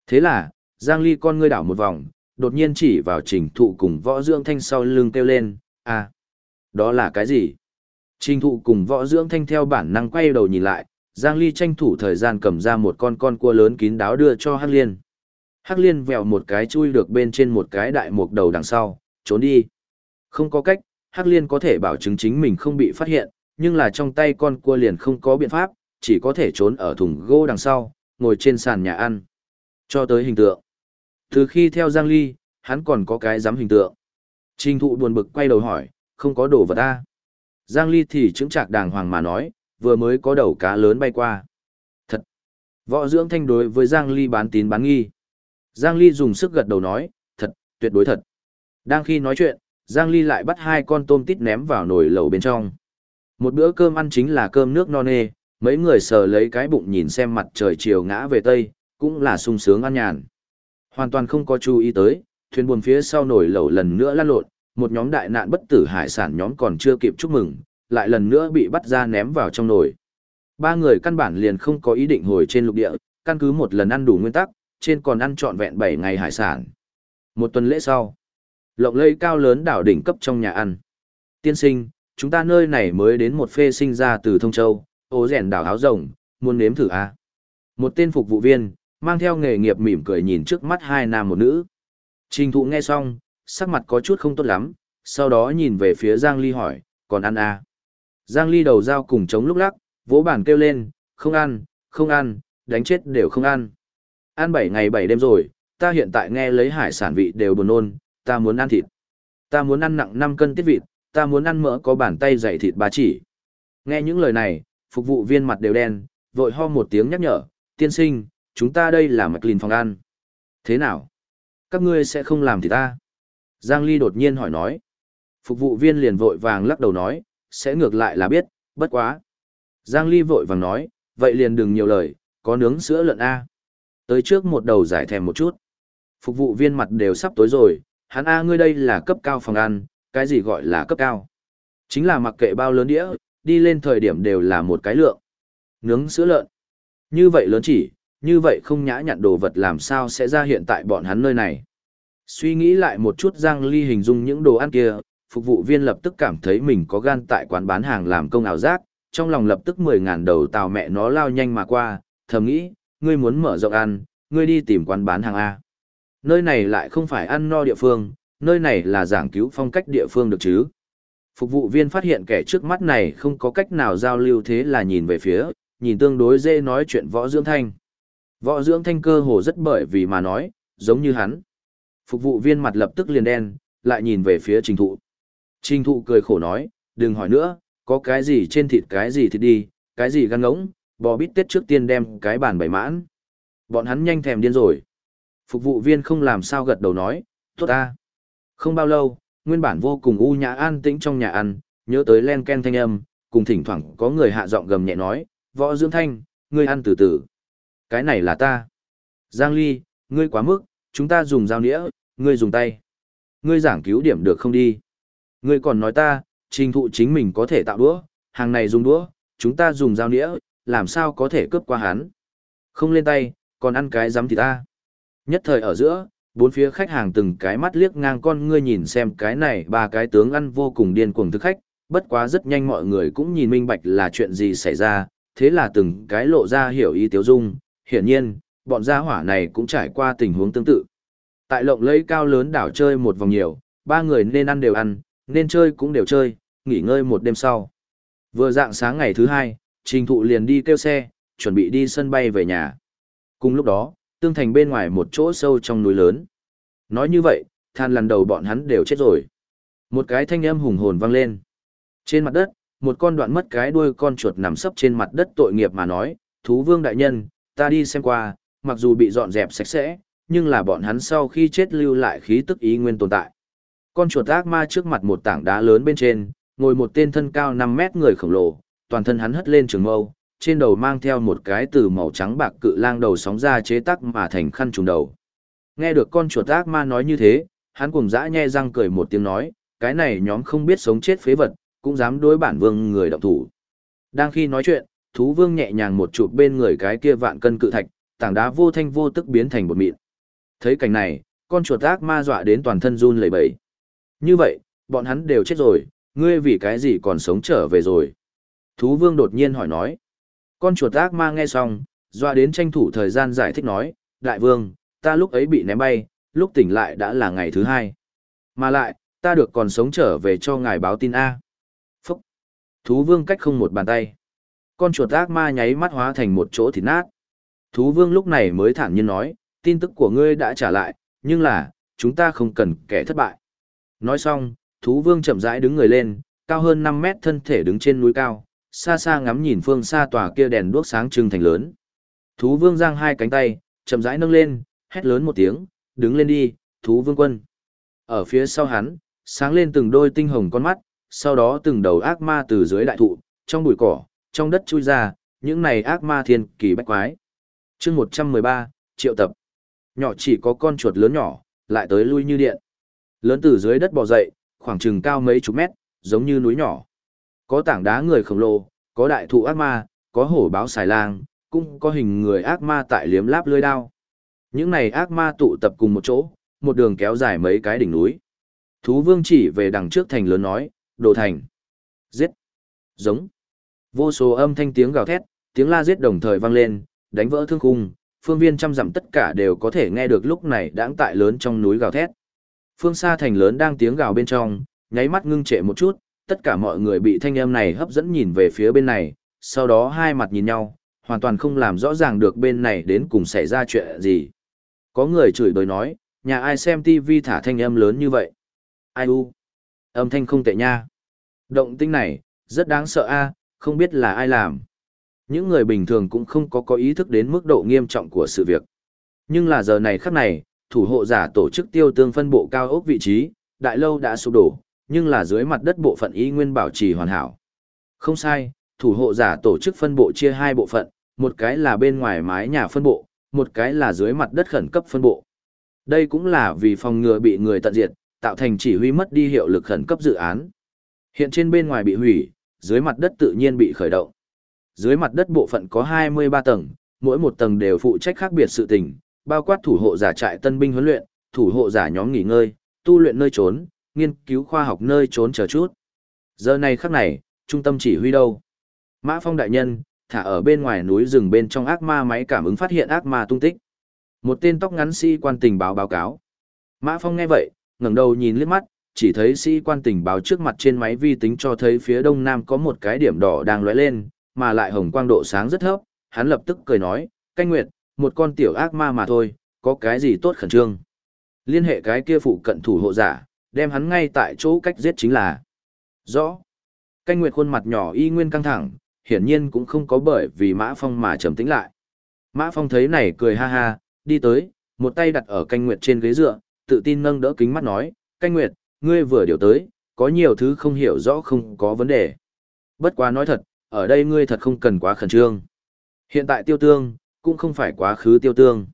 Thế là, Giang Ly con ngươi đảo một vòng, đột nhiên chỉ vào trình thụ cùng võ dưỡng thanh sau lưng kêu lên, à, đó là cái gì? Trình thụ cùng võ dưỡng thanh theo bản năng quay đầu nhìn lại, Giang Ly tranh thủ thời gian cầm ra một con con cua lớn kín đáo đưa cho Hắc Liên. Hắc Liên vèo một cái chui được bên trên một cái đại mục đầu đằng sau, trốn đi. Không có cách, Hắc Liên có thể bảo chứng chính mình không bị phát hiện, nhưng là trong tay con cua liền không có biện pháp, chỉ có thể trốn ở thùng gỗ đằng sau, ngồi trên sàn nhà ăn. Cho tới hình tượng. Từ khi theo Giang Ly, hắn còn có cái dám hình tượng. Trình thụ buồn bực quay đầu hỏi, không có đồ vật ta. Giang Ly thì chứng trạc đàng hoàng mà nói, vừa mới có đầu cá lớn bay qua. Thật. Võ dưỡng thanh đối với Giang Ly bán tín bán nghi. Giang Ly dùng sức gật đầu nói, thật, tuyệt đối thật. Đang khi nói chuyện, Giang Ly lại bắt hai con tôm tít ném vào nồi lẩu bên trong. Một bữa cơm ăn chính là cơm nước no nê, mấy người sờ lấy cái bụng nhìn xem mặt trời chiều ngã về tây, cũng là sung sướng ăn nhàn. Hoàn toàn không có chú ý tới, thuyền buồn phía sau nổi lẩu lần nữa lăn lộn, một nhóm đại nạn bất tử hải sản nhóm còn chưa kịp chúc mừng, lại lần nữa bị bắt ra ném vào trong nồi. Ba người căn bản liền không có ý định hồi trên lục địa, căn cứ một lần ăn đủ nguyên tắc, trên còn ăn trọn vẹn 7 ngày hải sản. Một tuần lễ sau, lộng lây cao lớn đảo đỉnh cấp trong nhà ăn. Tiên sinh, chúng ta nơi này mới đến một phê sinh ra từ Thông Châu, ố rèn đảo áo rồng, muốn nếm thử à? Một tên phục vụ viên, mang theo nghề nghiệp mỉm cười nhìn trước mắt hai nam một nữ. Trình thụ nghe xong, sắc mặt có chút không tốt lắm, sau đó nhìn về phía Giang Ly hỏi, còn ăn à? Giang Ly đầu dao cùng chống lúc lắc, vỗ bàn kêu lên, không ăn, không ăn, đánh chết đều không ăn. Ăn 7 ngày 7 đêm rồi, ta hiện tại nghe lấy hải sản vị đều buồn nôn, ta muốn ăn thịt. Ta muốn ăn nặng 5 cân tiết vịt, ta muốn ăn mỡ có bàn tay dày thịt bà chỉ. Nghe những lời này, phục vụ viên mặt đều đen, vội ho một tiếng nhắc nhở, tiên sinh, chúng ta đây là mạch lìn phòng ăn. Thế nào? Các ngươi sẽ không làm thì ta? Giang Ly đột nhiên hỏi nói. Phục vụ viên liền vội vàng lắc đầu nói, sẽ ngược lại là biết, bất quá. Giang Ly vội vàng nói, vậy liền đừng nhiều lời, có nướng sữa lợn A. Tới trước một đầu giải thèm một chút. Phục vụ viên mặt đều sắp tối rồi, hắn A ngươi đây là cấp cao phòng ăn, cái gì gọi là cấp cao? Chính là mặc kệ bao lớn đĩa, đi lên thời điểm đều là một cái lượng. Nướng sữa lợn. Như vậy lớn chỉ, như vậy không nhã nhặn đồ vật làm sao sẽ ra hiện tại bọn hắn nơi này. Suy nghĩ lại một chút Giang Ly hình dung những đồ ăn kia, phục vụ viên lập tức cảm thấy mình có gan tại quán bán hàng làm công ảo giác, trong lòng lập tức 10.000 đầu tàu mẹ nó lao nhanh mà qua, thầm nghĩ, ngươi muốn mở rộng ăn, ngươi đi tìm quán bán hàng A. Nơi này lại không phải ăn no địa phương, nơi này là giảng cứu phong cách địa phương được chứ. Phục vụ viên phát hiện kẻ trước mắt này không có cách nào giao lưu thế là nhìn về phía, nhìn tương đối dễ nói chuyện võ dưỡng thanh. Võ dưỡng thanh cơ hồ rất bởi vì mà nói, giống như hắn. Phục vụ viên mặt lập tức liền đen, lại nhìn về phía trình thụ. Trình thụ cười khổ nói, đừng hỏi nữa, có cái gì trên thịt cái gì thịt đi, cái gì gan ngỗng, bò bít tết trước tiên đem cái bàn bày mãn. Bọn hắn nhanh thèm điên rồi. Phục vụ viên không làm sao gật đầu nói, tốt ta. Không bao lâu, nguyên bản vô cùng u nhã an tĩnh trong nhà ăn, nhớ tới len ken thanh âm, cùng thỉnh thoảng có người hạ giọng gầm nhẹ nói, võ dưỡng thanh, ngươi ăn từ từ. Cái này là ta. Giang Ly, ngươi quá mức, chúng ta dùng dao nĩa, ngươi dùng tay. Ngươi giảng cứu điểm được không đi. Ngươi còn nói ta, trình thụ chính mình có thể tạo đũa, hàng này dùng đũa, chúng ta dùng dao nĩa, làm sao có thể cướp qua hắn. Không lên tay, còn ăn cái dám thì ta. Nhất thời ở giữa, bốn phía khách hàng từng cái mắt liếc ngang con ngươi nhìn xem cái này ba cái tướng ăn vô cùng điên cuồng thức khách, bất quá rất nhanh mọi người cũng nhìn minh bạch là chuyện gì xảy ra, thế là từng cái lộ ra hiểu ý tiếu dung, hiển nhiên, bọn gia hỏa này cũng trải qua tình huống tương tự. Tại lộng lẫy cao lớn đảo chơi một vòng nhiều, ba người nên ăn đều ăn, nên chơi cũng đều chơi, nghỉ ngơi một đêm sau. Vừa dạng sáng ngày thứ hai, trình thụ liền đi kêu xe, chuẩn bị đi sân bay về nhà. Cùng lúc đó, tương thành bên ngoài một chỗ sâu trong núi lớn. Nói như vậy, than lần đầu bọn hắn đều chết rồi. Một cái thanh âm hùng hồn vang lên. Trên mặt đất, một con đoạn mất cái đuôi con chuột nằm sấp trên mặt đất tội nghiệp mà nói, thú vương đại nhân, ta đi xem qua, mặc dù bị dọn dẹp sạch sẽ, nhưng là bọn hắn sau khi chết lưu lại khí tức ý nguyên tồn tại. Con chuột ác ma trước mặt một tảng đá lớn bên trên, ngồi một tên thân cao 5 mét người khổng lồ, toàn thân hắn hất lên trường mâu, trên đầu mang theo một cái từ màu trắng bạc cự lang đầu sóng ra chế tác mà thành khăn trùng đầu. Nghe được con chuột ác ma nói như thế, hắn cùng dã nhe răng cười một tiếng nói, cái này nhóm không biết sống chết phế vật, cũng dám đối bản vương người động thủ. Đang khi nói chuyện, thú vương nhẹ nhàng một chụp bên người cái kia vạn cân cự thạch, tảng đá vô thanh vô tức biến thành bột mịn. Thấy cảnh này, con chuột ác ma dọa đến toàn thân run lẩy bẩy. Như vậy, bọn hắn đều chết rồi, ngươi vì cái gì còn sống trở về rồi? Thú vương đột nhiên hỏi nói. Con chuột ác ma nghe xong, Doa đến tranh thủ thời gian giải thích nói, đại vương, ta lúc ấy bị ném bay, lúc tỉnh lại đã là ngày thứ hai. Mà lại, ta được còn sống trở về cho ngài báo tin A. Phúc! Thú vương cách không một bàn tay. Con chuột ác ma nháy mắt hóa thành một chỗ thịt nát. Thú vương lúc này mới thản nhiên nói, tin tức của ngươi đã trả lại, nhưng là, chúng ta không cần kẻ thất bại. Nói xong, thú vương chậm rãi đứng người lên, cao hơn 5 mét thân thể đứng trên núi cao, xa xa ngắm nhìn phương xa tòa kia đèn đuốc sáng trưng thành lớn. Thú vương giang hai cánh tay, chậm rãi nâng lên, hét lớn một tiếng, đứng lên đi, thú vương quân. Ở phía sau hắn, sáng lên từng đôi tinh hồng con mắt, sau đó từng đầu ác ma từ dưới đại thụ, trong bụi cỏ, trong đất chui ra, những này ác ma thiên kỳ bách quái. chương 113, triệu tập. Nhỏ chỉ có con chuột lớn nhỏ, lại tới lui như điện. Lớn từ dưới đất bò dậy, khoảng chừng cao mấy chục mét, giống như núi nhỏ. Có tảng đá người khổng lồ, có đại thụ ác ma, có hổ báo xài lang, cũng có hình người ác ma tại liếm láp lưới đao. Những này ác ma tụ tập cùng một chỗ, một đường kéo dài mấy cái đỉnh núi. Thú vương chỉ về đằng trước thành lớn nói, đồ thành. Giết. Giống. Vô số âm thanh tiếng gào thét, tiếng la giết đồng thời vang lên, đánh vỡ thương khung, phương viên trăm dặm tất cả đều có thể nghe được lúc này đãng tại lớn trong núi gào thét. Phương xa thành lớn đang tiếng gào bên trong, nháy mắt ngưng trệ một chút, tất cả mọi người bị thanh âm này hấp dẫn nhìn về phía bên này, sau đó hai mặt nhìn nhau, hoàn toàn không làm rõ ràng được bên này đến cùng xảy ra chuyện gì. Có người chửi bới nói, nhà ai xem TV thả thanh âm lớn như vậy? Ai u? Âm thanh không tệ nha. Động tinh này, rất đáng sợ a, không biết là ai làm. Những người bình thường cũng không có có ý thức đến mức độ nghiêm trọng của sự việc. Nhưng là giờ này khắc này, thủ hộ giả tổ chức tiêu tương phân bộ cao ốc vị trí, đại lâu đã sụp đổ, nhưng là dưới mặt đất bộ phận y nguyên bảo trì hoàn hảo. Không sai, thủ hộ giả tổ chức phân bộ chia hai bộ phận, một cái là bên ngoài mái nhà phân bộ, một cái là dưới mặt đất khẩn cấp phân bộ. Đây cũng là vì phòng ngừa bị người tận diệt, tạo thành chỉ huy mất đi hiệu lực khẩn cấp dự án. Hiện trên bên ngoài bị hủy, dưới mặt đất tự nhiên bị khởi động. Dưới mặt đất bộ phận có 23 tầng, mỗi một tầng đều phụ trách khác biệt sự tình, bao quát thủ hộ giả trại tân binh huấn luyện, thủ hộ giả nhóm nghỉ ngơi, tu luyện nơi trốn, nghiên cứu khoa học nơi trốn chờ chút. Giờ này khắc này, trung tâm chỉ huy đâu? Mã Phong đại nhân, thả ở bên ngoài núi rừng bên trong ác ma máy cảm ứng phát hiện ác ma tung tích. Một tên tóc ngắn sĩ quan tình báo báo cáo. Mã Phong nghe vậy, ngẩng đầu nhìn liếc mắt, chỉ thấy sĩ quan tình báo trước mặt trên máy vi tính cho thấy phía đông nam có một cái điểm đỏ đang lóe lên, mà lại hồng quang độ sáng rất thấp, hắn lập tức cười nói, canh nguyệt, một con tiểu ác ma mà thôi, có cái gì tốt khẩn trương. Liên hệ cái kia phụ cận thủ hộ giả, đem hắn ngay tại chỗ cách giết chính là. Rõ. Canh nguyệt khuôn mặt nhỏ y nguyên căng thẳng, hiển nhiên cũng không có bởi vì Mã Phong mà trầm tĩnh lại. Mã Phong thấy này cười ha ha, đi tới, Một tay đặt ở canh nguyệt trên ghế dựa, tự tin nâng đỡ kính mắt nói, canh nguyệt, ngươi vừa điều tới, có nhiều thứ không hiểu rõ không có vấn đề. Bất quá nói thật, ở đây ngươi thật không cần quá khẩn trương. Hiện tại tiêu tương, cũng không phải quá khứ tiêu tương.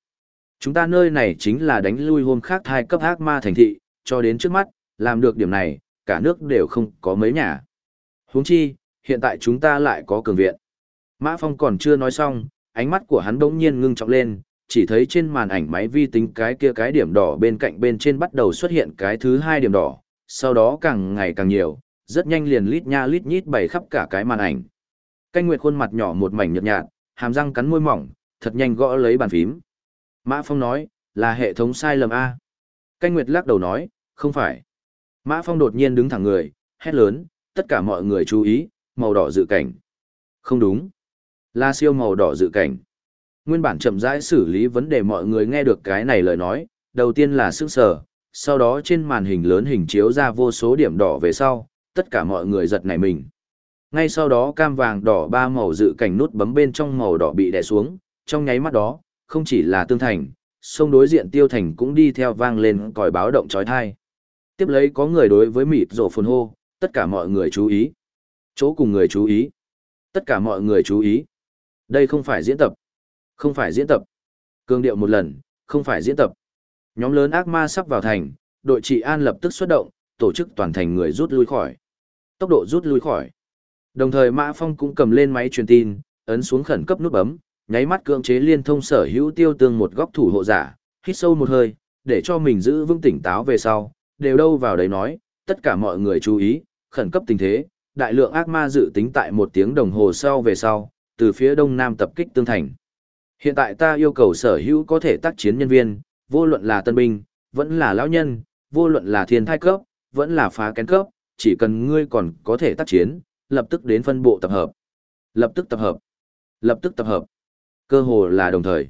Chúng ta nơi này chính là đánh lui hôm khác thai cấp ác ma thành thị, cho đến trước mắt, làm được điểm này, cả nước đều không có mấy nhà. Huống chi, hiện tại chúng ta lại có cường viện. Mã Phong còn chưa nói xong, ánh mắt của hắn bỗng nhiên ngưng trọng lên, chỉ thấy trên màn ảnh máy vi tính cái kia cái điểm đỏ bên cạnh bên trên bắt đầu xuất hiện cái thứ hai điểm đỏ, sau đó càng ngày càng nhiều, rất nhanh liền lít nha lít nhít bày khắp cả cái màn ảnh. Canh Nguyệt khuôn mặt nhỏ một mảnh nhợt nhạt, hàm răng cắn môi mỏng, thật nhanh gõ lấy bàn phím. Mã Phong nói, là hệ thống sai lầm A. Canh Nguyệt lắc đầu nói, không phải. Mã Phong đột nhiên đứng thẳng người, hét lớn, tất cả mọi người chú ý, màu đỏ dự cảnh. Không đúng. Là siêu màu đỏ dự cảnh. Nguyên bản chậm rãi xử lý vấn đề mọi người nghe được cái này lời nói, đầu tiên là sức sở, sau đó trên màn hình lớn hình chiếu ra vô số điểm đỏ về sau, tất cả mọi người giật nảy mình. Ngay sau đó cam vàng đỏ ba màu dự cảnh nút bấm bên trong màu đỏ bị đè xuống, trong nháy mắt đó, không chỉ là tương thành, sông đối diện tiêu thành cũng đi theo vang lên còi báo động trói thai. Tiếp lấy có người đối với mịt rổ phồn hô, tất cả mọi người chú ý. Chỗ cùng người chú ý. Tất cả mọi người chú ý. Đây không phải diễn tập. Không phải diễn tập. Cương điệu một lần, không phải diễn tập. Nhóm lớn ác ma sắp vào thành, đội trị an lập tức xuất động, tổ chức toàn thành người rút lui khỏi. Tốc độ rút lui khỏi. Đồng thời Mã Phong cũng cầm lên máy truyền tin, ấn xuống khẩn cấp nút bấm, nháy mắt cưỡng chế liên thông sở hữu tiêu tương một góc thủ hộ giả, hít sâu một hơi, để cho mình giữ vững tỉnh táo về sau, đều đâu vào đấy nói, tất cả mọi người chú ý, khẩn cấp tình thế, đại lượng ác ma dự tính tại một tiếng đồng hồ sau về sau, từ phía đông nam tập kích tương thành. Hiện tại ta yêu cầu sở hữu có thể tác chiến nhân viên, vô luận là tân binh, vẫn là lão nhân, vô luận là thiên thai cấp, vẫn là phá kén cấp, chỉ cần ngươi còn có thể tác chiến, lập tức đến phân bộ tập hợp. Lập tức tập hợp. Lập tức tập hợp. Cơ hồ là đồng thời.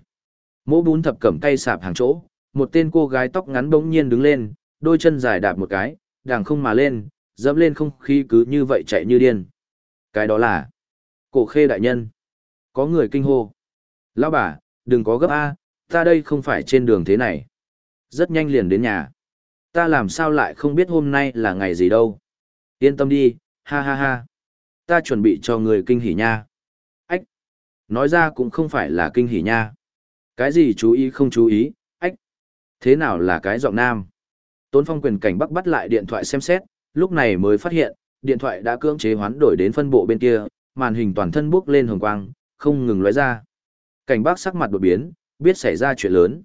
Mỗ bún thập cẩm tay sạp hàng chỗ, một tên cô gái tóc ngắn bỗng nhiên đứng lên, đôi chân dài đạp một cái, đàng không mà lên, dẫm lên không khí cứ như vậy chạy như điên. Cái đó là cổ khê đại nhân. Có người kinh hô. Lão bà, đừng có gấp A, ta đây không phải trên đường thế này. Rất nhanh liền đến nhà. Ta làm sao lại không biết hôm nay là ngày gì đâu. Yên tâm đi, ha ha ha. Ta chuẩn bị cho người kinh hỉ nha. Nói ra cũng không phải là kinh hỉ nha. Cái gì chú ý không chú ý, ách. Thế nào là cái giọng nam? Tốn phong quyền cảnh bắc bắt lại điện thoại xem xét, lúc này mới phát hiện, điện thoại đã cưỡng chế hoán đổi đến phân bộ bên kia, màn hình toàn thân bước lên hồng quang, không ngừng lóe ra. Cảnh bắc sắc mặt đột biến, biết xảy ra chuyện lớn.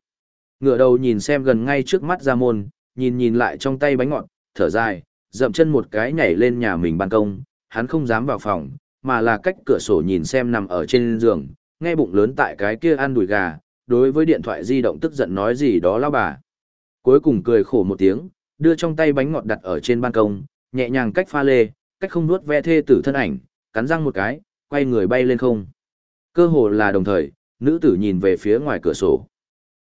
Ngựa đầu nhìn xem gần ngay trước mắt ra môn, nhìn nhìn lại trong tay bánh ngọt, thở dài, dậm chân một cái nhảy lên nhà mình ban công, hắn không dám vào phòng, mà là cách cửa sổ nhìn xem nằm ở trên giường, nghe bụng lớn tại cái kia ăn đùi gà, đối với điện thoại di động tức giận nói gì đó lao bà. Cuối cùng cười khổ một tiếng, đưa trong tay bánh ngọt đặt ở trên ban công, nhẹ nhàng cách pha lê, cách không nuốt ve thê tử thân ảnh, cắn răng một cái, quay người bay lên không. Cơ hồ là đồng thời, nữ tử nhìn về phía ngoài cửa sổ.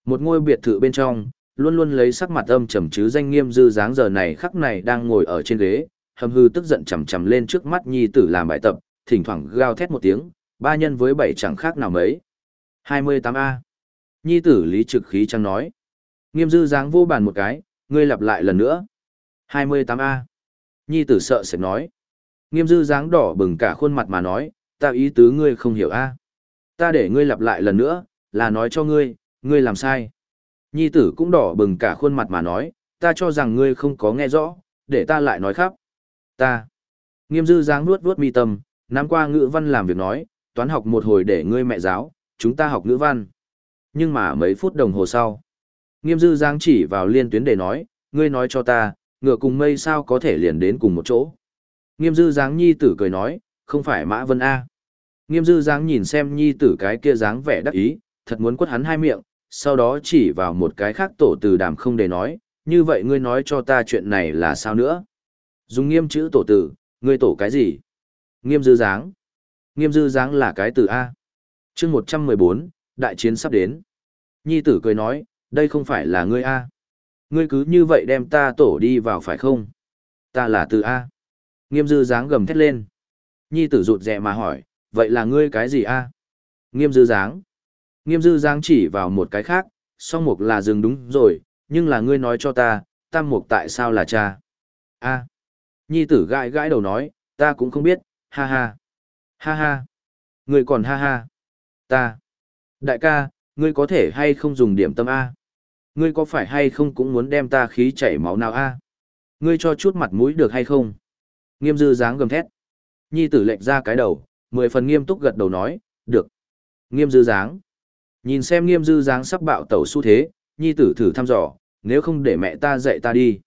Một ngôi biệt thự bên trong, luôn luôn lấy sắc mặt âm trầm chứ danh nghiêm dư dáng giờ này khắc này đang ngồi ở trên ghế, hầm hư tức giận chầm chầm lên trước mắt nhi tử làm bài tập, thỉnh thoảng gào thét một tiếng, ba nhân với bảy chẳng khác nào mấy. 28A. Nhi tử lý trực khí chẳng nói. Nghiêm dư dáng vô bàn một cái, ngươi lặp lại lần nữa. 28A. Nhi tử sợ sẽ nói. Nghiêm dư dáng đỏ bừng cả khuôn mặt mà nói, ta ý tứ ngươi không hiểu a Ta để ngươi lặp lại lần nữa, là nói cho ngươi, ngươi làm sai. Nhi tử cũng đỏ bừng cả khuôn mặt mà nói, ta cho rằng ngươi không có nghe rõ, để ta lại nói khắp. Ta. Nghiêm dư dáng nuốt vuốt mi tâm, Nam qua ngữ văn làm việc nói, toán học một hồi để ngươi mẹ giáo, chúng ta học ngữ văn. Nhưng mà mấy phút đồng hồ sau, Nghiêm dư giang chỉ vào liên tuyến để nói, ngươi nói cho ta, ngựa cùng mây sao có thể liền đến cùng một chỗ. Nghiêm dư giáng nhi tử cười nói, không phải mã vân A. Nghiêm dư giáng nhìn xem nhi tử cái kia dáng vẻ đắc ý, thật muốn quất hắn hai miệng, sau đó chỉ vào một cái khác tổ từ đàm không để nói, như vậy ngươi nói cho ta chuyện này là sao nữa. Dùng nghiêm chữ tổ tử, ngươi tổ cái gì? Nghiêm dư giáng. Nghiêm dư giáng là cái từ A. chương một trăm mười bốn, đại chiến sắp đến. Nhi tử cười nói, đây không phải là ngươi A. Ngươi cứ như vậy đem ta tổ đi vào phải không? Ta là từ A. Nghiêm dư dáng gầm thét lên. Nhi tử rụt rè mà hỏi, vậy là ngươi cái gì A? Nghiêm dư dáng. Nghiêm dư dáng chỉ vào một cái khác, song mục là dừng đúng rồi, nhưng là ngươi nói cho ta, tam mục tại sao là cha? a Nhi tử gãi gãi đầu nói, ta cũng không biết, ha ha. Ha ha. người còn ha ha. Ta. Đại ca, ngươi có thể hay không dùng điểm tâm A? Ngươi có phải hay không cũng muốn đem ta khí chảy máu nào A? Ngươi cho chút mặt mũi được hay không? Nghiêm dư dáng gầm thét. Nhi tử lệnh ra cái đầu, mười phần nghiêm túc gật đầu nói, được. Nghiêm dư dáng. Nhìn xem nghiêm dư dáng sắp bạo tẩu xu thế, nhi tử thử thăm dò, nếu không để mẹ ta dạy ta đi.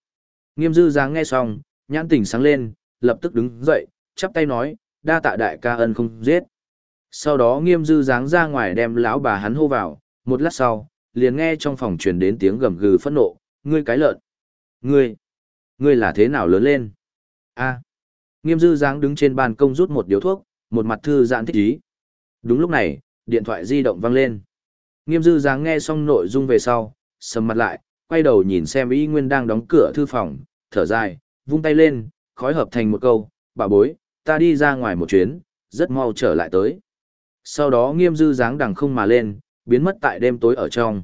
Nghiêm dư dáng nghe xong, nhãn tỉnh sáng lên, lập tức đứng dậy, chắp tay nói, đa tạ đại ca ân không giết. Sau đó nghiêm dư dáng ra ngoài đem lão bà hắn hô vào, một lát sau, liền nghe trong phòng truyền đến tiếng gầm gừ phẫn nộ, ngươi cái lợn. Ngươi, ngươi là thế nào lớn lên? a Nghiêm dư dáng đứng trên ban công rút một điếu thuốc, một mặt thư giãn thích ý. Đúng lúc này, điện thoại di động vang lên. Nghiêm dư dáng nghe xong nội dung về sau, sầm mặt lại, quay đầu nhìn xem y nguyên đang đóng cửa thư phòng, thở dài, vung tay lên, khói hợp thành một câu, bà bối, ta đi ra ngoài một chuyến, rất mau trở lại tới. Sau đó nghiêm dư dáng đằng không mà lên, biến mất tại đêm tối ở trong.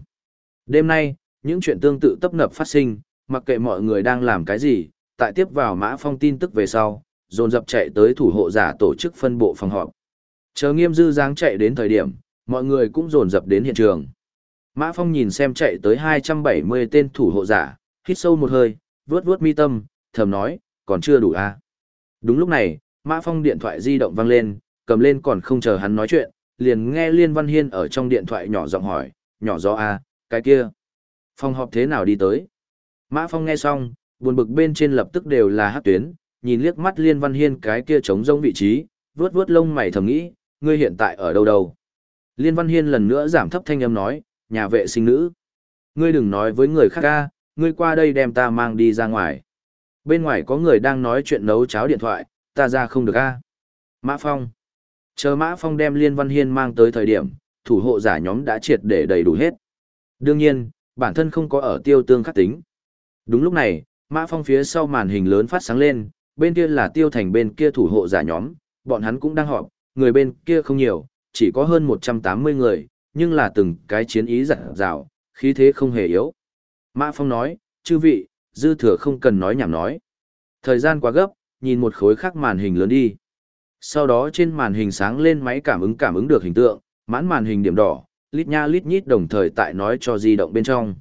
Đêm nay, những chuyện tương tự tấp nập phát sinh, mặc kệ mọi người đang làm cái gì, tại tiếp vào mã phong tin tức về sau, dồn dập chạy tới thủ hộ giả tổ chức phân bộ phòng họp. Chờ nghiêm dư dáng chạy đến thời điểm, mọi người cũng dồn dập đến hiện trường. Mã Phong nhìn xem chạy tới 270 tên thủ hộ giả, hít sâu một hơi, vuốt vuốt mi tâm, thầm nói, còn chưa đủ à. Đúng lúc này, Mã Phong điện thoại di động vang lên, cầm lên còn không chờ hắn nói chuyện, liền nghe Liên Văn Hiên ở trong điện thoại nhỏ giọng hỏi, nhỏ gió à, cái kia. Phong họp thế nào đi tới? Mã Phong nghe xong, buồn bực bên trên lập tức đều là hát tuyến, nhìn liếc mắt Liên Văn Hiên cái kia trống rông vị trí, vuốt vuốt lông mày thầm nghĩ, ngươi hiện tại ở đâu đâu? Liên Văn Hiên lần nữa giảm thấp thanh âm nói, nhà vệ sinh nữ. Ngươi đừng nói với người khác ca, ngươi qua đây đem ta mang đi ra ngoài. Bên ngoài có người đang nói chuyện nấu cháo điện thoại, ta ra không được a Mã Phong. Chờ Mã Phong đem Liên Văn Hiên mang tới thời điểm, thủ hộ giả nhóm đã triệt để đầy đủ hết. Đương nhiên, bản thân không có ở tiêu tương khắc tính. Đúng lúc này, Mã Phong phía sau màn hình lớn phát sáng lên, bên kia là tiêu thành bên kia thủ hộ giả nhóm, bọn hắn cũng đang họp, người bên kia không nhiều, chỉ có hơn 180 người, nhưng là từng cái chiến ý giả rào, khí thế không hề yếu. Mã Phong nói, chư vị, dư thừa không cần nói nhảm nói. Thời gian quá gấp, nhìn một khối khác màn hình lớn đi. Sau đó trên màn hình sáng lên máy cảm ứng cảm ứng được hình tượng, mãn màn hình điểm đỏ, lít nha lít nhít đồng thời tại nói cho di động bên trong.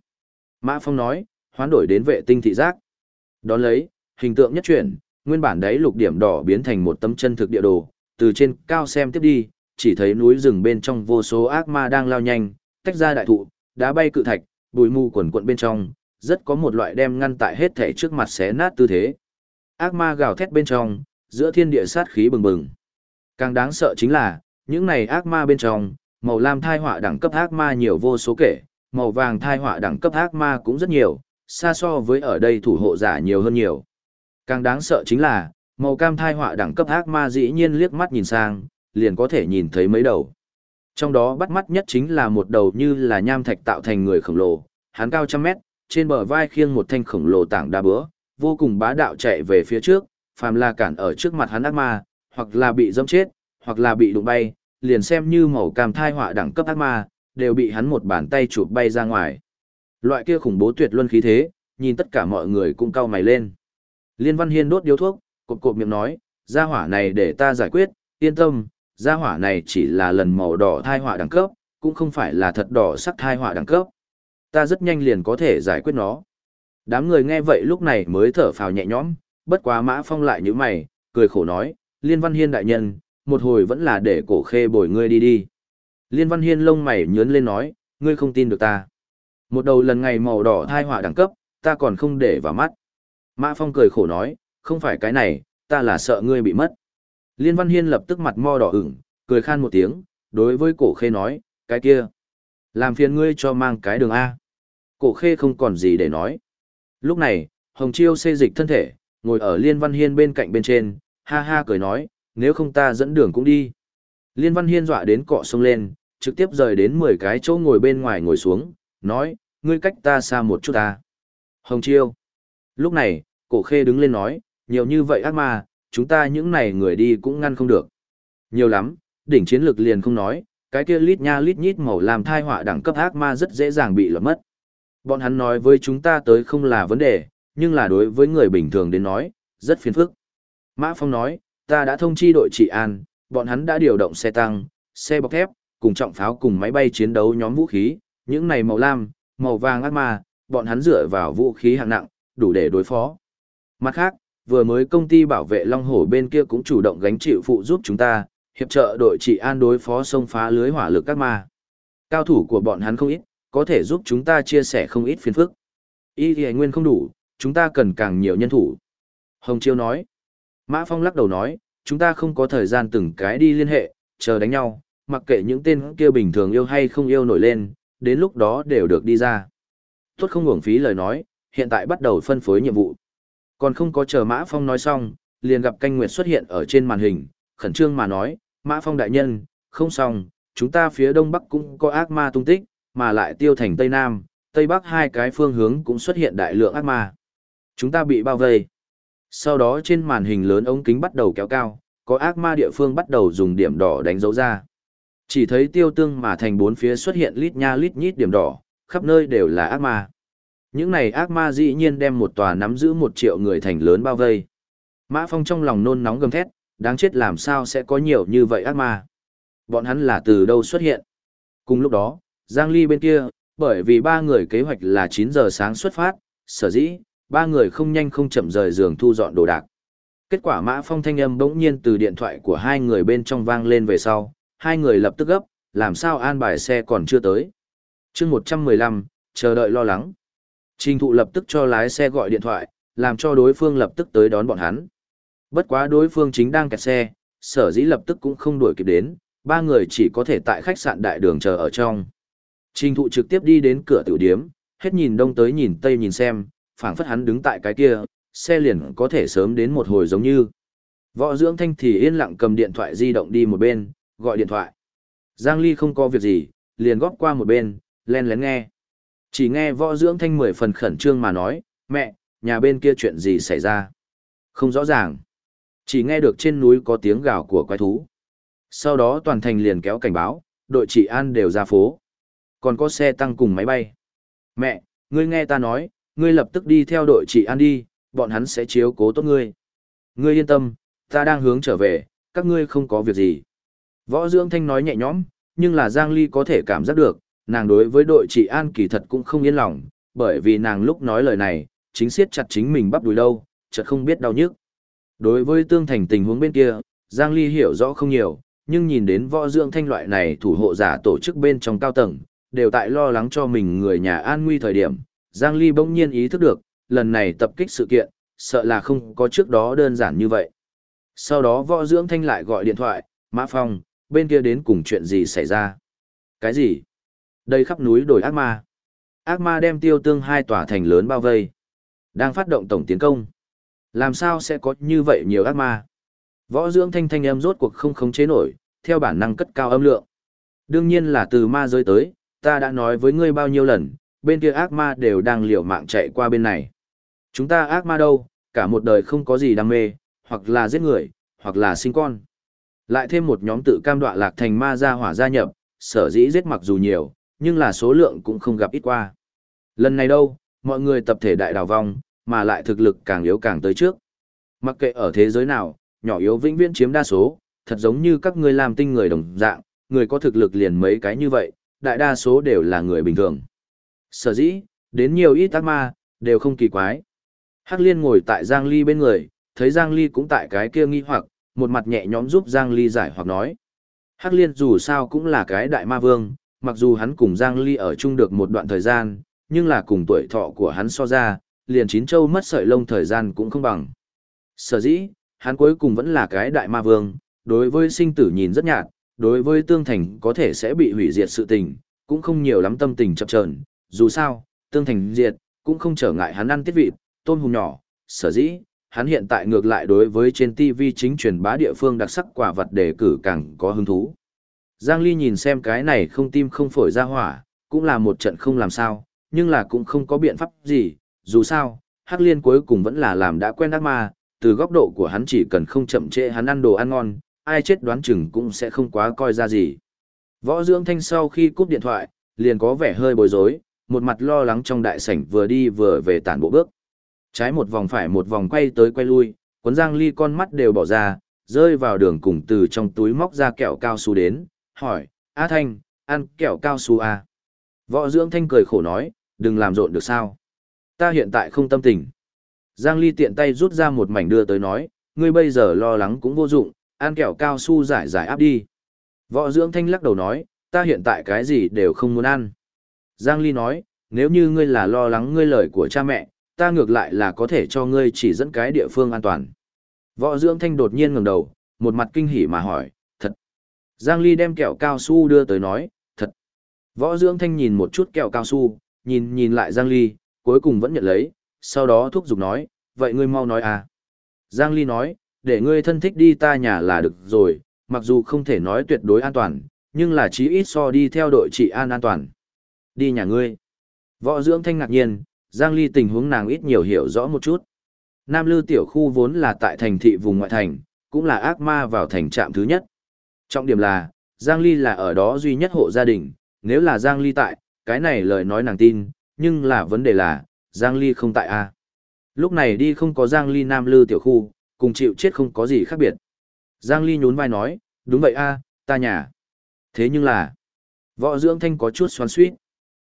Mã Phong nói, hoán đổi đến vệ tinh thị giác. Đón lấy, hình tượng nhất chuyển, nguyên bản đấy lục điểm đỏ biến thành một tấm chân thực địa đồ, từ trên cao xem tiếp đi, chỉ thấy núi rừng bên trong vô số ác ma đang lao nhanh, tách ra đại thụ, đá bay cự thạch, bụi mù quần quận bên trong, rất có một loại đem ngăn tại hết thể trước mặt xé nát tư thế. Ác ma gào thét bên trong, giữa thiên địa sát khí bừng bừng. Càng đáng sợ chính là, những này ác ma bên trong, màu lam thai họa đẳng cấp ác ma nhiều vô số kể, màu vàng thai họa đẳng cấp ác ma cũng rất nhiều, xa so với ở đây thủ hộ giả nhiều hơn nhiều. Càng đáng sợ chính là, màu cam thai họa đẳng cấp ác ma dĩ nhiên liếc mắt nhìn sang, liền có thể nhìn thấy mấy đầu. Trong đó bắt mắt nhất chính là một đầu như là nham thạch tạo thành người khổng lồ, hắn cao trăm mét, trên bờ vai khiêng một thanh khổng lồ tảng đa bữa, vô cùng bá đạo chạy về phía trước, phàm là cản ở trước mặt hắn ác ma, hoặc là bị dâm chết, hoặc là bị đụng bay, liền xem như màu cam thai họa đẳng cấp ác ma, đều bị hắn một bàn tay chụp bay ra ngoài. Loại kia khủng bố tuyệt luân khí thế, nhìn tất cả mọi người cũng cau mày lên. Liên Văn Hiên đốt điếu thuốc, cộp cộp miệng nói, gia hỏa này để ta giải quyết, yên tâm, gia hỏa này chỉ là lần màu đỏ thai họa đẳng cấp, cũng không phải là thật đỏ sắc thai họa đẳng cấp. Ta rất nhanh liền có thể giải quyết nó. Đám người nghe vậy lúc này mới thở phào nhẹ nhõm, bất quá mã phong lại như mày, cười khổ nói, Liên Văn Hiên đại nhân, một hồi vẫn là để cổ khê bồi ngươi đi đi. Liên Văn Hiên lông mày nhướn lên nói, ngươi không tin được ta. Một đầu lần ngày màu đỏ thai họa đẳng cấp, ta còn không để vào mắt. Mã Phong cười khổ nói, không phải cái này, ta là sợ ngươi bị mất. Liên Văn Hiên lập tức mặt mo đỏ ửng, cười khan một tiếng, đối với cổ khê nói, cái kia. Làm phiền ngươi cho mang cái đường A. Cổ khê không còn gì để nói. Lúc này, Hồng Chiêu xê dịch thân thể, ngồi ở Liên Văn Hiên bên cạnh bên trên, ha ha cười nói, nếu không ta dẫn đường cũng đi. Liên Văn Hiên dọa đến cọ sông lên, trực tiếp rời đến 10 cái chỗ ngồi bên ngoài ngồi xuống, nói, ngươi cách ta xa một chút ta. Hồng Chiêu. Lúc này, cổ khê đứng lên nói, nhiều như vậy ác ma, chúng ta những này người đi cũng ngăn không được. Nhiều lắm, đỉnh chiến lược liền không nói, cái kia lít nha lít nhít màu làm thai họa đẳng cấp ác ma rất dễ dàng bị lọt mất. Bọn hắn nói với chúng ta tới không là vấn đề, nhưng là đối với người bình thường đến nói, rất phiền phức. Mã Phong nói, ta đã thông chi đội trị an, bọn hắn đã điều động xe tăng, xe bọc thép, cùng trọng pháo cùng máy bay chiến đấu nhóm vũ khí, những này màu lam, màu vàng ác ma, bọn hắn dựa vào vũ khí hạng nặng, đủ để đối phó. Mặt khác, vừa mới công ty bảo vệ Long Hổ bên kia cũng chủ động gánh chịu phụ giúp chúng ta, hiệp trợ đội trị an đối phó sông phá lưới hỏa lực các ma. Cao thủ của bọn hắn không ít, có thể giúp chúng ta chia sẻ không ít phiền phức. Y thì nguyên không đủ, chúng ta cần càng nhiều nhân thủ. Hồng Chiêu nói. Mã Phong lắc đầu nói, chúng ta không có thời gian từng cái đi liên hệ, chờ đánh nhau, mặc kệ những tên kia bình thường yêu hay không yêu nổi lên, đến lúc đó đều được đi ra. Tốt không uổng phí lời nói, hiện tại bắt đầu phân phối nhiệm vụ. Còn không có chờ Mã Phong nói xong, liền gặp canh nguyệt xuất hiện ở trên màn hình, khẩn trương mà nói, Mã Phong đại nhân, không xong, chúng ta phía đông bắc cũng có ác ma tung tích, mà lại tiêu thành tây nam, tây bắc hai cái phương hướng cũng xuất hiện đại lượng ác ma. Chúng ta bị bao vây. Sau đó trên màn hình lớn ống kính bắt đầu kéo cao, có ác ma địa phương bắt đầu dùng điểm đỏ đánh dấu ra. Chỉ thấy tiêu tương mà thành bốn phía xuất hiện lít nha lít nhít điểm đỏ, khắp nơi đều là ác ma. Những này ác ma dĩ nhiên đem một tòa nắm giữ một triệu người thành lớn bao vây. Mã Phong trong lòng nôn nóng gầm thét, đáng chết làm sao sẽ có nhiều như vậy ác ma. Bọn hắn là từ đâu xuất hiện. Cùng lúc đó, Giang Ly bên kia, bởi vì ba người kế hoạch là 9 giờ sáng xuất phát, sở dĩ, ba người không nhanh không chậm rời giường thu dọn đồ đạc. Kết quả Mã Phong thanh âm bỗng nhiên từ điện thoại của hai người bên trong vang lên về sau, hai người lập tức gấp, làm sao an bài xe còn chưa tới. chương 115, chờ đợi lo lắng. Trình thụ lập tức cho lái xe gọi điện thoại, làm cho đối phương lập tức tới đón bọn hắn. Bất quá đối phương chính đang kẹt xe, sở dĩ lập tức cũng không đuổi kịp đến, ba người chỉ có thể tại khách sạn đại đường chờ ở trong. Trình thụ trực tiếp đi đến cửa tiểu điếm, hết nhìn đông tới nhìn tây nhìn xem, phảng phất hắn đứng tại cái kia, xe liền có thể sớm đến một hồi giống như. Võ dưỡng thanh thì yên lặng cầm điện thoại di động đi một bên, gọi điện thoại. Giang Ly không có việc gì, liền góp qua một bên, len lén nghe. Chỉ nghe võ dưỡng thanh mười phần khẩn trương mà nói, mẹ, nhà bên kia chuyện gì xảy ra? Không rõ ràng. Chỉ nghe được trên núi có tiếng gào của quái thú. Sau đó toàn thành liền kéo cảnh báo, đội trị an đều ra phố. Còn có xe tăng cùng máy bay. Mẹ, ngươi nghe ta nói, ngươi lập tức đi theo đội chị an đi, bọn hắn sẽ chiếu cố tốt ngươi. Ngươi yên tâm, ta đang hướng trở về, các ngươi không có việc gì. Võ Dưỡng Thanh nói nhẹ nhõm, nhưng là Giang Ly có thể cảm giác được, nàng đối với đội chị an kỳ thật cũng không yên lòng, bởi vì nàng lúc nói lời này, chính siết chặt chính mình bắp đùi đâu, chợt không biết đau nhức. Đối với tương thành tình huống bên kia, Giang Ly hiểu rõ không nhiều, nhưng nhìn đến võ dưỡng thanh loại này thủ hộ giả tổ chức bên trong cao tầng, đều tại lo lắng cho mình người nhà an nguy thời điểm, Giang Ly bỗng nhiên ý thức được, lần này tập kích sự kiện, sợ là không có trước đó đơn giản như vậy. Sau đó võ dưỡng thanh lại gọi điện thoại, Mã Phong, bên kia đến cùng chuyện gì xảy ra? Cái gì? Đây khắp núi đổi ác ma. Ác ma đem tiêu tương hai tòa thành lớn bao vây. Đang phát động tổng tiến công. Làm sao sẽ có như vậy nhiều ác ma? Võ dưỡng thanh thanh em rốt cuộc không khống chế nổi, theo bản năng cất cao âm lượng. Đương nhiên là từ ma rơi tới, ta đã nói với ngươi bao nhiêu lần, bên kia ác ma đều đang liều mạng chạy qua bên này. Chúng ta ác ma đâu, cả một đời không có gì đam mê, hoặc là giết người, hoặc là sinh con. Lại thêm một nhóm tự cam đoạ lạc thành ma gia hỏa gia nhập, sở dĩ giết mặc dù nhiều, nhưng là số lượng cũng không gặp ít qua. Lần này đâu, mọi người tập thể đại đào vong, mà lại thực lực càng yếu càng tới trước. Mặc kệ ở thế giới nào, nhỏ yếu vĩnh viễn chiếm đa số, thật giống như các ngươi làm tinh người đồng dạng, người có thực lực liền mấy cái như vậy, đại đa số đều là người bình thường. Sở dĩ, đến nhiều ít ác ma, đều không kỳ quái. Hắc Liên ngồi tại Giang Ly bên người, thấy Giang Ly cũng tại cái kia nghi hoặc, một mặt nhẹ nhõm giúp Giang Ly giải hoặc nói. Hắc Liên dù sao cũng là cái đại ma vương, mặc dù hắn cùng Giang Ly ở chung được một đoạn thời gian, nhưng là cùng tuổi thọ của hắn so ra, liền chín châu mất sợi lông thời gian cũng không bằng. Sở dĩ, hắn cuối cùng vẫn là cái đại ma vương, đối với sinh tử nhìn rất nhạt, đối với tương thành có thể sẽ bị hủy diệt sự tình, cũng không nhiều lắm tâm tình chập chờn. dù sao, tương thành diệt, cũng không trở ngại hắn ăn tiết vị, tôn hùng nhỏ, sở dĩ, hắn hiện tại ngược lại đối với trên TV chính truyền bá địa phương đặc sắc quả vật đề cử càng có hứng thú. Giang Ly nhìn xem cái này không tim không phổi ra hỏa, cũng là một trận không làm sao, nhưng là cũng không có biện pháp gì, dù sao, Hắc Liên cuối cùng vẫn là làm đã quen ác ma, từ góc độ của hắn chỉ cần không chậm trễ hắn ăn đồ ăn ngon, ai chết đoán chừng cũng sẽ không quá coi ra gì. Võ Dưỡng Thanh sau khi cúp điện thoại, liền có vẻ hơi bối rối, một mặt lo lắng trong đại sảnh vừa đi vừa về tản bộ bước. Trái một vòng phải một vòng quay tới quay lui, cuốn Giang Ly con mắt đều bỏ ra, rơi vào đường cùng từ trong túi móc ra kẹo cao su đến, hỏi, A Thanh, ăn kẹo cao su à? Võ Dưỡng Thanh cười khổ nói, đừng làm rộn được sao. Ta hiện tại không tâm tình. Giang Ly tiện tay rút ra một mảnh đưa tới nói, ngươi bây giờ lo lắng cũng vô dụng, ăn kẹo cao su giải giải áp đi. Võ Dưỡng Thanh lắc đầu nói, ta hiện tại cái gì đều không muốn ăn. Giang Ly nói, nếu như ngươi là lo lắng ngươi lời của cha mẹ, ta ngược lại là có thể cho ngươi chỉ dẫn cái địa phương an toàn. Võ Dưỡng Thanh đột nhiên ngẩng đầu, một mặt kinh hỉ mà hỏi, thật. Giang Ly đem kẹo cao su đưa tới nói, thật. Võ Dưỡng Thanh nhìn một chút kẹo cao su, nhìn nhìn lại Giang Ly, cuối cùng vẫn nhận lấy, sau đó thúc giục nói, vậy ngươi mau nói à. Giang Ly nói, để ngươi thân thích đi ta nhà là được rồi, mặc dù không thể nói tuyệt đối an toàn, nhưng là chí ít so đi theo đội trị an an toàn. Đi nhà ngươi. Võ dưỡng thanh ngạc nhiên, Giang Ly tình huống nàng ít nhiều hiểu rõ một chút. Nam Lư tiểu khu vốn là tại thành thị vùng ngoại thành, cũng là ác ma vào thành trạm thứ nhất. Trọng điểm là, Giang Ly là ở đó duy nhất hộ gia đình, nếu là Giang Ly tại, cái này lời nói nàng tin, nhưng là vấn đề là, Giang Ly không tại a. Lúc này đi không có Giang Ly Nam Lư tiểu khu, cùng chịu chết không có gì khác biệt. Giang Ly nhún vai nói, đúng vậy a, ta nhà. Thế nhưng là, võ dưỡng thanh có chút xoắn suýt.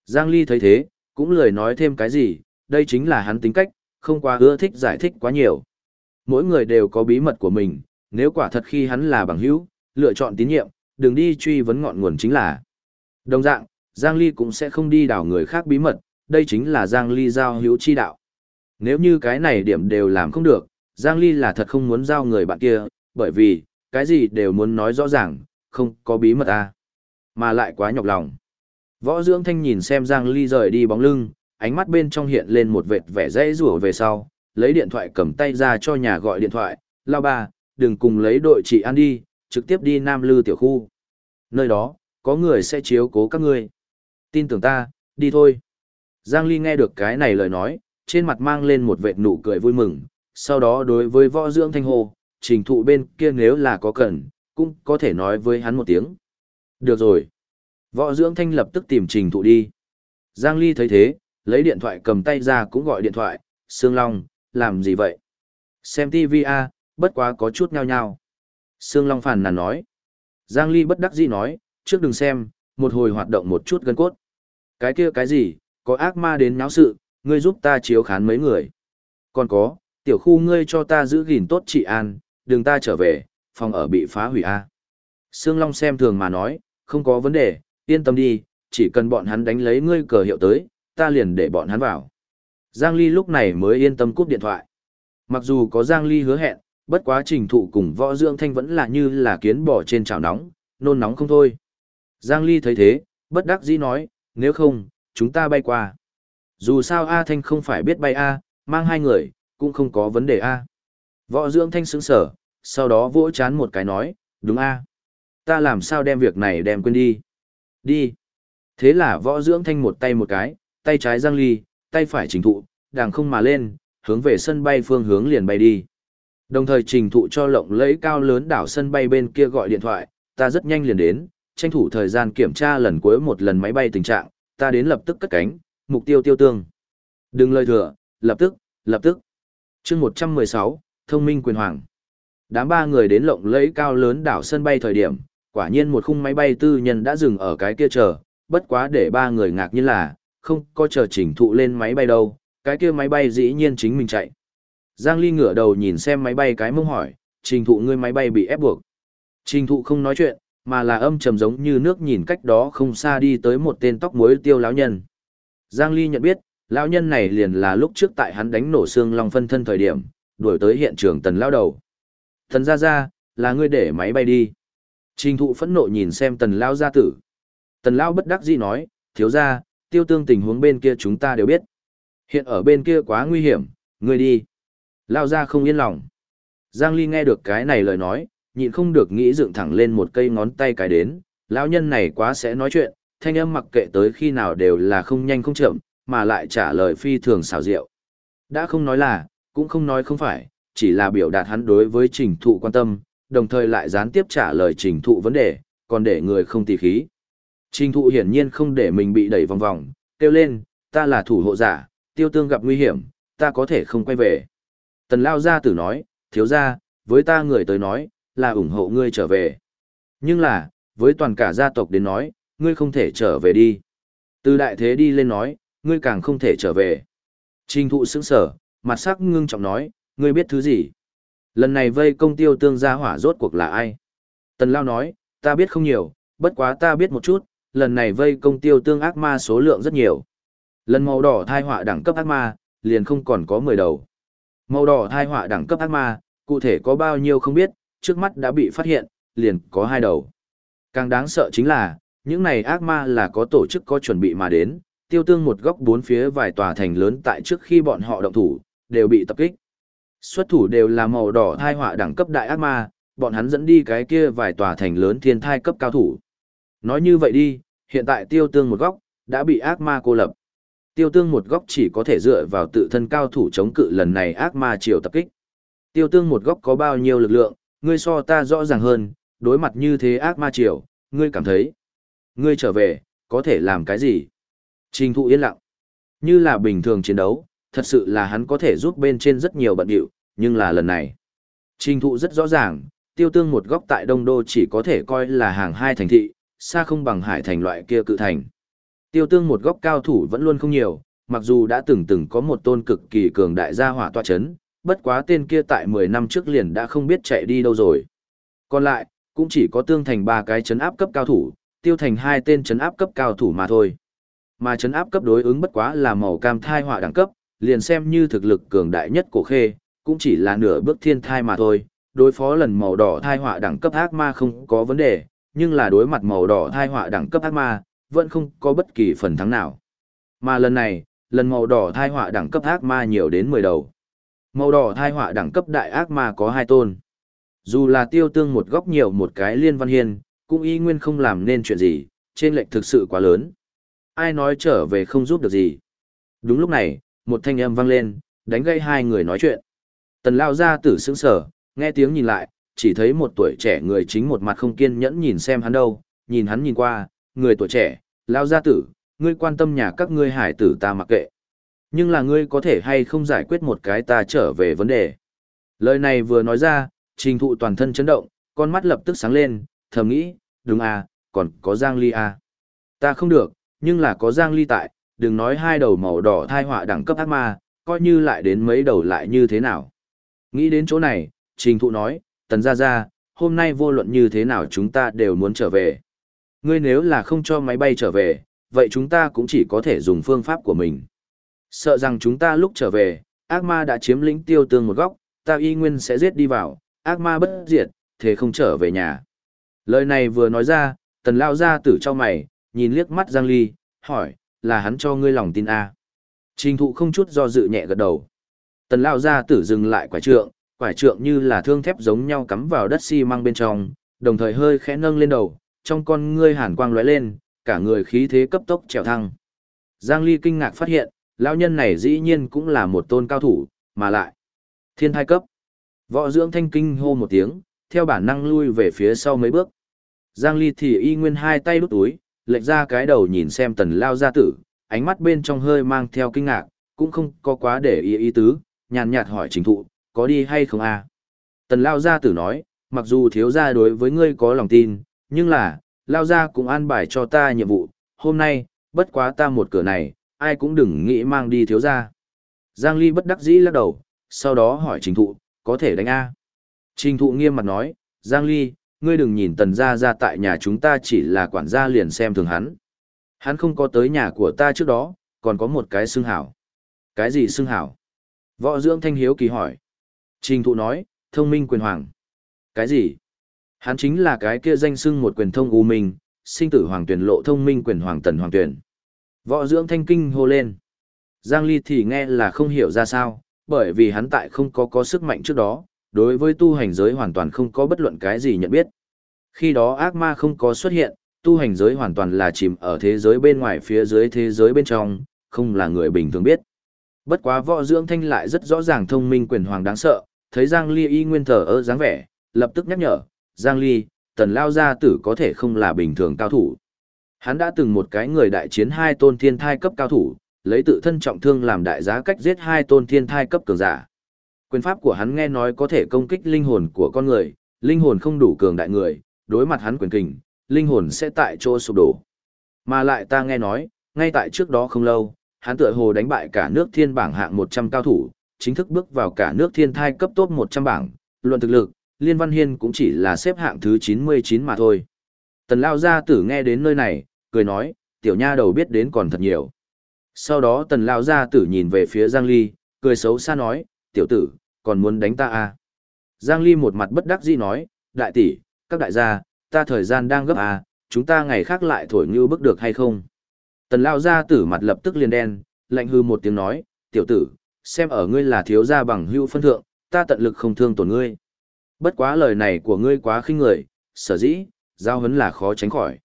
Giang Ly thấy thế, cũng lười nói thêm cái gì, đây chính là hắn tính cách, không quá ưa thích giải thích quá nhiều. Mỗi người đều có bí mật của mình, nếu quả thật khi hắn là bằng hữu, lựa chọn tín nhiệm, đừng đi truy vấn ngọn nguồn chính là. Đồng dạng, Giang Ly cũng sẽ không đi đào người khác bí mật, đây chính là Giang Ly giao hữu chi đạo. Nếu như cái này điểm đều làm không được, Giang Ly là thật không muốn giao người bạn kia, bởi vì, cái gì đều muốn nói rõ ràng, không có bí mật à. Mà lại quá nhọc lòng. Võ Dưỡng Thanh nhìn xem Giang Ly rời đi bóng lưng, ánh mắt bên trong hiện lên một vệt vẻ dễ rủa về sau, lấy điện thoại cầm tay ra cho nhà gọi điện thoại, lao ba, đừng cùng lấy đội chị ăn đi, trực tiếp đi Nam Lư tiểu khu. Nơi đó, có người sẽ chiếu cố các ngươi. Tin tưởng ta, đi thôi. Giang Ly nghe được cái này lời nói, trên mặt mang lên một vệt nụ cười vui mừng, sau đó đối với võ dưỡng thanh hồ, trình thụ bên kia nếu là có cần, cũng có thể nói với hắn một tiếng. Được rồi. Võ dưỡng thanh lập tức tìm trình thụ đi. Giang Ly thấy thế, lấy điện thoại cầm tay ra cũng gọi điện thoại, Sương Long, làm gì vậy? Xem TV a, bất quá có chút nhao nhao. Sương Long phàn nàn nói. Giang Ly bất đắc dĩ nói, trước đừng xem, một hồi hoạt động một chút gân cốt. Cái kia cái gì, có ác ma đến náo sự, ngươi giúp ta chiếu khán mấy người. Còn có, tiểu khu ngươi cho ta giữ gìn tốt trị an, đừng ta trở về, phòng ở bị phá hủy a. Sương Long xem thường mà nói, không có vấn đề, yên tâm đi, chỉ cần bọn hắn đánh lấy ngươi cờ hiệu tới, ta liền để bọn hắn vào. Giang Ly lúc này mới yên tâm cúp điện thoại. Mặc dù có Giang Ly hứa hẹn, bất quá trình thụ cùng võ dưỡng thanh vẫn là như là kiến bò trên chảo nóng, nôn nóng không thôi. Giang Ly thấy thế, bất đắc dĩ nói, nếu không, chúng ta bay qua. Dù sao A Thanh không phải biết bay A, mang hai người, cũng không có vấn đề A. Võ dưỡng thanh sững sở, sau đó vỗ chán một cái nói, đúng A. Ta làm sao đem việc này đem quên đi. Đi. Thế là võ dưỡng thanh một tay một cái, tay trái Giang Ly, tay phải trình thụ, đàng không mà lên, hướng về sân bay phương hướng liền bay đi. Đồng thời trình thụ cho lộng lẫy cao lớn đảo sân bay bên kia gọi điện thoại, ta rất nhanh liền đến, tranh thủ thời gian kiểm tra lần cuối một lần máy bay tình trạng, ta đến lập tức cất cánh, mục tiêu tiêu tương. Đừng lời thừa, lập tức, lập tức chương 116, thông minh quyền hoàng. Đám ba người đến lộng lẫy cao lớn đảo sân bay thời điểm, quả nhiên một khung máy bay tư nhân đã dừng ở cái kia chờ, bất quá để ba người ngạc nhiên là, không có chờ chỉnh thụ lên máy bay đâu, cái kia máy bay dĩ nhiên chính mình chạy. Giang Ly ngửa đầu nhìn xem máy bay cái mông hỏi, trình thụ ngươi máy bay bị ép buộc. Trình thụ không nói chuyện, mà là âm trầm giống như nước nhìn cách đó không xa đi tới một tên tóc muối tiêu láo nhân. Giang Ly nhận biết, lão nhân này liền là lúc trước tại hắn đánh nổ xương long phân thân thời điểm, đuổi tới hiện trường tần lao đầu. Thần ra ra, là ngươi để máy bay đi. Trình thụ phẫn nộ nhìn xem tần lao gia tử. Tần lao bất đắc dĩ nói, thiếu ra, tiêu tương tình huống bên kia chúng ta đều biết. Hiện ở bên kia quá nguy hiểm, ngươi đi. Lao ra không yên lòng. Giang Ly nghe được cái này lời nói, nhịn không được nghĩ dựng thẳng lên một cây ngón tay cái đến, lão nhân này quá sẽ nói chuyện, thanh âm mặc kệ tới khi nào đều là không nhanh không chậm, mà lại trả lời phi thường xảo diệu. Đã không nói là, cũng không nói không phải, chỉ là biểu đạt hắn đối với trình thụ quan tâm, đồng thời lại gián tiếp trả lời trình thụ vấn đề, còn để người không tì khí. Trình thụ hiển nhiên không để mình bị đẩy vòng vòng, kêu lên, ta là thủ hộ giả, tiêu tương gặp nguy hiểm, ta có thể không quay về. Tần lao gia tử nói, thiếu gia, với ta người tới nói, là ủng hộ ngươi trở về. Nhưng là, với toàn cả gia tộc đến nói, ngươi không thể trở về đi. Từ đại thế đi lên nói, ngươi càng không thể trở về. Trình thụ sững sở, mặt sắc ngưng trọng nói, ngươi biết thứ gì? Lần này vây công tiêu tương gia hỏa rốt cuộc là ai? Tần Lao nói, ta biết không nhiều, bất quá ta biết một chút, lần này vây công tiêu tương ác ma số lượng rất nhiều. Lần màu đỏ thai họa đẳng cấp ác ma, liền không còn có 10 đầu. Màu đỏ thai họa đẳng cấp ác ma, cụ thể có bao nhiêu không biết, trước mắt đã bị phát hiện, liền có hai đầu. Càng đáng sợ chính là, những này ác ma là có tổ chức có chuẩn bị mà đến, tiêu tương một góc bốn phía vài tòa thành lớn tại trước khi bọn họ động thủ, đều bị tập kích. Xuất thủ đều là màu đỏ thai họa đẳng cấp đại ác ma, bọn hắn dẫn đi cái kia vài tòa thành lớn thiên thai cấp cao thủ. Nói như vậy đi, hiện tại tiêu tương một góc, đã bị ác ma cô lập. Tiêu tương một góc chỉ có thể dựa vào tự thân cao thủ chống cự lần này ác ma chiều tập kích. Tiêu tương một góc có bao nhiêu lực lượng, ngươi so ta rõ ràng hơn, đối mặt như thế ác ma chiều, ngươi cảm thấy. Ngươi trở về, có thể làm cái gì? Trình thụ yên lặng. Như là bình thường chiến đấu, thật sự là hắn có thể giúp bên trên rất nhiều bận điệu, nhưng là lần này. Trình thụ rất rõ ràng, tiêu tương một góc tại Đông Đô chỉ có thể coi là hàng hai thành thị, xa không bằng hải thành loại kia cự thành. Tiêu tương một góc cao thủ vẫn luôn không nhiều, mặc dù đã từng từng có một tôn cực kỳ cường đại gia hỏa tòa chấn, bất quá tên kia tại 10 năm trước liền đã không biết chạy đi đâu rồi. Còn lại, cũng chỉ có tương thành ba cái chấn áp cấp cao thủ, tiêu thành hai tên chấn áp cấp cao thủ mà thôi. Mà chấn áp cấp đối ứng bất quá là màu cam thai họa đẳng cấp, liền xem như thực lực cường đại nhất của khê, cũng chỉ là nửa bước thiên thai mà thôi. Đối phó lần màu đỏ thai họa đẳng cấp ác ma không có vấn đề, nhưng là đối mặt màu đỏ thai họa đẳng cấp ác ma, vẫn không có bất kỳ phần thắng nào. Mà lần này, lần màu đỏ thai họa đẳng cấp ác ma nhiều đến 10 đầu. Màu đỏ thai họa đẳng cấp đại ác ma có hai tôn. Dù là tiêu tương một góc nhiều một cái liên văn hiên, cũng y nguyên không làm nên chuyện gì, trên lệnh thực sự quá lớn. Ai nói trở về không giúp được gì. Đúng lúc này, một thanh âm vang lên, đánh gây hai người nói chuyện. Tần lao ra tử sững sở, nghe tiếng nhìn lại, chỉ thấy một tuổi trẻ người chính một mặt không kiên nhẫn nhìn xem hắn đâu, nhìn hắn nhìn qua, người tuổi trẻ, lao gia tử, ngươi quan tâm nhà các ngươi hải tử ta mặc kệ. Nhưng là ngươi có thể hay không giải quyết một cái ta trở về vấn đề. Lời này vừa nói ra, trình thụ toàn thân chấn động, con mắt lập tức sáng lên, thầm nghĩ, đúng à, còn có Giang Ly à. Ta không được, nhưng là có Giang Ly tại, đừng nói hai đầu màu đỏ thai họa đẳng cấp ác ma, coi như lại đến mấy đầu lại như thế nào. Nghĩ đến chỗ này, trình thụ nói, tần ra ra, hôm nay vô luận như thế nào chúng ta đều muốn trở về. Ngươi nếu là không cho máy bay trở về, vậy chúng ta cũng chỉ có thể dùng phương pháp của mình. Sợ rằng chúng ta lúc trở về, ác ma đã chiếm lĩnh tiêu tương một góc, ta y nguyên sẽ giết đi vào, ác ma bất diệt, thế không trở về nhà. Lời này vừa nói ra, tần lao ra tử cho mày, nhìn liếc mắt Giang Ly, hỏi, là hắn cho ngươi lòng tin A. À? Trình thụ không chút do dự nhẹ gật đầu. Tần lao ra tử dừng lại quả trượng, quả trượng như là thương thép giống nhau cắm vào đất xi măng bên trong, đồng thời hơi khẽ nâng lên đầu, trong con ngươi hàn quang lóe lên, cả người khí thế cấp tốc trèo thăng. Giang Ly kinh ngạc phát hiện, lão nhân này dĩ nhiên cũng là một tôn cao thủ, mà lại thiên thai cấp. Võ dưỡng thanh kinh hô một tiếng, theo bản năng lui về phía sau mấy bước. Giang Ly thì y nguyên hai tay đút túi, lệch ra cái đầu nhìn xem tần lao gia tử, ánh mắt bên trong hơi mang theo kinh ngạc, cũng không có quá để ý ý tứ, nhàn nhạt hỏi trình thụ, có đi hay không a? Tần lao gia tử nói, mặc dù thiếu gia đối với ngươi có lòng tin, nhưng là, lao gia cũng an bài cho ta nhiệm vụ, hôm nay, bất quá ta một cửa này, ai cũng đừng nghĩ mang đi thiếu gia. Giang Ly bất đắc dĩ lắc đầu, sau đó hỏi trình thụ, có thể đánh A. Trình thụ nghiêm mặt nói, Giang Ly, ngươi đừng nhìn tần gia ra tại nhà chúng ta chỉ là quản gia liền xem thường hắn. Hắn không có tới nhà của ta trước đó, còn có một cái xưng hảo. Cái gì xưng hảo? Võ dưỡng thanh hiếu kỳ hỏi. Trình thụ nói, thông minh quyền hoàng. Cái gì? Hắn chính là cái kia danh xưng một quyền thông u minh, sinh tử hoàng tuyển lộ thông minh quyền hoàng tần hoàng tuyển. Võ dưỡng thanh kinh hô lên. Giang Ly thì nghe là không hiểu ra sao, bởi vì hắn tại không có có sức mạnh trước đó, đối với tu hành giới hoàn toàn không có bất luận cái gì nhận biết. Khi đó ác ma không có xuất hiện, tu hành giới hoàn toàn là chìm ở thế giới bên ngoài phía dưới thế giới bên trong, không là người bình thường biết. Bất quá võ dưỡng thanh lại rất rõ ràng thông minh quyền hoàng đáng sợ, thấy Giang Ly y nguyên thờ ơ dáng vẻ, lập tức nhắc nhở, Giang Ly, tần lao gia tử có thể không là bình thường cao thủ. Hắn đã từng một cái người đại chiến hai tôn thiên thai cấp cao thủ, lấy tự thân trọng thương làm đại giá cách giết hai tôn thiên thai cấp cường giả. Quyền pháp của hắn nghe nói có thể công kích linh hồn của con người, linh hồn không đủ cường đại người, đối mặt hắn quyền kình, linh hồn sẽ tại chỗ sụp đổ. Mà lại ta nghe nói, ngay tại trước đó không lâu, hắn tựa hồ đánh bại cả nước thiên bảng hạng 100 cao thủ, chính thức bước vào cả nước thiên thai cấp top 100 bảng, luận thực lực, Liên Văn Hiên cũng chỉ là xếp hạng thứ 99 mà thôi. Tần Lao Gia Tử nghe đến nơi này, cười nói, tiểu nha đầu biết đến còn thật nhiều. Sau đó Tần Lao Gia Tử nhìn về phía Giang Ly, cười xấu xa nói, tiểu tử, còn muốn đánh ta à? Giang Ly một mặt bất đắc dĩ nói, đại tỷ, các đại gia, ta thời gian đang gấp à, chúng ta ngày khác lại thổi như bức được hay không? Tần Lao Gia Tử mặt lập tức liền đen, lạnh hư một tiếng nói, tiểu tử, xem ở ngươi là thiếu gia bằng hữu phân thượng, ta tận lực không thương tổn ngươi. Bất quá lời này của ngươi quá khinh người, sở dĩ, giao hấn là khó tránh khỏi.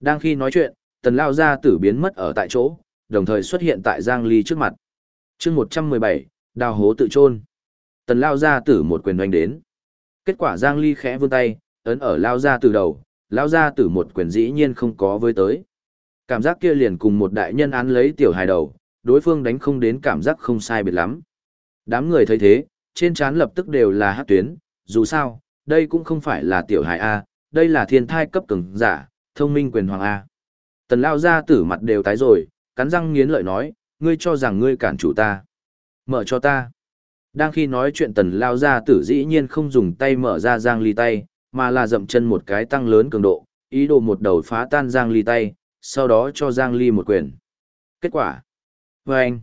Đang khi nói chuyện, tần lao gia tử biến mất ở tại chỗ, đồng thời xuất hiện tại Giang Ly trước mặt. chương 117, đào hố tự chôn, Tần lao gia tử một quyền oanh đến. Kết quả Giang Ly khẽ vươn tay, ấn ở lao gia tử đầu, lao gia tử một quyền dĩ nhiên không có với tới. Cảm giác kia liền cùng một đại nhân án lấy tiểu hài đầu, đối phương đánh không đến cảm giác không sai biệt lắm. Đám người thấy thế, trên trán lập tức đều là hát tuyến, dù sao, đây cũng không phải là tiểu hài A, đây là thiên thai cấp cường giả, thông minh quyền hoàng A. Tần lao ra tử mặt đều tái rồi, cắn răng nghiến lợi nói, ngươi cho rằng ngươi cản chủ ta. Mở cho ta. Đang khi nói chuyện tần lao ra tử dĩ nhiên không dùng tay mở ra giang ly tay, mà là dậm chân một cái tăng lớn cường độ, ý đồ một đầu phá tan giang ly tay, sau đó cho giang ly một quyền. Kết quả. Vâng. anh.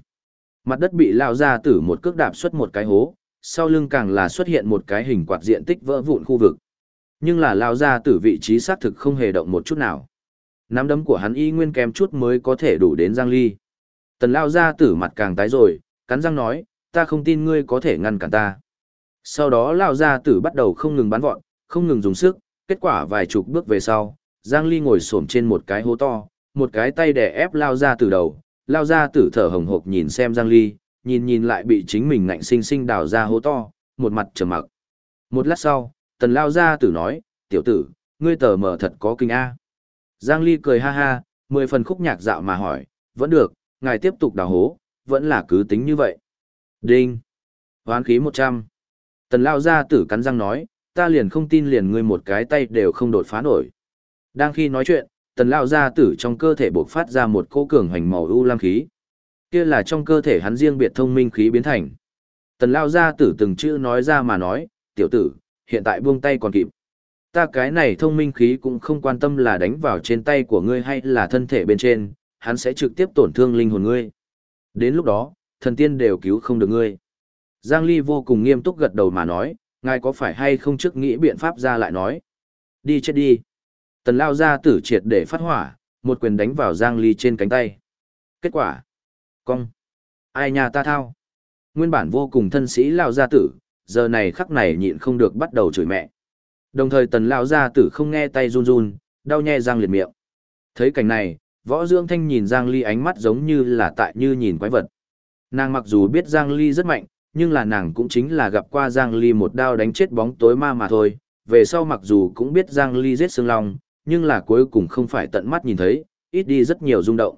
Mặt đất bị lao ra tử một cước đạp xuất một cái hố, sau lưng càng là xuất hiện một cái hình quạt diện tích vỡ vụn khu vực. Nhưng là lao ra tử vị trí xác thực không hề động một chút nào. Nắm đấm của hắn y nguyên kém chút mới có thể đủ đến Giang Ly. Tần lao ra tử mặt càng tái rồi, cắn răng nói, ta không tin ngươi có thể ngăn cản ta. Sau đó lao ra tử bắt đầu không ngừng bắn vọn, không ngừng dùng sức, kết quả vài chục bước về sau, Giang Ly ngồi xổm trên một cái hố to, một cái tay đè ép lao ra tử đầu, lao ra tử thở hồng hộc nhìn xem Giang Ly, nhìn nhìn lại bị chính mình ngạnh sinh sinh đào ra hố to, một mặt trầm mặc. Một lát sau, tần lao ra tử nói, tiểu tử, ngươi tờ mở thật có kinh A. Giang Ly cười ha ha, mười phần khúc nhạc dạo mà hỏi, vẫn được, ngài tiếp tục đào hố, vẫn là cứ tính như vậy. Đinh. Hoán khí 100. Tần lao ra tử cắn răng nói, ta liền không tin liền ngươi một cái tay đều không đột phá nổi. Đang khi nói chuyện, tần lao ra tử trong cơ thể bộc phát ra một cỗ cường hoành màu u lam khí kia là trong cơ thể hắn riêng biệt thông minh khí biến thành. Tần lao gia tử từng chữ nói ra mà nói, tiểu tử, hiện tại buông tay còn kịp. Ta cái này thông minh khí cũng không quan tâm là đánh vào trên tay của ngươi hay là thân thể bên trên, hắn sẽ trực tiếp tổn thương linh hồn ngươi. Đến lúc đó, thần tiên đều cứu không được ngươi. Giang Ly vô cùng nghiêm túc gật đầu mà nói, ngài có phải hay không trước nghĩ biện pháp ra lại nói. Đi chết đi. Tần lao gia tử triệt để phát hỏa, một quyền đánh vào Giang Ly trên cánh tay. Kết quả. Cong. Ai nhà ta thao. Nguyên bản vô cùng thân sĩ lao gia tử, giờ này khắc này nhịn không được bắt đầu chửi mẹ. Đồng thời tần lao gia tử không nghe tay run run, đau nhe răng liệt miệng. Thấy cảnh này, võ dưỡng thanh nhìn Giang Ly ánh mắt giống như là tại như nhìn quái vật. Nàng mặc dù biết Giang Ly rất mạnh, nhưng là nàng cũng chính là gặp qua Giang Ly một đao đánh chết bóng tối ma mà thôi. Về sau mặc dù cũng biết Giang Ly giết xương long, nhưng là cuối cùng không phải tận mắt nhìn thấy, ít đi rất nhiều rung động.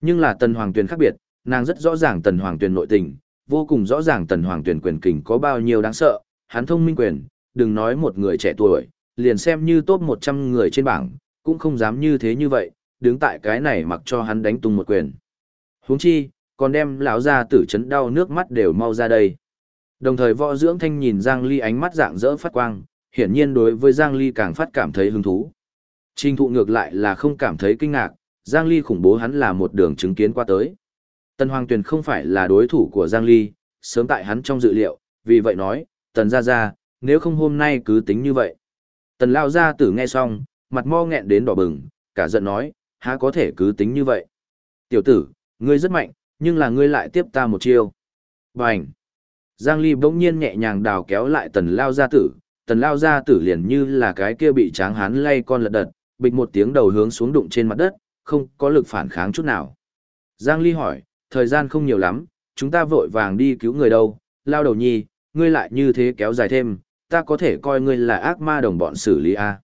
Nhưng là tần hoàng tuyền khác biệt, nàng rất rõ ràng tần hoàng tuyền nội tình, vô cùng rõ ràng tần hoàng tuyền quyền kình có bao nhiêu đáng sợ, hắn thông minh quyền, đừng nói một người trẻ tuổi, liền xem như top 100 người trên bảng, cũng không dám như thế như vậy, đứng tại cái này mặc cho hắn đánh tung một quyền. Huống chi, còn đem lão ra tử chấn đau nước mắt đều mau ra đây. Đồng thời võ dưỡng thanh nhìn Giang Ly ánh mắt dạng dỡ phát quang, hiển nhiên đối với Giang Ly càng phát cảm thấy hứng thú. Trình thụ ngược lại là không cảm thấy kinh ngạc, Giang Ly khủng bố hắn là một đường chứng kiến qua tới. Tần Hoàng Tuyền không phải là đối thủ của Giang Ly, sớm tại hắn trong dự liệu, vì vậy nói, Tần ra ra, nếu không hôm nay cứ tính như vậy. Tần Lao Gia tử nghe xong, mặt mo nghẹn đến đỏ bừng, cả giận nói, há có thể cứ tính như vậy. Tiểu tử, ngươi rất mạnh, nhưng là ngươi lại tiếp ta một chiêu. Bành! Giang Ly bỗng nhiên nhẹ nhàng đào kéo lại Tần Lao Gia tử, Tần Lao Gia tử liền như là cái kia bị tráng hán lay con lật đật, bịch một tiếng đầu hướng xuống đụng trên mặt đất, không có lực phản kháng chút nào. Giang Ly hỏi, thời gian không nhiều lắm, chúng ta vội vàng đi cứu người đâu, lao đầu nhi, ngươi lại như thế kéo dài thêm, ta có thể coi ngươi là ác ma đồng bọn xử lý a.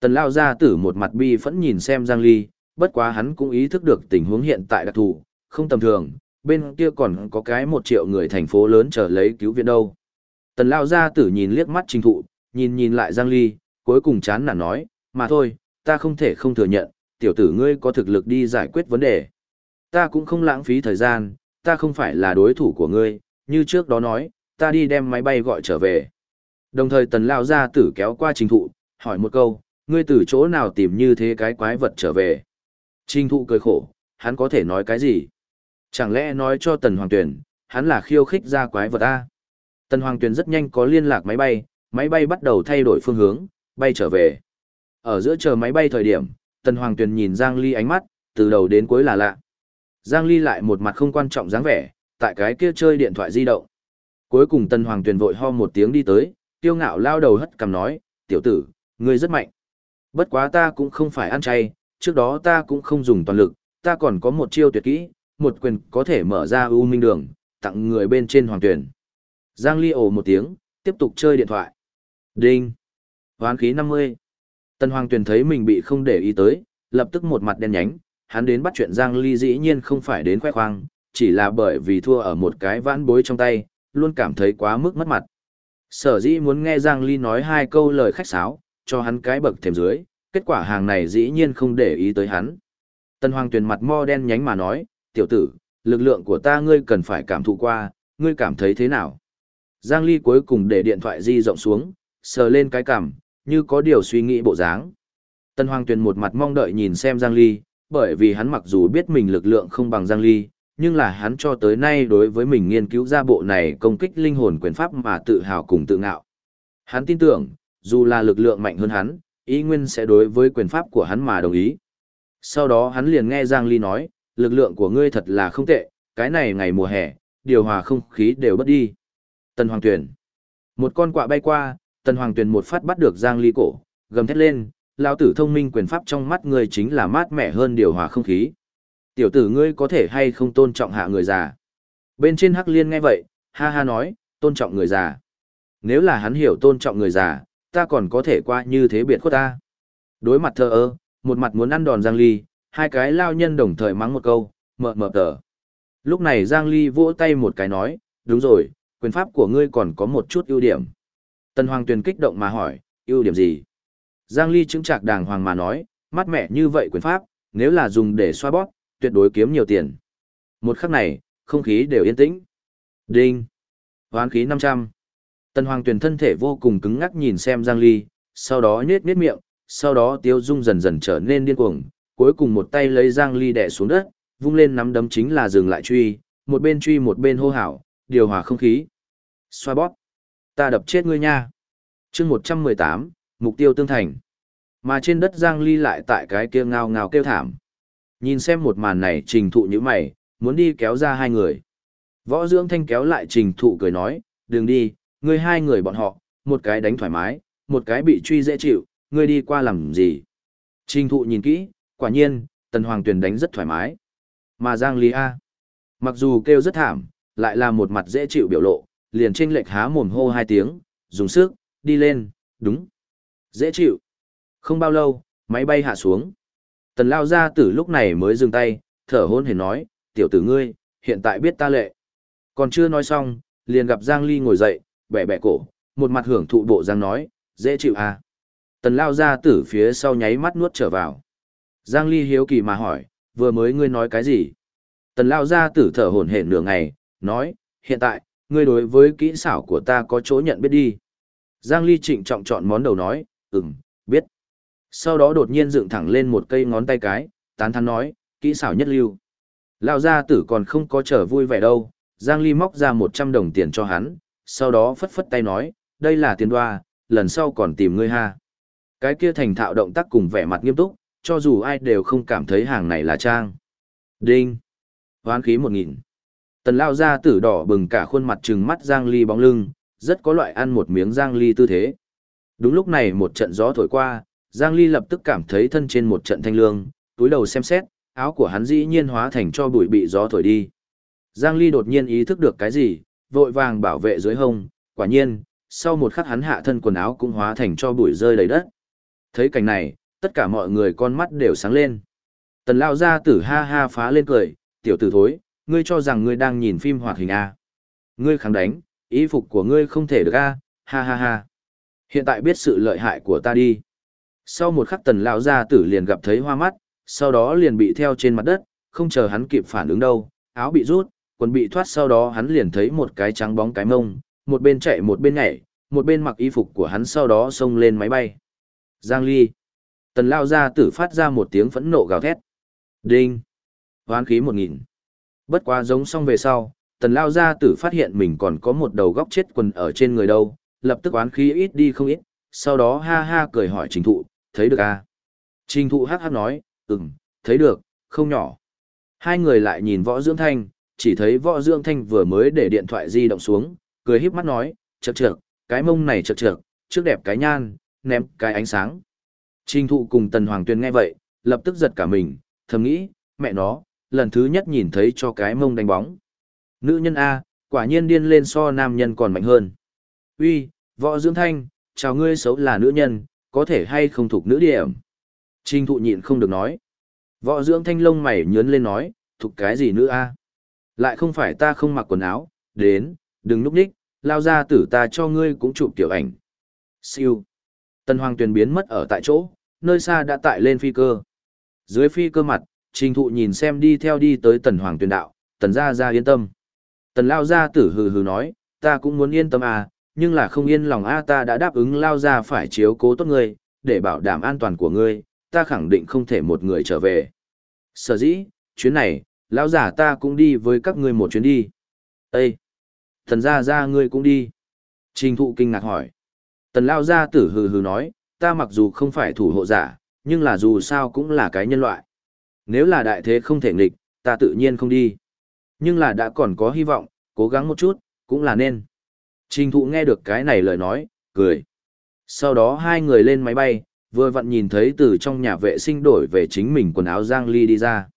Tần lao gia tử một mặt bi phẫn nhìn xem Giang Ly, bất quá hắn cũng ý thức được tình huống hiện tại đặc thù, không tầm thường, bên kia còn có cái một triệu người thành phố lớn chờ lấy cứu viện đâu. Tần lao gia tử nhìn liếc mắt trình thụ, nhìn nhìn lại Giang Ly, cuối cùng chán nản nói, mà thôi, ta không thể không thừa nhận, tiểu tử ngươi có thực lực đi giải quyết vấn đề. Ta cũng không lãng phí thời gian, ta không phải là đối thủ của ngươi, như trước đó nói, ta đi đem máy bay gọi trở về. Đồng thời tần lao gia tử kéo qua trình thụ, hỏi một câu, ngươi từ chỗ nào tìm như thế cái quái vật trở về. Trình thụ cười khổ, hắn có thể nói cái gì? Chẳng lẽ nói cho tần hoàng tuyển, hắn là khiêu khích ra quái vật A. Tần hoàng tuyển rất nhanh có liên lạc máy bay, máy bay bắt đầu thay đổi phương hướng, bay trở về. Ở giữa chờ máy bay thời điểm, tần hoàng tuyển nhìn Giang Ly ánh mắt, từ đầu đến cuối là lạ. Giang Ly lại một mặt không quan trọng dáng vẻ, tại cái kia chơi điện thoại di động. Cuối cùng tần hoàng tuyển vội ho một tiếng đi tới, tiêu ngạo lao đầu hất cằm nói, tiểu tử, ngươi rất mạnh. Bất quá ta cũng không phải ăn chay, trước đó ta cũng không dùng toàn lực, ta còn có một chiêu tuyệt kỹ, một quyền có thể mở ra U minh đường, tặng người bên trên hoàng tuyển. Giang Ly ồ một tiếng, tiếp tục chơi điện thoại. Đinh. Hoán khí 50. Tân Hoàng Tuyền thấy mình bị không để ý tới, lập tức một mặt đen nhánh, hắn đến bắt chuyện Giang Ly dĩ nhiên không phải đến khoe khoang, chỉ là bởi vì thua ở một cái vãn bối trong tay, luôn cảm thấy quá mức mất mặt. Sở dĩ muốn nghe Giang Ly nói hai câu lời khách sáo, cho hắn cái bậc thềm dưới, kết quả hàng này dĩ nhiên không để ý tới hắn. Tân Hoàng Tuyền mặt mo đen nhánh mà nói, tiểu tử, lực lượng của ta ngươi cần phải cảm thụ qua, ngươi cảm thấy thế nào? Giang Ly cuối cùng để điện thoại di rộng xuống, sờ lên cái cằm, như có điều suy nghĩ bộ dáng. Tân Hoàng Tuyền một mặt mong đợi nhìn xem Giang Ly, bởi vì hắn mặc dù biết mình lực lượng không bằng Giang Ly, nhưng là hắn cho tới nay đối với mình nghiên cứu ra bộ này công kích linh hồn quyền pháp mà tự hào cùng tự ngạo. Hắn tin tưởng, dù là lực lượng mạnh hơn hắn, ý nguyên sẽ đối với quyền pháp của hắn mà đồng ý. Sau đó hắn liền nghe Giang Ly nói, lực lượng của ngươi thật là không tệ, cái này ngày mùa hè, điều hòa không khí đều bất đi. Tần Hoàng Tuyền. Một con quạ bay qua, Tần Hoàng Tuyền một phát bắt được Giang Ly cổ, gầm thét lên, lão tử thông minh quyền pháp trong mắt ngươi chính là mát mẻ hơn điều hòa không khí. Tiểu tử ngươi có thể hay không tôn trọng hạ người già. Bên trên Hắc Liên nghe vậy, ha ha nói, tôn trọng người già. Nếu là hắn hiểu tôn trọng người già, ta còn có thể qua như thế biệt khuất ta. Đối mặt thờ ơ, một mặt muốn ăn đòn Giang Ly, hai cái lao nhân đồng thời mắng một câu, mờ mờ tờ. Lúc này Giang Ly vỗ tay một cái nói, đúng rồi, quyền pháp của ngươi còn có một chút ưu điểm. Tần Hoàng Tuyền kích động mà hỏi, ưu điểm gì? Giang Ly chứng trạc đàng hoàng mà nói, mát mẻ như vậy quyền pháp, nếu là dùng để xoa bóp, tuyệt đối kiếm nhiều tiền. Một khắc này, không khí đều yên tĩnh. Đinh. Hoán khí 500. Tần Hoàng Tuyền thân thể vô cùng cứng ngắc nhìn xem Giang Ly, sau đó nhếch nhếch miệng, sau đó tiêu dung dần dần trở nên điên cuồng, cuối cùng một tay lấy Giang Ly đè xuống đất, vung lên nắm đấm chính là dừng lại truy, một bên truy một bên hô hào, điều hòa không khí. Xoa bóp. Ta đập chết ngươi nha. chương 118, mục tiêu tương thành. Mà trên đất Giang Ly lại tại cái kia ngao ngao kêu thảm. Nhìn xem một màn này trình thụ như mày, muốn đi kéo ra hai người. Võ dưỡng thanh kéo lại trình thụ cười nói, đừng đi, ngươi hai người bọn họ, một cái đánh thoải mái, một cái bị truy dễ chịu, ngươi đi qua làm gì. Trình thụ nhìn kỹ, quả nhiên, tần hoàng tuyền đánh rất thoải mái. Mà Giang Ly A, mặc dù kêu rất thảm, lại là một mặt dễ chịu biểu lộ, liền tranh lệch há mồm hô hai tiếng, dùng sức, đi lên, đúng. Dễ chịu. Không bao lâu, máy bay hạ xuống. Tần lao ra tử lúc này mới dừng tay, thở hôn hề nói, tiểu tử ngươi, hiện tại biết ta lệ. Còn chưa nói xong, liền gặp Giang Ly ngồi dậy, bẻ bẻ cổ, một mặt hưởng thụ bộ Giang nói, dễ chịu à. Tần lao gia tử phía sau nháy mắt nuốt trở vào. Giang Ly hiếu kỳ mà hỏi, vừa mới ngươi nói cái gì? Tần lao gia tử thở hổn hển nửa ngày, nói, hiện tại, ngươi đối với kỹ xảo của ta có chỗ nhận biết đi. Giang Ly trịnh trọng chọn món đầu nói, ừm, biết. Sau đó đột nhiên dựng thẳng lên một cây ngón tay cái, tán thắn nói, kỹ xảo nhất lưu. Lao gia tử còn không có trở vui vẻ đâu, Giang Ly móc ra 100 đồng tiền cho hắn, sau đó phất phất tay nói, đây là tiền đoa, lần sau còn tìm ngươi ha. Cái kia thành thạo động tác cùng vẻ mặt nghiêm túc, cho dù ai đều không cảm thấy hàng này là trang. Đinh! Hoán khí 1000. Tần lao ra tử đỏ bừng cả khuôn mặt trừng mắt Giang Ly bóng lưng, rất có loại ăn một miếng Giang Ly tư thế. Đúng lúc này một trận gió thổi qua, Giang Ly lập tức cảm thấy thân trên một trận thanh lương, túi đầu xem xét, áo của hắn dĩ nhiên hóa thành cho bụi bị gió thổi đi. Giang Ly đột nhiên ý thức được cái gì, vội vàng bảo vệ dưới hông, quả nhiên, sau một khắc hắn hạ thân quần áo cũng hóa thành cho bụi rơi đầy đất. Thấy cảnh này, tất cả mọi người con mắt đều sáng lên. Tần lao ra tử ha ha phá lên cười, tiểu tử thối, ngươi cho rằng ngươi đang nhìn phim hoạt hình A. Ngươi kháng đánh, ý phục của ngươi không thể được A, ha ha ha. Hiện tại biết sự lợi hại của ta đi. Sau một khắc tần lao ra tử liền gặp thấy hoa mắt, sau đó liền bị theo trên mặt đất, không chờ hắn kịp phản ứng đâu, áo bị rút, quần bị thoát sau đó hắn liền thấy một cái trắng bóng cái mông, một bên chạy một bên nhảy, một bên mặc y phục của hắn sau đó xông lên máy bay. Giang Ly. Tần lao ra tử phát ra một tiếng phẫn nộ gào thét. Đinh. Hoán khí một nghìn. Bất quá giống xong về sau, tần lao ra tử phát hiện mình còn có một đầu góc chết quần ở trên người đâu, lập tức oán khí ít đi không ít, sau đó ha ha cười hỏi trình thụ, thấy được à? Trình thụ hát hát nói, ừm, thấy được, không nhỏ. Hai người lại nhìn võ dưỡng thanh, chỉ thấy võ dưỡng thanh vừa mới để điện thoại di động xuống, cười híp mắt nói, chật chật, cái mông này chật chật, trước đẹp cái nhan, ném cái ánh sáng. Trình thụ cùng tần hoàng tuyền nghe vậy, lập tức giật cả mình, thầm nghĩ, mẹ nó, lần thứ nhất nhìn thấy cho cái mông đánh bóng. Nữ nhân A, quả nhiên điên lên so nam nhân còn mạnh hơn. Uy, võ dưỡng thanh, chào ngươi xấu là nữ nhân, có thể hay không thuộc nữ điểm. Trình thụ nhịn không được nói. Võ dưỡng thanh lông mày nhướn lên nói, thuộc cái gì nữ a? Lại không phải ta không mặc quần áo, đến, đừng núp đích, lao ra tử ta cho ngươi cũng chụp tiểu ảnh. Siêu. Tần Hoàng Tuyền biến mất ở tại chỗ, nơi xa đã tại lên phi cơ. Dưới phi cơ mặt, trình thụ nhìn xem đi theo đi tới Tần Hoàng Tuyền đạo, Tần gia gia yên tâm. Tần lao gia tử hừ hừ nói, ta cũng muốn yên tâm à, nhưng là không yên lòng a ta đã đáp ứng lao ra phải chiếu cố tốt ngươi, để bảo đảm an toàn của ngươi, ta khẳng định không thể một người trở về. Sở dĩ, chuyến này, lão giả ta cũng đi với các ngươi một chuyến đi. Ê! Thần gia gia ngươi cũng đi. Trình thụ kinh ngạc hỏi. Tần lao gia tử hừ hừ nói, ta mặc dù không phải thủ hộ giả, nhưng là dù sao cũng là cái nhân loại. Nếu là đại thế không thể nghịch, ta tự nhiên không đi. Nhưng là đã còn có hy vọng, cố gắng một chút, cũng là nên. Trình thụ nghe được cái này lời nói, cười. Sau đó hai người lên máy bay, vừa vặn nhìn thấy từ trong nhà vệ sinh đổi về chính mình quần áo Giang Ly đi ra.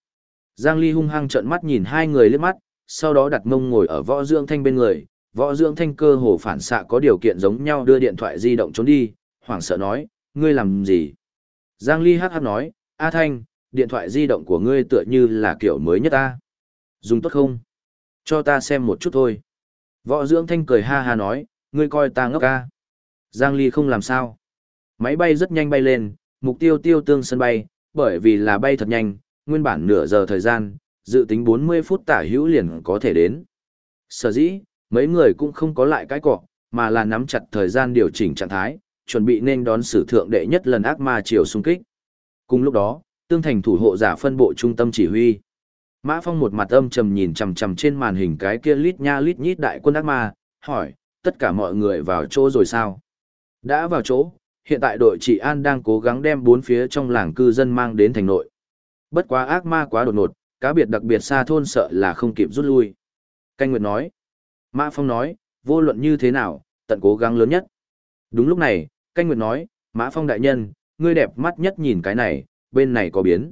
Giang Ly hung hăng trợn mắt nhìn hai người liếc mắt, sau đó đặt mông ngồi ở võ dưỡng thanh bên người. Võ dưỡng thanh cơ hồ phản xạ có điều kiện giống nhau đưa điện thoại di động trốn đi, hoảng sợ nói, ngươi làm gì? Giang Ly hát hát nói, A Thanh, điện thoại di động của ngươi tựa như là kiểu mới nhất ta. Dùng tốt không? Cho ta xem một chút thôi. Võ dưỡng thanh cười ha ha nói, ngươi coi ta ngốc ca. Giang Ly không làm sao. Máy bay rất nhanh bay lên, mục tiêu tiêu tương sân bay, bởi vì là bay thật nhanh, nguyên bản nửa giờ thời gian, dự tính 40 phút tả hữu liền có thể đến. Sở dĩ, mấy người cũng không có lại cái cọ, mà là nắm chặt thời gian điều chỉnh trạng thái, chuẩn bị nên đón sử thượng đệ nhất lần ác ma chiều xung kích. Cùng lúc đó, tương thành thủ hộ giả phân bộ trung tâm chỉ huy. Mã Phong một mặt âm trầm nhìn chằm chằm trên màn hình cái kia lít nha lít nhít đại quân ác ma, hỏi, tất cả mọi người vào chỗ rồi sao? Đã vào chỗ, hiện tại đội trị an đang cố gắng đem bốn phía trong làng cư dân mang đến thành nội. Bất quá ác ma quá đột ngột, cá biệt đặc biệt xa thôn sợ là không kịp rút lui. Canh Nguyệt nói. Mã Phong nói, vô luận như thế nào, tận cố gắng lớn nhất. Đúng lúc này, Canh Nguyệt nói, Mã Phong đại nhân, ngươi đẹp mắt nhất nhìn cái này, bên này có biến.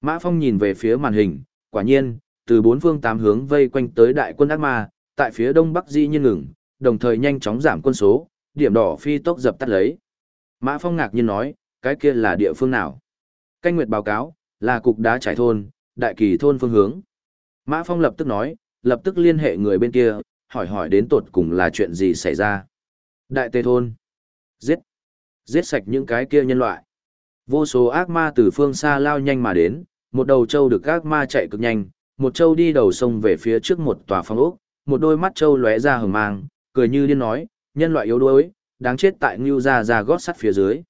Mã Phong nhìn về phía màn hình, quả nhiên, từ bốn phương tám hướng vây quanh tới đại quân ác ma, tại phía đông bắc di nhiên ngừng, đồng thời nhanh chóng giảm quân số, điểm đỏ phi tốc dập tắt lấy. Mã Phong ngạc nhiên nói, cái kia là địa phương nào? Canh Nguyệt báo cáo, là cục đá trải thôn, đại kỳ thôn phương hướng. Mã Phong lập tức nói, lập tức liên hệ người bên kia, hỏi hỏi đến tột cùng là chuyện gì xảy ra. Đại tê thôn. Giết. Giết sạch những cái kia nhân loại. Vô số ác ma từ phương xa lao nhanh mà đến, một đầu trâu được ác ma chạy cực nhanh, một trâu đi đầu sông về phía trước một tòa phong ốc, một đôi mắt trâu lóe ra hừng mang, cười như điên nói, nhân loại yếu đuối, đáng chết tại Ngưu ra ra gót sắt phía dưới.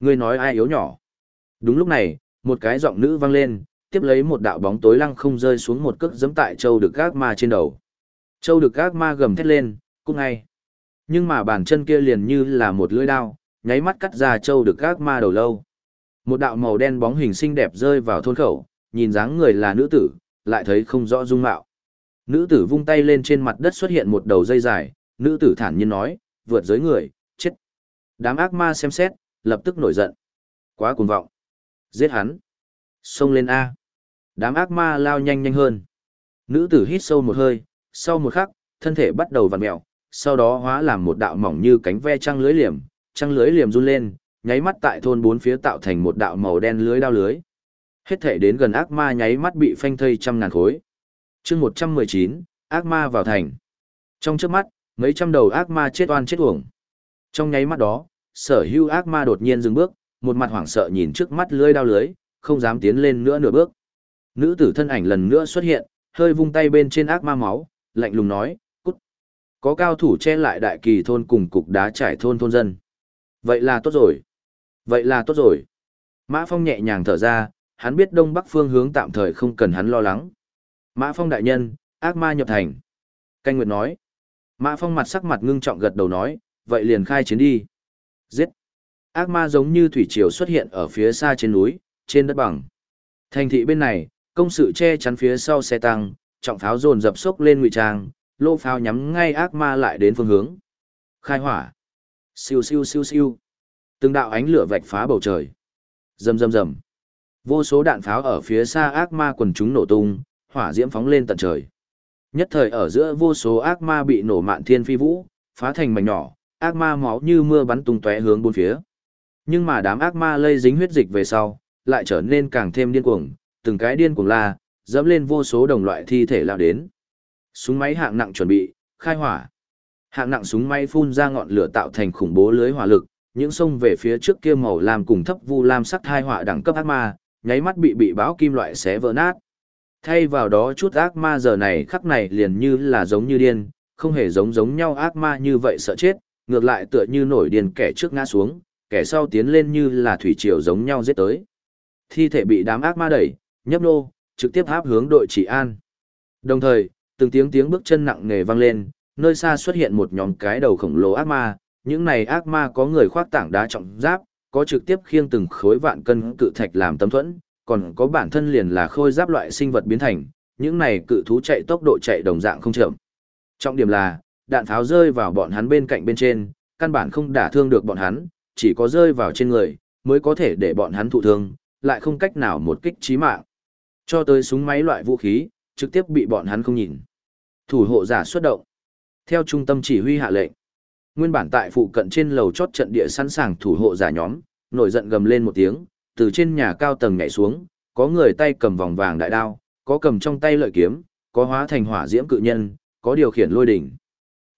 Ngươi nói ai yếu nhỏ? Đúng lúc này, một cái giọng nữ vang lên, tiếp lấy một đạo bóng tối lăng không rơi xuống một cước giẫm tại châu được gác ma trên đầu. Châu được gác ma gầm thét lên, cũng ngay. Nhưng mà bàn chân kia liền như là một lưỡi đao, nháy mắt cắt ra châu được gác ma đầu lâu. Một đạo màu đen bóng hình xinh đẹp rơi vào thôn khẩu, nhìn dáng người là nữ tử, lại thấy không rõ dung mạo. Nữ tử vung tay lên trên mặt đất xuất hiện một đầu dây dài, nữ tử thản nhiên nói, vượt giới người, chết. Đám ác ma xem xét, lập tức nổi giận. Quá cuồng vọng. Giết hắn. Xông lên A. Đám ác ma lao nhanh nhanh hơn. Nữ tử hít sâu một hơi, sau một khắc, thân thể bắt đầu vặn mẹo, sau đó hóa làm một đạo mỏng như cánh ve trăng lưới liềm, trăng lưới liềm run lên, nháy mắt tại thôn bốn phía tạo thành một đạo màu đen lưới đao lưới. Hết thể đến gần ác ma nháy mắt bị phanh thây trăm ngàn khối. chương 119, ác ma vào thành. Trong trước mắt, mấy trăm đầu ác ma chết oan chết uổng. Trong nháy mắt đó, sở hưu ác ma đột nhiên dừng bước, một mặt hoảng sợ nhìn trước mắt lưới đao lưới, không dám tiến lên nữa nửa bước. Nữ tử thân ảnh lần nữa xuất hiện, hơi vung tay bên trên ác ma máu, lạnh lùng nói, cút. Có cao thủ che lại đại kỳ thôn cùng cục đá trải thôn thôn dân. Vậy là tốt rồi. Vậy là tốt rồi. Mã Phong nhẹ nhàng thở ra, hắn biết đông bắc phương hướng tạm thời không cần hắn lo lắng. Mã Phong đại nhân, ác ma nhập thành. Canh Nguyệt nói. Mã Phong mặt sắc mặt ngưng trọng gật đầu nói, vậy liền khai chiến đi. Giết. Ác ma giống như thủy triều xuất hiện ở phía xa trên núi, trên đất bằng. Thành thị bên này, công sự che chắn phía sau xe tăng, trọng pháo dồn dập sốc lên ngụy trang, lô pháo nhắm ngay ác ma lại đến phương hướng. Khai hỏa. Siêu siêu siêu siêu. Từng đạo ánh lửa vạch phá bầu trời. Rầm rầm rầm. Vô số đạn pháo ở phía xa ác ma quần chúng nổ tung, hỏa diễm phóng lên tận trời. Nhất thời ở giữa vô số ác ma bị nổ mạn thiên phi vũ, phá thành mảnh nhỏ, ác ma máu như mưa bắn tung tóe hướng bốn phía. Nhưng mà đám ác ma lây dính huyết dịch về sau, lại trở nên càng thêm điên cuồng, từng cái điên cuồng la, dẫm lên vô số đồng loại thi thể lao đến. Súng máy hạng nặng chuẩn bị, khai hỏa. Hạng nặng súng máy phun ra ngọn lửa tạo thành khủng bố lưới hỏa lực, những sông về phía trước kia màu lam cùng thấp vu lam sắc hai hỏa đẳng cấp ác ma, nháy mắt bị bị báo kim loại xé vỡ nát. Thay vào đó chút ác ma giờ này khắc này liền như là giống như điên, không hề giống giống nhau ác ma như vậy sợ chết, ngược lại tựa như nổi điên kẻ trước ngã xuống, kẻ sau tiến lên như là thủy triều giống nhau giết tới. Thi thể bị đám ác ma đẩy, nhấp nô, trực tiếp áp hướng đội chỉ an. Đồng thời, từng tiếng tiếng bước chân nặng nề vang lên, nơi xa xuất hiện một nhóm cái đầu khổng lồ ác ma, những này ác ma có người khoác tảng đá trọng giáp, có trực tiếp khiêng từng khối vạn cân cự thạch làm tấm thuẫn, còn có bản thân liền là khôi giáp loại sinh vật biến thành, những này cự thú chạy tốc độ chạy đồng dạng không chậm. Trọng điểm là, đạn tháo rơi vào bọn hắn bên cạnh bên trên, căn bản không đả thương được bọn hắn, chỉ có rơi vào trên người, mới có thể để bọn hắn thụ thương, lại không cách nào một kích chí mạng. Cho tới súng máy loại vũ khí, trực tiếp bị bọn hắn không nhìn. Thủ hộ giả xuất động. Theo trung tâm chỉ huy hạ lệnh, nguyên bản tại phụ cận trên lầu chót trận địa sẵn sàng thủ hộ giả nhóm, nổi giận gầm lên một tiếng, từ trên nhà cao tầng nhảy xuống, có người tay cầm vòng vàng đại đao, có cầm trong tay lợi kiếm, có hóa thành hỏa diễm cự nhân, có điều khiển lôi đỉnh.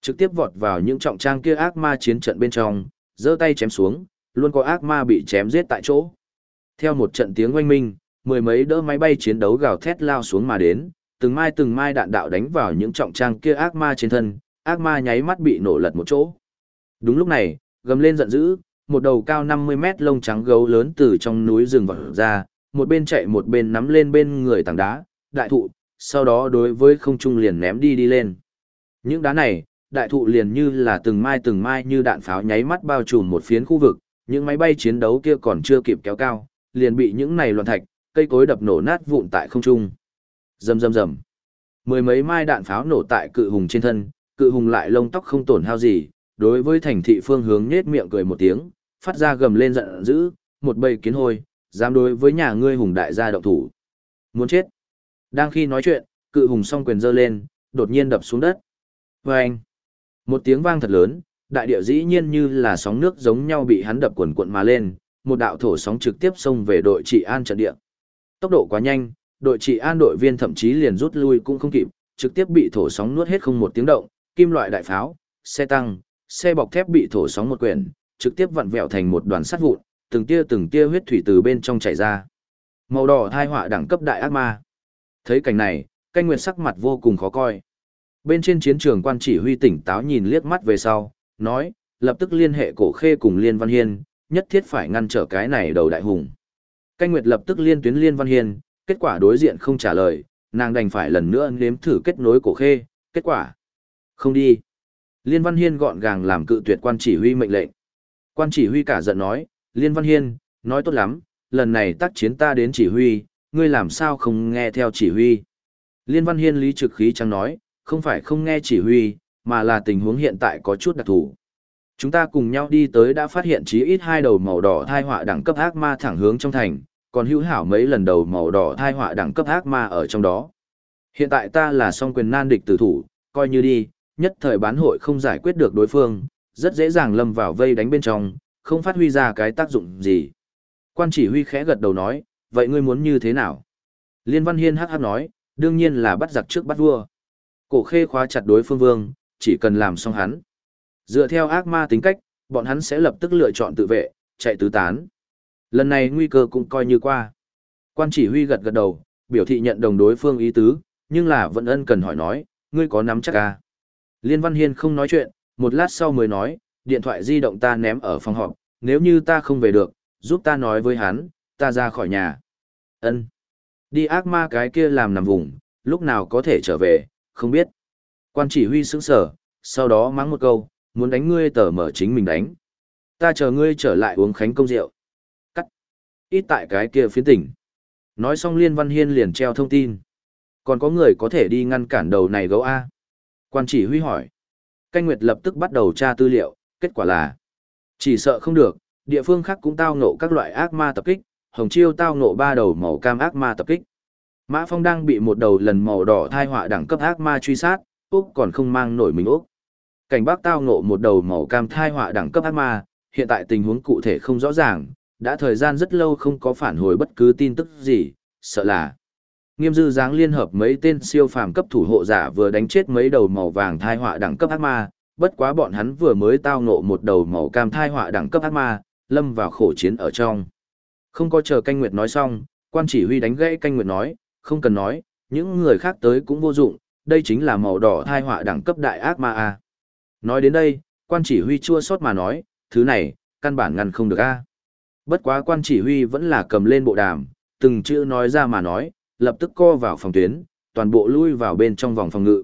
Trực tiếp vọt vào những trọng trang kia ác ma chiến trận bên trong, giơ tay chém xuống, luôn có ác ma bị chém giết tại chỗ. Theo một trận tiếng oanh minh, mười mấy đỡ máy bay chiến đấu gào thét lao xuống mà đến, từng mai từng mai đạn đạo đánh vào những trọng trang kia ác ma trên thân, ác ma nháy mắt bị nổ lật một chỗ. Đúng lúc này, gầm lên giận dữ, một đầu cao 50 mét lông trắng gấu lớn từ trong núi rừng vọt ra, một bên chạy một bên nắm lên bên người tảng đá, đại thụ, sau đó đối với không trung liền ném đi đi lên. Những đá này, đại thụ liền như là từng mai từng mai như đạn pháo nháy mắt bao trùm một phiến khu vực, những máy bay chiến đấu kia còn chưa kịp kéo cao, liền bị những này loạn thạch, cây cối đập nổ nát vụn tại không trung. Rầm rầm rầm. Mười mấy mai đạn pháo nổ tại cự hùng trên thân, cự hùng lại lông tóc không tổn hao gì, đối với thành thị phương hướng nhếch miệng cười một tiếng, phát ra gầm lên giận dữ, một bầy kiến hôi, dám đối với nhà ngươi hùng đại gia động thủ. Muốn chết. Đang khi nói chuyện, cự hùng song quyền giơ lên, đột nhiên đập xuống đất. Vâng! Một tiếng vang thật lớn, đại địa dĩ nhiên như là sóng nước giống nhau bị hắn đập cuộn cuộn mà lên, một đạo thổ sóng trực tiếp xông về đội trị an trận địa. Tốc độ quá nhanh, đội trị an đội viên thậm chí liền rút lui cũng không kịp, trực tiếp bị thổ sóng nuốt hết không một tiếng động, kim loại đại pháo, xe tăng, xe bọc thép bị thổ sóng một quyển, trực tiếp vặn vẹo thành một đoàn sắt vụn, từng tia từng tia huyết thủy từ bên trong chảy ra. Màu đỏ thai họa đẳng cấp đại ác ma. Thấy cảnh này, canh nguyệt sắc mặt vô cùng khó coi. Bên trên chiến trường quan chỉ huy tỉnh táo nhìn liếc mắt về sau, nói, lập tức liên hệ cổ khê cùng Liên Văn Hiên, nhất thiết phải ngăn trở cái này đầu đại hùng. Canh nguyệt lập tức liên tuyến Liên Văn Hiên, kết quả đối diện không trả lời, nàng đành phải lần nữa nếm thử kết nối cổ khê, kết quả. Không đi. Liên Văn Hiên gọn gàng làm cự tuyệt quan chỉ huy mệnh lệnh. Quan chỉ huy cả giận nói, Liên Văn Hiên, nói tốt lắm, lần này tác chiến ta đến chỉ huy, ngươi làm sao không nghe theo chỉ huy. Liên Văn Hiên lý trực khí chẳng nói, không phải không nghe chỉ huy, mà là tình huống hiện tại có chút đặc thù. Chúng ta cùng nhau đi tới đã phát hiện chí ít hai đầu màu đỏ thai họa đẳng cấp ác ma thẳng hướng trong thành, còn hữu hảo mấy lần đầu màu đỏ thai họa đẳng cấp ác ma ở trong đó. Hiện tại ta là song quyền nan địch tử thủ, coi như đi, nhất thời bán hội không giải quyết được đối phương, rất dễ dàng lâm vào vây đánh bên trong, không phát huy ra cái tác dụng gì. Quan chỉ huy khẽ gật đầu nói, vậy ngươi muốn như thế nào? Liên Văn Hiên hắc hắc nói, đương nhiên là bắt giặc trước bắt vua. Cổ khê khóa chặt đối phương vương, chỉ cần làm xong hắn. Dựa theo ác ma tính cách, bọn hắn sẽ lập tức lựa chọn tự vệ, chạy tứ tán. Lần này nguy cơ cũng coi như qua. Quan chỉ huy gật gật đầu, biểu thị nhận đồng đối phương ý tứ, nhưng là vẫn ân cần hỏi nói, ngươi có nắm chắc à? Liên Văn Hiên không nói chuyện, một lát sau mới nói, điện thoại di động ta ném ở phòng họp, nếu như ta không về được, giúp ta nói với hắn, ta ra khỏi nhà. Ân. Đi ác ma cái kia làm nằm vùng, lúc nào có thể trở về, không biết. Quan chỉ huy sững sở, sau đó mắng một câu, muốn đánh ngươi tờ mở chính mình đánh. Ta chờ ngươi trở lại uống khánh công rượu. Cắt. Ít tại cái kia phiến tỉnh. Nói xong Liên Văn Hiên liền treo thông tin. Còn có người có thể đi ngăn cản đầu này gấu A. Quan chỉ huy hỏi. Canh Nguyệt lập tức bắt đầu tra tư liệu, kết quả là chỉ sợ không được, địa phương khác cũng tao ngộ các loại ác ma tập kích, Hồng Chiêu tao ngộ ba đầu màu cam ác ma tập kích. Mã Phong đang bị một đầu lần màu đỏ thai họa đẳng cấp ác ma truy sát, Úc còn không mang nổi mình Úc. Cảnh Bắc tao ngộ một đầu màu cam thai họa đẳng cấp ác ma, hiện tại tình huống cụ thể không rõ ràng, đã thời gian rất lâu không có phản hồi bất cứ tin tức gì, sợ là Nghiêm dư dáng liên hợp mấy tên siêu phàm cấp thủ hộ giả vừa đánh chết mấy đầu màu vàng thai họa đẳng cấp ác ma, bất quá bọn hắn vừa mới tao ngộ một đầu màu cam thai họa đẳng cấp ác ma, lâm vào khổ chiến ở trong. Không có chờ canh nguyệt nói xong, quan chỉ huy đánh gãy canh nguyệt nói, không cần nói, những người khác tới cũng vô dụng, đây chính là màu đỏ thai họa đẳng cấp đại ác ma a. Nói đến đây, quan chỉ huy chua xót mà nói, thứ này, căn bản ngăn không được a. Bất quá quan chỉ huy vẫn là cầm lên bộ đàm, từng chữ nói ra mà nói, lập tức co vào phòng tuyến, toàn bộ lui vào bên trong vòng phòng ngự.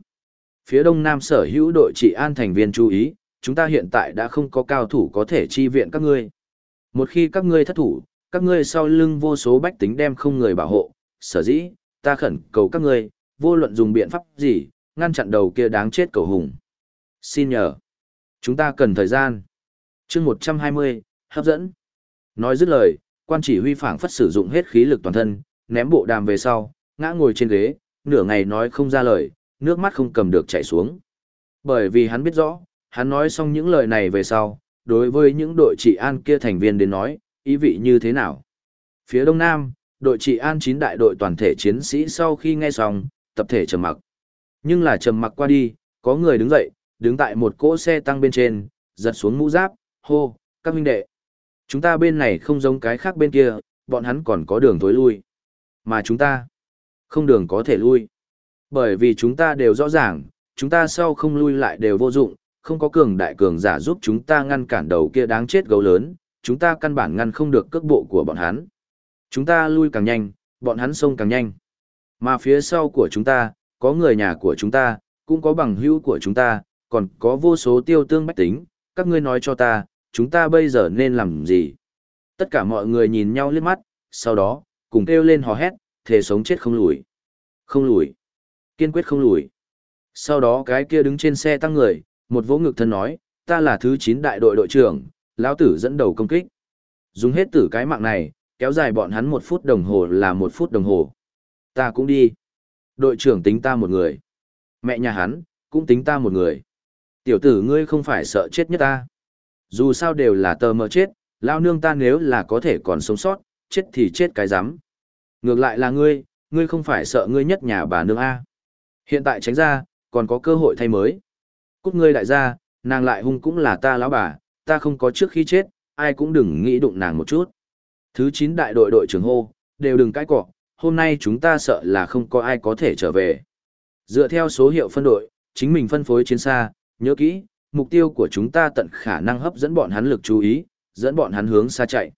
Phía đông nam sở hữu đội trị an thành viên chú ý, chúng ta hiện tại đã không có cao thủ có thể chi viện các ngươi. Một khi các ngươi thất thủ, các ngươi sau lưng vô số bách tính đem không người bảo hộ, sở dĩ, ta khẩn cầu các ngươi, vô luận dùng biện pháp gì, ngăn chặn đầu kia đáng chết cầu hùng. Xin nhờ. Chúng ta cần thời gian. chương 120, hấp dẫn. Nói dứt lời, quan chỉ huy phảng phất sử dụng hết khí lực toàn thân, ném bộ đàm về sau, ngã ngồi trên ghế, nửa ngày nói không ra lời, nước mắt không cầm được chảy xuống. Bởi vì hắn biết rõ, hắn nói xong những lời này về sau, đối với những đội trị an kia thành viên đến nói, ý vị như thế nào. Phía đông nam, đội trị an chín đại đội toàn thể chiến sĩ sau khi nghe xong, tập thể trầm mặc. Nhưng là trầm mặc qua đi, có người đứng dậy, đứng tại một cỗ xe tăng bên trên, giật xuống mũ giáp, hô, các huynh đệ. Chúng ta bên này không giống cái khác bên kia, bọn hắn còn có đường tối lui. Mà chúng ta, không đường có thể lui. Bởi vì chúng ta đều rõ ràng, chúng ta sau không lui lại đều vô dụng, không có cường đại cường giả giúp chúng ta ngăn cản đầu kia đáng chết gấu lớn, chúng ta căn bản ngăn không được cước bộ của bọn hắn. Chúng ta lui càng nhanh, bọn hắn xông càng nhanh. Mà phía sau của chúng ta, có người nhà của chúng ta, cũng có bằng hữu của chúng ta, còn có vô số tiêu tương bách tính, các ngươi nói cho ta, chúng ta bây giờ nên làm gì? Tất cả mọi người nhìn nhau liếc mắt, sau đó, cùng kêu lên hò hét, thề sống chết không lùi. Không lùi. Kiên quyết không lùi. Sau đó cái kia đứng trên xe tăng người, một vỗ ngực thân nói, ta là thứ 9 đại đội đội trưởng, lão tử dẫn đầu công kích. Dùng hết tử cái mạng này, kéo dài bọn hắn một phút đồng hồ là một phút đồng hồ. Ta cũng đi. Đội trưởng tính ta một người. Mẹ nhà hắn, cũng tính ta một người. Tiểu tử ngươi không phải sợ chết nhất ta. Dù sao đều là tờ mờ chết, lao nương ta nếu là có thể còn sống sót, chết thì chết cái rắm Ngược lại là ngươi, ngươi không phải sợ ngươi nhất nhà bà nương A. Hiện tại tránh ra, còn có cơ hội thay mới. Cút ngươi đại gia, nàng lại hung cũng là ta lão bà, ta không có trước khi chết, ai cũng đừng nghĩ đụng nàng một chút. Thứ 9 đại đội đội trưởng hô, đều đừng cãi cọ, hôm nay chúng ta sợ là không có ai có thể trở về. Dựa theo số hiệu phân đội, chính mình phân phối chiến xa, nhớ kỹ, mục tiêu của chúng ta tận khả năng hấp dẫn bọn hắn lực chú ý, dẫn bọn hắn hướng xa chạy.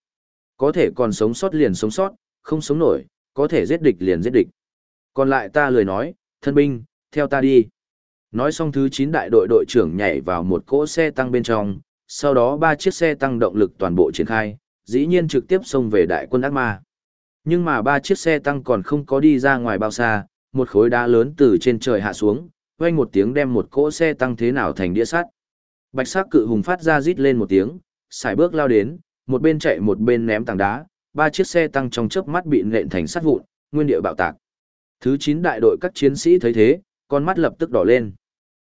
Có thể còn sống sót liền sống sót, không sống nổi, có thể giết địch liền giết địch. Còn lại ta lười nói, thân binh, theo ta đi. Nói xong thứ 9 đại đội đội trưởng nhảy vào một cỗ xe tăng bên trong, sau đó ba chiếc xe tăng động lực toàn bộ triển khai, dĩ nhiên trực tiếp xông về đại quân ác ma. Nhưng mà ba chiếc xe tăng còn không có đi ra ngoài bao xa, một khối đá lớn từ trên trời hạ xuống, vang một tiếng đem một cỗ xe tăng thế nào thành đĩa sắt. Bạch sắc cự hùng phát ra rít lên một tiếng, xài bước lao đến, một bên chạy một bên ném tảng đá, ba chiếc xe tăng trong chớp mắt bị nện thành sắt vụn, nguyên địa bạo tạc. Thứ 9 đại đội các chiến sĩ thấy thế, con mắt lập tức đỏ lên.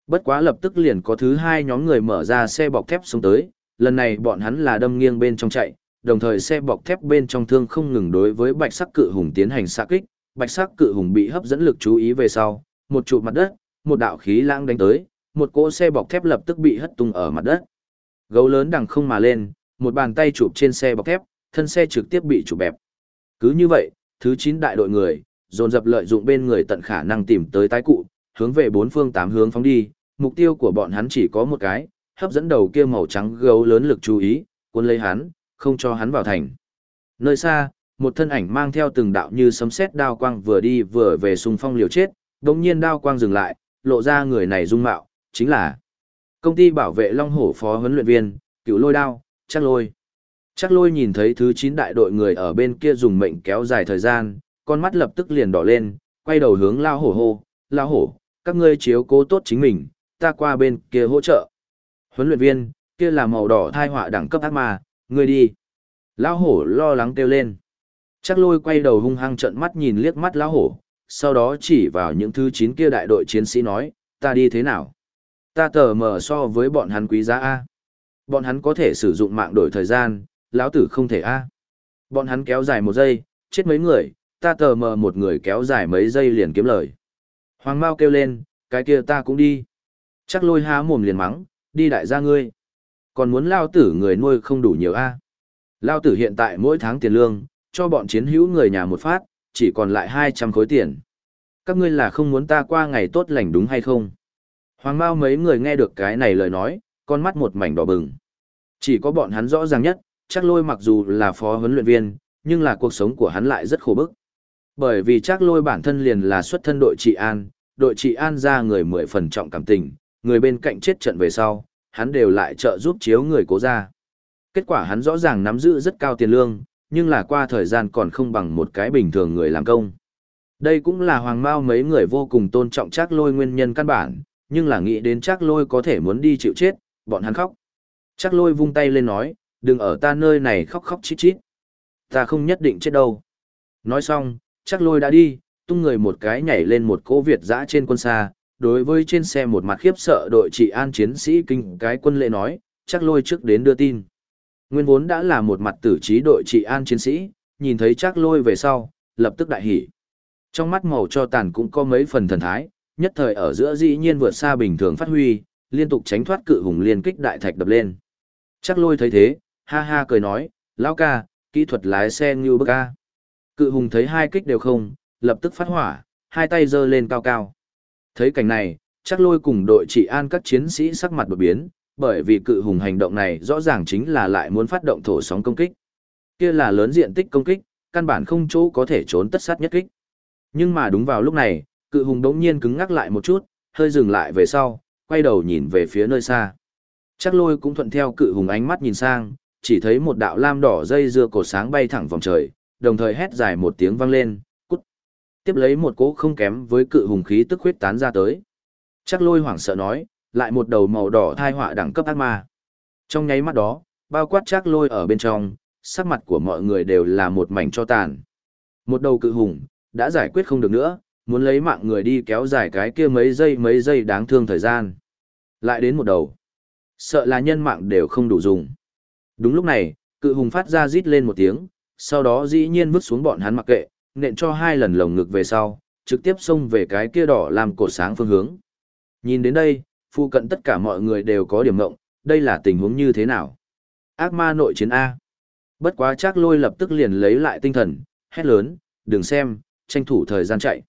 Bất quá lập tức liền có thứ hai nhóm người mở ra xe bọc thép xuống tới, lần này bọn hắn là đâm nghiêng bên trong chạy, đồng thời xe bọc thép bên trong thương không ngừng đối với bạch sắc cự hùng tiến hành xạ kích, bạch sắc cự hùng bị hấp dẫn lực chú ý về sau, một trụ mặt đất, một đạo khí lãng đánh tới, một cỗ xe bọc thép lập tức bị hất tung ở mặt đất. Gấu lớn đằng không mà lên, một bàn tay chụp trên xe bọc thép, thân xe trực tiếp bị chụp bẹp. Cứ như vậy, thứ 9 đại đội người, dồn dập lợi dụng bên người tận khả năng tìm tới tái cụ, hướng về bốn phương tám hướng phóng đi, mục tiêu của bọn hắn chỉ có một cái, hấp dẫn đầu kia màu trắng gấu lớn lực chú ý, cuốn lấy hắn, không cho hắn vào thành. Nơi xa, một thân ảnh mang theo từng đạo như sấm sét đao quang vừa đi vừa về xung phong liều chết, đột nhiên đao quang dừng lại, lộ ra người này dung mạo, chính là công ty bảo vệ Long Hổ phó huấn luyện viên, Cựu Lôi Đao, Trác Lôi. Trác Lôi nhìn thấy thứ 9 đại đội người ở bên kia dùng mệnh kéo dài thời gian, con mắt lập tức liền đỏ lên, quay đầu hướng Lao Hổ hô, Lao Hổ, các ngươi chiếu cố tốt chính mình, ta qua bên kia hỗ trợ. Huấn luyện viên, kia là màu đỏ thai họa đẳng cấp ác ma, ngươi đi. Lão hổ lo lắng kêu lên. Chắc lôi quay đầu hung hăng trận mắt nhìn liếc mắt lão hổ, sau đó chỉ vào những thứ chín kia đại đội chiến sĩ nói, ta đi thế nào? Ta tờ mở so với bọn hắn quý giá A. Bọn hắn có thể sử dụng mạng đổi thời gian, lão tử không thể A. Bọn hắn kéo dài một giây, chết mấy người, ta tờ mờ một người kéo dài mấy giây liền kiếm lời. Hoàng Mao kêu lên, cái kia ta cũng đi. Chắc lôi há mồm liền mắng, đi đại gia ngươi. Còn muốn lao tử người nuôi không đủ nhiều a Lao tử hiện tại mỗi tháng tiền lương, cho bọn chiến hữu người nhà một phát, chỉ còn lại 200 khối tiền. Các ngươi là không muốn ta qua ngày tốt lành đúng hay không? Hoàng Mao mấy người nghe được cái này lời nói, con mắt một mảnh đỏ bừng. Chỉ có bọn hắn rõ ràng nhất, chắc lôi mặc dù là phó huấn luyện viên, nhưng là cuộc sống của hắn lại rất khổ bức. Bởi vì chắc lôi bản thân liền là xuất thân đội trị an, đội trị an ra người mười phần trọng cảm tình, người bên cạnh chết trận về sau, hắn đều lại trợ giúp chiếu người cố ra. Kết quả hắn rõ ràng nắm giữ rất cao tiền lương, nhưng là qua thời gian còn không bằng một cái bình thường người làm công. Đây cũng là hoàng mao mấy người vô cùng tôn trọng chắc lôi nguyên nhân căn bản, nhưng là nghĩ đến chắc lôi có thể muốn đi chịu chết, bọn hắn khóc. Chắc lôi vung tay lên nói, đừng ở ta nơi này khóc khóc chít chít. Ta không nhất định chết đâu. Nói xong, chắc lôi đã đi, tung người một cái nhảy lên một cỗ Việt dã trên quân xa, đối với trên xe một mặt khiếp sợ đội trị an chiến sĩ kinh cái quân lệ nói, chắc lôi trước đến đưa tin. Nguyên vốn đã là một mặt tử trí đội trị an chiến sĩ, nhìn thấy chắc lôi về sau, lập tức đại hỉ. Trong mắt màu cho tàn cũng có mấy phần thần thái, nhất thời ở giữa dĩ nhiên vượt xa bình thường phát huy, liên tục tránh thoát cự hùng liên kích đại thạch đập lên. Chắc lôi thấy thế, ha ha cười nói, lão ca, kỹ thuật lái xe như bức ca. Cự hùng thấy hai kích đều không, lập tức phát hỏa, hai tay giơ lên cao cao. Thấy cảnh này, chắc lôi cùng đội trị an các chiến sĩ sắc mặt đột biến, bởi vì cự hùng hành động này rõ ràng chính là lại muốn phát động thổ sóng công kích. Kia là lớn diện tích công kích, căn bản không chỗ có thể trốn tất sát nhất kích. Nhưng mà đúng vào lúc này, cự hùng đống nhiên cứng ngắc lại một chút, hơi dừng lại về sau, quay đầu nhìn về phía nơi xa. Chắc lôi cũng thuận theo cự hùng ánh mắt nhìn sang, chỉ thấy một đạo lam đỏ dây dưa cổ sáng bay thẳng vòng trời, đồng thời hét dài một tiếng vang lên, Tiếp lấy một cỗ không kém với cự hùng khí tức huyết tán ra tới. Chắc lôi hoảng sợ nói, lại một đầu màu đỏ thai họa đẳng cấp ác ma. Trong nháy mắt đó, bao quát chắc lôi ở bên trong, sắc mặt của mọi người đều là một mảnh cho tàn. Một đầu cự hùng, đã giải quyết không được nữa, muốn lấy mạng người đi kéo dài cái kia mấy giây mấy giây đáng thương thời gian. Lại đến một đầu. Sợ là nhân mạng đều không đủ dùng. Đúng lúc này, cự hùng phát ra rít lên một tiếng, sau đó dĩ nhiên vứt xuống bọn hắn mặc kệ, nện cho hai lần lồng ngực về sau, trực tiếp xông về cái kia đỏ làm cột sáng phương hướng. Nhìn đến đây, phụ cận tất cả mọi người đều có điểm ngộng, đây là tình huống như thế nào? Ác ma nội chiến A. Bất quá chắc lôi lập tức liền lấy lại tinh thần, hét lớn, đừng xem, tranh thủ thời gian chạy.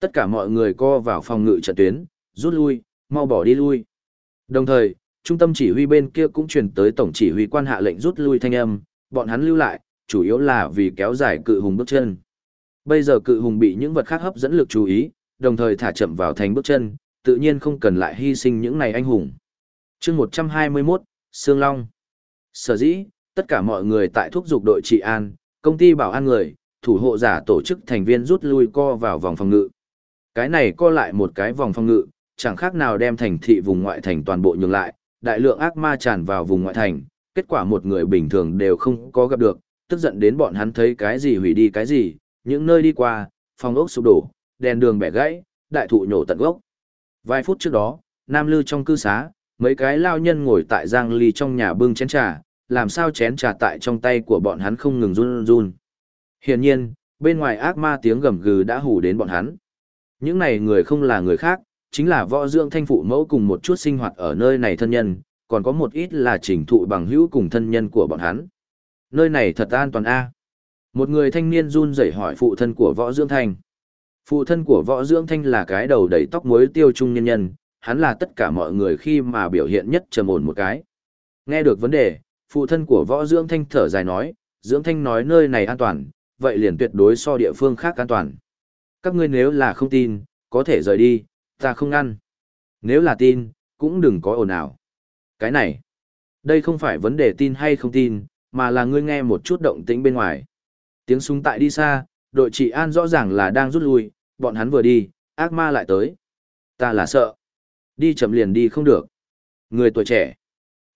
Tất cả mọi người co vào phòng ngự trận tuyến, rút lui, mau bỏ đi lui. Đồng thời, trung tâm chỉ huy bên kia cũng truyền tới tổng chỉ huy quan hạ lệnh rút lui thanh âm, bọn hắn lưu lại, chủ yếu là vì kéo dài cự hùng bước chân. Bây giờ cự hùng bị những vật khác hấp dẫn lực chú ý, đồng thời thả chậm vào thành bước chân, tự nhiên không cần lại hy sinh những này anh hùng. chương 121, Sương Long. Sở dĩ, tất cả mọi người tại thúc dục đội trị an, công ty bảo an người, thủ hộ giả tổ chức thành viên rút lui co vào vòng phòng ngự. Cái này co lại một cái vòng phòng ngự, chẳng khác nào đem thành thị vùng ngoại thành toàn bộ nhường lại, đại lượng ác ma tràn vào vùng ngoại thành, kết quả một người bình thường đều không có gặp được, tức giận đến bọn hắn thấy cái gì hủy đi cái gì, những nơi đi qua, phòng ốc sụp đổ, đèn đường bẻ gãy, đại thụ nhổ tận gốc. Vài phút trước đó, Nam Lư trong cư xá, mấy cái lao nhân ngồi tại giang ly trong nhà bưng chén trà, làm sao chén trà tại trong tay của bọn hắn không ngừng run run. Hiển nhiên, bên ngoài ác ma tiếng gầm gừ đã hù đến bọn hắn. Những này người không là người khác, chính là võ dưỡng thanh phụ mẫu cùng một chút sinh hoạt ở nơi này thân nhân, còn có một ít là chỉnh thụ bằng hữu cùng thân nhân của bọn hắn. Nơi này thật an toàn a. Một người thanh niên run rẩy hỏi phụ thân của võ dưỡng thanh. Phụ thân của võ dưỡng thanh là cái đầu đầy tóc muối tiêu trung nhân nhân, hắn là tất cả mọi người khi mà biểu hiện nhất trầm ổn một cái. Nghe được vấn đề, phụ thân của võ dưỡng thanh thở dài nói, dưỡng thanh nói nơi này an toàn, vậy liền tuyệt đối so địa phương khác an toàn. Các ngươi nếu là không tin, có thể rời đi, ta không ngăn. Nếu là tin, cũng đừng có ồn ào. Cái này, đây không phải vấn đề tin hay không tin, mà là ngươi nghe một chút động tĩnh bên ngoài. Tiếng súng tại đi xa, đội trị an rõ ràng là đang rút lui, bọn hắn vừa đi, ác ma lại tới. Ta là sợ. Đi chậm liền đi không được. Người tuổi trẻ.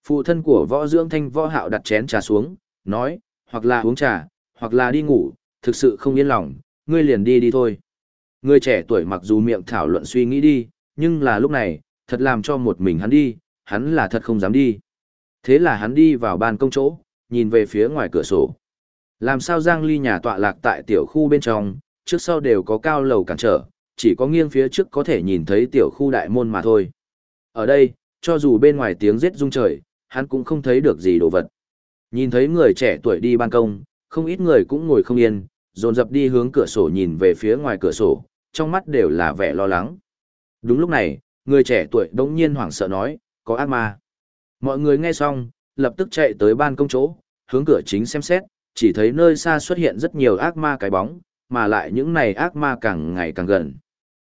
Phụ thân của võ dưỡng thanh võ hạo đặt chén trà xuống, nói, hoặc là uống trà, hoặc là đi ngủ, thực sự không yên lòng, ngươi liền đi đi thôi. Người trẻ tuổi mặc dù miệng thảo luận suy nghĩ đi, nhưng là lúc này, thật làm cho một mình hắn đi, hắn là thật không dám đi. Thế là hắn đi vào ban công chỗ, nhìn về phía ngoài cửa sổ. Làm sao Giang Ly nhà tọa lạc tại tiểu khu bên trong, trước sau đều có cao lầu cản trở, chỉ có nghiêng phía trước có thể nhìn thấy tiểu khu đại môn mà thôi. Ở đây, cho dù bên ngoài tiếng giết rung trời, hắn cũng không thấy được gì đồ vật. Nhìn thấy người trẻ tuổi đi ban công, không ít người cũng ngồi không yên, dồn dập đi hướng cửa sổ nhìn về phía ngoài cửa sổ, trong mắt đều là vẻ lo lắng. Đúng lúc này, người trẻ tuổi đống nhiên hoảng sợ nói, có ác ma. Mọi người nghe xong, lập tức chạy tới ban công chỗ, hướng cửa chính xem xét, chỉ thấy nơi xa xuất hiện rất nhiều ác ma cái bóng, mà lại những này ác ma càng ngày càng gần.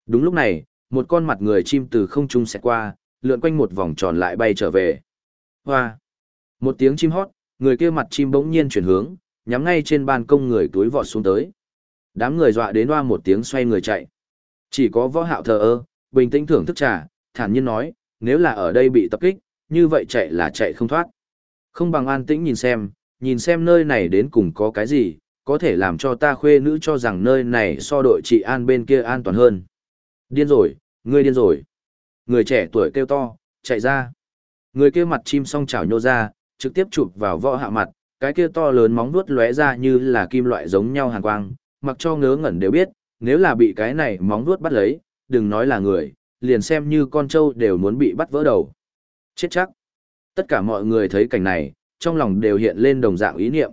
Đúng lúc này, một con mặt người chim từ không trung sẽ qua, lượn quanh một vòng tròn lại bay trở về. Hoa! Một tiếng chim hót, người kia mặt chim bỗng nhiên chuyển hướng, nhắm ngay trên ban công người túi vọt xuống tới. Đám người dọa đến hoa một tiếng xoay người chạy. Chỉ có võ hạo thờ ơ, bình tĩnh thưởng thức trà, thản nhiên nói, nếu là ở đây bị tập kích, như vậy chạy là chạy không thoát. Không bằng an tĩnh nhìn xem, nhìn xem nơi này đến cùng có cái gì, có thể làm cho ta khuê nữ cho rằng nơi này so đội trị an bên kia an toàn hơn. Điên rồi, ngươi điên rồi. Người trẻ tuổi kêu to, chạy ra. Người kia mặt chim song chảo nhô ra, trực tiếp chụp vào võ hạ mặt, cái kia to lớn móng vuốt lóe ra như là kim loại giống nhau hàn quang, mặc cho ngớ ngẩn đều biết, nếu là bị cái này móng vuốt bắt lấy, đừng nói là người, liền xem như con trâu đều muốn bị bắt vỡ đầu. Chết chắc. Tất cả mọi người thấy cảnh này, trong lòng đều hiện lên đồng dạng ý niệm.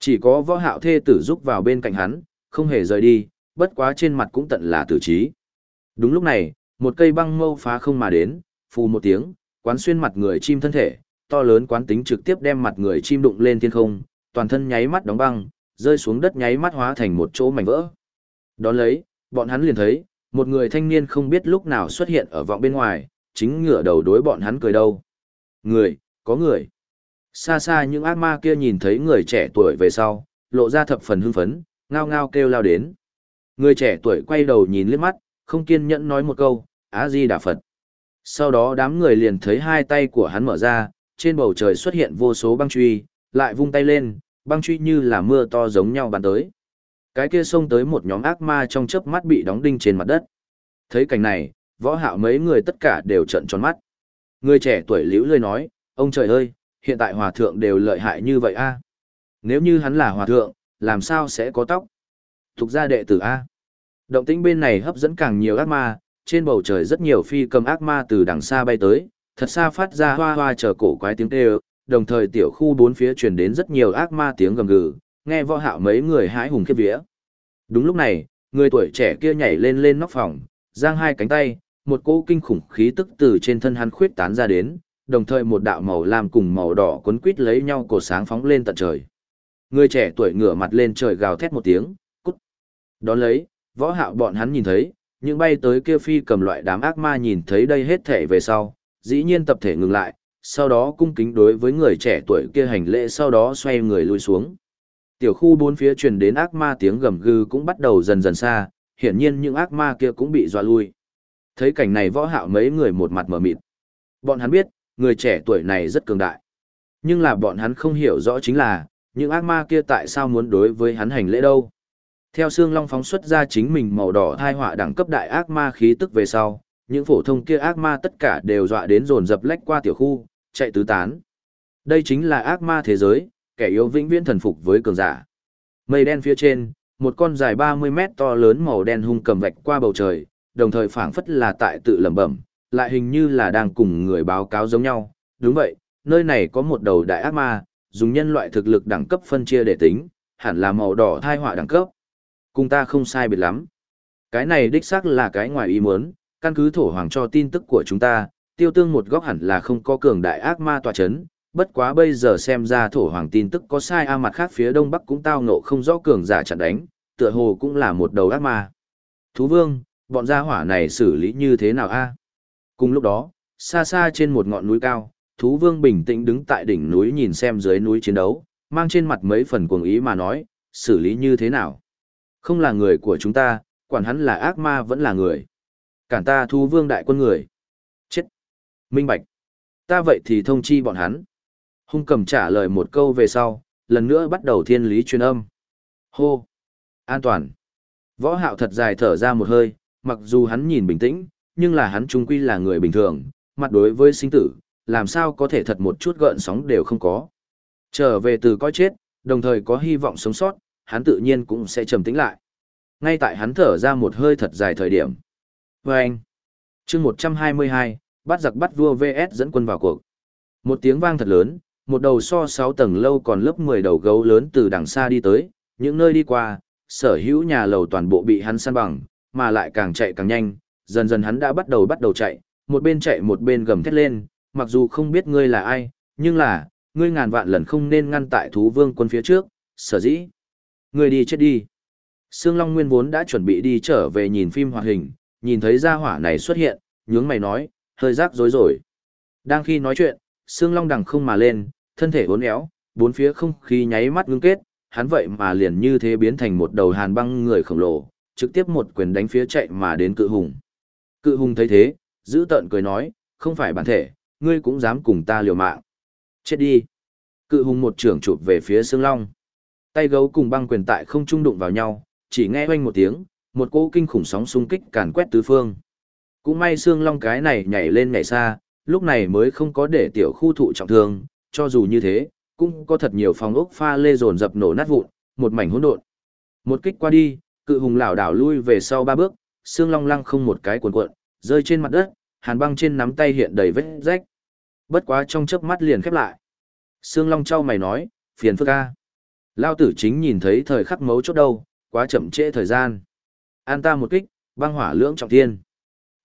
Chỉ có võ hạo thê tử giúp vào bên cạnh hắn, không hề rời đi, bất quá trên mặt cũng tận là tử trí. Đúng lúc này, một cây băng mâu phá không mà đến, phù một tiếng, quán xuyên mặt người chim thân thể, to lớn quán tính trực tiếp đem mặt người chim đụng lên thiên không, toàn thân nháy mắt đóng băng, rơi xuống đất nháy mắt hóa thành một chỗ mảnh vỡ. Đón lấy, bọn hắn liền thấy, một người thanh niên không biết lúc nào xuất hiện ở vọng bên ngoài, chính ngửa đầu đối bọn hắn cười đâu. Người, có người. Xa xa những ác ma kia nhìn thấy người trẻ tuổi về sau, lộ ra thập phần hưng phấn, ngao ngao kêu lao đến. Người trẻ tuổi quay đầu nhìn liếc mắt, không kiên nhẫn nói một câu, Á Di Đà Phật. Sau đó đám người liền thấy hai tay của hắn mở ra, trên bầu trời xuất hiện vô số băng truy, lại vung tay lên, băng truy như là mưa to giống nhau bắn tới. Cái kia xông tới một nhóm ác ma trong chớp mắt bị đóng đinh trên mặt đất. Thấy cảnh này, võ hạo mấy người tất cả đều trợn tròn mắt. Người trẻ tuổi liễu lười nói, ông trời ơi, hiện tại hòa thượng đều lợi hại như vậy a. Nếu như hắn là hòa thượng, làm sao sẽ có tóc? Thục gia đệ tử A. Động tĩnh bên này hấp dẫn càng nhiều ác ma, trên bầu trời rất nhiều phi cầm ác ma từ đằng xa bay tới, thật xa phát ra hoa hoa chờ cổ quái tiếng kêu, đồng thời tiểu khu bốn phía truyền đến rất nhiều ác ma tiếng gầm gừ, nghe võ hạo mấy người hái hùng khiếp vía. Đúng lúc này, người tuổi trẻ kia nhảy lên lên nóc phòng, giang hai cánh tay, một cỗ kinh khủng khí tức từ trên thân hắn khuyết tán ra đến, đồng thời một đạo màu lam cùng màu đỏ quấn quít lấy nhau cổ sáng phóng lên tận trời. Người trẻ tuổi ngửa mặt lên trời gào thét một tiếng, cút. Đón lấy, võ hạo bọn hắn nhìn thấy, những bay tới kia phi cầm loại đám ác ma nhìn thấy đây hết thể về sau, dĩ nhiên tập thể ngừng lại, sau đó cung kính đối với người trẻ tuổi kia hành lễ sau đó xoay người lui xuống. Tiểu khu bốn phía truyền đến ác ma tiếng gầm gừ cũng bắt đầu dần dần xa, hiển nhiên những ác ma kia cũng bị dọa lui. Thấy cảnh này võ hạo mấy người một mặt mở mịt. Bọn hắn biết, người trẻ tuổi này rất cường đại. Nhưng là bọn hắn không hiểu rõ chính là, những ác ma kia tại sao muốn đối với hắn hành lễ đâu. Theo xương long phóng xuất ra chính mình màu đỏ thai họa đẳng cấp đại ác ma khí tức về sau, những phổ thông kia ác ma tất cả đều dọa đến dồn dập lách qua tiểu khu, chạy tứ tán. Đây chính là ác ma thế giới, kẻ yếu vĩnh viễn thần phục với cường giả. Mây đen phía trên, một con dài 30 mét to lớn màu đen hung cầm vạch qua bầu trời, đồng thời phảng phất là tại tự lẩm bẩm, lại hình như là đang cùng người báo cáo giống nhau. Đúng vậy, nơi này có một đầu đại ác ma, dùng nhân loại thực lực đẳng cấp phân chia để tính, hẳn là màu đỏ thai họa đẳng cấp. Cùng ta không sai biệt lắm. Cái này đích xác là cái ngoài ý muốn, căn cứ thổ hoàng cho tin tức của chúng ta, tiêu tương một góc hẳn là không có cường đại ác ma tòa chấn, bất quá bây giờ xem ra thổ hoàng tin tức có sai a mặt khác phía đông bắc cũng tao nộ không rõ cường giả chặn đánh, tựa hồ cũng là một đầu ác ma. Thú vương, bọn gia hỏa này xử lý như thế nào a? Cùng lúc đó, xa xa trên một ngọn núi cao, thú vương bình tĩnh đứng tại đỉnh núi nhìn xem dưới núi chiến đấu, mang trên mặt mấy phần cuồng ý mà nói, xử lý như thế nào? Không là người của chúng ta, quản hắn là ác ma vẫn là người. Cản ta thú vương đại quân người. Chết. Minh bạch. Ta vậy thì thông chi bọn hắn. Hung cầm trả lời một câu về sau, lần nữa bắt đầu thiên lý truyền âm. Hô! An toàn! Võ hạo thật dài thở ra một hơi, mặc dù hắn nhìn bình tĩnh, nhưng là hắn trung quy là người bình thường, mặt đối với sinh tử, làm sao có thể thật một chút gợn sóng đều không có. Trở về từ coi chết, đồng thời có hy vọng sống sót, hắn tự nhiên cũng sẽ trầm tĩnh lại. Ngay tại hắn thở ra một hơi thật dài thời điểm. Và anh, chương 122, bắt giặc bắt vua VS dẫn quân vào cuộc. Một tiếng vang thật lớn, một đầu so sáu tầng lâu còn lớp mười đầu gấu lớn từ đằng xa đi tới, những nơi đi qua, sở hữu nhà lầu toàn bộ bị hắn săn bằng, mà lại càng chạy càng nhanh, dần dần hắn đã bắt đầu bắt đầu chạy, một bên chạy một bên gầm thét lên, mặc dù không biết ngươi là ai, nhưng là, ngươi ngàn vạn lần không nên ngăn tại thú vương quân phía trước, sở dĩ. Ngươi đi chết đi. Sương Long Nguyên vốn đã chuẩn bị đi trở về nhìn phim hoạt hình, nhìn thấy gia hỏa này xuất hiện, nhướng mày nói, hơi rắc rối rồi. Đang khi nói chuyện, Sương Long đằng không mà lên, thân thể uốn éo, bốn phía không khí nháy mắt ngưng kết, hắn vậy mà liền như thế biến thành một đầu hàn băng người khổng lồ, trực tiếp một quyền đánh phía chạy mà đến cự hùng. Cự hùng thấy thế, giữ tợn cười nói, không phải bản thể, ngươi cũng dám cùng ta liều mạng. Chết đi. Cự hùng một trưởng chụp về phía xương long. Tay gấu cùng băng quyền tại không trung đụng vào nhau, chỉ nghe oanh một tiếng, một cỗ kinh khủng sóng xung kích càn quét tứ phương. Cũng may xương long cái này nhảy lên nhảy xa, lúc này mới không có để tiểu khu thụ trọng thương, cho dù như thế, cũng có thật nhiều phòng ốc pha lê dồn dập nổ nát vụn, một mảnh hỗn độn. Một kích qua đi, cự hùng lảo đảo lui về sau ba bước, xương long lăng không một cái cuộn cuộn, rơi trên mặt đất, hàn băng trên nắm tay hiện đầy vết rách. Bất quá trong chớp mắt liền khép lại. Xương long trao mày nói, phiền phức a. Lao tử chính nhìn thấy thời khắc mấu chốt đâu, quá chậm trễ thời gian. An ta một kích, băng hỏa lưỡng trọng thiên.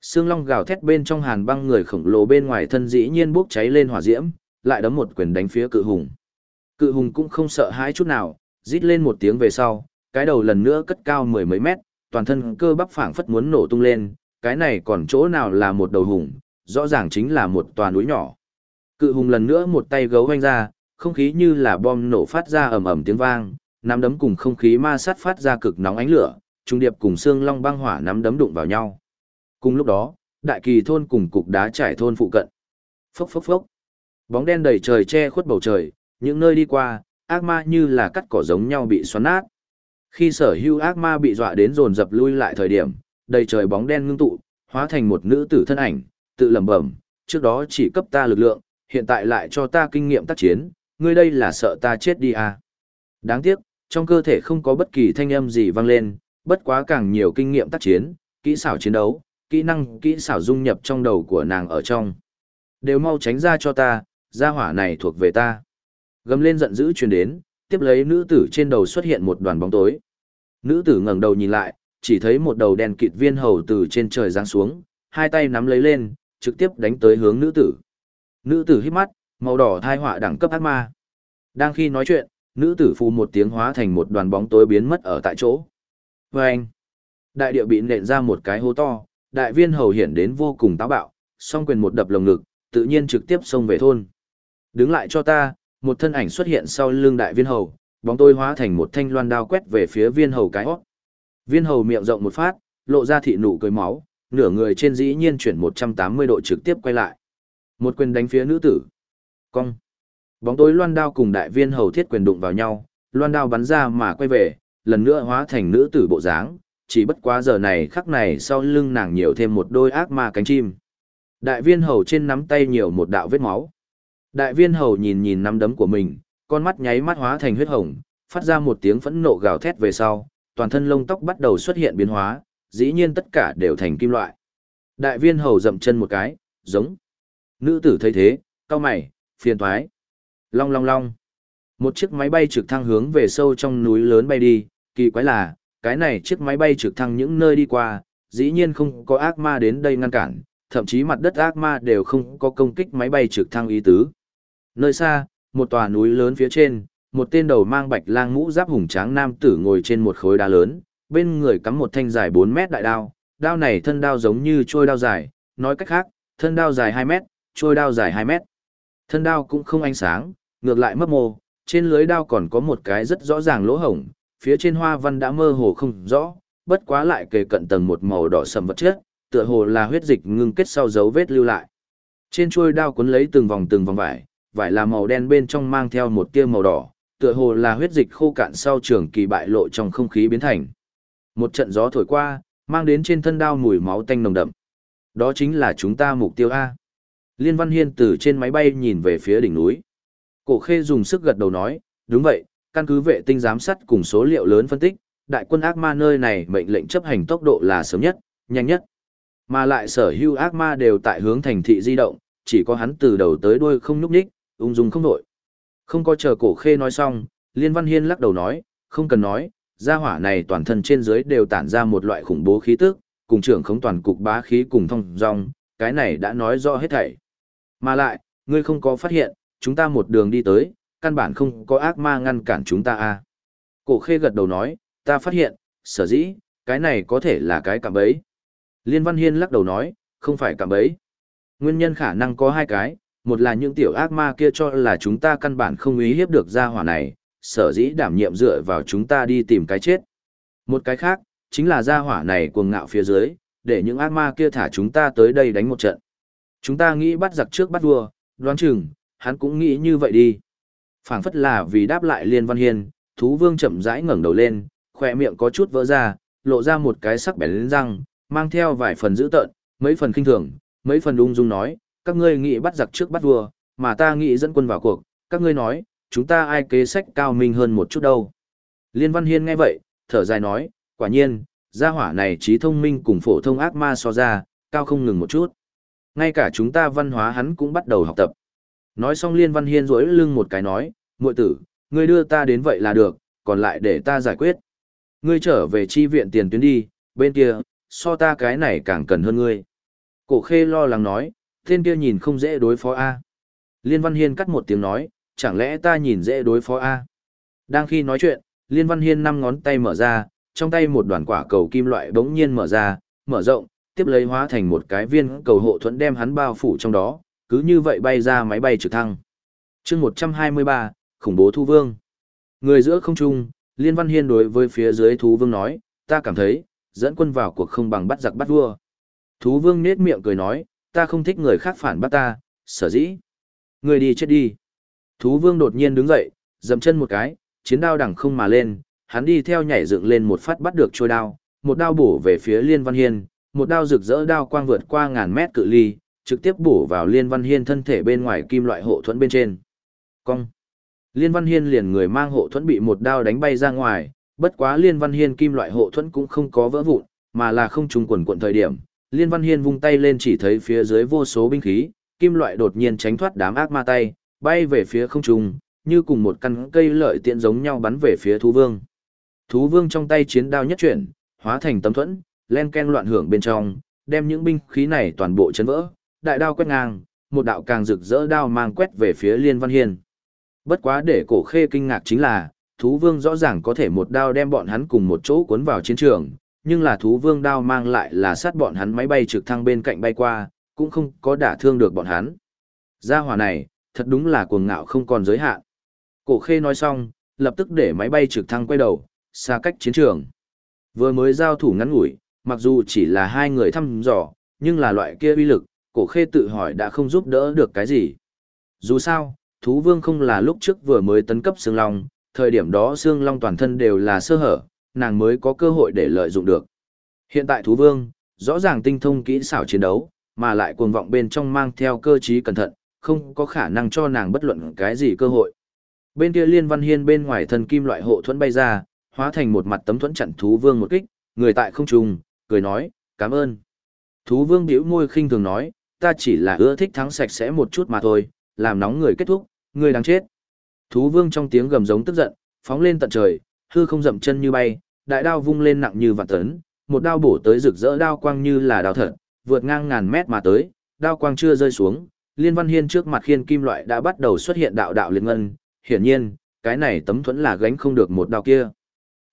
Xương long gào thét bên trong hàn băng người khổng lồ bên ngoài thân dĩ nhiên bốc cháy lên hỏa diễm, lại đấm một quyền đánh phía cự hùng. Cự hùng cũng không sợ hãi chút nào, rít lên một tiếng về sau, cái đầu lần nữa cất cao mười mấy mét, toàn thân cơ bắp phảng phất muốn nổ tung lên, cái này còn chỗ nào là một đầu hùng, rõ ràng chính là một tòa núi nhỏ. Cự hùng lần nữa một tay gấu hoanh ra, không khí như là bom nổ phát ra ầm ầm tiếng vang, nắm đấm cùng không khí ma sát phát ra cực nóng ánh lửa, trung điệp cùng xương long băng hỏa nắm đấm đụng vào nhau. Cùng lúc đó, đại kỳ thôn cùng cục đá trải thôn phụ cận. Phốc phốc phốc. Bóng đen đầy trời che khuất bầu trời, những nơi đi qua, ác ma như là cắt cỏ giống nhau bị xoắn nát. Khi sở hữu ác ma bị dọa đến dồn dập lui lại thời điểm, đầy trời bóng đen ngưng tụ, hóa thành một nữ tử thân ảnh, tự lẩm bẩm, trước đó chỉ cấp ta lực lượng, hiện tại lại cho ta kinh nghiệm tác chiến, ngươi đây là sợ ta chết đi à. Đáng tiếc, trong cơ thể không có bất kỳ thanh âm gì vang lên, bất quá càng nhiều kinh nghiệm tác chiến, kỹ xảo chiến đấu, kỹ năng, kỹ xảo dung nhập trong đầu của nàng ở trong. Đều mau tránh ra cho ta, gia hỏa này thuộc về ta. Gầm lên giận dữ truyền đến, tiếp lấy nữ tử trên đầu xuất hiện một đoàn bóng tối. Nữ tử ngẩng đầu nhìn lại, chỉ thấy một đầu đèn kịt viên hầu từ trên trời giáng xuống, hai tay nắm lấy lên, trực tiếp đánh tới hướng nữ tử. Nữ tử hít mắt, màu đỏ thai họa đẳng cấp ác ma. Đang khi nói chuyện, nữ tử phù một tiếng hóa thành một đoàn bóng tối biến mất ở tại chỗ. Vâng! Đại địa bị nện ra một cái hố to, đại viên hầu hiển đến vô cùng táo bạo, song quyền một đập lồng ngực, tự nhiên trực tiếp xông về thôn. Đứng lại cho ta, một thân ảnh xuất hiện sau lưng đại viên hầu, bóng tôi hóa thành một thanh loan đao quét về phía viên hầu cái hót. Viên hầu miệng rộng một phát, lộ ra thị nụ cười máu, nửa người trên dĩ nhiên chuyển 180 độ trực tiếp quay lại. Một quyền đánh phía nữ tử. Cong. Bóng tối loan đao cùng đại viên hầu thiết quyền đụng vào nhau, loan đao bắn ra mà quay về, lần nữa hóa thành nữ tử bộ dáng, chỉ bất quá giờ này khắc này sau lưng nàng nhiều thêm một đôi ác ma cánh chim. Đại viên hầu trên nắm tay nhiều một đạo vết máu. Đại viên hầu nhìn nhìn nắm đấm của mình, con mắt nháy mắt hóa thành huyết hồng, phát ra một tiếng phẫn nộ gào thét về sau, toàn thân lông tóc bắt đầu xuất hiện biến hóa, dĩ nhiên tất cả đều thành kim loại. Đại viên hầu dậm chân một cái, giống. Nữ tử thấy thế, cao mày, phiền thoái. Long long long. Một chiếc máy bay trực thăng hướng về sâu trong núi lớn bay đi, kỳ quái là, cái này chiếc máy bay trực thăng những nơi đi qua, dĩ nhiên không có ác ma đến đây ngăn cản, thậm chí mặt đất ác ma đều không có công kích máy bay trực thăng ý tứ. Nơi xa, một tòa núi lớn phía trên, một tên đầu mang bạch lang mũ giáp hùng tráng nam tử ngồi trên một khối đá lớn, bên người cắm một thanh dài 4 mét đại đao, đao này thân đao giống như trôi đao dài, nói cách khác, thân đao dài 2 mét, trôi đao dài 2 mét. Thân đao cũng không ánh sáng, ngược lại mấp mô, trên lưới đao còn có một cái rất rõ ràng lỗ hổng, phía trên hoa văn đã mơ hồ không rõ, bất quá lại kề cận tầng một màu đỏ sầm vật chất, tựa hồ là huyết dịch ngưng kết sau dấu vết lưu lại. Trên chuôi đao cuốn lấy từng vòng từng vòng vải, vải là màu đen bên trong mang theo một tia màu đỏ, tựa hồ là huyết dịch khô cạn sau trường kỳ bại lộ trong không khí biến thành. Một trận gió thổi qua, mang đến trên thân đao mùi máu tanh nồng đậm. Đó chính là chúng ta mục tiêu A. Liên Văn Hiên từ trên máy bay nhìn về phía đỉnh núi. Cổ khê dùng sức gật đầu nói, đúng vậy, căn cứ vệ tinh giám sát cùng số liệu lớn phân tích, đại quân ác ma nơi này mệnh lệnh chấp hành tốc độ là sớm nhất, nhanh nhất. Mà lại sở hữu ác ma đều tại hướng thành thị di động, chỉ có hắn từ đầu tới đuôi không nhúc nhích, ung dung không đội. Không có chờ cổ khê nói xong, Liên Văn Hiên lắc đầu nói, không cần nói, gia hỏa này toàn thân trên dưới đều tản ra một loại khủng bố khí tức, cùng trưởng khống toàn cục bá khí cùng thông dong, cái này đã nói rõ hết thảy. Mà lại, ngươi không có phát hiện, chúng ta một đường đi tới, căn bản không có ác ma ngăn cản chúng ta à. Cổ khê gật đầu nói, ta phát hiện, sở dĩ, cái này có thể là cái cạm bẫy. Liên Văn Hiên lắc đầu nói, không phải cạm bẫy. Nguyên nhân khả năng có hai cái, một là những tiểu ác ma kia cho là chúng ta căn bản không ý hiếp được gia hỏa này, sở dĩ đảm nhiệm dựa vào chúng ta đi tìm cái chết. Một cái khác, chính là gia hỏa này cuồng ngạo phía dưới, để những ác ma kia thả chúng ta tới đây đánh một trận. Chúng ta nghĩ bắt giặc trước bắt vua, đoán chừng, hắn cũng nghĩ như vậy đi. phảng phất là vì đáp lại Liên Văn Hiên, thú vương chậm rãi ngẩng đầu lên, khỏe miệng có chút vỡ ra, lộ ra một cái sắc bén răng, mang theo vài phần dữ tợn, mấy phần kinh thường, mấy phần ung dung nói, các ngươi nghĩ bắt giặc trước bắt vua, mà ta nghĩ dẫn quân vào cuộc, các ngươi nói, chúng ta ai kế sách cao minh hơn một chút đâu. Liên Văn Hiên nghe vậy, thở dài nói, quả nhiên, gia hỏa này trí thông minh cùng phổ thông ác ma so ra, cao không ngừng một chút. Ngay cả chúng ta văn hóa hắn cũng bắt đầu học tập. Nói xong Liên Văn Hiên rỗi lưng một cái nói, muội tử, ngươi đưa ta đến vậy là được, còn lại để ta giải quyết. Ngươi trở về chi viện tiền tuyến đi, bên kia, so ta cái này càng cần hơn ngươi. Cổ khê lo lắng nói, tên kia nhìn không dễ đối phó A. Liên Văn Hiên cắt một tiếng nói, chẳng lẽ ta nhìn dễ đối phó A. Đang khi nói chuyện, Liên Văn Hiên năm ngón tay mở ra, trong tay một đoàn quả cầu kim loại bỗng nhiên mở ra, mở rộng, tiếp lấy hóa thành một cái viên cầu hộ thuẫn đem hắn bao phủ trong đó, cứ như vậy bay ra máy bay trực thăng. chương 123, khủng bố thu vương. Người giữa không trung, Liên Văn Hiên đối với phía dưới thú vương nói, ta cảm thấy, dẫn quân vào cuộc không bằng bắt giặc bắt vua. Thú vương nết miệng cười nói, ta không thích người khác phản bác ta, sở dĩ. Người đi chết đi. Thú vương đột nhiên đứng dậy, dầm chân một cái, chiến đao đằng không mà lên, hắn đi theo nhảy dựng lên một phát bắt được trôi đao, một đao bổ về phía Liên Văn Hiên, một đao rực rỡ đao quang vượt qua ngàn mét cự ly, trực tiếp bổ vào Liên Văn Hiên thân thể bên ngoài kim loại hộ thuẫn bên trên. Cong. Liên Văn Hiên liền người mang hộ thuẫn bị một đao đánh bay ra ngoài, bất quá Liên Văn Hiên kim loại hộ thuẫn cũng không có vỡ vụn, mà là không trùng quần quận thời điểm. Liên Văn Hiên vung tay lên chỉ thấy phía dưới vô số binh khí, kim loại đột nhiên tránh thoát đám ác ma tay, bay về phía không trung, như cùng một căn cây lợi tiện giống nhau bắn về phía thú vương. Thú vương trong tay chiến đao nhất chuyển, hóa thành tấm thuẫn, len ken loạn hưởng bên trong, đem những binh khí này toàn bộ chấn vỡ, đại đao quét ngang, một đạo càng rực rỡ đao mang quét về phía Liên Văn Hiên. Bất quá để cổ khê kinh ngạc chính là, thú vương rõ ràng có thể một đao đem bọn hắn cùng một chỗ cuốn vào chiến trường, nhưng là thú vương đao mang lại là sát bọn hắn máy bay trực thăng bên cạnh bay qua, cũng không có đả thương được bọn hắn. Gia hỏa này, thật đúng là cuồng ngạo không còn giới hạn. Cổ khê nói xong, lập tức để máy bay trực thăng quay đầu, xa cách chiến trường. Vừa mới giao thủ ngắn ngủi, mặc dù chỉ là hai người thăm dò, nhưng là loại kia uy lực, cổ khê tự hỏi đã không giúp đỡ được cái gì. Dù sao, thú vương không là lúc trước vừa mới tấn cấp xương long, thời điểm đó xương long toàn thân đều là sơ hở, nàng mới có cơ hội để lợi dụng được. Hiện tại thú vương, rõ ràng tinh thông kỹ xảo chiến đấu, mà lại cuồng vọng bên trong mang theo cơ trí cẩn thận, không có khả năng cho nàng bất luận cái gì cơ hội. Bên kia Liên Văn Hiên bên ngoài thần kim loại hộ thuẫn bay ra, hóa thành một mặt tấm thuẫn chặn thú vương một kích, người tại không trung, cười nói, cảm ơn. Thú vương biểu môi khinh thường nói, ta chỉ là ưa thích thắng sạch sẽ một chút mà thôi, làm nóng người kết thúc, người đáng chết. Thú vương trong tiếng gầm giống tức giận, phóng lên tận trời, hư không dậm chân như bay, đại đao vung lên nặng như vạn tấn, một đao bổ tới rực rỡ đao quang như là đao thật, vượt ngang ngàn mét mà tới, đao quang chưa rơi xuống, Liên Văn Hiên trước mặt khiên kim loại đã bắt đầu xuất hiện đạo đạo liên ngân, hiển nhiên, cái này tấm thuẫn là gánh không được một đao kia.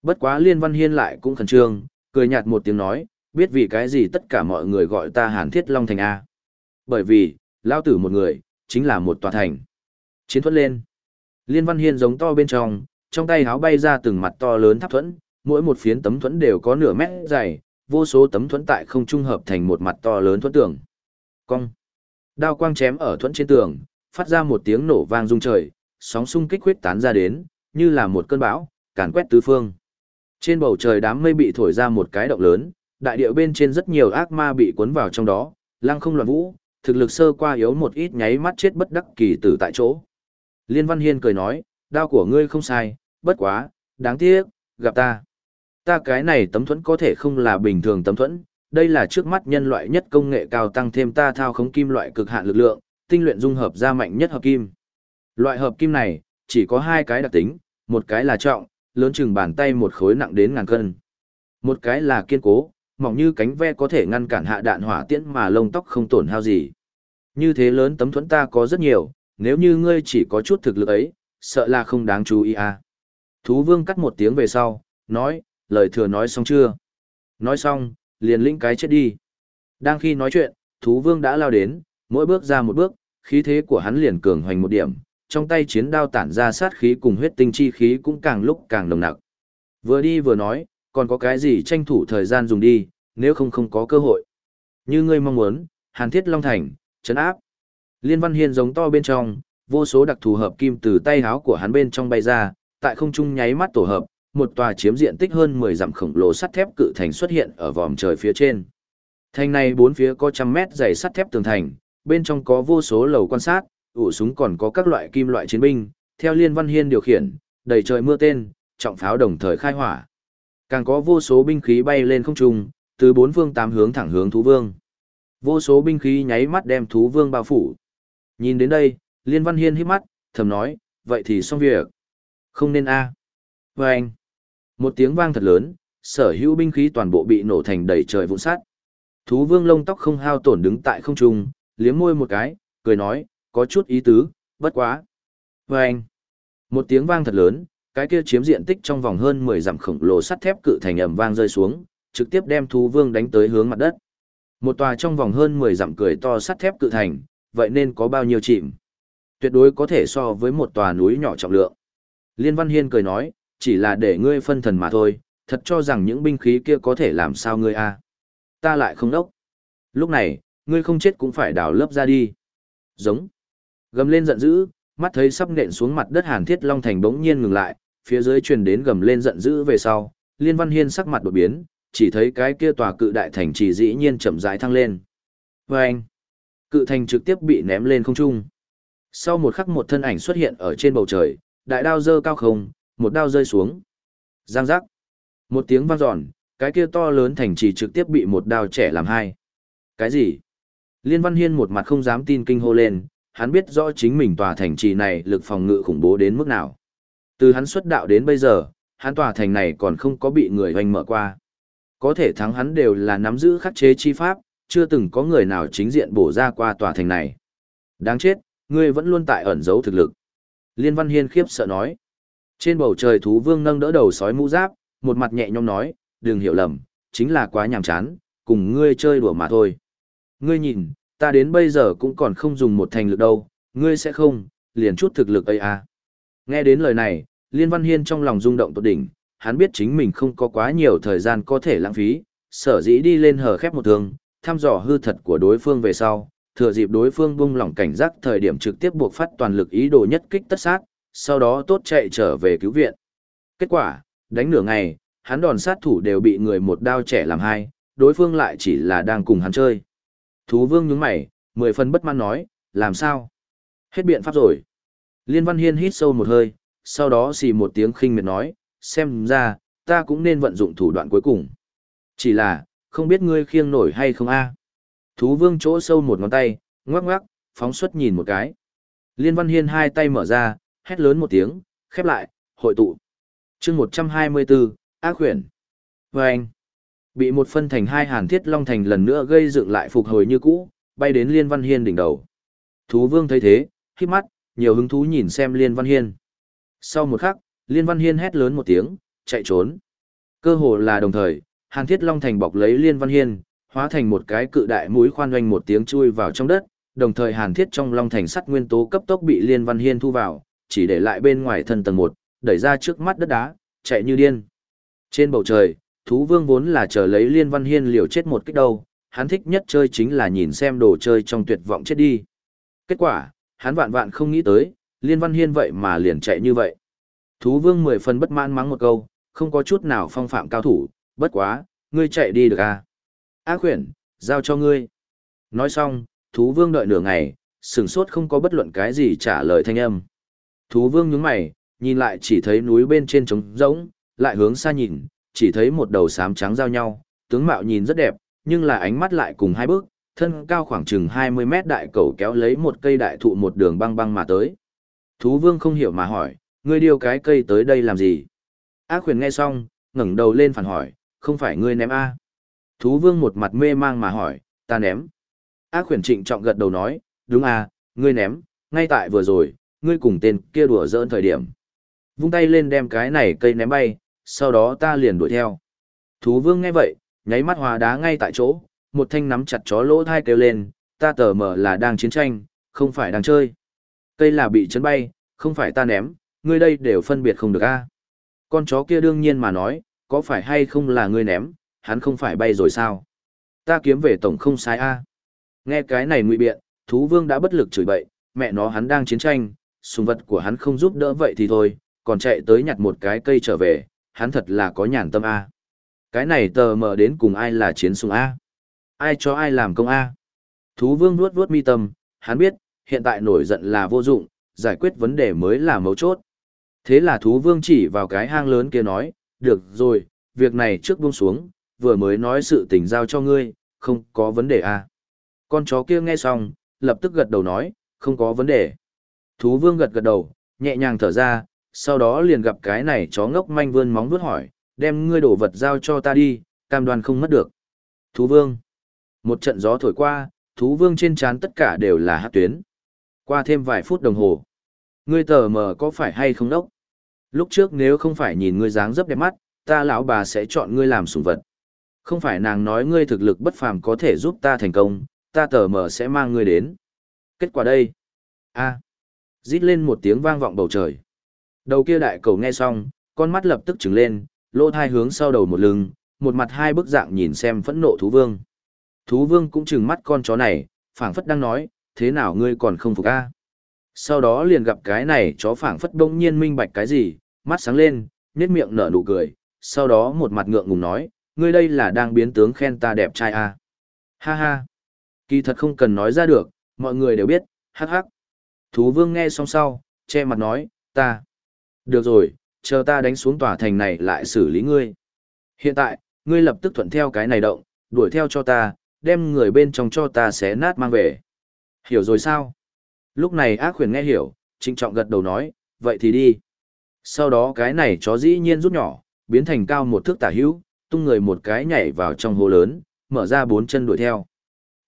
Bất quá Liên Văn Hiên lại cũng khẩn trương, cười nhạt một tiếng nói, biết vì cái gì tất cả mọi người gọi ta Hàn Thiết Long Thành A. Bởi vì, lao tử một người, chính là một tòa thành. Chiến thuẫn lên. Liên Văn Hiên giống to bên trong, trong tay háo bay ra từng mặt to lớn tháp thuẫn, mỗi một phiến tấm thuẫn đều có nửa mét dày, vô số tấm thuẫn tại không trung hợp thành một mặt to lớn thuẫn tường. Cong. Đao quang chém ở thuẫn trên tường, phát ra một tiếng nổ vang rung trời, sóng xung kích huyết tán ra đến, như là một cơn bão, càn quét tứ phương. Trên bầu trời đám mây bị thổi ra một cái động lớn, đại địa bên trên rất nhiều ác ma bị cuốn vào trong đó, lăng không loạn vũ, thực lực sơ qua yếu một ít nháy mắt chết bất đắc kỳ tử tại chỗ. Liên Văn Hiên cười nói, đao của ngươi không sai, bất quá, đáng tiếc, gặp ta. Ta cái này tấm thuẫn có thể không là bình thường tấm thuẫn, đây là trước mắt nhân loại nhất công nghệ cao tăng thêm ta thao khống kim loại cực hạn lực lượng, tinh luyện dung hợp ra mạnh nhất hợp kim. Loại hợp kim này, chỉ có hai cái đặc tính, một cái là trọng, lớn chừng bàn tay một khối nặng đến ngàn cân. Một cái là kiên cố, mỏng như cánh ve có thể ngăn cản hạ đạn hỏa tiễn mà lông tóc không tổn hao gì. Như thế lớn tấm thuẫn ta có rất nhiều, nếu như ngươi chỉ có chút thực lực ấy, sợ là không đáng chú ý à. Thú vương cắt một tiếng về sau, nói, lời thừa nói xong chưa? Nói xong, liền lĩnh cái chết đi. Đang khi nói chuyện, thú vương đã lao đến, mỗi bước ra một bước, khí thế của hắn liền cường hoành một điểm, trong tay chiến đao tản ra sát khí cùng huyết tinh chi khí cũng càng lúc càng nồng nặc. Vừa đi vừa nói, còn có cái gì tranh thủ thời gian dùng đi, nếu không không có cơ hội. Như ngươi mong muốn, Hàn Thiết Long Thành, chấn áp. Liên Văn Hiên giống to bên trong, vô số đặc thù hợp kim từ tay háo của hắn bên trong bay ra, tại không trung nháy mắt tổ hợp, một tòa chiếm diện tích hơn 10 dặm khổng lồ sắt thép cự thành xuất hiện ở vòm trời phía trên. Thành này bốn phía có trăm mét dày sắt thép tường thành, bên trong có vô số lầu quan sát, ủ súng còn có các loại kim loại chiến binh, theo Liên Văn Hiên điều khiển, đầy trời mưa tên, trọng pháo đồng thời khai hỏa. Càng có vô số binh khí bay lên không trung, từ bốn phương tám hướng thẳng hướng thú vương. Vô số binh khí nháy mắt đem thú vương bao phủ. Nhìn đến đây, Liên Văn Hiên hít mắt, thầm nói, vậy thì xong việc. Không nên a. À. Và anh. Một tiếng vang thật lớn, sở hữu binh khí toàn bộ bị nổ thành đầy trời vụn sát. Thú vương lông tóc không hao tổn đứng tại không trung, liếm môi một cái, cười nói, có chút ý tứ, bất quá. Và anh. Một tiếng vang thật lớn, cái kia chiếm diện tích trong vòng hơn 10 dặm khổng lồ sắt thép cự thành ầm vang rơi xuống, trực tiếp đem thú vương đánh tới hướng mặt đất. Một tòa trong vòng hơn 10 dặm cười to sắt thép cự thành, vậy nên có bao nhiêu chìm? Tuyệt đối có thể so với một tòa núi nhỏ trọng lượng. Liên Văn Hiên cười nói, chỉ là để ngươi phân thần mà thôi, thật cho rằng những binh khí kia có thể làm sao ngươi a? Ta lại không đốc. Lúc này, ngươi không chết cũng phải đào lớp ra đi. Giống. Gầm lên giận dữ, mắt thấy sắp nện xuống mặt đất Hàn Thiết Long Thành bỗng nhiên ngừng lại, phía dưới truyền đến gầm lên giận dữ về sau, Liên Văn Hiên sắc mặt đột biến, chỉ thấy cái kia tòa cự đại thành trì dĩ nhiên chậm rãi thăng lên. Và anh, cự thành trực tiếp bị ném lên không trung. Sau một khắc một thân ảnh xuất hiện ở trên bầu trời, đại đao dơ cao không, một đao rơi xuống. Giang giác. Một tiếng vang giòn, cái kia to lớn thành trì trực tiếp bị một đao trẻ làm hai. Cái gì? Liên Văn Hiên một mặt không dám tin kinh hô lên, hắn biết rõ chính mình tòa thành trì này lực phòng ngự khủng bố đến mức nào. Từ hắn xuất đạo đến bây giờ, hắn tòa thành này còn không có bị người hoành mở qua. Có thể thắng hắn đều là nắm giữ khắc chế chi pháp, chưa từng có người nào chính diện bổ ra qua tòa thành này. Đáng chết, ngươi vẫn luôn tại ẩn giấu thực lực. Liên Văn Hiên khiếp sợ nói. Trên bầu trời thú vương nâng đỡ đầu sói mũ giáp, một mặt nhẹ nhõm nói, đừng hiểu lầm, chính là quá nhàm chán, cùng ngươi chơi đùa mà thôi. Ngươi nhìn, ta đến bây giờ cũng còn không dùng một thành lực đâu, ngươi sẽ không, liền chút thực lực ấy à. Nghe đến lời này, Liên Văn Hiên trong lòng rung động tột đỉnh, hắn biết chính mình không có quá nhiều thời gian có thể lãng phí, sở dĩ đi lên hở khép một thương, thăm dò hư thật của đối phương về sau, thừa dịp đối phương bung lỏng cảnh giác thời điểm trực tiếp buộc phát toàn lực ý đồ nhất kích tất sát, sau đó tốt chạy trở về cứu viện. Kết quả, đánh nửa ngày, hắn đòn sát thủ đều bị người một đao trẻ làm hai, đối phương lại chỉ là đang cùng hắn chơi. Thú vương nhướng mày, mười phần bất mãn nói, làm sao? Hết biện pháp rồi. Liên Văn Hiên hít sâu một hơi, sau đó xì một tiếng khinh miệt nói, xem ra, ta cũng nên vận dụng thủ đoạn cuối cùng. Chỉ là, không biết ngươi khiêng nổi hay không a Thú vương chỗ sâu một ngón tay, ngoắc ngoắc, phóng xuất nhìn một cái. Liên Văn Hiên hai tay mở ra, hét lớn một tiếng, khép lại, hội tụ. chương 124, ác quyển. Vâng! bị một phân thành hai hàn thiết long thành lần nữa gây dựng lại phục hồi như cũ, bay đến Liên Văn Hiên đỉnh đầu. Thú vương thấy thế, khi mắt, nhiều hứng thú nhìn xem Liên Văn Hiên. Sau một khắc, Liên Văn Hiên hét lớn một tiếng, chạy trốn. Cơ hồ là đồng thời, Hàn Thiết Long Thành bọc lấy Liên Văn Hiên, hóa thành một cái cự đại mũi khoan doanh một tiếng chui vào trong đất, đồng thời Hàn Thiết trong Long Thành sắt nguyên tố cấp tốc bị Liên Văn Hiên thu vào, chỉ để lại bên ngoài thân tầng một, đẩy ra trước mắt đất đá, chạy như điên. Trên bầu trời, thú vương vốn là chờ lấy Liên Văn Hiên liều chết một kích đâu, hắn thích nhất chơi chính là nhìn xem đồ chơi trong tuyệt vọng chết đi. Kết quả, hắn vạn vạn không nghĩ tới, Liên Văn Hiên vậy mà liền chạy như vậy. Thú vương mười phần bất mãn mắng một câu, không có chút nào phong phạm cao thủ, bất quá, ngươi chạy đi được à? Ác khuyển, giao cho ngươi. Nói xong, thú vương đợi nửa ngày, sừng sốt không có bất luận cái gì trả lời thanh âm. Thú vương nhướng mày, nhìn lại chỉ thấy núi bên trên trống rỗng, lại hướng xa nhìn, chỉ thấy một đầu sám trắng giao nhau, tướng mạo nhìn rất đẹp, nhưng là ánh mắt lại cùng hai bước, thân cao khoảng chừng 20 mét đại cầu kéo lấy một cây đại thụ một đường băng băng mà tới. Thú vương không hiểu mà hỏi, ngươi điều cái cây tới đây làm gì? Ác khuyển nghe xong, ngẩng đầu lên phản hỏi, không phải ngươi ném A. Thú vương một mặt mê mang mà hỏi, ta ném. Ác khuyển trịnh trọng gật đầu nói, đúng à, ngươi ném, ngay tại vừa rồi, ngươi cùng tên kia đùa giỡn thời điểm. Vung tay lên đem cái này cây ném bay, sau đó ta liền đuổi theo. Thú vương nghe vậy, nháy mắt hòa đá ngay tại chỗ, một thanh nắm chặt chó lỗ thai kêu lên, ta tờ mở là đang chiến tranh, không phải đang chơi. Cây là bị chấn bay, không phải ta ném, ngươi đây đều phân biệt không được a. Con chó kia đương nhiên mà nói, có phải hay không là ngươi ném, hắn không phải bay rồi sao? Ta kiếm về tổng không sai a. Nghe cái này ngụy biện, thú vương đã bất lực chửi bậy, mẹ nó hắn đang chiến tranh, sùng vật của hắn không giúp đỡ vậy thì thôi, còn chạy tới nhặt một cái cây trở về, hắn thật là có nhàn tâm a. Cái này tờ mờ đến cùng ai là chiến sùng a? Ai cho ai làm công a? Thú vương nuốt nuốt mi tâm, hắn biết, hiện tại nổi giận là vô dụng, giải quyết vấn đề mới là mấu chốt. Thế là thú vương chỉ vào cái hang lớn kia nói, được rồi, việc này trước buông xuống, vừa mới nói sự tình giao cho ngươi, không có vấn đề à. Con chó kia nghe xong, lập tức gật đầu nói, không có vấn đề. Thú vương gật gật đầu, nhẹ nhàng thở ra, sau đó liền gặp cái này chó ngốc manh vươn móng vuốt hỏi, đem ngươi đổ vật giao cho ta đi, cam đoan không mất được. Thú vương. Một trận gió thổi qua, thú vương trên trán tất cả đều là hát tuyến. Qua thêm vài phút đồng hồ. Ngươi tờ mờ có phải hay không đốc? Lúc trước nếu không phải nhìn ngươi dáng dấp đẹp mắt, ta lão bà sẽ chọn ngươi làm sủng vật. Không phải nàng nói ngươi thực lực bất phàm có thể giúp ta thành công, ta tờ mờ sẽ mang ngươi đến. Kết quả đây. a Rít lên một tiếng vang vọng bầu trời. Đầu kia đại cầu nghe xong, con mắt lập tức trừng lên, lỗ thai hướng sau đầu một lưng, một mặt hai bức dạng nhìn xem phẫn nộ thú vương. Thú vương cũng trừng mắt con chó này, phảng phất đang nói, thế nào ngươi còn không phục a? Sau đó liền gặp cái này chó phảng phất đông nhiên minh bạch cái gì, mắt sáng lên, nét miệng nở nụ cười, sau đó một mặt ngượng ngùng nói, ngươi đây là đang biến tướng khen ta đẹp trai à. Ha ha. Kỳ thật không cần nói ra được, mọi người đều biết, hắc hắc. Thú vương nghe xong sau, che mặt nói, ta. Được rồi, chờ ta đánh xuống tòa thành này lại xử lý ngươi. Hiện tại, ngươi lập tức thuận theo cái này động, đuổi theo cho ta, đem người bên trong cho ta xé nát mang về. Hiểu rồi sao? Lúc này ác khuyển nghe hiểu, trịnh trọng gật đầu nói, vậy thì đi. Sau đó cái này chó dĩ nhiên rút nhỏ, biến thành cao một thước tả hữu, tung người một cái nhảy vào trong hồ lớn, mở ra bốn chân đuổi theo.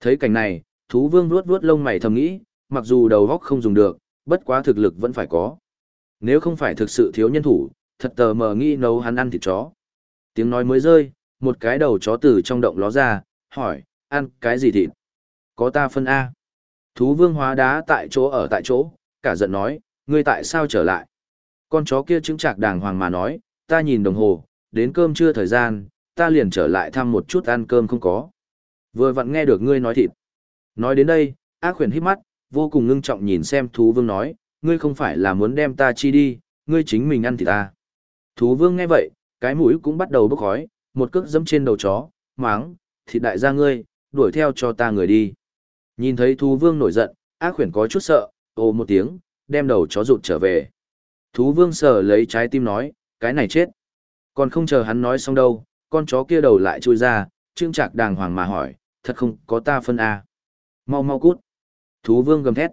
Thấy cảnh này, thú vương vuốt vuốt lông mày thầm nghĩ, mặc dù đầu góc không dùng được, bất quá thực lực vẫn phải có. Nếu không phải thực sự thiếu nhân thủ, thật tờ mờ nghĩ nấu hắn ăn thịt chó. Tiếng nói mới rơi, một cái đầu chó từ trong động ló ra, hỏi, ăn cái gì thịt? Có ta phân A. Thú vương hóa đá tại chỗ ở tại chỗ, cả giận nói, ngươi tại sao trở lại? Con chó kia chứng chạc đàng hoàng mà nói, ta nhìn đồng hồ, đến cơm trưa thời gian, ta liền trở lại thăm một chút ăn cơm không có. Vừa vặn nghe được ngươi nói thịt. Nói đến đây, ác khuyển hít mắt, vô cùng ngưng trọng nhìn xem thú vương nói, ngươi không phải là muốn đem ta chi đi, ngươi chính mình ăn thịt ta. Thú vương nghe vậy, cái mũi cũng bắt đầu bốc khói, một cước dẫm trên đầu chó, máng, thịt đại gia ngươi, đuổi theo cho ta người đi. Nhìn thấy thú vương nổi giận, ác khuyển có chút sợ, ồ một tiếng, đem đầu chó rụt trở về. Thú vương sờ lấy trái tim nói, cái này chết. Còn không chờ hắn nói xong đâu, con chó kia đầu lại chui ra, trương trạc đàng hoàng mà hỏi, thật không có ta phân A. Mau mau cút. Thú vương gầm thét.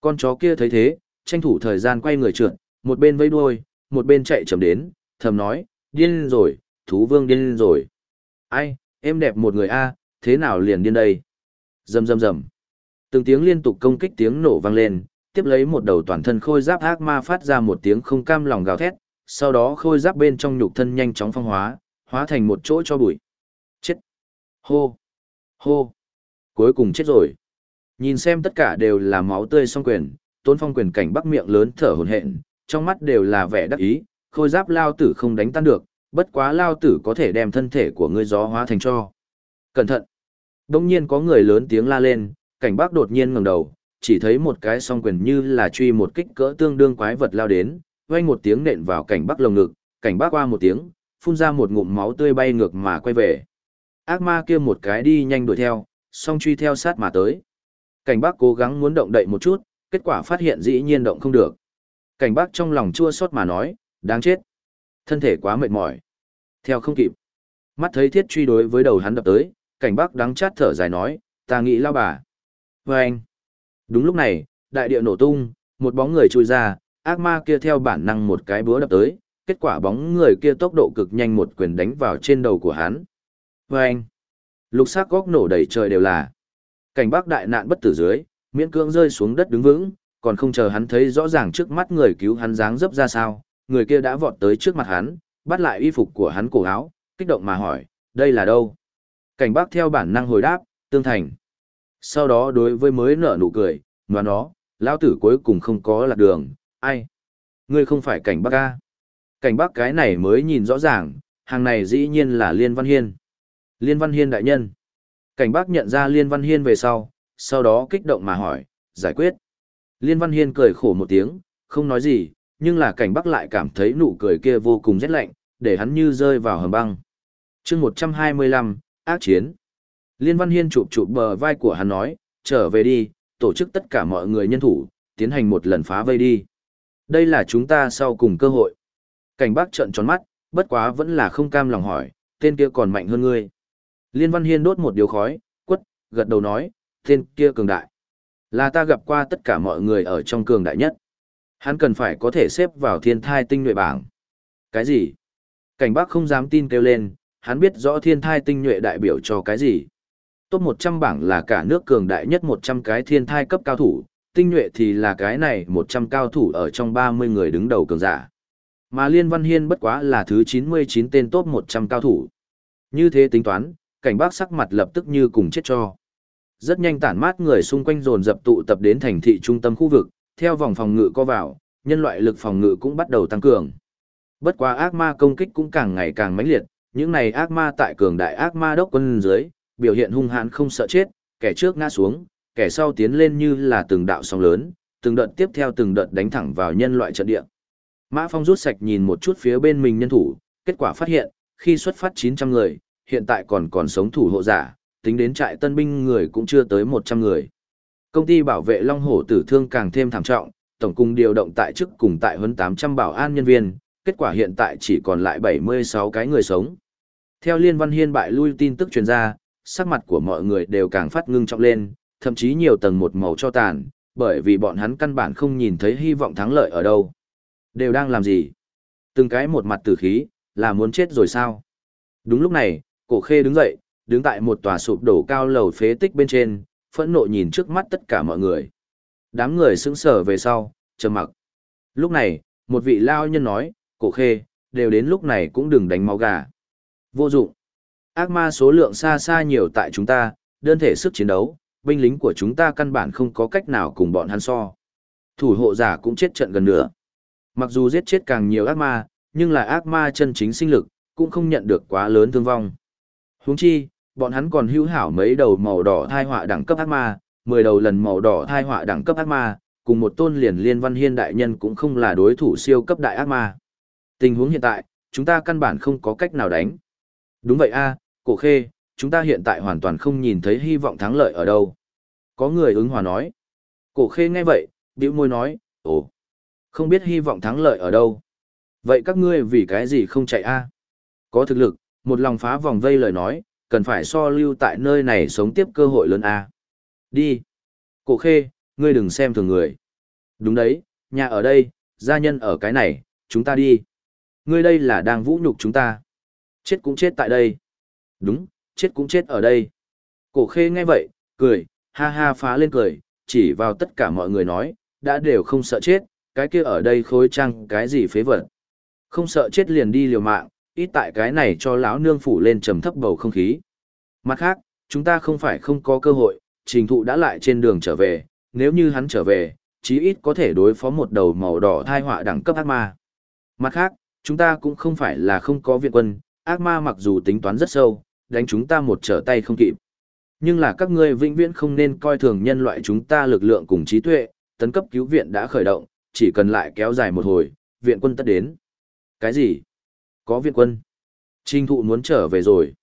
Con chó kia thấy thế, tranh thủ thời gian quay người trượt, một bên vây đuôi, một bên chạy chậm đến, thầm nói, điên rồi, thú vương điên rồi. Ai, em đẹp một người A, thế nào liền điên đây? Rầm rầm rầm. Từng tiếng liên tục công kích tiếng nổ vang lên, tiếp lấy một đầu toàn thân khôi giáp ác ma phát ra một tiếng không cam lòng gào thét, sau đó khôi giáp bên trong nhục thân nhanh chóng phong hóa, hóa thành một chỗ cho bụi. Chết. Hô. Hô. Cuối cùng chết rồi. Nhìn xem tất cả đều là máu tươi song quyền, tôn phong quyền cảnh bắc miệng lớn thở hổn hển, trong mắt đều là vẻ đắc ý, khôi giáp lao tử không đánh tan được, bất quá lao tử có thể đem thân thể của ngươi gió hóa thành cho. Cẩn thận. Đông nhiên có người lớn tiếng la lên, cảnh bắc đột nhiên ngẩng đầu, chỉ thấy một cái song quyền như là truy một kích cỡ tương đương quái vật lao đến, vang một tiếng nện vào cảnh bắc lồng ngực, cảnh bắc qua một tiếng, phun ra một ngụm máu tươi bay ngược mà quay về. Ác ma kia một cái đi nhanh đuổi theo, song truy theo sát mà tới. Cảnh bắc cố gắng muốn động đậy một chút, kết quả phát hiện dĩ nhiên động không được. Cảnh bắc trong lòng chua xót mà nói, đáng chết. Thân thể quá mệt mỏi. Theo không kịp. Mắt thấy thiết truy đối với đầu hắn đập tới, cảnh bắc đắng chát thở dài nói, ta nghĩ lao bà. Vâng. anh. Đúng lúc này, đại địa nổ tung, một bóng người trôi ra, ác ma kia theo bản năng một cái búa đập tới, kết quả bóng người kia tốc độ cực nhanh một quyền đánh vào trên đầu của hắn. Và anh. Lục sắc góc nổ đầy trời đều là. Cảnh bắc đại nạn bất tử dưới, miễn cưỡng rơi xuống đất đứng vững, còn không chờ hắn thấy rõ ràng trước mắt người cứu hắn dáng dấp ra sao, người kia đã vọt tới trước mặt hắn, bắt lại y phục của hắn cổ áo, kích động mà hỏi, đây là đâu? Cảnh bác theo bản năng hồi đáp, tương thành. Sau đó đối với mới nở nụ cười, nói nó, lão tử cuối cùng không có lạc đường, ai? Ngươi không phải cảnh bác ca. Cảnh bác cái này mới nhìn rõ ràng, hàng này dĩ nhiên là Liên Văn Hiên. Liên Văn Hiên đại nhân. Cảnh bác nhận ra Liên Văn Hiên về sau, sau đó kích động mà hỏi, giải quyết. Liên Văn Hiên cười khổ một tiếng, không nói gì, nhưng là cảnh bắc lại cảm thấy nụ cười kia vô cùng rét lạnh, để hắn như rơi vào hầm băng. chương 125, ác chiến. Liên Văn Hiên chụp chụp bờ vai của hắn nói, trở về đi, tổ chức tất cả mọi người nhân thủ, tiến hành một lần phá vây đi. Đây là chúng ta sau cùng cơ hội. Cảnh bác trợn tròn mắt, bất quá vẫn là không cam lòng hỏi, tên kia còn mạnh hơn ngươi. Liên Văn Hiên đốt một điếu khói, quất, gật đầu nói, tên kia cường đại. Là ta gặp qua tất cả mọi người ở trong cường đại nhất. Hắn cần phải có thể xếp vào thiên thai tinh nhuệ bảng. Cái gì? Cảnh bác không dám tin kêu lên, hắn biết rõ thiên thai tinh nhuệ đại biểu cho cái gì. Top 100 bảng là cả nước cường đại nhất 100 cái thiên thai cấp cao thủ, tinh nhuệ thì là cái này 100 cao thủ ở trong 30 người đứng đầu cường giả. Mà Liên Văn Hiên bất quá là thứ 99 tên top 100 cao thủ. Như thế tính toán, cảnh bác sắc mặt lập tức như cùng chết cho. Rất nhanh tản mát người xung quanh dồn dập tụ tập đến thành thị trung tâm khu vực, theo vòng phòng ngự co vào, nhân loại lực phòng ngự cũng bắt đầu tăng cường. Bất quá ác ma công kích cũng càng ngày càng mãnh liệt, những này ác ma tại cường đại ác ma đốc quân dưới, biểu hiện hung hãn không sợ chết, kẻ trước ngã xuống, kẻ sau tiến lên như là từng đạo sóng lớn, từng đợt tiếp theo từng đợt đánh thẳng vào nhân loại trận địa. Mã Phong rút sạch nhìn một chút phía bên mình nhân thủ, kết quả phát hiện, khi xuất phát 900 người, hiện tại còn còn sống thủ hộ giả, tính đến trại tân binh người cũng chưa tới 100 người. Công ty bảo vệ Long Hổ tử thương càng thêm thảm trọng, tổng cung điều động tại chức cùng tại hơn 800 bảo an nhân viên, kết quả hiện tại chỉ còn lại 76 cái người sống. Theo Liên Văn Hiên bại lui tin tức truyền ra, sắc mặt của mọi người đều càng phát ngưng trọng lên, thậm chí nhiều tầng một màu cho tàn, bởi vì bọn hắn căn bản không nhìn thấy hy vọng thắng lợi ở đâu. Đều đang làm gì? Từng cái một mặt tử khí, là muốn chết rồi sao? Đúng lúc này, cổ khê đứng dậy, đứng tại một tòa sụp đổ cao lầu phế tích bên trên, phẫn nộ nhìn trước mắt tất cả mọi người. Đám người sững sờ về sau, trầm mặc. Lúc này, một vị lao nhân nói, cổ khê, đều đến lúc này cũng đừng đánh máu gà. Vô dụng. Ác ma số lượng xa xa nhiều tại chúng ta, đơn thể sức chiến đấu, binh lính của chúng ta căn bản không có cách nào cùng bọn hắn so. Thủ hộ giả cũng chết trận gần nửa. Mặc dù giết chết càng nhiều ác ma, nhưng là ác ma chân chính sinh lực, cũng không nhận được quá lớn thương vong. Huống chi, bọn hắn còn hữu hảo mấy đầu màu đỏ thai họa đẳng cấp ác ma, 10 đầu lần màu đỏ thai họa đẳng cấp ác ma, cùng một tôn liền liên văn hiên đại nhân cũng không là đối thủ siêu cấp đại ác ma. Tình huống hiện tại, chúng ta căn bản không có cách nào đánh. Đúng vậy a, cổ khê, chúng ta hiện tại hoàn toàn không nhìn thấy hy vọng thắng lợi ở đâu. Có người ứng hòa nói. Cổ khê nghe vậy, bĩu môi nói, ồ, không biết hy vọng thắng lợi ở đâu. Vậy các ngươi vì cái gì không chạy a? Có thực lực, một lòng phá vòng vây lời nói, cần phải so lưu tại nơi này sống tiếp cơ hội lớn a. Đi. Cổ khê, ngươi đừng xem thường người. Đúng đấy, nhà ở đây, gia nhân ở cái này, chúng ta đi. Ngươi đây là đang vũ nhục chúng ta. Chết cũng chết tại đây. Đúng, chết cũng chết ở đây. Cổ khê nghe vậy, cười, ha ha phá lên cười, chỉ vào tất cả mọi người nói, đã đều không sợ chết, cái kia ở đây khối trăng cái gì phế vật. Không sợ chết liền đi liều mạng, ít tại cái này cho lão nương phủ lên trầm thấp bầu không khí. Mặt khác, chúng ta không phải không có cơ hội, trình thụ đã lại trên đường trở về, nếu như hắn trở về, chí ít có thể đối phó một đầu màu đỏ thai họa đẳng cấp ác ma. Mặt khác, chúng ta cũng không phải là không có viện quân, ác ma mặc dù tính toán rất sâu, đánh chúng ta một trở tay không kịp. Nhưng là các ngươi vĩnh viễn không nên coi thường nhân loại chúng ta lực lượng cùng trí tuệ, tấn cấp cứu viện đã khởi động, chỉ cần lại kéo dài một hồi, viện quân tất đến. Cái gì? Có viện quân? Trình thụ muốn trở về rồi.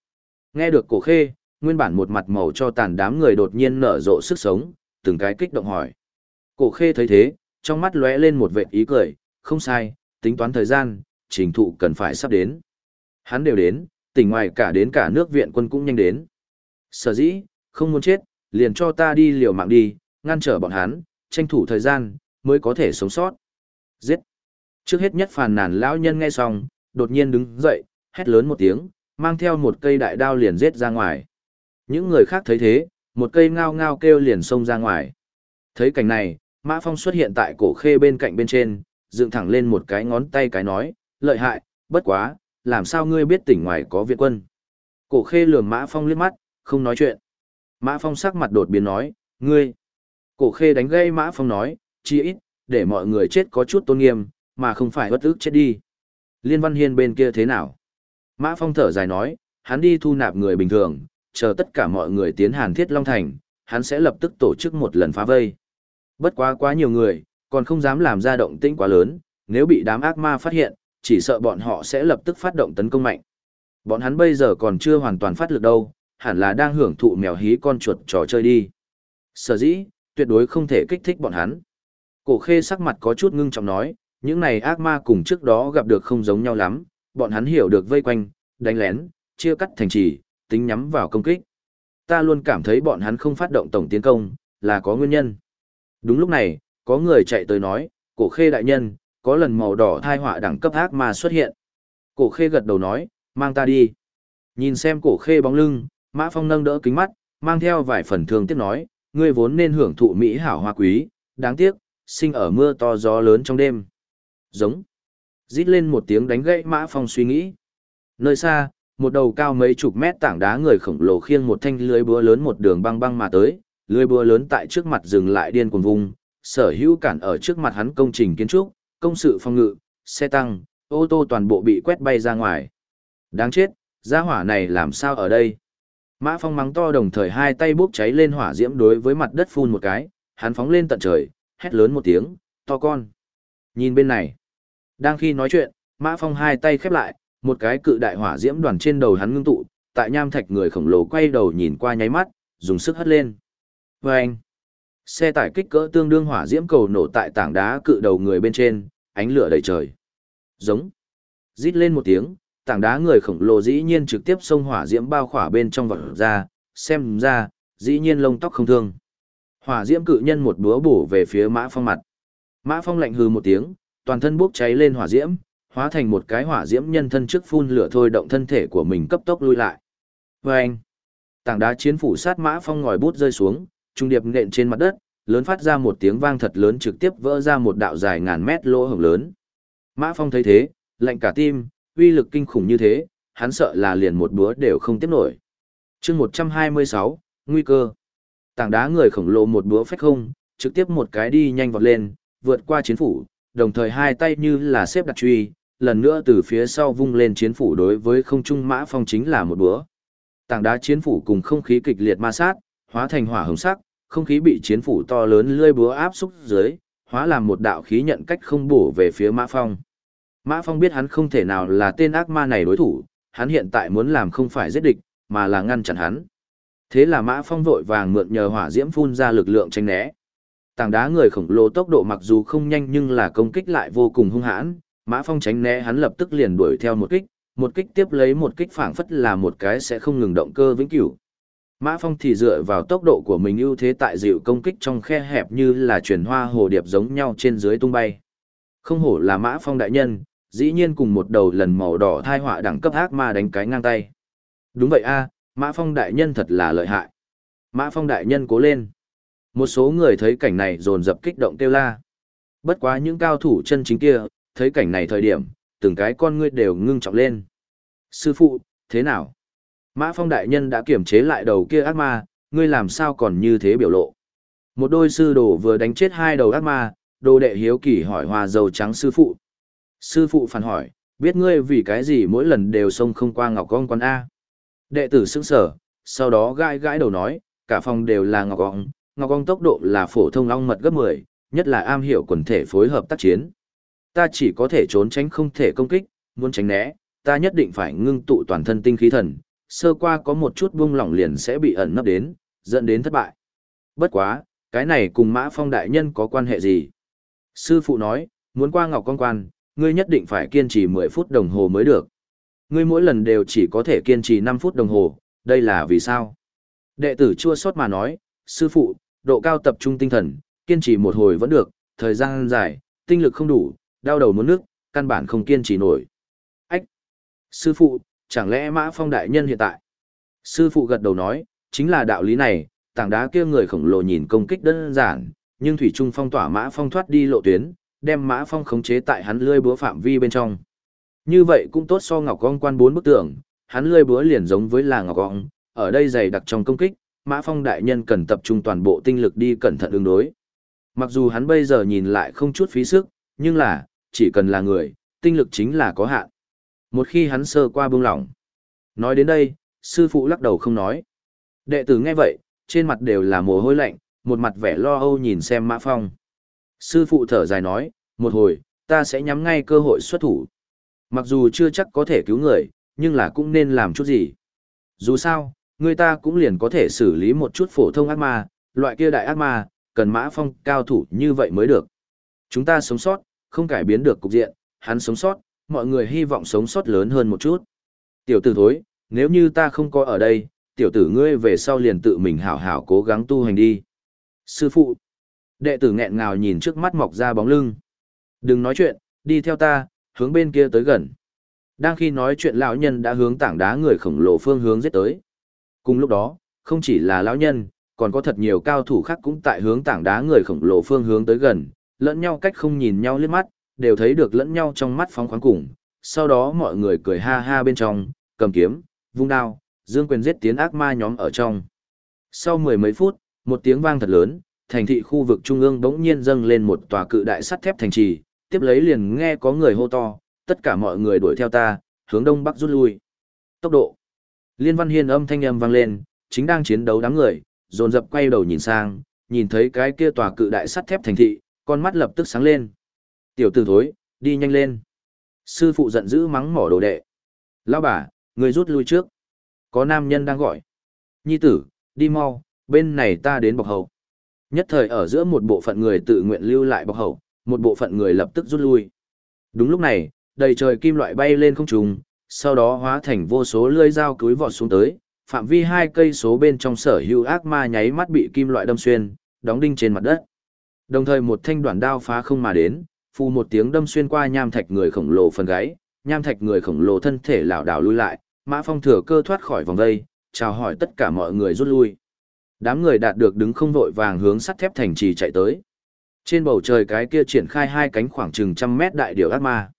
Nghe được cổ khê, nguyên bản một mặt màu cho tàn đám người đột nhiên nở rộ sức sống, từng cái kích động hỏi. Cổ khê thấy thế, trong mắt lóe lên một vệt ý cười, không sai, tính toán thời gian, trình thụ cần phải sắp đến. Hắn đều đến, tỉnh ngoài cả đến cả nước viện quân cũng nhanh đến. Sở dĩ, không muốn chết, liền cho ta đi liều mạng đi, ngăn trở bọn hắn, tranh thủ thời gian, mới có thể sống sót. Giết! Trước hết nhất phàn nàn lão nhân nghe xong, đột nhiên đứng dậy, hét lớn một tiếng, mang theo một cây đại đao liền giết ra ngoài. Những người khác thấy thế, một cây ngao ngao kêu liền xông ra ngoài. Thấy cảnh này, Mã Phong xuất hiện tại cổ khê bên cạnh bên trên, dựng thẳng lên một cái ngón tay cái nói, lợi hại, bất quá, làm sao ngươi biết tỉnh ngoài có viện quân. Cổ khê lườm Mã Phong liếc mắt, không nói chuyện. Mã Phong sắc mặt đột biến nói, ngươi. Cổ khê đánh gây Mã Phong nói, chi ít, để mọi người chết có chút tôn nghiêm, mà không phải bất ức chết đi. Liên Văn Hiên bên kia thế nào? Mã Phong thở dài nói, hắn đi thu nạp người bình thường, chờ tất cả mọi người tiến Hàn Thiết Long Thành, hắn sẽ lập tức tổ chức một lần phá vây. Bất quá quá nhiều người, còn không dám làm ra động tĩnh quá lớn, nếu bị đám ác ma phát hiện, chỉ sợ bọn họ sẽ lập tức phát động tấn công mạnh. Bọn hắn bây giờ còn chưa hoàn toàn phát lực đâu, hẳn là đang hưởng thụ mèo hí con chuột trò chơi đi. Sở dĩ, tuyệt đối không thể kích thích bọn hắn. Cổ khê sắc mặt có chút ngưng trọng nói, những này ác ma cùng trước đó gặp được không giống nhau lắm, bọn hắn hiểu được vây quanh, đánh lén, chia cắt thành trì, tính nhắm vào công kích. Ta luôn cảm thấy bọn hắn không phát động tổng tiến công, là có nguyên nhân. Đúng lúc này, có người chạy tới nói, cổ khê đại nhân, có lần màu đỏ thai họa đẳng cấp ác ma xuất hiện. Cổ khê gật đầu nói, mang ta đi. Nhìn xem cổ khê bóng lưng, Mã Phong nâng đỡ kính mắt, mang theo vài phần thương tiếc nói, ngươi vốn nên hưởng thụ mỹ hảo hoa quý, đáng tiếc, sinh ở mưa to gió lớn trong đêm. Giống. Rít lên một tiếng đánh gãy Mã Phong suy nghĩ. Nơi xa, một đầu cao mấy chục mét tảng đá người khổng lồ khiêng một thanh lưới búa lớn một đường băng băng mà tới, lưới búa lớn tại trước mặt dừng lại điên cuồng vùng, sở hữu cản ở trước mặt hắn công trình kiến trúc, công sự phòng ngự, xe tăng, ô tô toàn bộ bị quét bay ra ngoài. Đáng chết, gia hỏa này làm sao ở đây? Mã Phong mắng to đồng thời hai tay bốc cháy lên hỏa diễm đối với mặt đất phun một cái, hắn phóng lên tận trời, hét lớn một tiếng, to con. Nhìn bên này. Đang khi nói chuyện, Mã Phong hai tay khép lại, một cái cự đại hỏa diễm đoàn trên đầu hắn ngưng tụ, tại nham thạch người khổng lồ quay đầu nhìn qua nháy mắt, dùng sức hất lên. Vâng! Xe tải kích cỡ tương đương hỏa diễm cầu nổ tại tảng đá cự đầu người bên trên, ánh lửa đầy trời. Giống! Rít lên một tiếng, tảng đá người khổng lồ dĩ nhiên trực tiếp xông hỏa diễm bao khỏa bên trong vật ra, xem ra, dĩ nhiên lông tóc không thương. Hỏa diễm cự nhân một búa bổ về phía Mã Phong mặt. Mã Phong lạnh hừ một tiếng, toàn thân bốc cháy lên hỏa diễm, hóa thành một cái hỏa diễm nhân thân trước phun lửa thôi động thân thể của mình cấp tốc lui lại. Vâng! Tảng đá chiến phủ sát Mã Phong ngòi bút rơi xuống, trung điệp nện trên mặt đất, lớn phát ra một tiếng vang thật lớn trực tiếp vỡ ra một đạo dài ngàn mét lỗ hổng lớn. Mã Phong thấy thế, lạnh cả tim, uy lực kinh khủng như thế, hắn sợ là liền một búa đều không tiếp nổi. chương 126, nguy cơ. Tảng đá người khổng lồ một búa phách không, trực tiếp một cái đi nhanh vọt lên, vượt qua chiến phủ, đồng thời hai tay như là xếp đặt truy, lần nữa từ phía sau vung lên chiến phủ đối với không trung mã phong chính là một búa. Tảng đá chiến phủ cùng không khí kịch liệt ma sát, hóa thành hỏa hồng sắc, không khí bị chiến phủ to lớn lươi búa áp xúc dưới, hóa làm một đạo khí nhận cách không bổ về phía mã phong. Mã Phong biết hắn không thể nào là tên ác ma này đối thủ, hắn hiện tại muốn làm không phải giết địch, mà là ngăn chặn hắn. Thế là Mã Phong vội vàng mượn nhờ hỏa diễm phun ra lực lượng tranh né. Tảng đá người khổng lồ tốc độ mặc dù không nhanh nhưng là công kích lại vô cùng hung hãn, Mã Phong tránh né hắn lập tức liền đuổi theo một kích, một kích tiếp lấy một kích phảng phất là một cái sẽ không ngừng động cơ vĩnh cửu. Mã Phong thì dựa vào tốc độ của mình ưu thế tại dịu công kích trong khe hẹp như là chuyển hoa hồ điệp giống nhau trên dưới tung bay. Không hổ là Mã Phong đại nhân, dĩ nhiên cùng một đầu lần màu đỏ thai họa đẳng cấp ác ma đánh cái ngang tay. Đúng vậy a, Mã Phong đại nhân thật là lợi hại. Mã Phong đại nhân cố lên. Một số người thấy cảnh này dồn dập kích động kêu la. Bất quá những cao thủ chân chính kia, thấy cảnh này thời điểm, từng cái con ngươi đều ngưng trọng lên. Sư phụ, thế nào? Mã Phong đại nhân đã kiểm chế lại đầu kia ác ma, ngươi làm sao còn như thế biểu lộ? Một đôi sư đồ vừa đánh chết hai đầu ác ma, đồ đệ hiếu kỳ hỏi hoa dầu trắng sư phụ. Sư phụ phản hỏi, biết ngươi vì cái gì mỗi lần đều xông không qua ngọc con con A. Đệ tử sững sở, sau đó gãi gãi đầu nói, cả phòng đều là ngọc ong, ngọc ong tốc độ là phổ thông long mật gấp 10, nhất là am hiểu quần thể phối hợp tác chiến. Ta chỉ có thể trốn tránh không thể công kích, muốn tránh né, ta nhất định phải ngưng tụ toàn thân tinh khí thần, sơ qua có một chút buông lỏng liền sẽ bị ẩn nấp đến, dẫn đến thất bại. Bất quá, cái này cùng Mã Phong đại nhân có quan hệ gì? Sư phụ nói, muốn qua Ngọc Quan Quan, ngươi nhất định phải kiên trì 10 phút đồng hồ mới được. Ngươi mỗi lần đều chỉ có thể kiên trì 5 phút đồng hồ, đây là vì sao? Đệ tử chua sót mà nói, sư phụ, độ cao tập trung tinh thần, kiên trì một hồi vẫn được, thời gian dài, tinh lực không đủ, đau đầu muốn nước, căn bản không kiên trì nổi. Ách! Sư phụ, chẳng lẽ Mã Phong đại nhân hiện tại? Sư phụ gật đầu nói, chính là đạo lý này, tảng đá kia người khổng lồ nhìn công kích đơn giản, nhưng thủy trung phong tỏa Mã Phong thoát đi lộ tuyến, đem Mã Phong khống chế tại hắn lươi búa phạm vi bên trong. Như vậy cũng tốt so Ngọc Gong quan bốn bức tường, hắn lươi búa liền giống với là Ngọc Gong, ở đây dày đặc trong công kích, Mã Phong đại nhân cần tập trung toàn bộ tinh lực đi cẩn thận ứng đối. Mặc dù hắn bây giờ nhìn lại không chút phí sức, nhưng là, chỉ cần là người, tinh lực chính là có hạn. Một khi hắn sơ qua buông lỏng. Nói đến đây, sư phụ lắc đầu không nói. Đệ tử nghe vậy, trên mặt đều là mồ hôi lạnh, một mặt vẻ lo âu nhìn xem Mã Phong. Sư phụ thở dài nói, một hồi, ta sẽ nhắm ngay cơ hội xuất thủ. Mặc dù chưa chắc có thể cứu người, nhưng là cũng nên làm chút gì. Dù sao, người ta cũng liền có thể xử lý một chút phổ thông ác ma, loại kia đại ác ma, cần Mã Phong cao thủ như vậy mới được. Chúng ta sống sót, không cải biến được cục diện, hắn sống sót, mọi người hy vọng sống sót lớn hơn một chút. Tiểu tử thối, nếu như ta không có ở đây, tiểu tử ngươi về sau liền tự mình hảo hảo cố gắng tu hành đi. Sư phụ, đệ tử nghẹn ngào nhìn trước mắt mọc ra bóng lưng. Đừng nói chuyện, đi theo ta, hướng bên kia tới gần. Đang khi nói chuyện lão nhân đã hướng tảng đá người khổng lồ phương hướng giết tới. Cùng lúc đó, không chỉ là lão nhân, còn có thật nhiều cao thủ khác cũng tại hướng tảng đá người khổng lồ phương hướng tới gần, lẫn nhau cách không nhìn nhau liếc mắt, đều thấy được lẫn nhau trong mắt phóng khoáng cùng. Sau đó mọi người cười ha ha bên trong, cầm kiếm, vung đao, dương quyền giết tiến ác ma nhóm ở trong. Sau mười mấy phút, một tiếng vang thật lớn, thành thị khu vực trung ương bỗng nhiên dâng lên một tòa cự đại sắt thép thành trì, tiếp lấy liền nghe có người hô to, tất cả mọi người đuổi theo ta, hướng đông bắc rút lui. Tốc độ. Liên Văn Hiên âm thanh âm vang lên, chính đang chiến đấu đám người, dồn dập quay đầu nhìn sang, nhìn thấy cái kia tòa cự đại sắt thép thành thị, con mắt lập tức sáng lên. Tiểu tử thối, đi nhanh lên. Sư phụ giận dữ mắng mỏ đồ đệ. Lão bà, người rút lui trước. Có nam nhân đang gọi. Nhi tử, đi mau, bên này ta đến bọc hậu. Nhất thời ở giữa một bộ phận người tự nguyện lưu lại bọc hậu, một bộ phận người lập tức rút lui. Đúng lúc này, đầy trời kim loại bay lên không trung, sau đó hóa thành vô số lưỡi dao cúi vọt xuống tới, phạm vi hai cây số bên trong sở hữu ác ma nháy mắt bị kim loại đâm xuyên, đóng đinh trên mặt đất. Đồng thời một thanh đoạn đao phá không mà đến, phù một tiếng đâm xuyên qua nham thạch người khổng lồ phần gáy, nham thạch người khổng lồ thân thể lảo đảo lui lại, Mã Phong thừa cơ thoát khỏi vòng vây, chào hỏi tất cả mọi người rút lui. Đám người đạt được đứng không vội vàng hướng sắt thép thành trì chạy tới. Trên bầu trời cái kia triển khai hai cánh khoảng chừng trăm mét đại điểu ác ma.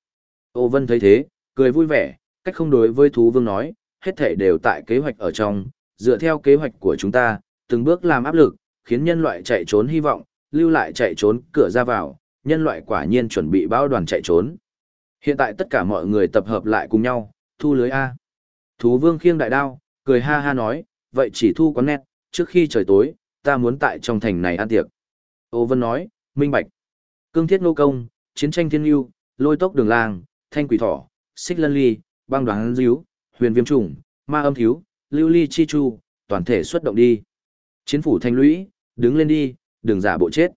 Ô Vân thấy thế, cười vui vẻ, cách không đối với thú vương nói, hết thể đều tại kế hoạch ở trong, dựa theo kế hoạch của chúng ta, từng bước làm áp lực, khiến nhân loại chạy trốn hy vọng, lưu lại chạy trốn cửa ra vào, nhân loại quả nhiên chuẩn bị bao đoàn chạy trốn. Hiện tại tất cả mọi người tập hợp lại cùng nhau, thu lưới A. Thú vương khiêng đại đao, cười ha ha nói, vậy chỉ thu quán nét, trước khi trời tối, ta muốn tại trong thành này ăn tiệc. Ô Vân nói, minh bạch. Cương thiết nô công, chiến tranh thiên yêu, lôi tốc đường lang, thanh quỷ thỏ, xích lân ly, băng đoán díu, huyền viêm trùng, ma âm thiếu, lưu ly chi chu, toàn thể xuất động đi. Chiến phủ thanh lũy, đứng lên đi, đừng giả bộ chết.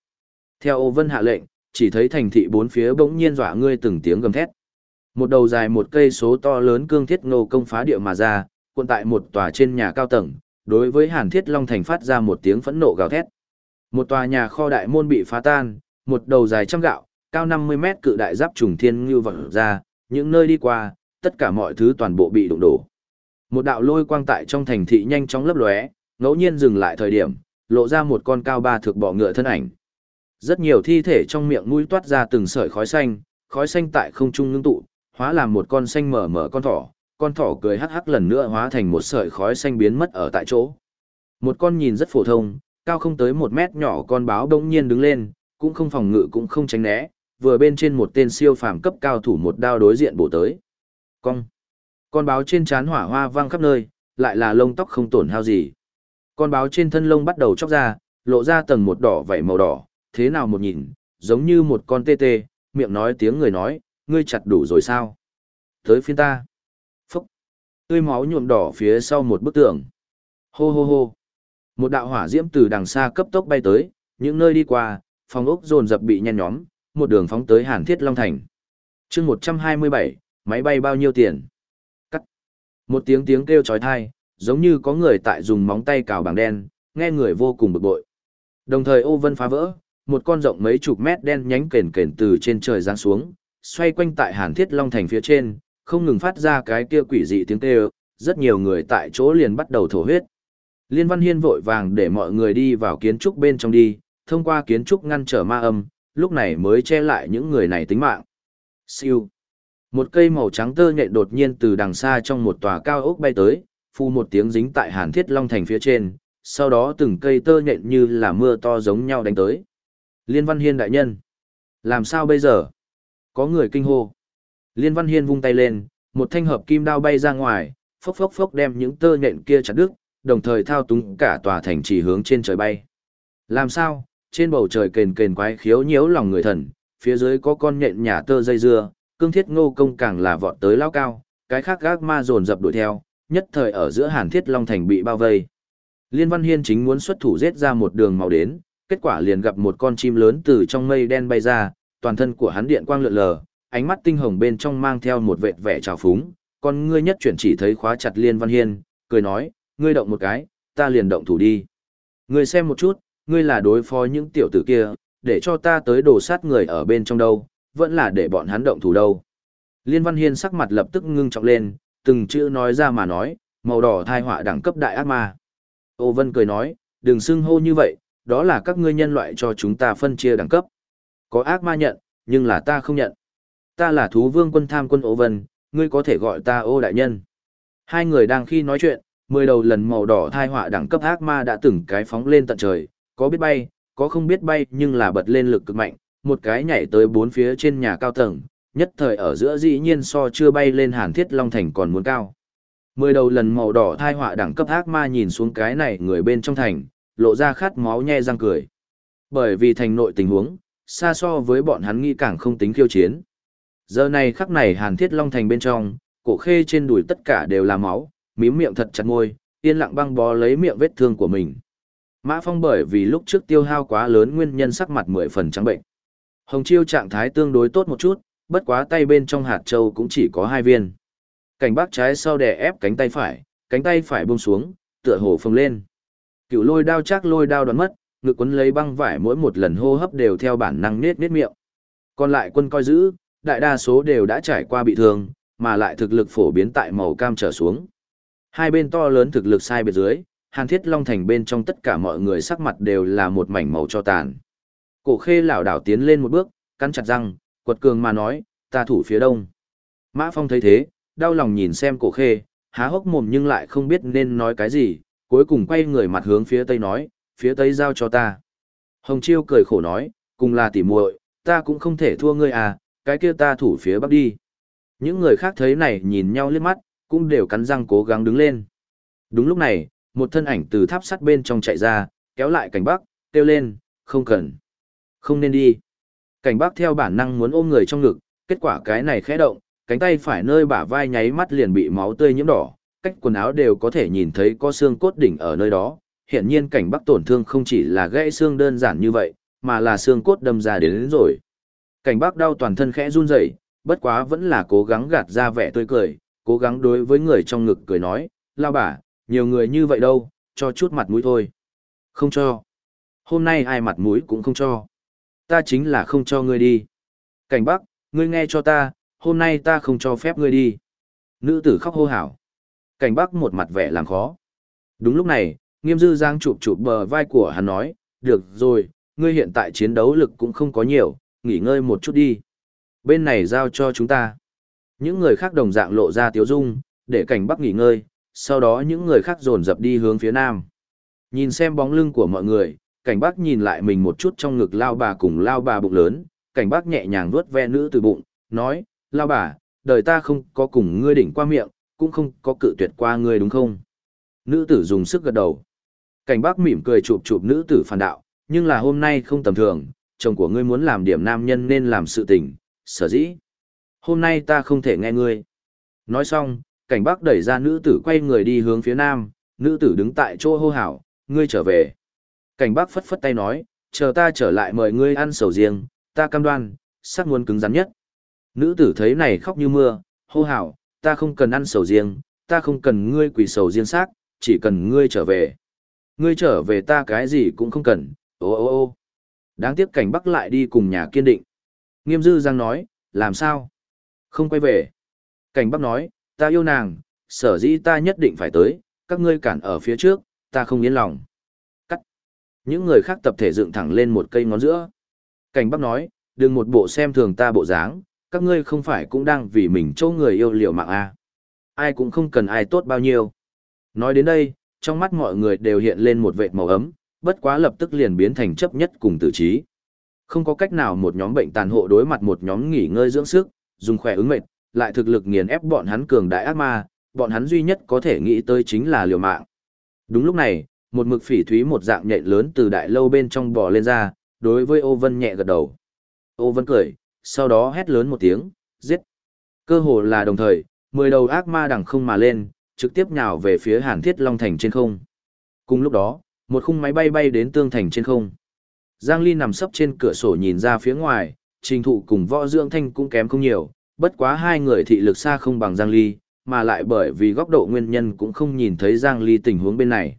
Theo Ô Vân hạ lệnh, chỉ thấy thành thị bốn phía bỗng nhiên dọa ngươi từng tiếng gầm thét. Một đầu dài một cây số to lớn cương thiết ngô công phá địa mà ra, cuộn tại một tòa trên nhà cao tầng, đối với Hàn Thiết Long Thành phát ra một tiếng phẫn nộ gào thét. Một tòa nhà kho đại môn bị phá tan, một đầu dài trăm gạo, cao 50 mét cự đại giáp trùng thiên như vật ra, những nơi đi qua, tất cả mọi thứ toàn bộ bị đụng đổ. Một đạo lôi quang tại trong thành thị nhanh chóng lấp lóe, ngẫu nhiên dừng lại thời điểm, lộ ra một con cao ba thực bọ ngựa thân ảnh. Rất nhiều thi thể trong miệng mũi toát ra từng sợi khói xanh, khói xanh tại không trung ngưng tụ, hóa làm một con xanh mở mở con thỏ, con thỏ cười hắc hắc lần nữa hóa thành một sợi khói xanh biến mất ở tại chỗ. Một con nhìn rất phổ thông, cao không tới một mét nhỏ con báo đông nhiên đứng lên, cũng không phòng ngự cũng không tránh né, vừa bên trên một tên siêu phàm cấp cao thủ một đao đối diện bổ tới. Con. Con báo trên trán hỏa hoa vang khắp nơi, lại là lông tóc không tổn hao gì. Con báo trên thân lông bắt đầu chóc ra, lộ ra tầng một đỏ vảy màu đỏ, thế nào một nhìn, giống như một con tê tê, miệng nói tiếng người nói, ngươi chặt đủ rồi sao? Tới phiên ta. Phúc. Tươi máu nhuộm đỏ phía sau một bức tường. Hô hô hô. Một đạo hỏa diễm từ đằng xa cấp tốc bay tới, những nơi đi qua, phòng ốc dồn dập bị nhen nhóm, một đường phóng tới Hàn Thiết Long Thành. chương 127, máy bay bao nhiêu tiền? Cắt. Một tiếng tiếng kêu chói tai, giống như có người tại dùng móng tay cào bảng đen, nghe người vô cùng bực bội. Đồng thời ô vân phá vỡ, một con rộng mấy chục mét đen nhánh kền kền từ trên trời giáng xuống, xoay quanh tại Hàn Thiết Long Thành phía trên, không ngừng phát ra cái kia quỷ dị tiếng kêu, rất nhiều người tại chỗ liền bắt đầu thổ huyết. Liên Văn Hiên vội vàng để mọi người đi vào kiến trúc bên trong đi, thông qua kiến trúc ngăn trở ma âm, lúc này mới che lại những người này tính mạng. Siêu. Một cây màu trắng tơ nhện đột nhiên từ đằng xa trong một tòa cao ốc bay tới, phu một tiếng dính tại Hàn Thiết Long Thành phía trên, sau đó từng cây tơ nhện như là mưa to giống nhau đánh tới. Liên Văn Hiên đại nhân. Làm sao bây giờ? Có người kinh hô. Liên Văn Hiên vung tay lên, một thanh hợp kim đao bay ra ngoài, phốc phốc phốc đem những tơ nhện kia chặt đứt, đồng thời thao túng cả tòa thành chỉ hướng trên trời bay. Làm sao? Trên bầu trời kền kền quái khiếu nhiễu lòng người thần, phía dưới có con nhện nhà tơ dây dưa, cương thiết ngô công càng là vọt tới lao cao, cái khác gác ma dồn dập đuổi theo, nhất thời ở giữa hàn thiết long thành bị bao vây. Liên Văn Hiên chính muốn xuất thủ giết ra một đường màu đến, kết quả liền gặp một con chim lớn từ trong mây đen bay ra, toàn thân của hắn điện quang lượn lờ, ánh mắt tinh hồng bên trong mang theo một vệt vẻ trào phúng, con ngươi nhất chuyển chỉ thấy khóa chặt Liên Văn Hiên, cười nói, ngươi động một cái, ta liền động thủ đi. Ngươi xem một chút, ngươi là đối phó những tiểu tử kia, để cho ta tới đổ sát người ở bên trong đâu, vẫn là để bọn hắn động thủ đâu. Liên Văn Hiên sắc mặt lập tức ngưng trọng lên, từng chữ nói ra mà nói, màu đỏ thai họa đẳng cấp đại ác ma. Ô Vân cười nói, đừng xưng hô như vậy, đó là các ngươi nhân loại cho chúng ta phân chia đẳng cấp. Có ác ma nhận, nhưng là ta không nhận. Ta là thú vương quân tham quân ố Vân, ngươi có thể gọi ta ô đại nhân. Hai người đang khi nói chuyện, mười đầu lần màu đỏ thai họa đẳng cấp ác ma đã từng cái phóng lên tận trời, có biết bay, có không biết bay nhưng là bật lên lực cực mạnh, một cái nhảy tới bốn phía trên nhà cao tầng, nhất thời ở giữa dĩ nhiên so chưa bay lên hàn thiết long thành còn muốn cao. Mười đầu lần màu đỏ thai họa đẳng cấp ác ma nhìn xuống cái này người bên trong thành, lộ ra khát máu nhe răng cười. Bởi vì thành nội tình huống, xa so với bọn hắn nghĩ càng không tính khiêu chiến. Giờ này khắc này hàn thiết long thành bên trong, cổ khê trên đùi tất cả đều là máu, mím miệng thật chặt môi, yên lặng băng bó lấy miệng vết thương của mình. Mã Phong bởi vì lúc trước tiêu hao quá lớn nguyên nhân sắc mặt mười phần trắng bệnh. Hồng Chiêu trạng thái tương đối tốt một chút, bất quá tay bên trong hạt châu cũng chỉ có hai viên. Cảnh bác trái sau đè ép cánh tay phải, cánh tay phải buông xuống, tựa hồ phồng lên. Cựu lôi đao chắc lôi đao đoán mất, ngực quấn lấy băng vải mỗi một lần hô hấp đều theo bản năng nết nết miệng. Còn lại quân coi giữ, đại đa số đều đã trải qua bị thương, mà lại thực lực phổ biến tại màu cam trở xuống. Hai bên to lớn thực lực sai biệt dưới, Hàn Thiết Long Thành bên trong tất cả mọi người sắc mặt đều là một mảnh màu cho tàn. Cổ khê lảo đảo tiến lên một bước, cắn chặt răng, quật cường mà nói, ta thủ phía đông. Mã Phong thấy thế, đau lòng nhìn xem cổ khê, há hốc mồm nhưng lại không biết nên nói cái gì, cuối cùng quay người mặt hướng phía tây nói, phía tây giao cho ta. Hồng Chiêu cười khổ nói, cùng là tỉ muội, ta cũng không thể thua ngươi à, cái kia ta thủ phía bắc đi. Những người khác thấy này nhìn nhau liếc mắt, cũng đều cắn răng cố gắng đứng lên. Đúng lúc này, một thân ảnh từ tháp sắt bên trong chạy ra, kéo lại cảnh bắc, kêu lên, không cần. Không nên đi. Cảnh bắc theo bản năng muốn ôm người trong ngực, kết quả cái này khẽ động, cánh tay phải nơi bả vai nháy mắt liền bị máu tươi nhiễm đỏ, cách quần áo đều có thể nhìn thấy có xương cốt đỉnh ở nơi đó. Hiện nhiên cảnh bắc tổn thương không chỉ là gãy xương đơn giản như vậy, mà là xương cốt đâm ra đến, đến rồi. Cảnh bác đau toàn thân khẽ run rẩy, bất quá vẫn là cố gắng gạt ra vẻ tươi cười, cố gắng đối với người trong ngực cười nói, lao bà, nhiều người như vậy đâu, cho chút mặt mũi thôi. Không cho. Hôm nay ai mặt mũi cũng không cho. Ta chính là không cho ngươi đi. Cảnh bắc, ngươi nghe cho ta, hôm nay ta không cho phép ngươi đi. Nữ tử khóc hô hào. Cảnh bắc một mặt vẻ làm khó. Đúng lúc này, nghiêm dư giang chụp chụp bờ vai của hắn nói, được rồi, ngươi hiện tại chiến đấu lực cũng không có nhiều, nghỉ ngơi một chút đi. Bên này giao cho chúng ta. Những người khác đồng dạng lộ ra tiếu dung, để cảnh bắc nghỉ ngơi, sau đó những người khác dồn dập đi hướng phía nam. Nhìn xem bóng lưng của mọi người, cảnh bắc nhìn lại mình một chút trong ngực lao bà cùng lao bà bụng lớn, cảnh bắc nhẹ nhàng vuốt ve nữ từ bụng, nói, lao bà, đời ta không có cùng ngươi đỉnh qua miệng, cũng không có cự tuyệt qua ngươi đúng không? Nữ tử dùng sức gật đầu. Cảnh bác mỉm cười chụp chụp nữ tử phản đạo, nhưng là hôm nay không tầm thường, chồng của ngươi muốn làm điểm nam nhân nên làm sự tình, sở dĩ. Hôm nay ta không thể nghe ngươi. Nói xong, cảnh bác đẩy ra nữ tử quay người đi hướng phía nam, nữ tử đứng tại chỗ hô hào, ngươi trở về. Cảnh bác phất phất tay nói, chờ ta trở lại mời ngươi ăn sầu riêng, ta cam đoan, sắc muốn cứng rắn nhất. Nữ tử thấy này khóc như mưa, hô hào, ta không cần ăn sầu riêng, ta không cần ngươi quỷ sầu riêng xác, chỉ cần ngươi trở về. Ngươi trở về ta cái gì cũng không cần, ô ô ô. Đáng tiếc cảnh bắc lại đi cùng nhà kiên định. Nghiêm dư giang nói, làm sao? Không quay về. Cảnh bắc nói, ta yêu nàng, sở dĩ ta nhất định phải tới, các ngươi cản ở phía trước, ta không yên lòng. Cắt. Những người khác tập thể dựng thẳng lên một cây ngón giữa. Cảnh bắc nói, đừng một bộ xem thường ta bộ dáng, các ngươi không phải cũng đang vì mình chỗ người yêu liệu mạng à. Ai cũng không cần ai tốt bao nhiêu. Nói đến đây, trong mắt mọi người đều hiện lên một vệt màu ấm, bất quá lập tức liền biến thành chấp nhất cùng tử trí. Không có cách nào một nhóm bệnh tàn hộ đối mặt một nhóm nghỉ ngơi dưỡng sức, dùng khỏe ứng mệt, lại thực lực nghiền ép bọn hắn cường đại ác ma, bọn hắn duy nhất có thể nghĩ tới chính là liều mạng. Đúng lúc này, một mực phỉ thúy một dạng nhện lớn từ đại lâu bên trong bò lên ra, đối với ô vân nhẹ gật đầu. Ô vân cười, sau đó hét lớn một tiếng, giết. Cơ hồ là đồng thời, mười đầu ác ma đằng không mà lên, trực tiếp nhào về phía hàn thiết long thành trên không. Cùng lúc đó, một khung máy bay bay đến tương thành trên không. Giang Ly nằm sấp trên cửa sổ nhìn ra phía ngoài, trình thụ cùng võ dưỡng thanh cũng kém không nhiều, bất quá hai người thị lực xa không bằng Giang Ly, mà lại bởi vì góc độ nguyên nhân cũng không nhìn thấy Giang Ly tình huống bên này.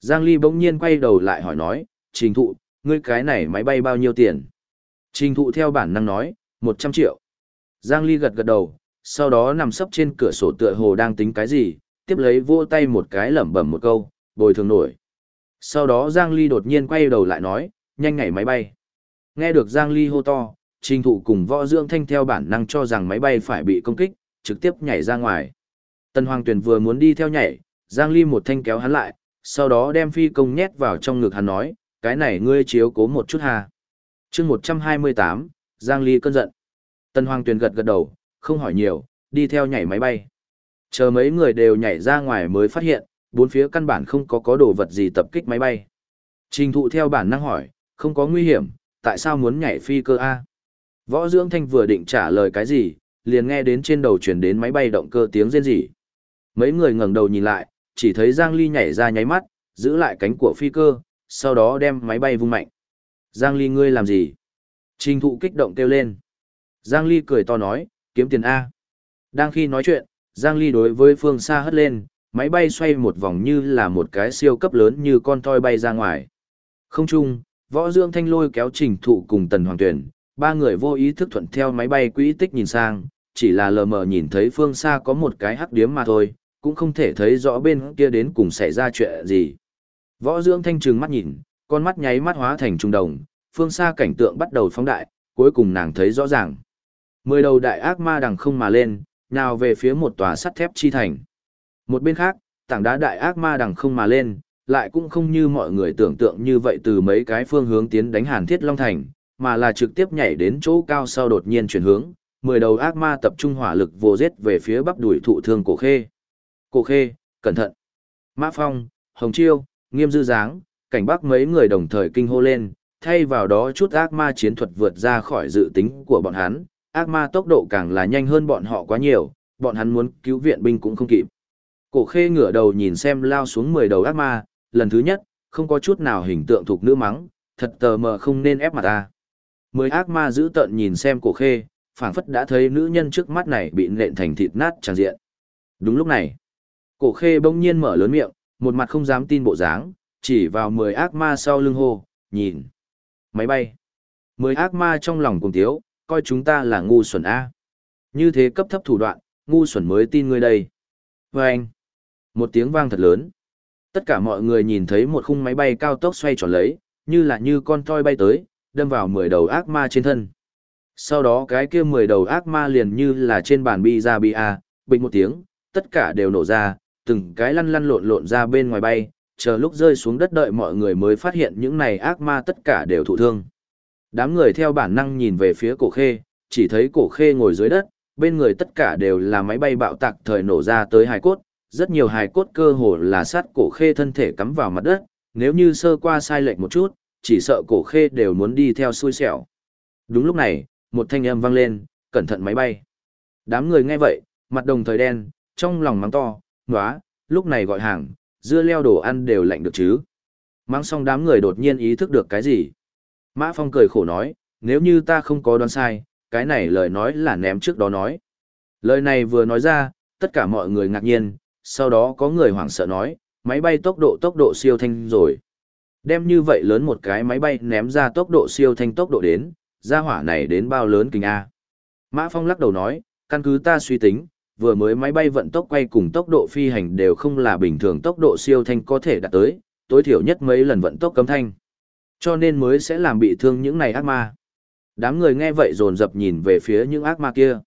Giang Ly bỗng nhiên quay đầu lại hỏi nói, trình thụ, ngươi cái này máy bay bao nhiêu tiền? Trình thụ theo bản năng nói, 100 triệu. Giang Ly gật gật đầu, sau đó nằm sấp trên cửa sổ tựa hồ đang tính cái gì, tiếp lấy vỗ tay một cái lẩm bẩm một câu, bồi thường nổi. Sau đó Giang Ly đột nhiên quay đầu lại nói, nhanh nhảy máy bay. Nghe được Giang Ly hô to, trình thụ cùng võ dưỡng thanh theo bản năng cho rằng máy bay phải bị công kích, trực tiếp nhảy ra ngoài. Tần Hoàng Tuyền vừa muốn đi theo nhảy, Giang Ly một thanh kéo hắn lại, sau đó đem phi công nhét vào trong ngực hắn nói, cái này ngươi chiếu cố một chút hà chương 128, Giang Ly cơn giận. Tần Hoàng Tuyền gật gật đầu, không hỏi nhiều, đi theo nhảy máy bay. Chờ mấy người đều nhảy ra ngoài mới phát hiện, bốn phía căn bản không có có đồ vật gì tập kích máy bay. Trình thụ theo bản năng hỏi, không có nguy hiểm, tại sao muốn nhảy phi cơ A? Võ Dưỡng Thanh vừa định trả lời cái gì, liền nghe đến trên đầu chuyển đến máy bay động cơ tiếng rên rỉ. Mấy người ngẩng đầu nhìn lại, chỉ thấy Giang Ly nhảy ra nháy mắt, giữ lại cánh của phi cơ, sau đó đem máy bay vung mạnh. Giang Ly ngươi làm gì? Trình thụ kích động kêu lên. Giang Ly cười to nói, kiếm tiền A. Đang khi nói chuyện, Giang Ly đối với phương xa hất lên, máy bay xoay một vòng như là một cái siêu cấp lớn như con toy bay ra ngoài. Không chung, võ dương thanh lôi kéo trình thụ cùng tần hoàng tuyển, ba người vô ý thức thuận theo máy bay quỹ tích nhìn sang, chỉ là lờ mờ nhìn thấy phương xa có một cái hắc điếm mà thôi, cũng không thể thấy rõ bên kia đến cùng xảy ra chuyện gì. Võ dương thanh trừng mắt nhìn, con mắt nháy mắt hóa thành trung đồng, phương xa cảnh tượng bắt đầu phóng đại, cuối cùng nàng thấy rõ ràng. Mười đầu đại ác ma đằng không mà lên, nào về phía một tòa sắt thép chi thành. Một bên khác, tảng đá đại ác ma đằng không mà lên, lại cũng không như mọi người tưởng tượng như vậy từ mấy cái phương hướng tiến đánh Hàn Thiết Long Thành, mà là trực tiếp nhảy đến chỗ cao sau đột nhiên chuyển hướng, mười đầu ác ma tập trung hỏa lực vô giết về phía bắp đuổi thụ thương cổ khê. Cổ khê, cẩn thận. Mã Phong, Hồng Chiêu, Nghiêm Dư Giáng, cảnh bắc mấy người đồng thời kinh hô lên, thay vào đó chút ác ma chiến thuật vượt ra khỏi dự tính của bọn hắn, ác ma tốc độ càng là nhanh hơn bọn họ quá nhiều, bọn hắn muốn cứu viện binh cũng không kịp. Cổ khê ngửa đầu nhìn xem lao xuống 10 đầu ác ma, lần thứ nhất, không có chút nào hình tượng thuộc nữ mắng, thật tờ mờ không nên ép mặt ta. Mười ác ma giữ tận nhìn xem cổ khê, phảng phất đã thấy nữ nhân trước mắt này bị nện thành thịt nát tràn diện. Đúng lúc này, cổ khê bỗng nhiên mở lớn miệng, một mặt không dám tin bộ dáng, chỉ vào mười ác ma sau lưng hô, nhìn. Máy bay. Mười ác ma trong lòng cùng tiếu, coi chúng ta là ngu xuẩn A. Như thế cấp thấp thủ đoạn, ngu xuẩn mới tin ngươi đây. Và anh. Một tiếng vang thật lớn. Tất cả mọi người nhìn thấy một khung máy bay cao tốc xoay tròn lấy, như là như con toi bay tới, đâm vào mười đầu ác ma trên thân. Sau đó cái kia mười đầu ác ma liền như là trên bàn bi ra bi a, bình một tiếng, tất cả đều nổ ra, từng cái lăn lăn lộn lộn ra bên ngoài bay, chờ lúc rơi xuống đất đợi mọi người mới phát hiện những này ác ma tất cả đều thụ thương. Đám người theo bản năng nhìn về phía cổ khê, chỉ thấy cổ khê ngồi dưới đất, bên người tất cả đều là máy bay bạo tạc thời nổ ra tới hài cốt, rất nhiều hài cốt cơ hồ là sát cổ khê thân thể cắm vào mặt đất, nếu như sơ qua sai lệch một chút, chỉ sợ cổ khê đều muốn đi theo xui xẻo. Đúng lúc này, một thanh âm vang lên, cẩn thận máy bay. Đám người nghe vậy, mặt đồng thời đen, trong lòng mắng to, nóa, lúc này gọi hàng, dưa leo đồ ăn đều lạnh được chứ. Mang xong đám người đột nhiên ý thức được cái gì. Mã Phong cười khổ nói, nếu như ta không có đoán sai, cái này lời nói là ném trước đó nói. Lời này vừa nói ra, tất cả mọi người ngạc nhiên, sau đó có người hoảng sợ nói, máy bay tốc độ tốc độ siêu thanh rồi. Đem như vậy lớn một cái máy bay ném ra tốc độ siêu thanh tốc độ đến, ra hỏa này đến bao lớn kinh A. Mã Phong lắc đầu nói, căn cứ ta suy tính, vừa mới máy bay vận tốc quay cùng tốc độ phi hành đều không là bình thường tốc độ siêu thanh có thể đạt tới, tối thiểu nhất mấy lần vận tốc cấm thanh. Cho nên mới sẽ làm bị thương những này ác ma. Đám người nghe vậy dồn dập nhìn về phía những ác ma kia.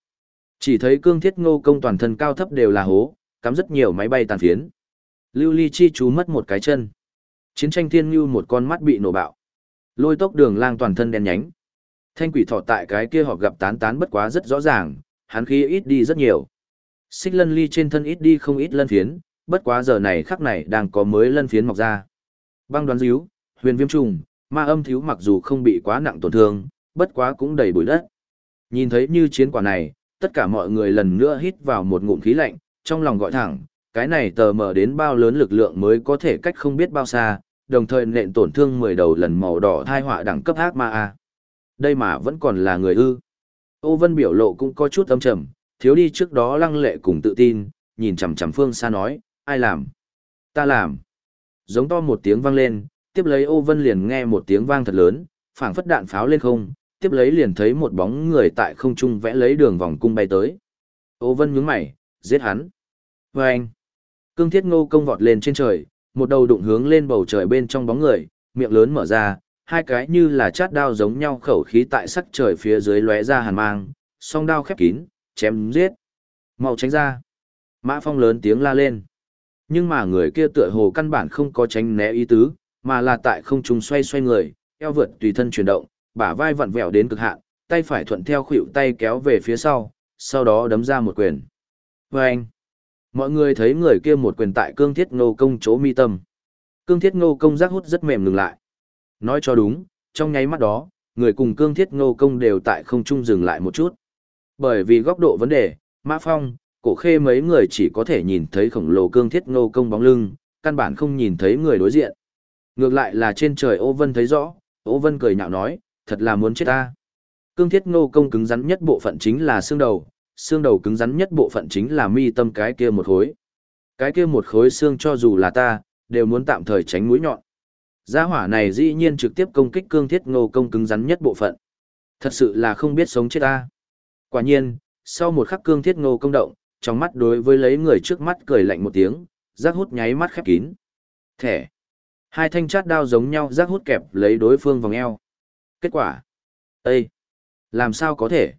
Chỉ thấy cương thiết ngô công toàn thân cao thấp đều là hố, cắm rất nhiều máy bay tàn phiến. Lưu ly chi chú mất một cái chân. Chiến tranh thiên như một con mắt bị nổ bạo. Lôi tốc đường lang toàn thân đen nhánh. Thanh quỷ thọ tại cái kia họ gặp tán tán bất quá rất rõ ràng, hắn khí ít đi rất nhiều. Xích lân ly trên thân ít đi không ít lân phiến, bất quá giờ này khắc này đang có mới lân phiến mọc ra. Băng đoán díu, huyền viêm trùng, ma âm thiếu mặc dù không bị quá nặng tổn thương, bất quá cũng đầy bụi đất. Nhìn thấy như chiến quả này, tất cả mọi người lần nữa hít vào một ngụm khí lạnh, trong lòng gọi thẳng, cái này tờ mở đến bao lớn lực lượng mới có thể cách không biết bao xa, đồng thời nện tổn thương 10 đầu lần màu đỏ thai họa đẳng cấp ác ma a. Đây mà vẫn còn là người ư. Ô Vân biểu lộ cũng có chút âm trầm, thiếu đi trước đó lăng lệ cùng tự tin, nhìn chằm chằm phương xa nói, ai làm? Ta làm. Giống to một tiếng vang lên, tiếp lấy ô vân liền nghe một tiếng vang thật lớn, phảng phất đạn pháo lên không, tiếp lấy liền thấy một bóng người tại không trung vẽ lấy đường vòng cung bay tới. Ô vân nhướng mày, giết hắn. Và anh, cương thiết ngô công vọt lên trên trời, một đầu đụng hướng lên bầu trời bên trong bóng người, miệng lớn mở ra, hai cái như là chát đao giống nhau khẩu khí tại sắc trời phía dưới lóe ra hàn mang, song đao khép kín, chém giết. Mau tránh ra. Mã Phong lớn tiếng la lên. Nhưng mà người kia tựa hồ căn bản không có tránh né ý tứ, mà là tại không trung xoay xoay người, eo vượt tùy thân chuyển động, bả vai vặn vẹo đến cực hạn, tay phải thuận theo khuỷu tay kéo về phía sau, sau đó đấm ra một quyền. Và anh, mọi người thấy người kia một quyền tại cương thiết ngô công chỗ mi tâm. Cương thiết ngô công giác hút rất mềm ngừng lại. Nói cho đúng, trong nháy mắt đó, người cùng cương thiết ngô công đều tại không trung dừng lại một chút. Bởi vì góc độ vấn đề, Mã Phong, cổ khê mấy người chỉ có thể nhìn thấy khổng lồ cương thiết ngô công bóng lưng, căn bản không nhìn thấy người đối diện. Ngược lại là trên trời Ô Vân thấy rõ, Ô Vân cười nhạo nói, thật là muốn chết ta. Cương thiết ngô công cứng rắn nhất bộ phận chính là xương đầu, xương đầu cứng rắn nhất bộ phận chính là mi tâm cái kia một khối. Cái kia một khối xương cho dù là ta, đều muốn tạm thời tránh mũi nhọn. Gia hỏa này dĩ nhiên trực tiếp công kích cương thiết ngô công cứng rắn nhất bộ phận. Thật sự là không biết sống chết ta. Quả nhiên, sau một khắc cương thiết ngô công động, trong mắt đối với lấy người trước mắt cười lạnh một tiếng, giác hút nháy mắt khép kín. Thẻ. Hai thanh chát đao giống nhau rác hút kẹp lấy đối phương vòng eo. Kết quả. Ê! Làm sao có thể?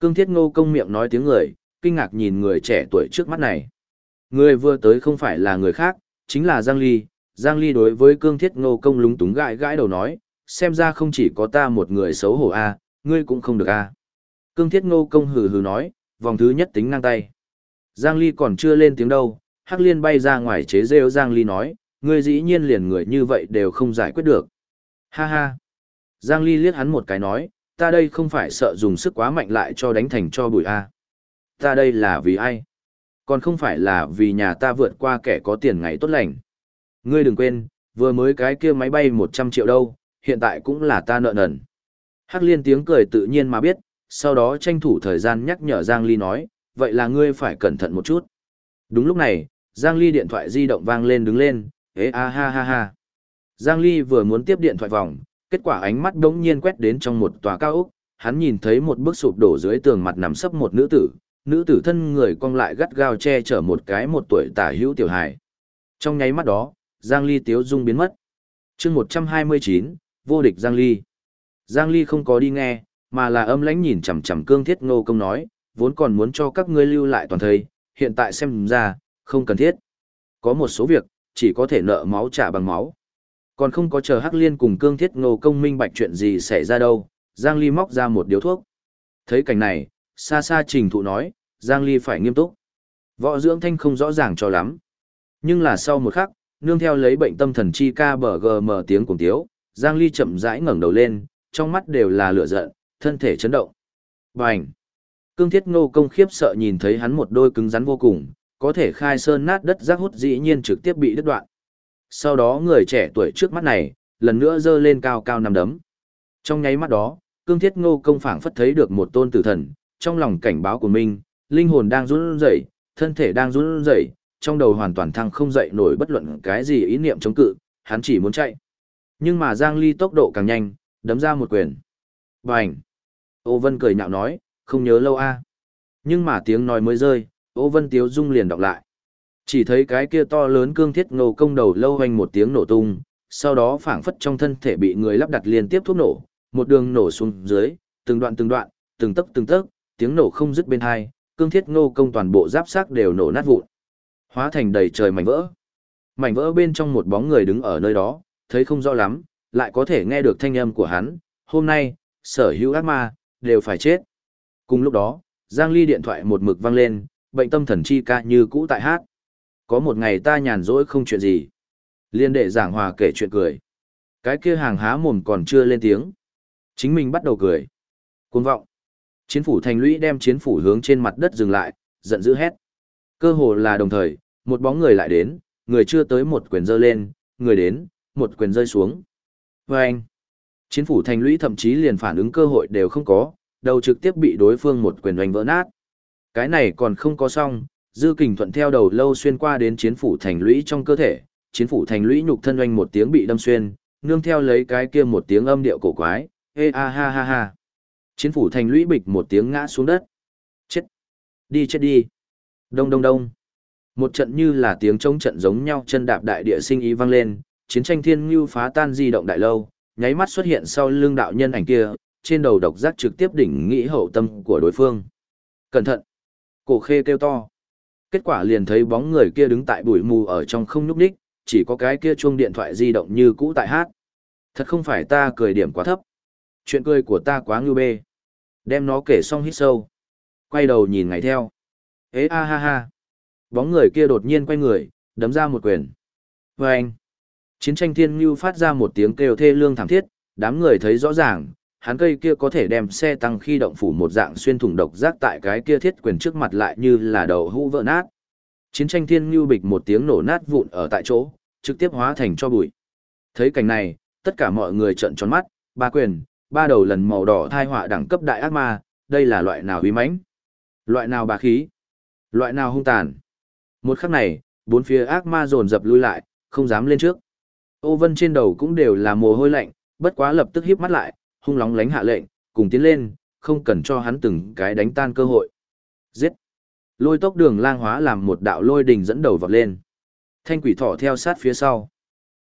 Cương thiết ngô công miệng nói tiếng người, kinh ngạc nhìn người trẻ tuổi trước mắt này. Người vừa tới không phải là người khác, chính là Giang Ly. Giang Ly đối với cương thiết ngô công lúng túng gãi gãi đầu nói, xem ra không chỉ có ta một người xấu hổ a, ngươi cũng không được a. Cương thiết ngô công hừ hừ nói, vòng thứ nhất tính ngang tay. Giang Ly còn chưa lên tiếng đâu, Hắc Liên bay ra ngoài chế rêu Giang Ly nói, ngươi dĩ nhiên liền người như vậy đều không giải quyết được. Ha ha. Giang Ly liếc hắn một cái nói, ta đây không phải sợ dùng sức quá mạnh lại cho đánh thành cho bụi a. Ta đây là vì ai? Còn không phải là vì nhà ta vượt qua kẻ có tiền ngày tốt lành. Ngươi đừng quên, vừa mới cái kia máy bay 100 triệu đâu, hiện tại cũng là ta nợ nần. Hắc liên tiếng cười tự nhiên mà biết, sau đó tranh thủ thời gian nhắc nhở Giang Ly nói, vậy là ngươi phải cẩn thận một chút. Đúng lúc này, Giang Ly điện thoại di động vang lên đứng lên, ế a ha ha ha. Giang Ly vừa muốn tiếp điện thoại vòng, kết quả ánh mắt đống nhiên quét đến trong một tòa cao ốc, hắn nhìn thấy một bức sụp đổ dưới tường mặt nằm sấp một nữ tử, nữ tử thân người cong lại gắt gao che chở một cái một tuổi tả hữu tiểu hài. Trong nháy mắt đó, Giang Ly tiếu dung biến mất. chương 129, vô địch Giang Ly. Giang Ly không có đi nghe, mà là âm lãnh nhìn chằm chằm cương thiết ngô công nói, vốn còn muốn cho các ngươi lưu lại toàn thời, hiện tại xem ra, không cần thiết. Có một số việc, chỉ có thể nợ máu trả bằng máu. Còn không có chờ Hắc Liên cùng cương thiết ngô công minh bạch chuyện gì xảy ra đâu, Giang Ly móc ra một điếu thuốc. Thấy cảnh này, xa xa trình thụ nói, Giang Ly phải nghiêm túc. Võ dưỡng thanh không rõ ràng cho lắm. Nhưng là sau một khắc, nương theo lấy bệnh tâm thần chi ca bờ gờ mở tiếng cùng tiếu, Giang Ly chậm rãi ngẩng đầu lên, trong mắt đều là lửa giận, thân thể chấn động. Bành! Cương thiết ngô công khiếp sợ nhìn thấy hắn một đôi cứng rắn vô cùng, có thể khai sơn nát đất rác hút dĩ nhiên trực tiếp bị đứt đoạn. Sau đó người trẻ tuổi trước mắt này, lần nữa dơ lên cao cao nằm đấm. Trong nháy mắt đó, cương thiết ngô công phảng phất thấy được một tôn tử thần, trong lòng cảnh báo của mình, linh hồn đang run rẩy, thân thể đang run rẩy, trong đầu hoàn toàn thăng không dậy nổi bất luận cái gì ý niệm chống cự, hắn chỉ muốn chạy. Nhưng mà Giang Ly tốc độ càng nhanh, đấm ra một quyền. Bành! Ô Vân cười nhạo nói, không nhớ lâu a. Nhưng mà tiếng nói mới rơi, Ô Vân Tiếu Dung liền đọc lại. Chỉ thấy cái kia to lớn cương thiết ngô công đầu lâu hoành một tiếng nổ tung, sau đó phảng phất trong thân thể bị người lắp đặt liên tiếp thuốc nổ, một đường nổ xuống dưới, từng đoạn từng đoạn, từng tấc từng tấc, tiếng nổ không dứt bên hai, cương thiết ngô công toàn bộ giáp xác đều nổ nát vụn. Hóa thành đầy trời mảnh vỡ. Mảnh vỡ bên trong một bóng người đứng ở nơi đó, thấy không rõ lắm, lại có thể nghe được thanh âm của hắn, hôm nay, sở hữu ác ma, đều phải chết. Cùng lúc đó, Giang Ly điện thoại một mực vang lên, bệnh tâm thần chi ca như cũ tại hát. Có một ngày ta nhàn rỗi không chuyện gì. Liên đệ giảng hòa kể chuyện cười. Cái kia hàng há mồm còn chưa lên tiếng. Chính mình bắt đầu cười. Cuồng vọng. Chiến phủ thành lũy đem chiến phủ hướng trên mặt đất dừng lại, giận dữ hét. Cơ hồ là đồng thời, một bóng người lại đến, người chưa tới một quyền rơi lên, người đến, một quyền rơi xuống. Và anh, chiến phủ thành lũy thậm chí liền phản ứng cơ hội đều không có, đầu trực tiếp bị đối phương một quyền đánh vỡ nát. Cái này còn không có xong, dư kình thuận theo đầu lâu xuyên qua đến chiến phủ thành lũy trong cơ thể, chiến phủ thành lũy nhục thân oanh một tiếng bị đâm xuyên, nương theo lấy cái kia một tiếng âm điệu cổ quái, ê a ha ha ha. Chiến phủ thành lũy bịch một tiếng ngã xuống đất. Chết! Đi chết đi! Đông đông đông! Một trận như là tiếng trống trận giống nhau chân đạp đại địa sinh ý vang lên, chiến tranh thiên ngưu phá tan di động đại lâu, nháy mắt xuất hiện sau lưng đạo nhân ảnh kia, trên đầu độc giác trực tiếp đỉnh nghĩ hậu tâm của đối phương. Cẩn thận! Cổ khê kêu to. Kết quả liền thấy bóng người kia đứng tại bụi mù ở trong không nhúc đích, chỉ có cái kia chuông điện thoại di động như cũ tại hát. Thật không phải ta cười điểm quá thấp. Chuyện cười của ta quá ngư bê. Đem nó kể xong hít sâu. Quay đầu nhìn ngày theo. Ê a ha ha. Bóng người kia đột nhiên quay người, đấm ra một quyền. Và anh. Chiến tranh thiên ngưu phát ra một tiếng kêu thê lương thảm thiết, đám người thấy rõ ràng, hắn cây kia có thể đem xe tăng khi động phủ một dạng xuyên thủng độc giác tại cái kia thiết quyền trước mặt lại như là đầu hũ vỡ nát. Chiến tranh thiên ngưu bịch một tiếng nổ nát vụn ở tại chỗ, trực tiếp hóa thành cho bụi. Thấy cảnh này, tất cả mọi người trợn tròn mắt, ba quyền, ba đầu lần màu đỏ thai họa đẳng cấp đại ác ma, đây là loại nào uy mãnh? Loại nào bá khí? Loại nào hung tàn? Một khắc này, bốn phía ác ma dồn dập lui lại, không dám lên trước. Ô vân trên đầu cũng đều là mồ hôi lạnh, bất quá lập tức híp mắt lại, hung lóng lánh hạ lệnh, cùng tiến lên, không cần cho hắn từng cái đánh tan cơ hội. Giết! Lôi tốc đường lang hóa làm một đạo lôi đình dẫn đầu vọt lên. Thanh quỷ thỏ theo sát phía sau.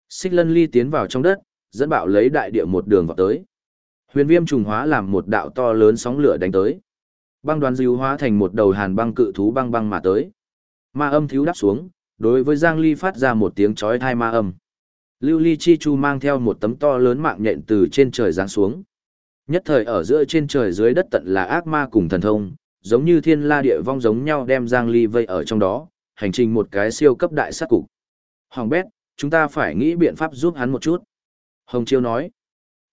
Xích lân ly tiến vào trong đất, dẫn bạo lấy đại địa một đường vọt tới. Huyền viêm trùng hóa làm một đạo to lớn sóng lửa đánh tới. Băng đoàn dịu hóa thành một đầu hàn băng cự thú băng băng mà tới. Ma âm thiếu đáp xuống, đối với Giang Ly phát ra một tiếng chói tai ma âm. Lưu Ly Chi Chu mang theo một tấm to lớn mạng nhện từ trên trời giáng xuống. Nhất thời ở giữa trên trời dưới đất tận là ác ma cùng thần thông, giống như thiên la địa vong giống nhau đem Giang Ly vây ở trong đó, hành trình một cái siêu cấp đại sát cục. Hoàng bét, chúng ta phải nghĩ biện pháp giúp hắn một chút. Hồng Chiêu nói,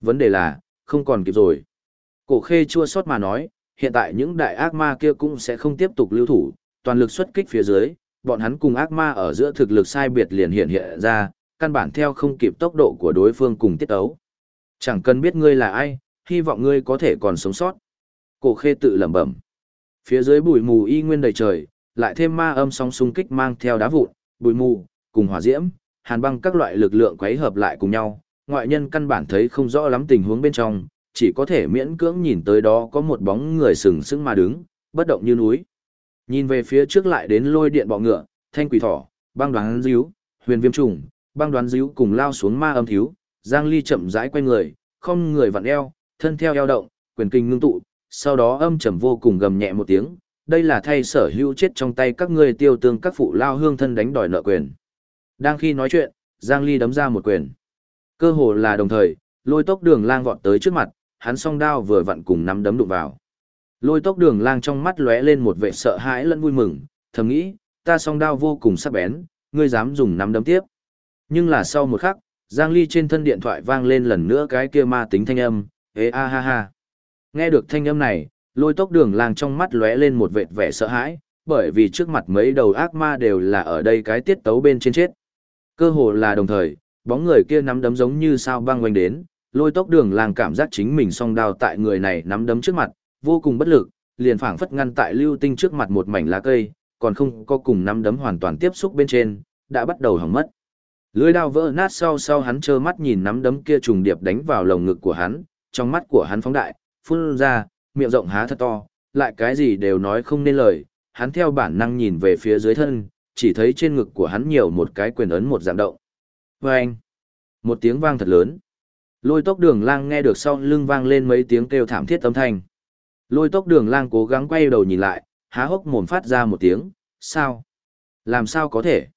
vấn đề là, không còn kịp rồi. Cổ khê chua sót mà nói, hiện tại những đại ác ma kia cũng sẽ không tiếp tục lưu thủ, toàn lực xuất kích phía dưới, bọn hắn cùng ác ma ở giữa thực lực sai biệt liền hiện hiện ra, căn bản theo không kịp tốc độ của đối phương cùng tiết ấu. Chẳng cần biết ngươi là ai, hy vọng ngươi có thể còn sống sót. Cổ khê tự lẩm bẩm. Phía dưới bụi mù y nguyên đầy trời, lại thêm ma âm sóng xung kích mang theo đá vụn, bụi mù, cùng hỏa diễm, hàn băng các loại lực lượng quấy hợp lại cùng nhau, ngoại nhân căn bản thấy không rõ lắm tình huống bên trong, chỉ có thể miễn cưỡng nhìn tới đó có một bóng người sừng sững mà đứng, bất động như núi. Nhìn về phía trước lại đến lôi điện bọ ngựa, thanh quỷ thỏ, băng đoán díu, huyền viêm trùng, băng đoán díu cùng lao xuống ma âm thiếu, Giang Ly chậm rãi quay người, không người vặn eo, thân theo eo động, quyền kinh ngưng tụ, sau đó âm trầm vô cùng gầm nhẹ một tiếng, đây là thay sở hữu chết trong tay các ngươi tiêu tương các phụ lao hương thân đánh đòi nợ quyền. Đang khi nói chuyện, Giang Ly đấm ra một quyền. Cơ hồ là đồng thời, lôi tốc đường lang vọt tới trước mặt, hắn song đao vừa vặn cùng nắm đấm đụng vào. Lôi tốc đường lang trong mắt lóe lên một vẻ sợ hãi lẫn vui mừng, thầm nghĩ, ta song đao vô cùng sắc bén, ngươi dám dùng nắm đấm tiếp. Nhưng là sau một khắc, Giang Ly trên thân điện thoại vang lên lần nữa cái kia ma tính thanh âm, ê a ha ha. Nghe được thanh âm này, lôi tốc đường lang trong mắt lóe lên một vệt vẻ sợ hãi, bởi vì trước mặt mấy đầu ác ma đều là ở đây cái tiết tấu bên trên chết. Cơ hồ là đồng thời, bóng người kia nắm đấm giống như sao băng quanh đến, lôi tốc đường lang cảm giác chính mình song đao tại người này nắm đấm trước mặt, vô cùng bất lực, liền phảng phất ngăn tại lưu tinh trước mặt một mảnh lá cây, còn không có cùng nắm đấm hoàn toàn tiếp xúc bên trên, đã bắt đầu hỏng mất. Lưỡi đao vỡ nát sau sau hắn trơ mắt nhìn nắm đấm kia trùng điệp đánh vào lồng ngực của hắn, trong mắt của hắn phóng đại, phun ra, miệng rộng há thật to, lại cái gì đều nói không nên lời, hắn theo bản năng nhìn về phía dưới thân, chỉ thấy trên ngực của hắn nhiều một cái quyền ấn một dạng động. Và một tiếng vang thật lớn. Lôi tốc đường lang nghe được sau lưng vang lên mấy tiếng kêu thảm thiết âm thanh. Lôi tốc đường lang cố gắng quay đầu nhìn lại, há hốc mồm phát ra một tiếng, sao? Làm sao có thể?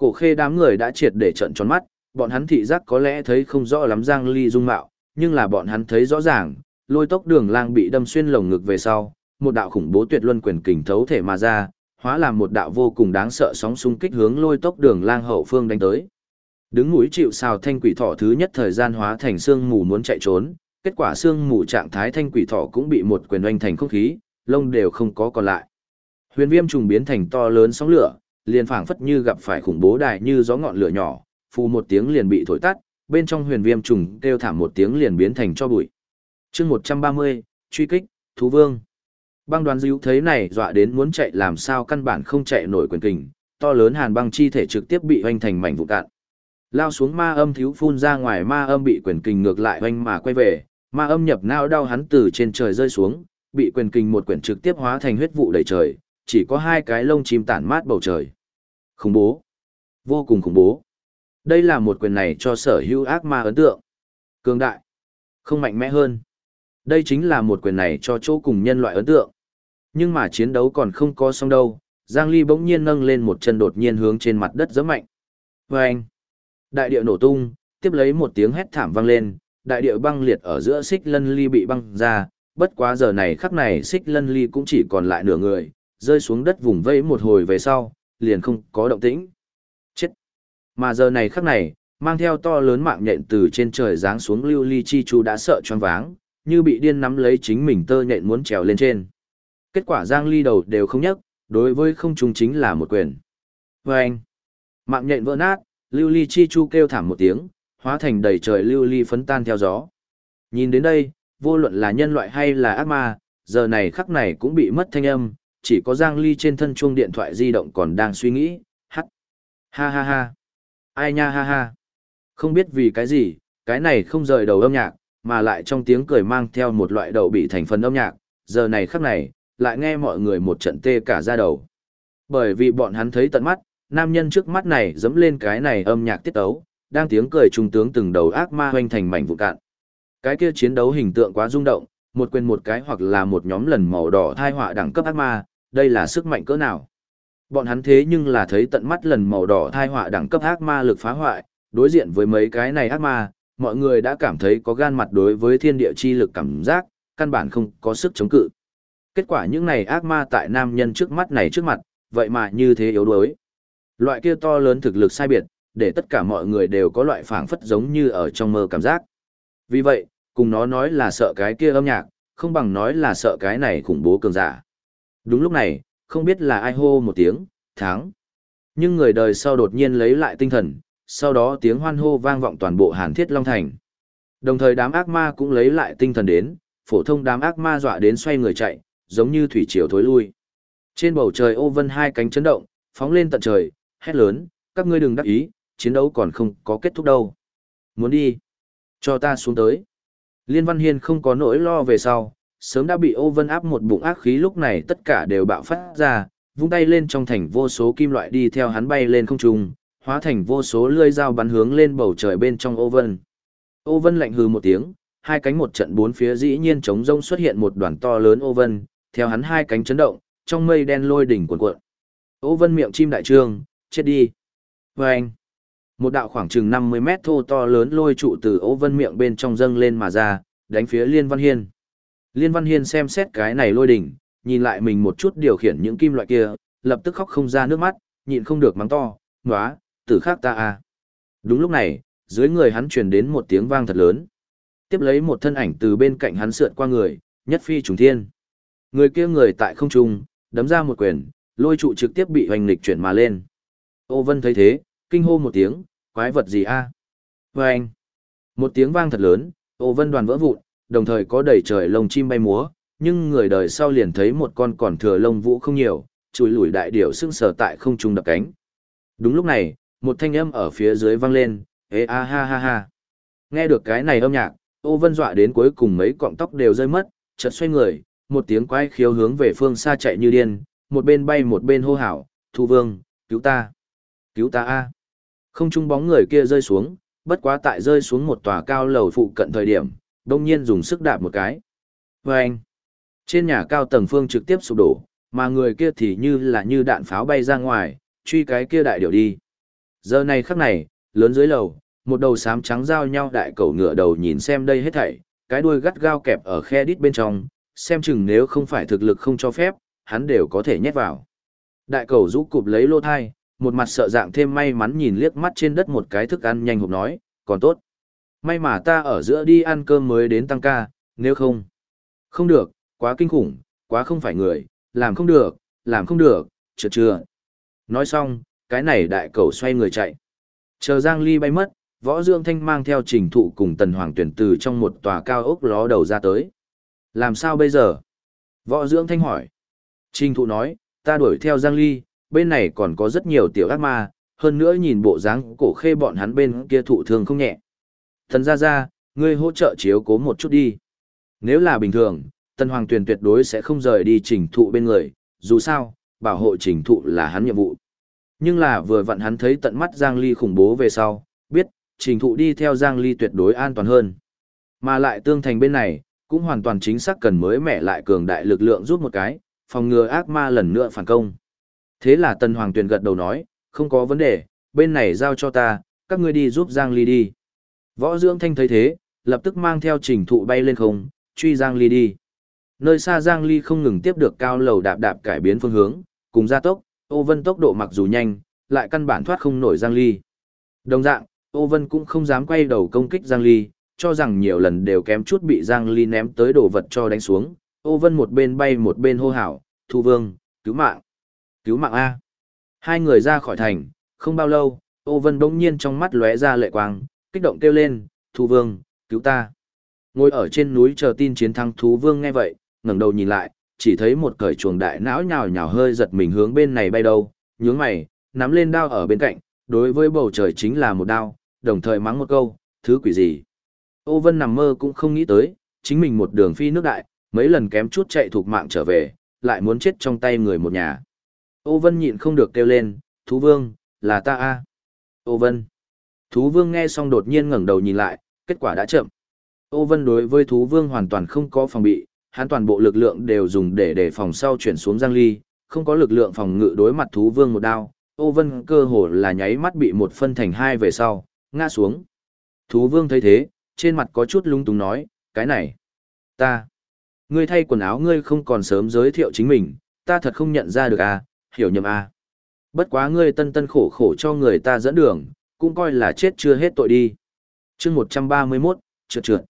Cổ khê đám người đã triệt để trận tròn mắt, bọn hắn thị giác có lẽ thấy không rõ lắm Giang Ly dung mạo, nhưng là bọn hắn thấy rõ ràng, lôi tốc đường lang bị đâm xuyên lồng ngực về sau, một đạo khủng bố tuyệt luân quyền kình thấu thể mà ra, hóa làm một đạo vô cùng đáng sợ sóng xung kích hướng lôi tốc đường lang hậu phương đánh tới. Đứng núi chịu sào thanh quỷ thỏ thứ nhất thời gian hóa thành xương mù muốn chạy trốn, kết quả xương mù trạng thái thanh quỷ thỏ cũng bị một quyền oanh thành không khí, lông đều không có còn lại. Huyền viêm trùng biến thành to lớn sóng lửa, liền phảng phất như gặp phải khủng bố đại như gió ngọn lửa nhỏ, phù một tiếng liền bị thổi tắt, bên trong huyền viêm trùng kêu thảm một tiếng liền biến thành cho bụi. chương 130, truy kích, thú vương. Băng đoàn Dữu thấy này dọa đến muốn chạy làm sao căn bản không chạy nổi quyền kình, to lớn hàn băng chi thể trực tiếp bị hoành thành mảnh vụn cạn. Lao xuống ma âm thiếu phun ra ngoài ma âm bị quyền kình ngược lại hoành mà quay về, ma âm nhập nao đau hắn từ trên trời rơi xuống, bị quyền kình một quyển trực tiếp hóa thành huyết vụ đầy trời, chỉ có hai cái lông chim tản mát bầu trời. Khủng bố. Vô cùng khủng bố. Đây là một quyền này cho sở hữu ác ma ấn tượng. Cường đại. Không mạnh mẽ hơn. Đây chính là một quyền này cho chỗ cùng nhân loại ấn tượng. Nhưng mà chiến đấu còn không có xong đâu, Giang Ly bỗng nhiên nâng lên một chân đột nhiên hướng trên mặt đất giẫm mạnh. Vâng! Đại địa nổ tung, tiếp lấy một tiếng hét thảm vang lên, đại địa băng liệt ở giữa xích lân ly bị băng ra, bất quá giờ này khắc này xích lân ly cũng chỉ còn lại nửa người, rơi xuống đất vùng vẫy một hồi về sau, liền không có động tĩnh. Chết! Mà giờ này khắc này, mang theo to lớn mạng nhện từ trên trời giáng xuống lưu ly chi chu đã sợ choáng váng, như bị điên nắm lấy chính mình tơ nhện muốn trèo lên trên. Kết quả Giang Ly đầu đều không nhấc, đối với không trung chính là một quyền. Và anh, mạng nhện vỡ nát, lưu ly chi chu kêu thảm một tiếng, hóa thành đầy trời lưu ly phấn tan theo gió. Nhìn đến đây, vô luận là nhân loại hay là ác ma, giờ này khắc này cũng bị mất thanh âm, chỉ có Giang Ly trên thân chuông điện thoại di động còn đang suy nghĩ, hắc. Ha ha ha. Ai nha ha ha. Không biết vì cái gì, cái này không rời đầu âm nhạc, mà lại trong tiếng cười mang theo một loại đầu bị thành phần âm nhạc, giờ này khắc này, lại nghe mọi người một trận tê cả ra đầu. Bởi vì bọn hắn thấy tận mắt, nam nhân trước mắt này dẫm lên cái này âm nhạc tiết tấu, đang tiếng cười trung tướng từng đầu ác ma hoành thành mảnh vụ cạn. Cái kia chiến đấu hình tượng quá rung động, một quyền một cái hoặc là một nhóm lần màu đỏ thai họa đẳng cấp ác ma, đây là sức mạnh cỡ nào. Bọn hắn thế nhưng là thấy tận mắt lần màu đỏ thai họa đẳng cấp ác ma lực phá hoại, đối diện với mấy cái này ác ma, mọi người đã cảm thấy có gan mặt đối với thiên địa chi lực cảm giác, căn bản không có sức chống cự. Kết quả những này ác ma tại nam nhân trước mắt này trước mặt, vậy mà như thế yếu đuối. Loại kia to lớn thực lực sai biệt, để tất cả mọi người đều có loại phảng phất giống như ở trong mơ cảm giác. Vì vậy, cùng nó nói là sợ cái kia âm nhạc, không bằng nói là sợ cái này khủng bố cường giả. Đúng lúc này, không biết là ai hô một tiếng, thắng. Nhưng người đời sau đột nhiên lấy lại tinh thần, sau đó tiếng hoan hô vang vọng toàn bộ Hàn Thiết Long Thành. Đồng thời đám ác ma cũng lấy lại tinh thần đến, phổ thông đám ác ma dọa đến xoay người chạy, giống như thủy triều thối lui. Trên bầu trời ô vân hai cánh chấn động, phóng lên tận trời, hét lớn, các ngươi đừng đắc ý, chiến đấu còn không có kết thúc đâu. Muốn đi? Cho ta xuống tới. Liên Văn Hiên không có nỗi lo về sau, sớm đã bị ô vân áp một bụng ác khí lúc này tất cả đều bạo phát ra, vung tay lên trong thành vô số kim loại đi theo hắn bay lên không trung, hóa thành vô số lưỡi dao bắn hướng lên bầu trời bên trong ô vân. Ô vân lạnh hừ một tiếng, hai cánh một trận bốn phía dĩ nhiên trống rông xuất hiện một đoàn to lớn ô vân, theo hắn hai cánh chấn động, trong mây đen lôi đỉnh cuộn cuộn. Ô vân miệng chim đại trương, chết đi. Và anh, một đạo khoảng chừng 50 mét thô to lớn lôi trụ từ ô vân miệng bên trong dâng lên mà ra, đánh phía Liên Văn Hiên. Liên Văn Hiên xem xét cái này lôi đỉnh, nhìn lại mình một chút điều khiển những kim loại kia, lập tức khóc không ra nước mắt, nhịn không được mắng to, "Nóa, tử khác ta à. Đúng lúc này, dưới người hắn truyền đến một tiếng vang thật lớn. Tiếp lấy một thân ảnh từ bên cạnh hắn sượt qua người, nhất phi trùng thiên. Người kia người tại không trung, đấm ra một quyền, lôi trụ trực tiếp bị hoành lịch chuyển mà lên. Ô Vân thấy thế, kinh hô một tiếng, quái vật gì a? À? Vâng! Một tiếng vang thật lớn, Ô Vân đoàn vỡ vụn, đồng thời có đầy trời lông chim bay múa, nhưng người đời sau liền thấy một con còn thừa lông vũ không nhiều, chùi lùi đại điểu sưng sờ tại không trung đập cánh. Đúng lúc này, một thanh âm ở phía dưới vang lên, ê a ha ha ha. Nghe được cái này âm nhạc, ô vân dọa đến cuối cùng mấy cọng tóc đều rơi mất, chợt xoay người, một tiếng quái khiếu hướng về phương xa chạy như điên, một bên bay một bên hô hào, thu vương, cứu ta, cứu ta a. Không trung bóng người kia rơi xuống, bất quá tại rơi xuống một tòa cao lầu phụ cận thời điểm, đông nhiên dùng sức đạp một cái. Và anh, trên nhà cao tầng phương trực tiếp sụp đổ, mà người kia thì như là như đạn pháo bay ra ngoài, truy cái kia đại điểu đi. Giờ này khắc này, lớn dưới lầu, một đầu xám trắng giao nhau đại cầu ngựa đầu nhìn xem đây hết thảy, cái đuôi gắt gao kẹp ở khe đít bên trong, xem chừng nếu không phải thực lực không cho phép, hắn đều có thể nhét vào. Đại cầu rũ cụp lấy lô thai, một mặt sợ dạng thêm may mắn nhìn liếc mắt trên đất một cái thức ăn nhanh hộp nói, còn tốt. May mà ta ở giữa đi ăn cơm mới đến tăng ca, nếu không. Không được, quá kinh khủng, quá không phải người, làm không được, làm không được, chưa chưa. Nói xong, cái này đại cầu xoay người chạy. Chờ Giang Ly bay mất, võ dương thanh mang theo trình thụ cùng tần hoàng tuyển từ trong một tòa cao ốc ló đầu ra tới. Làm sao bây giờ? Võ dưỡng thanh hỏi. Trình thụ nói, ta đuổi theo Giang Ly, bên này còn có rất nhiều tiểu ác ma, hơn nữa nhìn bộ dáng cổ khê bọn hắn bên kia thụ thương không nhẹ. Thần ra ra, ngươi hỗ trợ chiếu cố một chút đi. Nếu là bình thường, Tần Hoàng Tuyền tuyệt đối sẽ không rời đi trình thụ bên người, dù sao, bảo hộ trình thụ là hắn nhiệm vụ. Nhưng là vừa vặn hắn thấy tận mắt Giang Ly khủng bố về sau, biết, trình thụ đi theo Giang Ly tuyệt đối an toàn hơn. Mà lại tương thành bên này, cũng hoàn toàn chính xác cần mới mẻ lại cường đại lực lượng giúp một cái, phòng ngừa ác ma lần nữa phản công. Thế là Tần Hoàng Tuyền gật đầu nói, không có vấn đề, bên này giao cho ta, các ngươi đi giúp Giang Ly đi. Võ Dưỡng Thanh thấy thế, lập tức mang theo trình thụ bay lên không, truy Giang Ly đi. Nơi xa Giang Ly không ngừng tiếp được cao lầu đạp đạp cải biến phương hướng, cùng gia tốc, Ô Vân tốc độ mặc dù nhanh, lại căn bản thoát không nổi Giang Ly. Đồng dạng, Ô Vân cũng không dám quay đầu công kích Giang Ly, cho rằng nhiều lần đều kém chút bị Giang Ly ném tới đồ vật cho đánh xuống. Ô Vân một bên bay một bên hô hào, Thu Vương, cứu mạng, cứu mạng A. Hai người ra khỏi thành, không bao lâu, Ô Vân bỗng nhiên trong mắt lóe ra lệ quang, kích động kêu lên, Thu Vương, cứu ta. Ngồi ở trên núi chờ tin chiến thắng Thú Vương nghe vậy, ngẩng đầu nhìn lại, chỉ thấy một cởi chuồng đại não nhào nhào hơi giật mình hướng bên này bay đâu, nhướng mày, nắm lên đao ở bên cạnh, đối với bầu trời chính là một đao, đồng thời mắng một câu, thứ quỷ gì. Ô Vân nằm mơ cũng không nghĩ tới, chính mình một đường phi nước đại, mấy lần kém chút chạy thuộc mạng trở về, lại muốn chết trong tay người một nhà. Ô Vân nhịn không được kêu lên, Thú Vương, là ta a. Ô Vân. Thú Vương nghe xong đột nhiên ngẩng đầu nhìn lại, kết quả đã chậm. Ô Vân đối với Thú Vương hoàn toàn không có phòng bị, hắn toàn bộ lực lượng đều dùng để đề phòng sau chuyển xuống Giang Ly, không có lực lượng phòng ngự đối mặt Thú Vương một đao. Ô Vân cơ hồ là nháy mắt bị một phân thành hai về sau, ngã xuống. Thú Vương thấy thế, trên mặt có chút lung túng nói, cái này, ta, ngươi thay quần áo ngươi không còn sớm giới thiệu chính mình, ta thật không nhận ra được à, hiểu nhầm à. Bất quá ngươi tân tân khổ khổ cho người ta dẫn đường, cũng coi là chết chưa hết tội đi. chương 131, trượt trượt.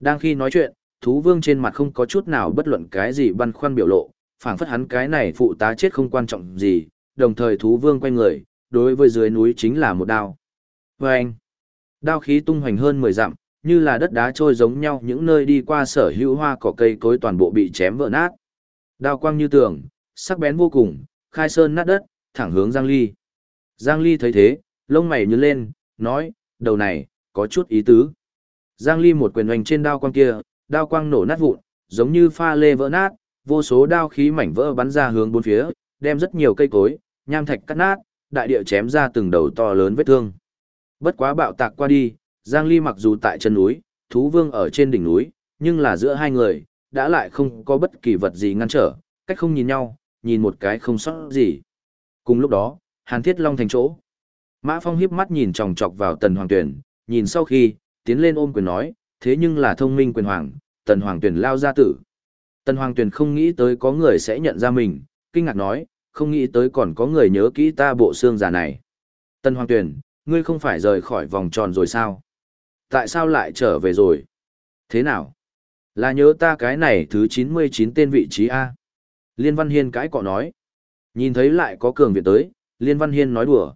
Đang khi nói chuyện, thú vương trên mặt không có chút nào bất luận cái gì băn khoăn biểu lộ, phảng phất hắn cái này phụ tá chết không quan trọng gì, đồng thời thú vương quay người, đối với dưới núi chính là một đao. Vâng! anh, đao khí tung hoành hơn 10 dặm, như là đất đá trôi giống nhau những nơi đi qua sở hữu hoa cỏ cây cối toàn bộ bị chém vỡ nát. Đao quang như tường, sắc bén vô cùng, khai sơn nát đất, thẳng hướng Giang Ly. Giang Ly thấy thế, lông mày nhướng lên, nói, đầu này, có chút ý tứ. Giang Ly một quyền hoành trên đao quang kia, đao quang nổ nát vụn, giống như pha lê vỡ nát, vô số đao khí mảnh vỡ bắn ra hướng bốn phía, đem rất nhiều cây cối, nham thạch cắt nát, đại địa chém ra từng đầu to lớn vết thương. Bất quá bạo tạc qua đi, Giang Ly mặc dù tại chân núi, thú vương ở trên đỉnh núi, nhưng là giữa hai người, đã lại không có bất kỳ vật gì ngăn trở, cách không nhìn nhau, nhìn một cái không sót gì. Cùng lúc đó, Hàn Thiết Long thành chỗ. Mã Phong hiếp mắt nhìn chòng chọc vào Tần Hoàng Tuyển, nhìn sau khi, tiến lên ôm quyền nói, thế nhưng là thông minh quyền hoàng, Tần Hoàng Tuyển lao ra tử. Tần Hoàng Tuyển không nghĩ tới có người sẽ nhận ra mình, kinh ngạc nói, không nghĩ tới còn có người nhớ kỹ ta bộ xương già này. Tần Hoàng Tuyển, ngươi không phải rời khỏi vòng tròn rồi sao? Tại sao lại trở về rồi? Thế nào? Là nhớ ta cái này thứ 99 tên vị trí A. Liên Văn Hiên cãi cọ nói. Nhìn thấy lại có cường viện tới, Liên Văn Hiên nói đùa.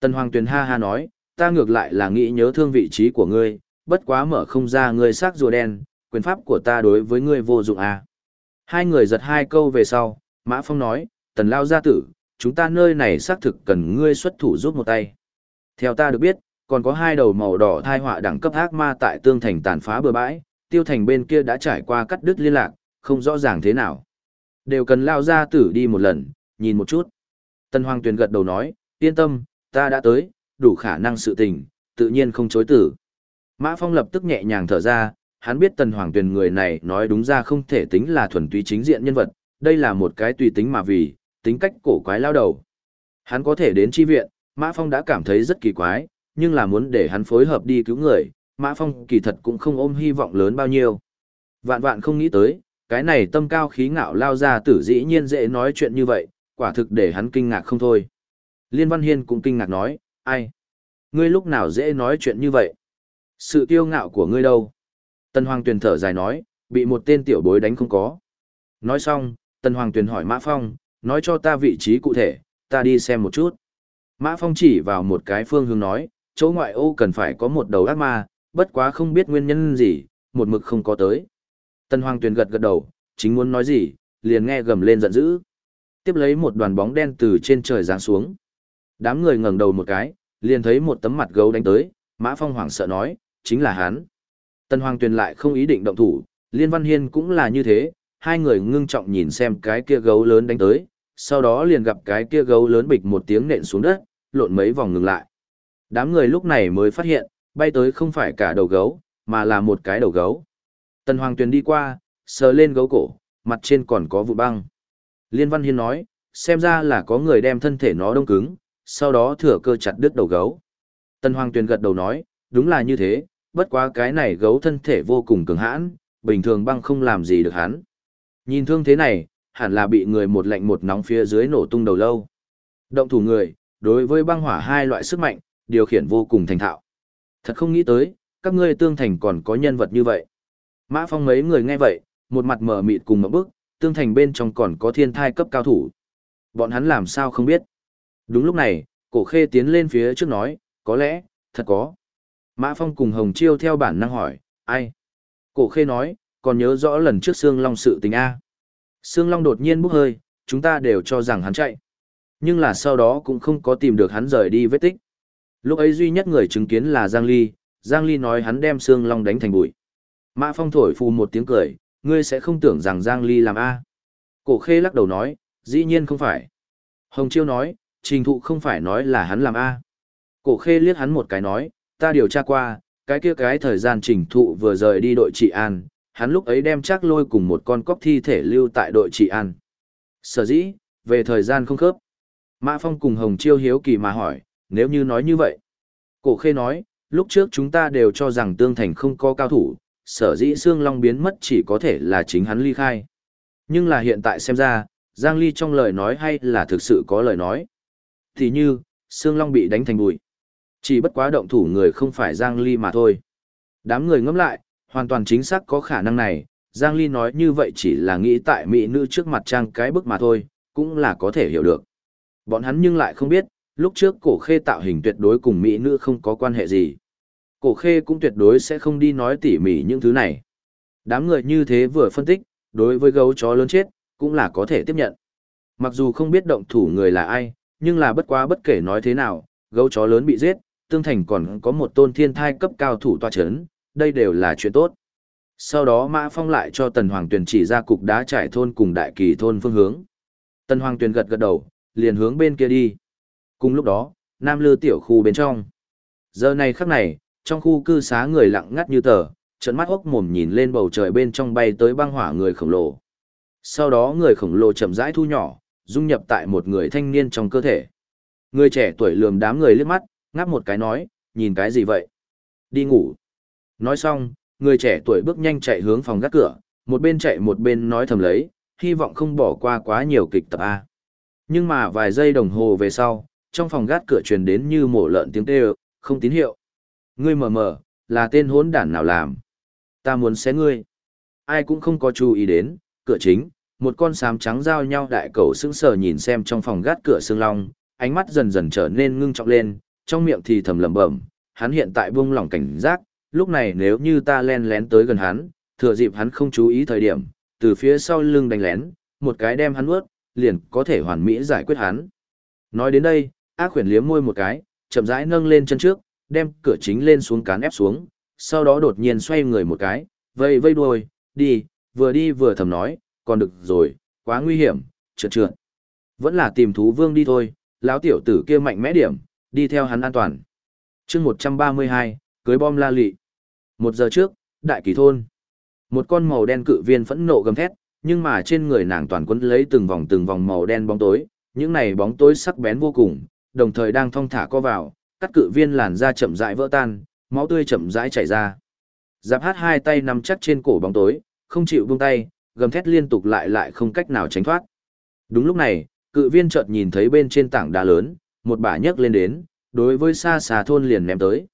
Tần Hoàng Tuyền ha ha nói, ta ngược lại là nghĩ nhớ thương vị trí của ngươi, bất quá mở không ra ngươi xác rùa đen, quyền pháp của ta đối với ngươi vô dụng à. Hai người giật hai câu về sau, Mã Phong nói, Tần Lao gia tử, chúng ta nơi này xác thực cần ngươi xuất thủ giúp một tay. Theo ta được biết, còn có hai đầu màu đỏ thai họa đẳng cấp ác ma tại tương thành tàn phá bừa bãi, tiêu thành bên kia đã trải qua cắt đứt liên lạc, không rõ ràng thế nào. Đều cần Lao gia tử đi một lần, nhìn một chút. Tần Hoàng Tuyền gật đầu nói, yên tâm, ta đã tới, đủ khả năng sự tình, tự nhiên không chối tử. Mã Phong lập tức nhẹ nhàng thở ra, hắn biết Tần Hoàng Tuyền người này nói đúng ra không thể tính là thuần túy chính diện nhân vật, đây là một cái tùy tính mà vì, tính cách cổ quái lao đầu. Hắn có thể đến chi viện, Mã Phong đã cảm thấy rất kỳ quái, nhưng là muốn để hắn phối hợp đi cứu người, Mã Phong kỳ thật cũng không ôm hy vọng lớn bao nhiêu. Vạn vạn không nghĩ tới, cái này tâm cao khí ngạo lao ra tử dĩ nhiên dễ nói chuyện như vậy, quả thực để hắn kinh ngạc không thôi. Liên Văn Hiên cũng kinh ngạc nói, ai? Ngươi lúc nào dễ nói chuyện như vậy? Sự kiêu ngạo của ngươi đâu? Tần Hoàng Tuyền thở dài nói, bị một tên tiểu bối đánh không có. Nói xong, Tần Hoàng Tuyền hỏi Mã Phong, nói cho ta vị trí cụ thể, ta đi xem một chút. Mã Phong chỉ vào một cái phương hướng nói, chỗ ngoại ô cần phải có một đầu ác ma, bất quá không biết nguyên nhân gì, một mực không có tới. Tần Hoàng Tuyền gật gật đầu, chính muốn nói gì, liền nghe gầm lên giận dữ. Tiếp lấy một đoàn bóng đen từ trên trời giáng xuống. Đám người ngẩng đầu một cái, liền thấy một tấm mặt gấu đánh tới, Mã Phong hoảng sợ nói, chính là hắn. Tần Hoàng Tuyền lại không ý định động thủ, Liên Văn Hiên cũng là như thế, hai người ngưng trọng nhìn xem cái kia gấu lớn đánh tới, sau đó liền gặp cái kia gấu lớn bịch một tiếng nện xuống đất, lộn mấy vòng ngừng lại. Đám người lúc này mới phát hiện, bay tới không phải cả đầu gấu, mà là một cái đầu gấu. Tần Hoàng Tuyền đi qua, sờ lên gấu cổ, mặt trên còn có vụ băng. Liên Văn Hiên nói, xem ra là có người đem thân thể nó đông cứng, sau đó thừa cơ chặt đứt đầu gấu. Tần Hoàng Tuyền gật đầu nói, đúng là như thế, bất quá cái này gấu thân thể vô cùng cường hãn, bình thường băng không làm gì được hắn. Nhìn thương thế này, hẳn là bị người một lạnh một nóng phía dưới nổ tung đầu lâu. Động thủ người, đối với băng hỏa hai loại sức mạnh, điều khiển vô cùng thành thạo. Thật không nghĩ tới, các ngươi tương thành còn có nhân vật như vậy. Mã Phong mấy người nghe vậy, một mặt mở mịt cùng một bước, tương thành bên trong còn có thiên thai cấp cao thủ. Bọn hắn làm sao không biết. Đúng lúc này, cổ khê tiến lên phía trước nói, có lẽ, thật có. Mã Phong cùng Hồng Chiêu theo bản năng hỏi, ai? Cổ khê nói, còn nhớ rõ lần trước Sương Long sự tình A. Sương Long đột nhiên bốc hơi, chúng ta đều cho rằng hắn chạy. Nhưng là sau đó cũng không có tìm được hắn rời đi vết tích. Lúc ấy duy nhất người chứng kiến là Giang Ly, Giang Ly nói hắn đem Sương Long đánh thành bụi. Mã Phong thổi phù một tiếng cười, ngươi sẽ không tưởng rằng Giang Ly làm A. Cổ khê lắc đầu nói, dĩ nhiên không phải. Hồng Chiêu nói, trình thụ không phải nói là hắn làm A. Cổ khê liếc hắn một cái nói, ta điều tra qua, cái kia cái thời gian trình thụ vừa rời đi đội trị an, hắn lúc ấy đem chắc lôi cùng một con cóc thi thể lưu tại đội trị an. Sở dĩ, về thời gian không khớp. Mã Phong cùng Hồng Chiêu hiếu kỳ mà hỏi, nếu như nói như vậy. Cổ khê nói, lúc trước chúng ta đều cho rằng Tương Thành không có cao thủ, sở dĩ Sương Long biến mất chỉ có thể là chính hắn ly khai. Nhưng là hiện tại xem ra, Giang Ly trong lời nói hay là thực sự có lời nói. Thì như, Sương Long bị đánh thành bụi. Chỉ bất quá động thủ người không phải Giang Ly mà thôi. Đám người ngẫm lại, hoàn toàn chính xác có khả năng này, Giang Ly nói như vậy chỉ là nghĩ tại mỹ nữ trước mặt trang cái bức mà thôi, cũng là có thể hiểu được. Bọn hắn nhưng lại không biết, lúc trước cổ khê tạo hình tuyệt đối cùng mỹ nữ không có quan hệ gì. cổ khê cũng tuyệt đối sẽ không đi nói tỉ mỉ những thứ này. Đám người như thế vừa phân tích, đối với gấu chó lớn chết, cũng là có thể tiếp nhận. Mặc dù không biết động thủ người là ai, nhưng là bất quá bất kể nói thế nào, gấu chó lớn bị giết, tương thành còn có một tôn thiên thai cấp cao thủ tòa chấn, đây đều là chuyện tốt. Sau đó Mã Phong lại cho Tần Hoàng Tuyền chỉ ra cục đá trải thôn cùng đại kỳ thôn phương hướng. Tần Hoàng Tuyền gật gật đầu, liền hướng bên kia đi. Cùng lúc đó, Nam Lư tiểu khu bên trong. Giờ này khắc này, trong khu cư xá người lặng ngắt như tờ, trận mắt hốc mồm nhìn lên bầu trời bên trong bay tới băng hỏa người khổng lồ. Sau đó người khổng lồ chậm rãi thu nhỏ, dung nhập tại một người thanh niên trong cơ thể. Người trẻ tuổi lườm đám người liếc mắt, ngáp một cái nói, nhìn cái gì vậy? Đi ngủ. Nói xong, người trẻ tuổi bước nhanh chạy hướng phòng gác cửa, một bên chạy một bên nói thầm lấy, hy vọng không bỏ qua quá nhiều kịch tập A. Nhưng mà vài giây đồng hồ về sau, trong phòng gác cửa truyền đến như mổ lợn tiếng kêu, không tín hiệu. Ngươi mờ mờ, là tên hốn đản nào làm? Ta muốn xé ngươi. Ai cũng không có chú ý đến, cửa chính, một con sám trắng giao nhau đại cầu sững sờ nhìn xem trong phòng gác cửa xương long, ánh mắt dần dần trở nên ngưng trọng lên, trong miệng thì thầm lẩm bẩm, hắn hiện tại buông lỏng cảnh giác, lúc này nếu như ta len lén tới gần hắn, thừa dịp hắn không chú ý thời điểm, từ phía sau lưng đánh lén, một cái đem hắn ướt, liền có thể hoàn mỹ giải quyết hắn. Nói đến đây, ác khuyển liếm môi một cái, chậm rãi nâng lên chân trước, đem cửa chính lên xuống cán ép xuống, sau đó đột nhiên xoay người một cái, vây vây đuôi, đi, vừa đi vừa thầm nói, còn được rồi, quá nguy hiểm, trượt trượt. Vẫn là tìm thú vương đi thôi, lão tiểu tử kia mạnh mẽ điểm, đi theo hắn an toàn. chương 132, cưới bom la lị. Một giờ trước, đại kỳ thôn. Một con màu đen cự viên phẫn nộ gầm thét, nhưng mà trên người nàng toàn quấn lấy từng vòng từng vòng màu đen bóng tối, những này bóng tối sắc bén vô cùng, đồng thời đang thong thả co vào, cắt cự viên làn da chậm rãi vỡ tan, máu tươi chậm rãi chảy ra. Giáp hát hai tay nắm chắc trên cổ bóng tối, không chịu buông tay, gầm thét liên tục lại lại không cách nào tránh thoát. Đúng lúc này, cự viên chợt nhìn thấy bên trên tảng đá lớn, một bả nhấc lên đến, đối với xa xà thôn liền ném tới.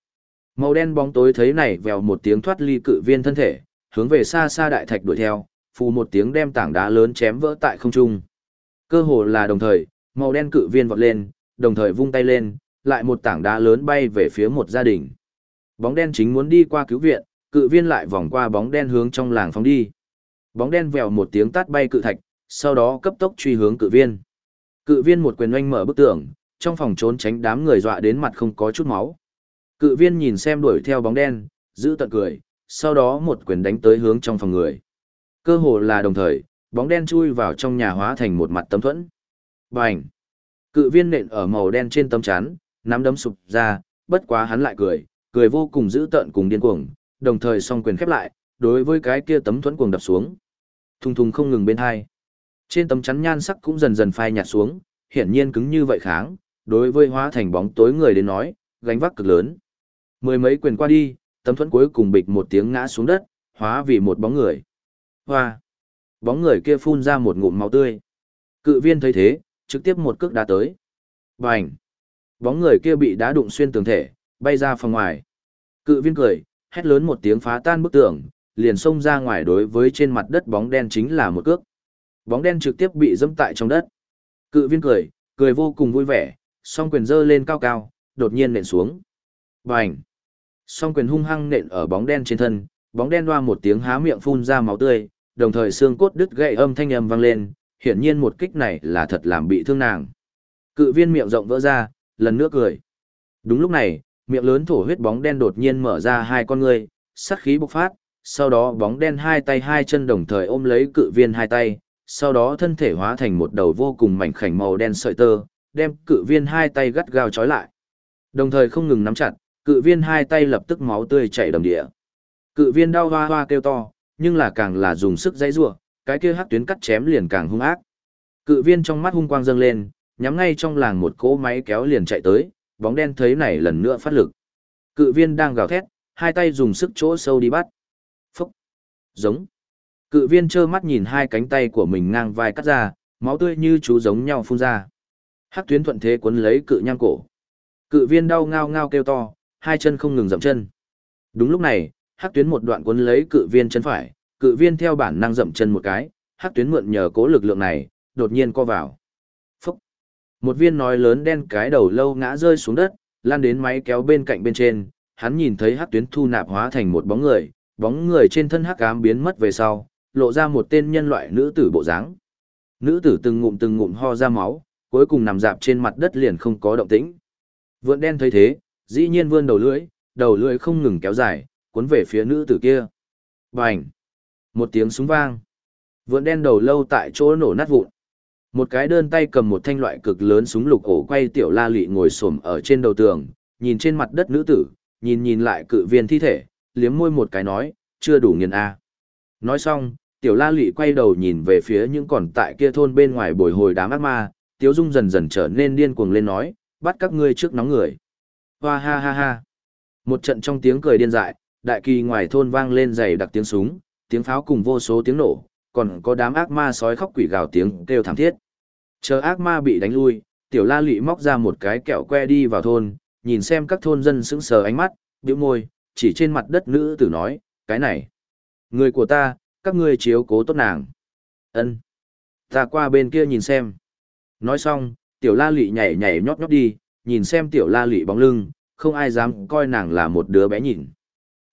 Màu đen bóng tối thấy này vèo một tiếng thoát ly cự viên thân thể, hướng về xa xa đại thạch đuổi theo, phù một tiếng đem tảng đá lớn chém vỡ tại không trung. Cơ hồ là đồng thời, màu đen cự viên vọt lên, đồng thời vung tay lên, lại một tảng đá lớn bay về phía một gia đình. Bóng đen chính muốn đi qua cứu viện, cự viên lại vòng qua bóng đen hướng trong làng phóng đi. Bóng đen vèo một tiếng tát bay cự thạch, sau đó cấp tốc truy hướng cự viên. Cự viên một quyền oanh mở bức tường, trong phòng trốn tránh đám người dọa đến mặt không có chút máu. Cự viên nhìn xem đuổi theo bóng đen, giữ tận cười, sau đó một quyền đánh tới hướng trong phòng người. Cơ hồ là đồng thời, bóng đen chui vào trong nhà hóa thành một mặt tấm thuẫn. Bành! Cự viên nện ở màu đen trên tấm chắn, nắm đấm sụp ra, bất quá hắn lại cười, cười vô cùng dữ tợn cùng điên cuồng, đồng thời song quyền khép lại, đối với cái kia tấm thuẫn cuồng đập xuống. Thùng thùng không ngừng bên hai. Trên tấm chắn nhan sắc cũng dần dần phai nhạt xuống, hiển nhiên cứng như vậy kháng, đối với hóa thành bóng tối người đến nói, gánh vác cực lớn. Mười mấy quyền qua đi, tấm thuẫn cuối cùng bịch một tiếng ngã xuống đất, hóa vì một bóng người. Hoa! Bóng người kia phun ra một ngụm máu tươi. Cự viên thấy thế, trực tiếp một cước đá tới. Bành! Bóng người kia bị đá đụng xuyên tường thể, bay ra phòng ngoài. Cự viên cười, hét lớn một tiếng phá tan bức tường, liền xông ra ngoài đối với trên mặt đất bóng đen chính là một cước. Bóng đen trực tiếp bị dẫm tại trong đất. Cự viên cười, cười vô cùng vui vẻ, song quyền giơ lên cao cao, đột nhiên nện xuống. Bành! Song quyền hung hăng nện ở bóng đen trên thân, bóng đen loa một tiếng há miệng phun ra máu tươi, đồng thời xương cốt đứt gãy âm thanh âm vang lên, hiển nhiên một kích này là thật làm bị thương nàng. Cự viên miệng rộng vỡ ra, lần nữa cười. Đúng lúc này, miệng lớn thổ huyết bóng đen đột nhiên mở ra hai con ngươi, sát khí bộc phát, sau đó bóng đen hai tay hai chân đồng thời ôm lấy cự viên hai tay, sau đó thân thể hóa thành một đầu vô cùng mảnh khảnh màu đen sợi tơ, đem cự viên hai tay gắt gao trói lại. Đồng thời không ngừng nắm chặt, cự viên hai tay lập tức máu tươi chảy đầm địa. Cự viên đau hoa hoa kêu to, nhưng là càng là dùng sức dãy rủa, cái kia hắc tuyến cắt chém liền càng hung ác. Cự viên trong mắt hung quang dâng lên, nhắm ngay trong làng một cỗ máy kéo liền chạy tới, bóng đen thấy này lần nữa phát lực. Cự viên đang gào thét, hai tay dùng sức chỗ sâu đi bắt. Giống! Cự viên trơ mắt nhìn hai cánh tay của mình ngang vai cắt ra, máu tươi như chú giống nhau phun ra. Hắc tuyến thuận thế cuốn lấy cự nham cổ. Cự viên đau ngao ngao kêu to, hai chân không ngừng dậm chân. Đúng lúc này, hắc tuyến một đoạn cuốn lấy cự viên chân phải, cự viên theo bản năng dậm chân một cái, hắc tuyến mượn nhờ cố lực lượng này, đột nhiên co vào. Phúc! Một viên nói lớn đen cái đầu lâu ngã rơi xuống đất, lan đến máy kéo bên cạnh bên trên, hắn nhìn thấy hắc tuyến thu nạp hóa thành một bóng người, bóng người trên thân hắc ám biến mất về sau, lộ ra một tên nhân loại nữ tử bộ dáng. Nữ tử từng ngụm từng ngụm ho ra máu, cuối cùng nằm dạp trên mặt đất liền không có động tĩnh. Vượn đen thấy thế, dĩ nhiên vươn đầu lưỡi, đầu lưỡi không ngừng kéo dài, cuốn về phía nữ tử kia. Bành! Một tiếng súng vang. Vượn đen đầu lâu tại chỗ nổ nát vụn. Một cái đơn tay cầm một thanh loại cực lớn súng lục ổ quay tiểu la lị ngồi xổm ở trên đầu tường, nhìn trên mặt đất nữ tử, nhìn nhìn lại cự viên thi thể, liếm môi một cái nói, chưa đủ nghiền a. Nói xong, tiểu la lị quay đầu nhìn về phía những còn tại kia thôn bên ngoài bồi hồi đám ác ma, tiếu dung dần dần trở nên điên cuồng lên nói, bắt các ngươi trước nóng người. Hoa ha ha ha. Một trận trong tiếng cười điên dại, đại kỳ ngoài thôn vang lên dày đặc tiếng súng, tiếng pháo cùng vô số tiếng nổ, còn có đám ác ma sói khóc quỷ gào tiếng kêu thảm thiết. Chờ ác ma bị đánh lui, tiểu la lụy móc ra một cái kẹo que đi vào thôn, nhìn xem các thôn dân sững sờ ánh mắt, bĩu môi, chỉ trên mặt đất nữ tử nói, cái này. Người của ta, các ngươi chiếu cố tốt nàng. ân Ta qua bên kia nhìn xem. Nói xong, tiểu la lị nhảy nhảy nhót nhót đi, nhìn xem tiểu la lị bóng lưng, không ai dám coi nàng là một đứa bé nhìn.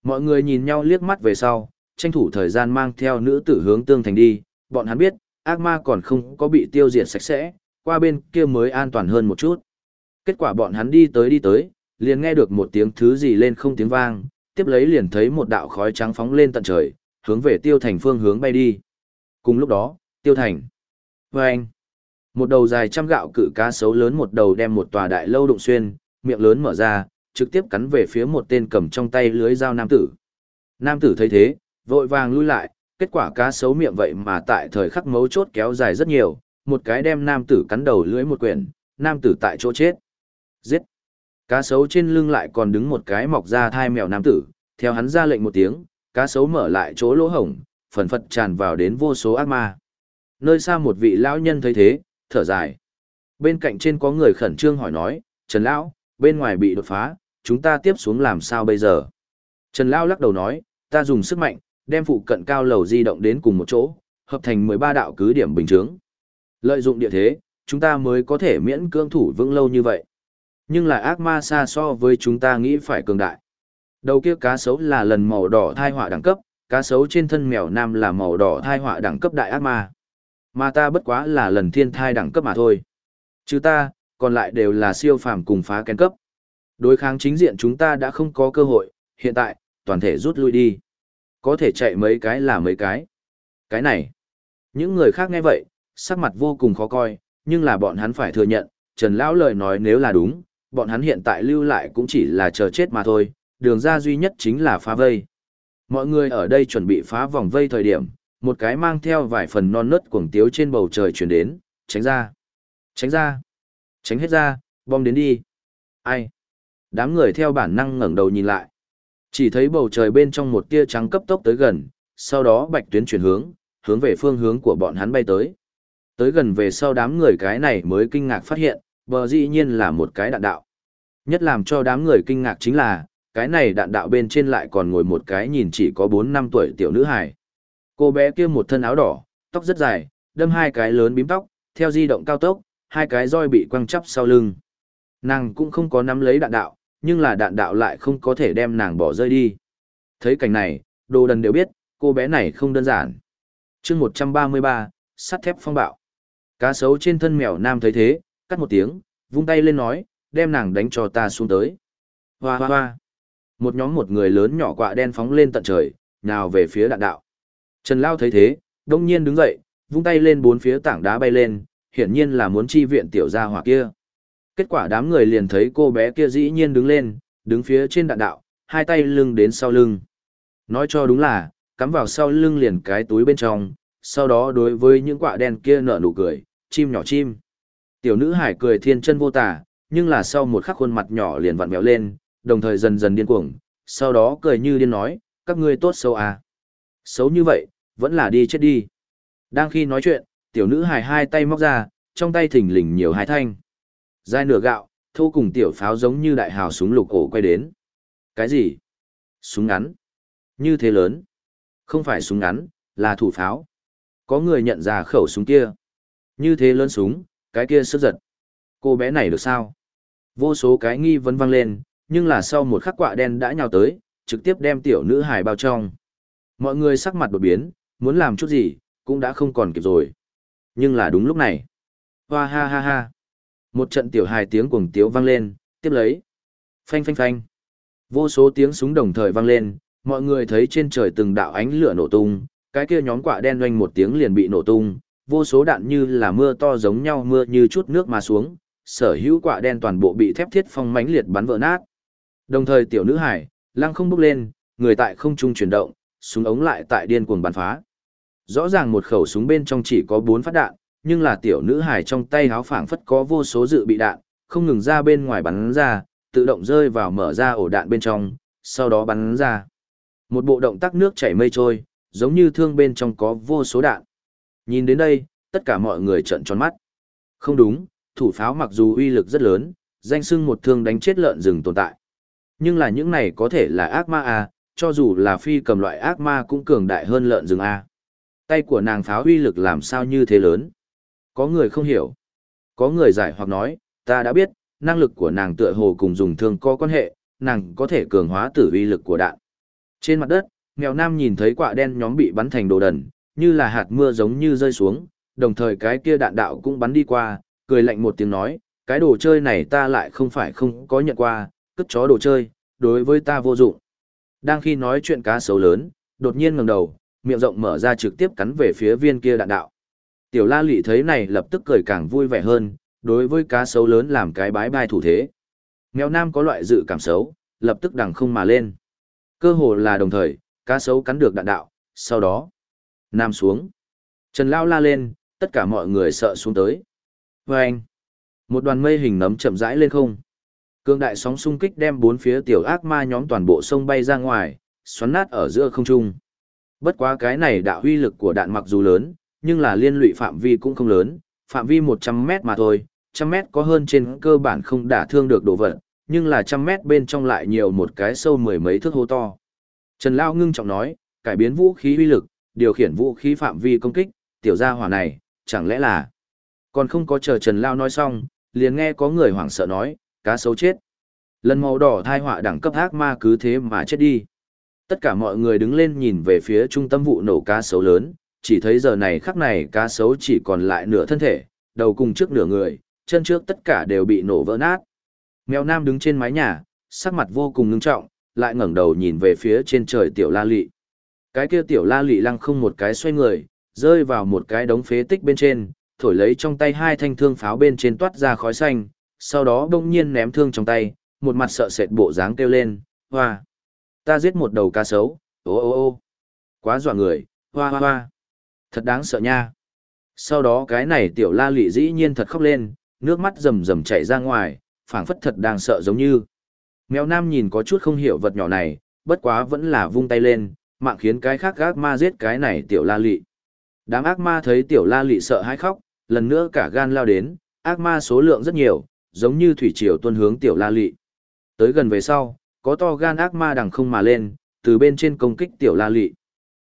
Mọi người nhìn nhau liếc mắt về sau, tranh thủ thời gian mang theo nữ tử hướng tương thành đi, bọn hắn biết, ác ma còn không có bị tiêu diệt sạch sẽ, qua bên kia mới an toàn hơn một chút. Kết quả bọn hắn đi tới đi tới, liền nghe được một tiếng thứ gì lên không tiếng vang, tiếp lấy liền thấy một đạo khói trắng phóng lên tận trời, hướng về tiêu thành phương hướng bay đi. Cùng lúc đó, tiêu thành. Và anh, một đầu dài trăm gạo cự cá sấu lớn một đầu đem một tòa đại lâu đụng xuyên, miệng lớn mở ra, trực tiếp cắn về phía một tên cầm trong tay lưới dao nam tử. Nam tử thấy thế, vội vàng lui lại, kết quả cá sấu miệng vậy mà tại thời khắc mấu chốt kéo dài rất nhiều, một cái đem nam tử cắn đầu lưới một quyển, nam tử tại chỗ chết. Giết! Cá sấu trên lưng lại còn đứng một cái mọc ra thai mèo nam tử, theo hắn ra lệnh một tiếng, cá sấu mở lại chỗ lỗ hổng, phần phật tràn vào đến vô số ác ma. Nơi xa một vị lão nhân thấy thế, thở dài. Bên cạnh trên có người khẩn trương hỏi nói, Trần Lão, bên ngoài bị đột phá, chúng ta tiếp xuống làm sao bây giờ? Trần Lão lắc đầu nói, ta dùng sức mạnh, đem phụ cận cao lầu di động đến cùng một chỗ, hợp thành 13 đạo cứ điểm bình chướng. Lợi dụng địa thế, chúng ta mới có thể miễn cưỡng thủ vững lâu như vậy. Nhưng là ác ma xa so với chúng ta nghĩ phải cường đại. Đầu kia cá sấu là lần màu đỏ thai họa đẳng cấp, cá sấu trên thân mèo nam là màu đỏ thai họa đẳng cấp đại ác ma. Mà ta bất quá là lần thiên thai đẳng cấp mà thôi. Chứ ta, còn lại đều là siêu phàm cùng phá kén cấp. Đối kháng chính diện chúng ta đã không có cơ hội, hiện tại, toàn thể rút lui đi. Có thể chạy mấy cái là mấy cái. Cái này. Những người khác nghe vậy, sắc mặt vô cùng khó coi, nhưng là bọn hắn phải thừa nhận, Trần Lão lời nói nếu là đúng, bọn hắn hiện tại lưu lại cũng chỉ là chờ chết mà thôi, đường ra duy nhất chính là phá vây. Mọi người ở đây chuẩn bị phá vòng vây thời điểm, một cái mang theo vài phần non nớt cuồng tiếu trên bầu trời chuyển đến, tránh ra, tránh ra, tránh hết ra, bom đến đi. Ai? Đám người theo bản năng ngẩng đầu nhìn lại. Chỉ thấy bầu trời bên trong một tia trắng cấp tốc tới gần, sau đó bạch tuyến chuyển hướng, hướng về phương hướng của bọn hắn bay tới. Tới gần về sau đám người cái này mới kinh ngạc phát hiện, bờ dĩ nhiên là một cái đạn đạo. Nhất làm cho đám người kinh ngạc chính là, cái này đạn đạo bên trên lại còn ngồi một cái nhìn chỉ có 4 năm tuổi tiểu nữ hài. Cô bé kia một thân áo đỏ, tóc rất dài, đâm hai cái lớn bím tóc, theo di động cao tốc, hai cái roi bị quăng chắp sau lưng. Nàng cũng không có nắm lấy đạn đạo, nhưng là đạn đạo lại không có thể đem nàng bỏ rơi đi. Thấy cảnh này, đồ đần đều biết, cô bé này không đơn giản. chương 133, sắt thép phong bạo. Cá sấu trên thân mèo nam thấy thế, cắt một tiếng, vung tay lên nói, đem nàng đánh cho ta xuống tới. Hoa hoa hoa. Một nhóm một người lớn nhỏ quạ đen phóng lên tận trời, nào về phía đạn đạo. Trần Lao thấy thế, đông nhiên đứng dậy, vung tay lên bốn phía tảng đá bay lên, hiển nhiên là muốn chi viện tiểu gia hỏa kia. Kết quả đám người liền thấy cô bé kia dĩ nhiên đứng lên, đứng phía trên đạn đạo, hai tay lưng đến sau lưng. Nói cho đúng là, cắm vào sau lưng liền cái túi bên trong, sau đó đối với những quả đen kia nở nụ cười, chim nhỏ chim. Tiểu nữ hải cười thiên chân vô tả, nhưng là sau một khắc khuôn mặt nhỏ liền vặn mèo lên, đồng thời dần dần điên cuồng, sau đó cười như điên nói, các ngươi tốt xấu à. Xấu như vậy, vẫn là đi chết đi. Đang khi nói chuyện, tiểu nữ hải hai tay móc ra, trong tay thỉnh lình nhiều hai thanh. Dài nửa gạo, thô cùng tiểu pháo giống như đại hào súng lục cổ quay đến. Cái gì? Súng ngắn. Như thế lớn. Không phải súng ngắn, là thủ pháo. Có người nhận ra khẩu súng kia. Như thế lớn súng, cái kia sức giật. Cô bé này được sao? Vô số cái nghi vấn vang lên, nhưng là sau một khắc quạ đen đã nhào tới, trực tiếp đem tiểu nữ hài bao trong. Mọi người sắc mặt đột biến, muốn làm chút gì, cũng đã không còn kịp rồi. Nhưng là đúng lúc này. Hoa ha ha ha. Một trận tiểu hài tiếng cuồng tiếu vang lên, tiếp lấy. Phanh phanh phanh. Vô số tiếng súng đồng thời vang lên, mọi người thấy trên trời từng đạo ánh lửa nổ tung, cái kia nhóm quả đen doanh một tiếng liền bị nổ tung, vô số đạn như là mưa to giống nhau mưa như chút nước mà xuống, sở hữu quả đen toàn bộ bị thép thiết phong mãnh liệt bắn vỡ nát. Đồng thời tiểu nữ hải, lăng không bốc lên, người tại không trung chuyển động, súng ống lại tại điên cuồng bắn phá. Rõ ràng một khẩu súng bên trong chỉ có 4 phát đạn, nhưng là tiểu nữ hải trong tay háo phảng phất có vô số dự bị đạn, không ngừng ra bên ngoài bắn ra, tự động rơi vào mở ra ổ đạn bên trong, sau đó bắn ra. Một bộ động tác nước chảy mây trôi, giống như thương bên trong có vô số đạn. Nhìn đến đây, tất cả mọi người trợn tròn mắt. Không đúng, thủ pháo mặc dù uy lực rất lớn, danh sưng một thương đánh chết lợn rừng tồn tại. Nhưng là những này có thể là ác ma à, cho dù là phi cầm loại ác ma cũng cường đại hơn lợn rừng à. Tay của nàng pháo uy lực làm sao như thế lớn? Có người không hiểu. Có người giải hoặc nói, ta đã biết, năng lực của nàng tựa hồ cùng dùng thương có quan hệ, nàng có thể cường hóa tử uy lực của đạn. Trên mặt đất, nghèo nam nhìn thấy quả đen nhóm bị bắn thành đồ đần, như là hạt mưa giống như rơi xuống, đồng thời cái kia đạn đạo cũng bắn đi qua, cười lạnh một tiếng nói, cái đồ chơi này ta lại không phải không có nhận qua, cất chó đồ chơi, đối với ta vô dụng. Đang khi nói chuyện cá sấu lớn, đột nhiên ngẩng đầu, miệng rộng mở ra trực tiếp cắn về phía viên kia đạn đạo. Tiểu la Lệ thấy này lập tức cười càng vui vẻ hơn, đối với cá sấu lớn làm cái bái bai thủ thế. Mèo nam có loại dự cảm xấu, lập tức đằng không mà lên. Cơ hồ là đồng thời, cá sấu cắn được đạn đạo, sau đó, nam xuống. Trần Lao la lên, tất cả mọi người sợ xuống tới. Và anh, một đoàn mây hình nấm chậm rãi lên không. Cương đại sóng xung kích đem bốn phía tiểu ác ma nhóm toàn bộ sông bay ra ngoài, xoắn nát ở giữa không trung. Bất quá cái này đạo uy lực của đạn mặc dù lớn, nhưng là liên lụy phạm vi cũng không lớn, phạm vi 100 mét mà thôi, trăm mét có hơn trên cơ bản không đả thương được đồ vật, nhưng là trăm mét bên trong lại nhiều một cái sâu mười mấy thước hố to. Trần Lao ngưng trọng nói, cải biến vũ khí uy lực, điều khiển vũ khí phạm vi công kích, tiểu gia hỏa này, chẳng lẽ là... Còn không có chờ Trần Lao nói xong, liền nghe có người hoảng sợ nói, cá sấu chết. Lần màu đỏ thai họa đẳng cấp ác ma cứ thế mà chết đi. Tất cả mọi người đứng lên nhìn về phía trung tâm vụ nổ cá sấu lớn, chỉ thấy giờ này khắc này cá sấu chỉ còn lại nửa thân thể, đầu cùng trước nửa người, chân trước tất cả đều bị nổ vỡ nát. Mèo nam đứng trên mái nhà, sắc mặt vô cùng ngưng trọng, lại ngẩng đầu nhìn về phía trên trời tiểu la lị. Cái kia tiểu la lị lăng không một cái xoay người, rơi vào một cái đống phế tích bên trên, thổi lấy trong tay hai thanh thương pháo bên trên toát ra khói xanh, sau đó bỗng nhiên ném thương trong tay, một mặt sợ sệt bộ dáng kêu lên, hoa. Ta giết một đầu cá sấu, ô ô ô. Quá dọa người, hoa hoa hoa. Thật đáng sợ nha. Sau đó cái này tiểu la lị dĩ nhiên thật khóc lên, nước mắt rầm rầm chảy ra ngoài, phảng phất thật đang sợ giống như. Mèo nam nhìn có chút không hiểu vật nhỏ này, bất quá vẫn là vung tay lên, mạng khiến cái khác ác ma giết cái này tiểu la lị. Đám ác ma thấy tiểu la lị sợ hãi khóc, lần nữa cả gan lao đến, ác ma số lượng rất nhiều, giống như thủy triều tuân hướng tiểu la lị. Tới gần về sau, có to gan ác ma đằng không mà lên, từ bên trên công kích tiểu la lị.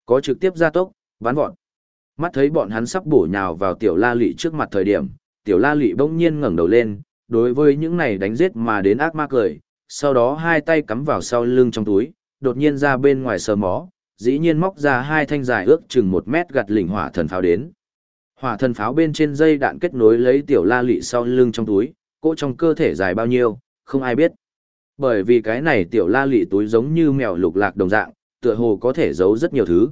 Có trực tiếp gia tốc, bắn vọt. Mắt thấy bọn hắn sắp bổ nhào vào tiểu la lị trước mặt thời điểm, tiểu la lị bỗng nhiên ngẩng đầu lên, đối với những này đánh giết mà đến ác ma cười, sau đó hai tay cắm vào sau lưng trong túi, đột nhiên ra bên ngoài sờ mó, dĩ nhiên móc ra hai thanh dài ước chừng một mét gặt lỉnh hỏa thần pháo đến. Hỏa thần pháo bên trên dây đạn kết nối lấy tiểu la lị sau lưng trong túi, cỗ trong cơ thể dài bao nhiêu, không ai biết. Bởi vì cái này tiểu la lị túi giống như mèo lục lạc đồng dạng, tựa hồ có thể giấu rất nhiều thứ.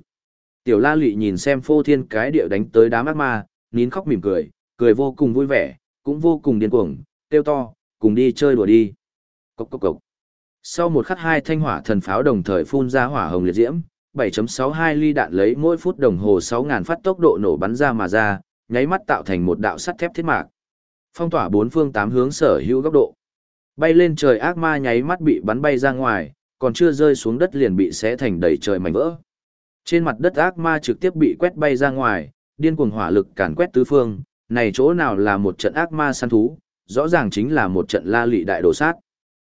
Tiểu la lị nhìn xem phô thiên cái địa đánh tới đám ác ma, nín khóc mỉm cười, cười vô cùng vui vẻ, cũng vô cùng điên cuồng, kêu to, cùng đi chơi đùa đi. Cốc cốc cốc. Sau một khắc hai thanh hỏa thần pháo đồng thời phun ra hỏa hồng liệt diễm, 7.62 ly đạn lấy mỗi phút đồng hồ 6.000 phát tốc độ nổ bắn ra mà ra, nháy mắt tạo thành một đạo sắt thép thiết mạc. Phong tỏa bốn phương tám hướng sở hữu góc độ. Bay lên trời ác ma nháy mắt bị bắn bay ra ngoài, còn chưa rơi xuống đất liền bị xé thành đầy trời mảnh vỡ. Trên mặt đất ác ma trực tiếp bị quét bay ra ngoài, điên cuồng hỏa lực càn quét tứ phương, này chỗ nào là một trận ác ma săn thú, rõ ràng chính là một trận la lị đại đồ sát.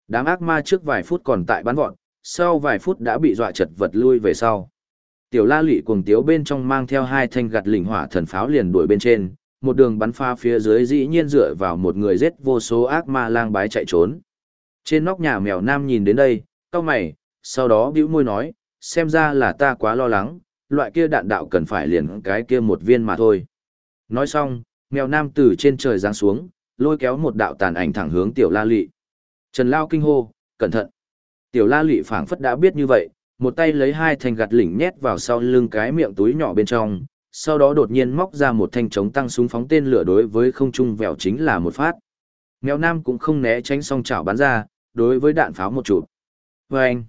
Đám ác ma trước vài phút còn tại bắn vọt, sau vài phút đã bị dọa chật vật lui về sau. Tiểu la lị cuồng tiếu bên trong mang theo hai thanh gạt lỉnh hỏa thần pháo liền đuổi bên trên, một đường bắn pha phía dưới dĩ nhiên dựa vào một người giết vô số ác ma lang bái chạy trốn. Trên nóc nhà mèo nam nhìn đến đây, cau mày, sau đó bĩu môi nói, xem ra là ta quá lo lắng, loại kia đạn đạo cần phải liền cái kia một viên mà thôi. Nói xong, mèo nam từ trên trời giáng xuống, lôi kéo một đạo tàn ảnh thẳng hướng tiểu la lị. Trần Lao kinh hô, cẩn thận. Tiểu la lị phảng phất đã biết như vậy, một tay lấy hai thanh gạt lỉnh nhét vào sau lưng cái miệng túi nhỏ bên trong, sau đó đột nhiên móc ra một thanh chống tăng súng phóng tên lửa đối với không trung vèo chính là một phát. Mèo nam cũng không né tránh song chảo bắn ra, đối với đạn pháo một chụp. Vâng!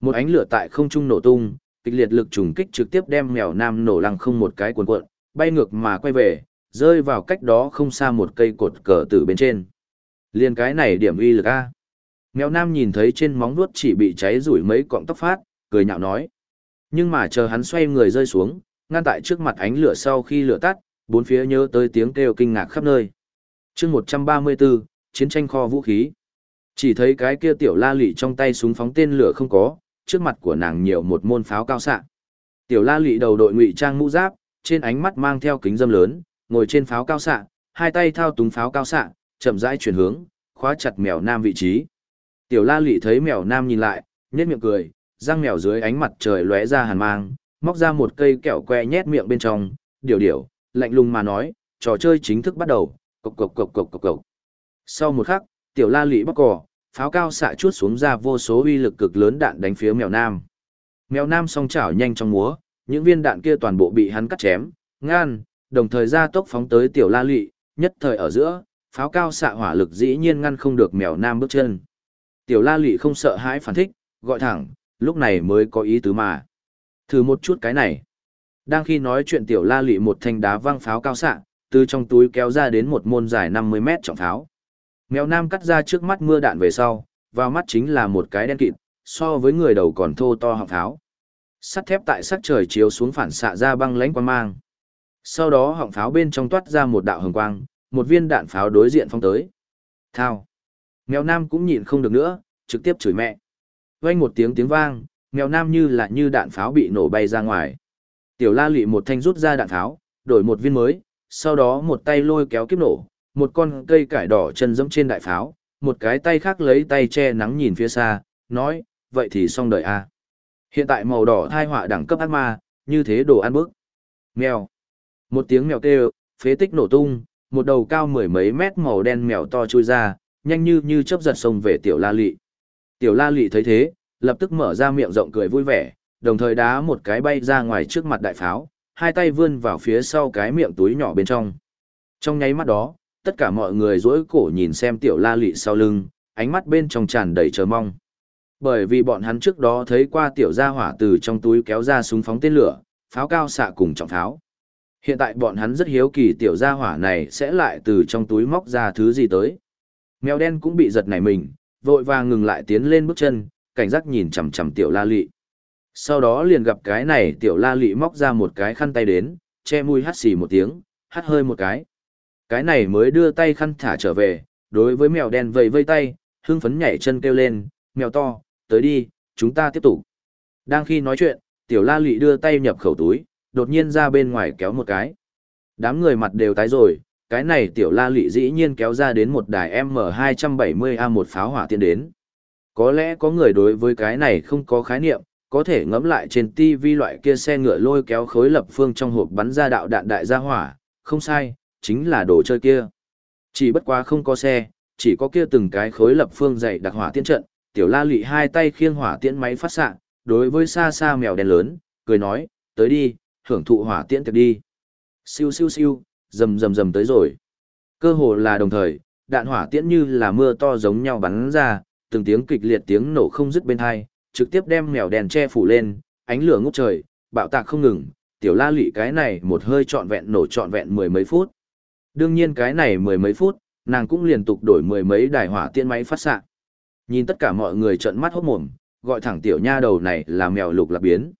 Một ánh lửa tại không trung nổ tung, kịch liệt lực trùng kích trực tiếp đem mèo nam nổ lăng không một cái cuộn cuộn, bay ngược mà quay về, rơi vào cách đó không xa một cây cột cờ tử bên trên. Liên cái này điểm uy lực A. Mèo nam nhìn thấy trên móng vuốt chỉ bị cháy rủi mấy cọng tóc phát, cười nhạo nói. Nhưng mà chờ hắn xoay người rơi xuống, ngăn tại trước mặt ánh lửa sau khi lửa tắt, bốn phía nhớ tới tiếng kêu kinh ngạc khắp nơi. chương 134, chiến tranh kho vũ khí. Chỉ thấy cái kia tiểu la lị trong tay súng phóng tên lửa không có, trước mặt của nàng nhiều một môn pháo cao xạ. Tiểu la lị đầu đội ngụy trang mũ giáp, trên ánh mắt mang theo kính dâm lớn, ngồi trên pháo cao xạ, hai tay thao túng pháo cao xạ, chậm rãi chuyển hướng, khóa chặt mèo nam vị trí. Tiểu la lị thấy mèo nam nhìn lại, nhếch miệng cười, răng mèo dưới ánh mặt trời lóe ra hàn mang, móc ra một cây kẹo que nhét miệng bên trong, điều điều, lạnh lùng mà nói, trò chơi chính thức bắt đầu, cộc cộc cộc cộc cộc cộc. Sau một khắc, tiểu la lị bóc cò, pháo cao xạ chuốt xuống ra vô số uy lực cực lớn đạn đánh phía mèo nam. Mèo nam song chảo nhanh trong múa, những viên đạn kia toàn bộ bị hắn cắt chém, ngan, đồng thời ra tốc phóng tới tiểu la lị, nhất thời ở giữa, pháo cao xạ hỏa lực dĩ nhiên ngăn không được mèo nam bước chân. Tiểu la lị không sợ hãi phản thích, gọi thẳng, lúc này mới có ý tứ mà. Thử một chút cái này. Đang khi nói chuyện tiểu la lị một thanh đá văng pháo cao xạ, từ trong túi kéo ra đến một môn dài 50 mét trọng pháo. Mèo nam cắt ra trước mắt mưa đạn về sau, vào mắt chính là một cái đen kịt, so với người đầu còn thô to họng pháo. Sắt thép tại sắc trời chiếu xuống phản xạ ra băng lãnh quang mang. Sau đó họng pháo bên trong toát ra một đạo hồng quang, một viên đạn pháo đối diện phong tới. Thao. Mèo nam cũng nhịn không được nữa, trực tiếp chửi mẹ. Vang một tiếng tiếng vang, mèo nam như là như đạn pháo bị nổ bay ra ngoài. Tiểu la Lụy một thanh rút ra đạn pháo, đổi một viên mới, sau đó một tay lôi kéo kiếp nổ, một con cây cải đỏ chân dẫm trên đại pháo, một cái tay khác lấy tay che nắng nhìn phía xa, nói, vậy thì xong đợi a. Hiện tại màu đỏ thai họa đẳng cấp ác ma, như thế đồ ăn bức. Mèo. Một tiếng mèo kêu, phế tích nổ tung, một đầu cao mười mấy mét màu đen mèo to chui ra, nhanh như như chớp giật sông về tiểu la lị. Tiểu la lị thấy thế, lập tức mở ra miệng rộng cười vui vẻ, đồng thời đá một cái bay ra ngoài trước mặt đại pháo, hai tay vươn vào phía sau cái miệng túi nhỏ bên trong. Trong nháy mắt đó, tất cả mọi người dỗi cổ nhìn xem tiểu la lị sau lưng, ánh mắt bên trong tràn đầy chờ mong. Bởi vì bọn hắn trước đó thấy qua tiểu gia hỏa từ trong túi kéo ra súng phóng tên lửa, pháo cao xạ cùng trọng pháo. Hiện tại bọn hắn rất hiếu kỳ tiểu gia hỏa này sẽ lại từ trong túi móc ra thứ gì tới. Mèo đen cũng bị giật nảy mình, vội vàng ngừng lại tiến lên bước chân, cảnh giác nhìn chằm chằm tiểu la lị. Sau đó liền gặp cái này tiểu la lị móc ra một cái khăn tay đến, che mũi hắt xì một tiếng, hắt hơi một cái. Cái này mới đưa tay khăn thả trở về, đối với mèo đen vẫy vây tay, hưng phấn nhảy chân kêu lên, mèo to, tới đi, chúng ta tiếp tục. Đang khi nói chuyện, tiểu la lị đưa tay nhập khẩu túi, đột nhiên ra bên ngoài kéo một cái. Đám người mặt đều tái rồi, cái này tiểu la lị dĩ nhiên kéo ra đến một đài M270A1 pháo hỏa tiên đến. Có lẽ có người đối với cái này không có khái niệm, có thể ngẫm lại trên TV loại kia xe ngựa lôi kéo khối lập phương trong hộp bắn ra đạo đạn đại gia hỏa, không sai, chính là đồ chơi kia. Chỉ bất quá không có xe, chỉ có kia từng cái khối lập phương dày đặc hỏa tiễn trận, tiểu la lị hai tay khiêng hỏa tiễn máy phát xạ, đối với xa xa mèo đen lớn, cười nói, tới đi, hưởng thụ hỏa tiễn tiệc đi. Siêu siêu siêu, rầm rầm rầm tới rồi. Cơ hồ là đồng thời, đạn hỏa tiễn như là mưa to giống nhau bắn ra, từng tiếng kịch liệt tiếng nổ không dứt bên tai, trực tiếp đem mèo đèn che phủ lên, ánh lửa ngút trời, bạo tạc không ngừng, tiểu la lị cái này một hơi trọn vẹn nổ trọn vẹn mười mấy phút. Đương nhiên cái này mười mấy phút, nàng cũng liên tục đổi mười mấy đài hỏa tiễn máy phát xạ. Nhìn tất cả mọi người trợn mắt hốt mồm, gọi thẳng tiểu nha đầu này là mèo lục lạc biến.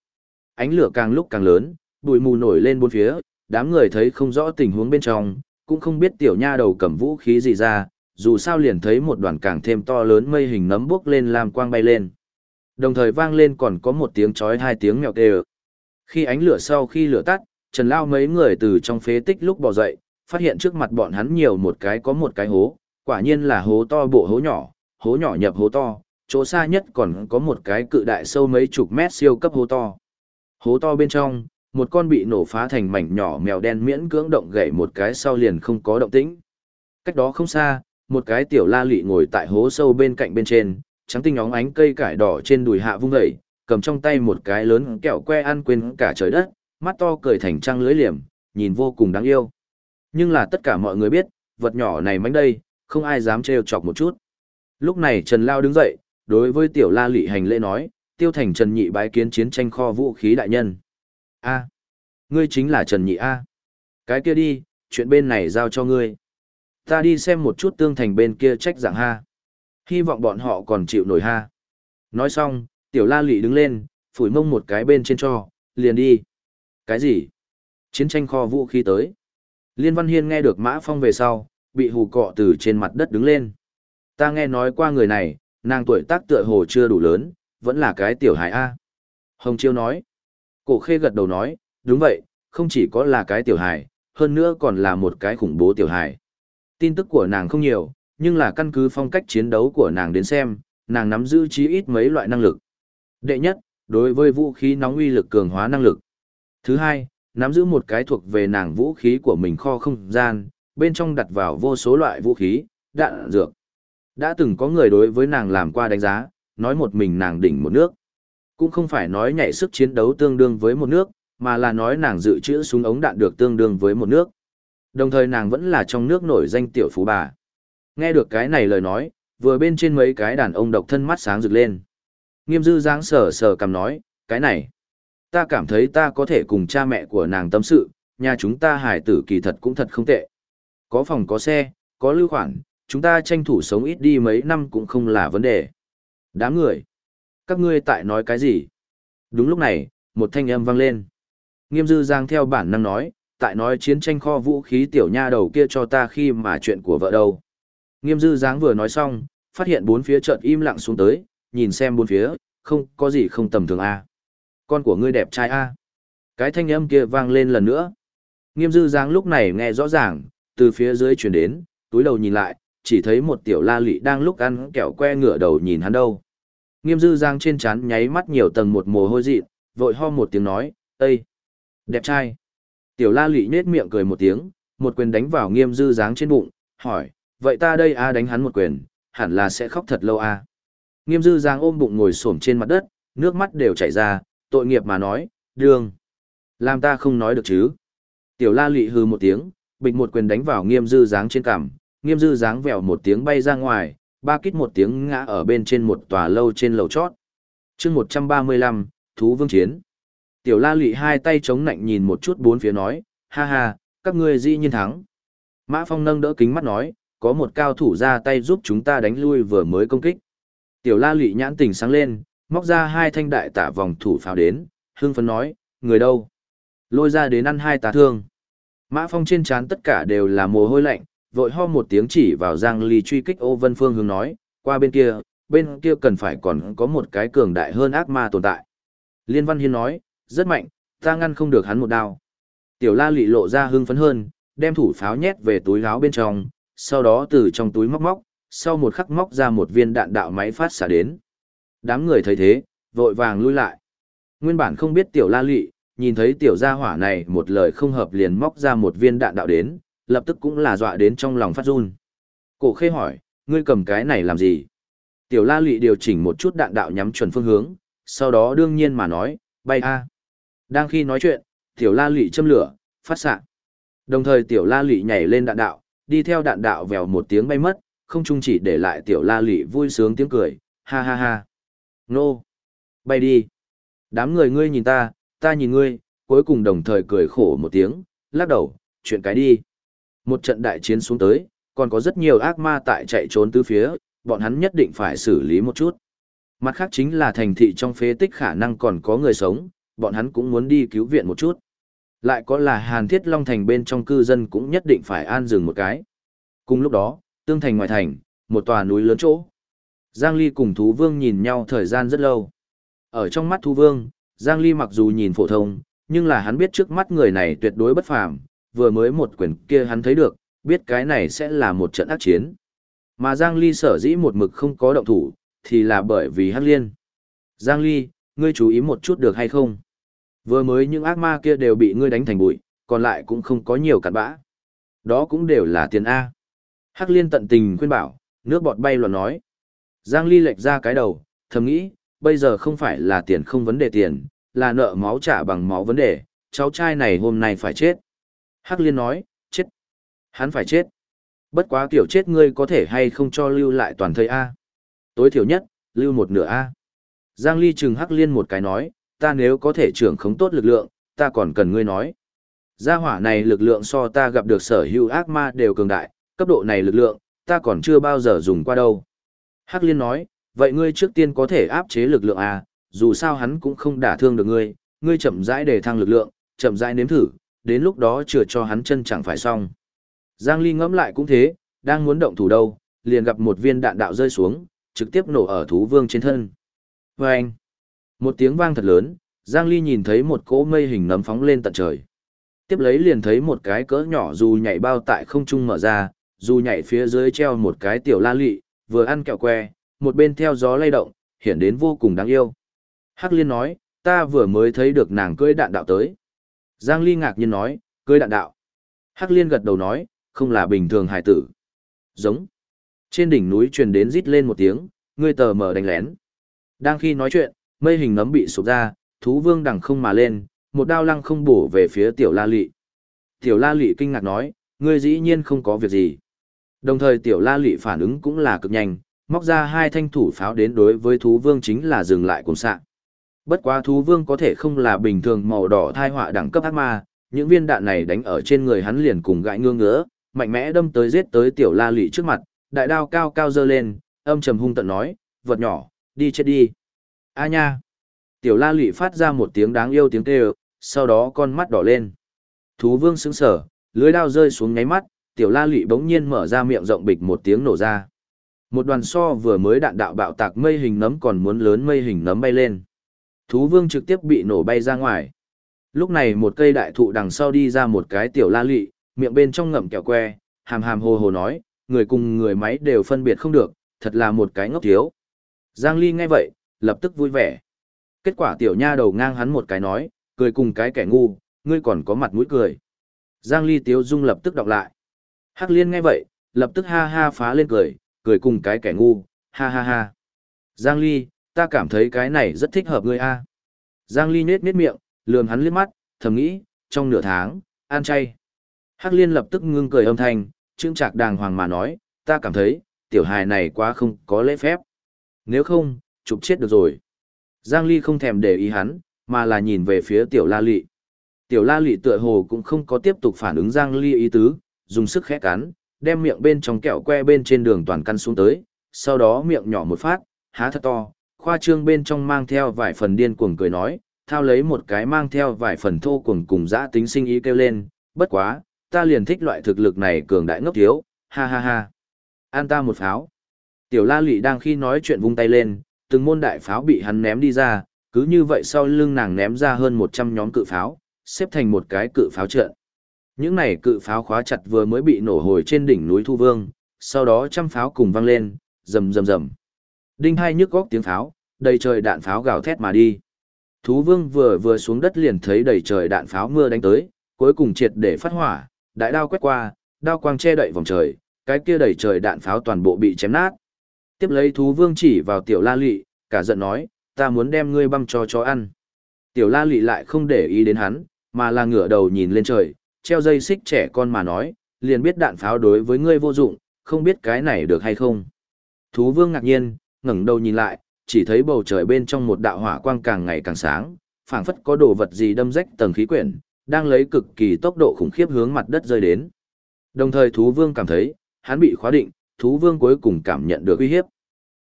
Ánh lửa càng lúc càng lớn, bụi mù nổi lên bốn phía, đám người thấy không rõ tình huống bên trong, cũng không biết tiểu nha đầu cầm vũ khí gì ra, dù sao liền thấy một đoàn càng thêm to lớn mây hình nấm bước lên làm quang bay lên. Đồng thời vang lên còn có một tiếng chói hai tiếng mèo kêu. Khi ánh lửa sau khi lửa tắt, Trần Lao mấy người từ trong phế tích lúc bò dậy, phát hiện trước mặt bọn hắn nhiều một cái có một cái hố, quả nhiên là hố to bộ hố nhỏ, hố nhỏ nhập hố to, chỗ xa nhất còn có một cái cự đại sâu mấy chục mét siêu cấp hố to. Hố to bên trong, một con bị nổ phá thành mảnh nhỏ mèo đen miễn cưỡng động gậy một cái sau liền không có động tĩnh. Cách đó không xa, một cái tiểu la lị ngồi tại hố sâu bên cạnh bên trên, trắng tinh óng ánh cây cải đỏ trên đùi hạ vung dậy, cầm trong tay một cái lớn kẹo que ăn quên cả trời đất, mắt to cười thành trăng lưới liềm, nhìn vô cùng đáng yêu. Nhưng là tất cả mọi người biết, vật nhỏ này mánh đây, không ai dám trêu chọc một chút. Lúc này Trần Lao đứng dậy, đối với tiểu la lị hành lễ nói, tiêu thành Trần Nhị bái kiến chiến tranh kho vũ khí đại nhân a ngươi chính là Trần Nhị A. Cái kia đi, chuyện bên này giao cho ngươi. Ta đi xem một chút tương thành bên kia trách dạng ha. Hy vọng bọn họ còn chịu nổi ha. Nói xong, tiểu la lị đứng lên, phủi mông một cái bên trên cho, liền đi. Cái gì? Chiến tranh kho vũ khí tới. Liên Văn Hiên nghe được Mã Phong về sau, bị hù cọ từ trên mặt đất đứng lên. Ta nghe nói qua người này, nàng tuổi tác tựa hồ chưa đủ lớn, vẫn là cái tiểu hài A. Hồng Chiêu nói. Cổ khê gật đầu nói, đúng vậy, không chỉ có là cái tiểu hài, hơn nữa còn là một cái khủng bố tiểu hài. Tin tức của nàng không nhiều, nhưng là căn cứ phong cách chiến đấu của nàng đến xem, nàng nắm giữ chí ít mấy loại năng lực. Đệ nhất, đối với vũ khí nóng uy lực cường hóa năng lực. Thứ hai, nắm giữ một cái thuộc về nàng vũ khí của mình kho không gian, bên trong đặt vào vô số loại vũ khí, đạn dược. Đã từng có người đối với nàng làm qua đánh giá, nói một mình nàng đỉnh một nước. Cũng không phải nói nhảy sức chiến đấu tương đương với một nước, mà là nói nàng dự trữ súng ống đạn được tương đương với một nước. Đồng thời nàng vẫn là trong nước nổi danh tiểu phú bà. Nghe được cái này lời nói, vừa bên trên mấy cái đàn ông độc thân mắt sáng rực lên. Nghiêm dư dáng sờ sờ cầm nói, cái này. Ta cảm thấy ta có thể cùng cha mẹ của nàng tâm sự, nhà chúng ta hải tử kỳ thật cũng thật không tệ. Có phòng có xe, có lưu khoản, chúng ta tranh thủ sống ít đi mấy năm cũng không là vấn đề. Đám người. Các ngươi tại nói cái gì? Đúng lúc này, một thanh âm vang lên. Nghiêm dư giang theo bản năng nói, tại nói chiến tranh kho vũ khí tiểu nha đầu kia cho ta khi mà chuyện của vợ đâu. Nghiêm dư giang vừa nói xong, phát hiện bốn phía chợt im lặng xuống tới, nhìn xem bốn phía, không có gì không tầm thường a. Con của ngươi đẹp trai a. Cái thanh âm kia vang lên lần nữa. Nghiêm dư giang lúc này nghe rõ ràng, từ phía dưới chuyển đến, túi đầu nhìn lại, chỉ thấy một tiểu la lị đang lúc ăn kẹo que ngửa đầu nhìn hắn đâu. Nghiêm dư giang trên trán nháy mắt nhiều tầng một mồ hôi dịn, vội ho một tiếng nói, Ây! Đẹp trai! Tiểu la lị nết miệng cười một tiếng, một quyền đánh vào nghiêm dư giang trên bụng, hỏi, vậy ta đây a đánh hắn một quyền, hẳn là sẽ khóc thật lâu a. Nghiêm dư giang ôm bụng ngồi xổm trên mặt đất, nước mắt đều chảy ra, tội nghiệp mà nói, đường. Làm ta không nói được chứ. Tiểu la lị hư một tiếng, bịch một quyền đánh vào nghiêm dư Giang trên cằm, nghiêm dư Giang vèo một tiếng bay ra ngoài, ba kít một tiếng ngã ở bên trên một tòa lâu trên lầu chót. chương 135, Thú Vương Chiến. Tiểu la lị hai tay chống nạnh nhìn một chút bốn phía nói, ha ha, các ngươi dĩ nhiên thắng. Mã Phong nâng đỡ kính mắt nói, có một cao thủ ra tay giúp chúng ta đánh lui vừa mới công kích. Tiểu la lị nhãn tỉnh sáng lên, móc ra hai thanh đại tả vòng thủ pháo đến, hương phấn nói, người đâu? Lôi ra đến ăn hai tá thương. Mã Phong trên trán tất cả đều là mồ hôi lạnh, vội ho một tiếng chỉ vào Giang Ly truy kích Ô Vân Phương hướng nói, qua bên kia, bên kia cần phải còn có một cái cường đại hơn ác ma tồn tại. Liên Văn Hiên nói, rất mạnh, ta ngăn không được hắn một đao. Tiểu La lị lộ ra hưng phấn hơn, đem thủ pháo nhét về túi áo bên trong, sau đó từ trong túi móc móc, sau một khắc móc ra một viên đạn đạo máy phát xả đến. Đám người thấy thế, vội vàng lui lại. Nguyên bản không biết tiểu La lị, nhìn thấy tiểu gia hỏa này một lời không hợp liền móc ra một viên đạn đạo đến, lập tức cũng là dọa đến trong lòng phát run. Cổ khê hỏi, ngươi cầm cái này làm gì? Tiểu la lị điều chỉnh một chút đạn đạo nhắm chuẩn phương hướng, sau đó đương nhiên mà nói, bay a. Đang khi nói chuyện, tiểu la lị châm lửa, phát xạ. Đồng thời tiểu la lị nhảy lên đạn đạo, đi theo đạn đạo vèo một tiếng bay mất, không chung chỉ để lại tiểu la lị vui sướng tiếng cười, ha ha ha. Nô! Bay đi! Đám người ngươi nhìn ta, ta nhìn ngươi, cuối cùng đồng thời cười khổ một tiếng, lắc đầu, chuyện cái đi. Một trận đại chiến xuống tới, còn có rất nhiều ác ma tại chạy trốn tứ phía, bọn hắn nhất định phải xử lý một chút. Mặt khác chính là thành thị trong phế tích khả năng còn có người sống, bọn hắn cũng muốn đi cứu viện một chút. Lại có là Hàn Thiết Long Thành bên trong cư dân cũng nhất định phải an dừng một cái. Cùng lúc đó, tương thành ngoài thành, một tòa núi lớn chỗ. Giang Ly cùng Thú Vương nhìn nhau thời gian rất lâu. Ở trong mắt Thú Vương, Giang Ly mặc dù nhìn phổ thông, nhưng là hắn biết trước mắt người này tuyệt đối bất phàm, vừa mới một quyền kia hắn thấy được, biết cái này sẽ là một trận ác chiến. Mà Giang Ly sở dĩ một mực không có động thủ, thì là bởi vì Hắc Liên. Giang Ly, ngươi chú ý một chút được hay không? Vừa mới những ác ma kia đều bị ngươi đánh thành bụi, còn lại cũng không có nhiều cặn bã. Đó cũng đều là tiền A. Hắc Liên tận tình khuyên bảo, nước bọt bay loạn nói. Giang Ly lệch ra cái đầu, thầm nghĩ, bây giờ không phải là tiền không vấn đề tiền, là nợ máu trả bằng máu vấn đề, cháu trai này hôm nay phải chết. Hắc Liên nói, chết. Hắn phải chết. Bất quá kiểu chết ngươi có thể hay không cho lưu lại toàn thời A. Tối thiểu nhất, lưu một nửa A. Giang Ly trừng Hắc Liên một cái nói, ta nếu có thể trưởng khống tốt lực lượng, ta còn cần ngươi nói. Gia hỏa này lực lượng so ta gặp được sở hữu ác ma đều cường đại, cấp độ này lực lượng, ta còn chưa bao giờ dùng qua đâu. Hắc Liên nói, vậy ngươi trước tiên có thể áp chế lực lượng A, dù sao hắn cũng không đả thương được ngươi, ngươi chậm rãi để thăng lực lượng, chậm rãi nếm thử, đến lúc đó chừa cho hắn chân chẳng phải xong. Giang Ly ngẫm lại cũng thế, đang muốn động thủ đâu, liền gặp một viên đạn đạo rơi xuống, trực tiếp nổ ở thú vương trên thân. Vâng! Một tiếng vang thật lớn, Giang Ly nhìn thấy một cỗ mây hình nấm phóng lên tận trời. Tiếp lấy liền thấy một cái cỡ nhỏ dù nhảy bao tại không trung mở ra, dù nhảy phía dưới treo một cái tiểu la lị, vừa ăn kẹo que, một bên theo gió lay động, hiện đến vô cùng đáng yêu. Hắc Liên nói, ta vừa mới thấy được nàng cưỡi đạn đạo tới. Giang Ly ngạc nhiên nói, cưỡi đạn đạo. Hắc Liên gật đầu nói, không là bình thường hải tử. Giống. Trên đỉnh núi truyền đến rít lên một tiếng, ngươi tờ mở đánh lén. Đang khi nói chuyện, mây hình nấm bị sụp ra, thú vương đằng không mà lên, một đao lăng không bổ về phía tiểu la lị. Tiểu la lị kinh ngạc nói, ngươi dĩ nhiên không có việc gì. Đồng thời tiểu la lị phản ứng cũng là cực nhanh, móc ra hai thanh thủ pháo đến đối với thú vương chính là dừng lại cùng sạng. Bất quá thú vương có thể không là bình thường màu đỏ thai họa đẳng cấp ác ma, những viên đạn này đánh ở trên người hắn liền cùng gãi ngương ngứa, mạnh mẽ đâm tới giết tới tiểu la lị trước mặt, đại đao cao cao dơ lên, âm trầm hung tận nói, vật nhỏ, đi chết đi. A nha. Tiểu la lị phát ra một tiếng đáng yêu tiếng kêu, sau đó con mắt đỏ lên. Thú vương sững sở, lưới đao rơi xuống nháy mắt, tiểu la lị bỗng nhiên mở ra miệng rộng bịch một tiếng nổ ra. Một đoàn so vừa mới đạn đạo bạo tạc mây hình nấm còn muốn lớn mây hình nấm bay lên. Thú vương trực tiếp bị nổ bay ra ngoài. Lúc này một cây đại thụ đằng sau đi ra một cái tiểu la lị, miệng bên trong ngậm kẹo que, hàm hàm hồ hồ nói, người cùng người máy đều phân biệt không được, thật là một cái ngốc thiếu. Giang Ly nghe vậy, lập tức vui vẻ. Kết quả tiểu nha đầu ngang hắn một cái nói, cười cùng cái kẻ ngu, ngươi còn có mặt mũi cười. Giang Ly tiếu dung lập tức đọc lại. Hắc Liên nghe vậy, lập tức ha ha phá lên cười, cười cùng cái kẻ ngu, ha ha ha. Giang Ly, ta cảm thấy cái này rất thích hợp ngươi a. Giang Ly nết nết miệng, lườm hắn liếc mắt, thầm nghĩ, trong nửa tháng, an chay. Hắc Liên lập tức ngưng cười âm thanh, trương trạc đàng hoàng mà nói, ta cảm thấy, tiểu hài này quá không có lễ phép. Nếu không, chụp chết được rồi. Giang Ly không thèm để ý hắn, mà là nhìn về phía tiểu la lị. Tiểu la lị tựa hồ cũng không có tiếp tục phản ứng Giang Ly ý tứ, dùng sức khẽ cắn, đem miệng bên trong kẹo que bên trên đường toàn căn xuống tới, sau đó miệng nhỏ một phát, há thật to, khoa trương bên trong mang theo vài phần điên cuồng cười nói, thao lấy một cái mang theo vài phần thô cuồng cùng dã tính sinh ý kêu lên, bất quá, ta liền thích loại thực lực này cường đại ngốc thiếu, ha ha ha. An ta một pháo. Tiểu la lị đang khi nói chuyện vung tay lên, từng môn đại pháo bị hắn ném đi ra, cứ như vậy sau lưng nàng ném ra hơn 100 nhóm cự pháo, xếp thành một cái cự pháo trận. Những này cự pháo khóa chặt vừa mới bị nổ hồi trên đỉnh núi Thu Vương, sau đó trăm pháo cùng vang lên, rầm rầm rầm. Đinh hai nhức góc tiếng pháo, đầy trời đạn pháo gào thét mà đi. Thú Vương vừa vừa xuống đất liền thấy đầy trời đạn pháo mưa đánh tới, cuối cùng triệt để phát hỏa, đại đao quét qua, đao quang che đậy vòng trời, cái kia đầy trời đạn pháo toàn bộ bị chém nát. Tiếp lấy thú vương chỉ vào tiểu la lị, cả giận nói, ta muốn đem ngươi băm cho chó ăn. Tiểu la lị lại không để ý đến hắn, mà là ngửa đầu nhìn lên trời, treo dây xích trẻ con mà nói, liền biết đạn pháo đối với ngươi vô dụng, không biết cái này được hay không. Thú vương ngạc nhiên, ngẩng đầu nhìn lại, chỉ thấy bầu trời bên trong một đạo hỏa quang càng ngày càng sáng, phảng phất có đồ vật gì đâm rách tầng khí quyển, đang lấy cực kỳ tốc độ khủng khiếp hướng mặt đất rơi đến. Đồng thời thú vương cảm thấy, hắn bị khóa định, thú vương cuối cùng cảm nhận được uy hiếp.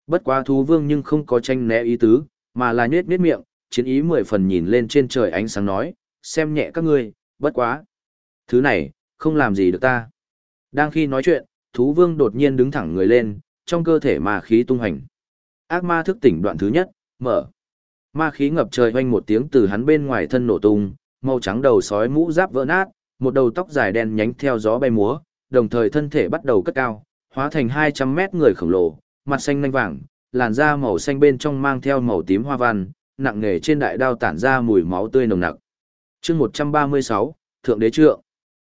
Bất quá thú vương nhưng không có tranh né ý tứ, mà là nhếch nhếch miệng, chiến ý mười phần nhìn lên trên trời ánh sáng nói, xem nhẹ các ngươi, bất quá. Thứ này, không làm gì được ta. Đang khi nói chuyện, thú vương đột nhiên đứng thẳng người lên, trong cơ thể mà khí tung hành. Ác ma thức tỉnh đoạn thứ nhất, mở. Ma khí ngập trời hoanh một tiếng từ hắn bên ngoài thân nổ tung, màu trắng đầu sói mũ giáp vỡ nát, một đầu tóc dài đen nhánh theo gió bay múa, đồng thời thân thể bắt đầu cất cao, hóa thành 200 mét người khổng lồ, mặt xanh nanh vàng, làn da màu xanh bên trong mang theo màu tím hoa văn, nặng nghề trên đại đao tản ra mùi máu tươi nồng nặc. chương 136, Thượng Đế Trượng.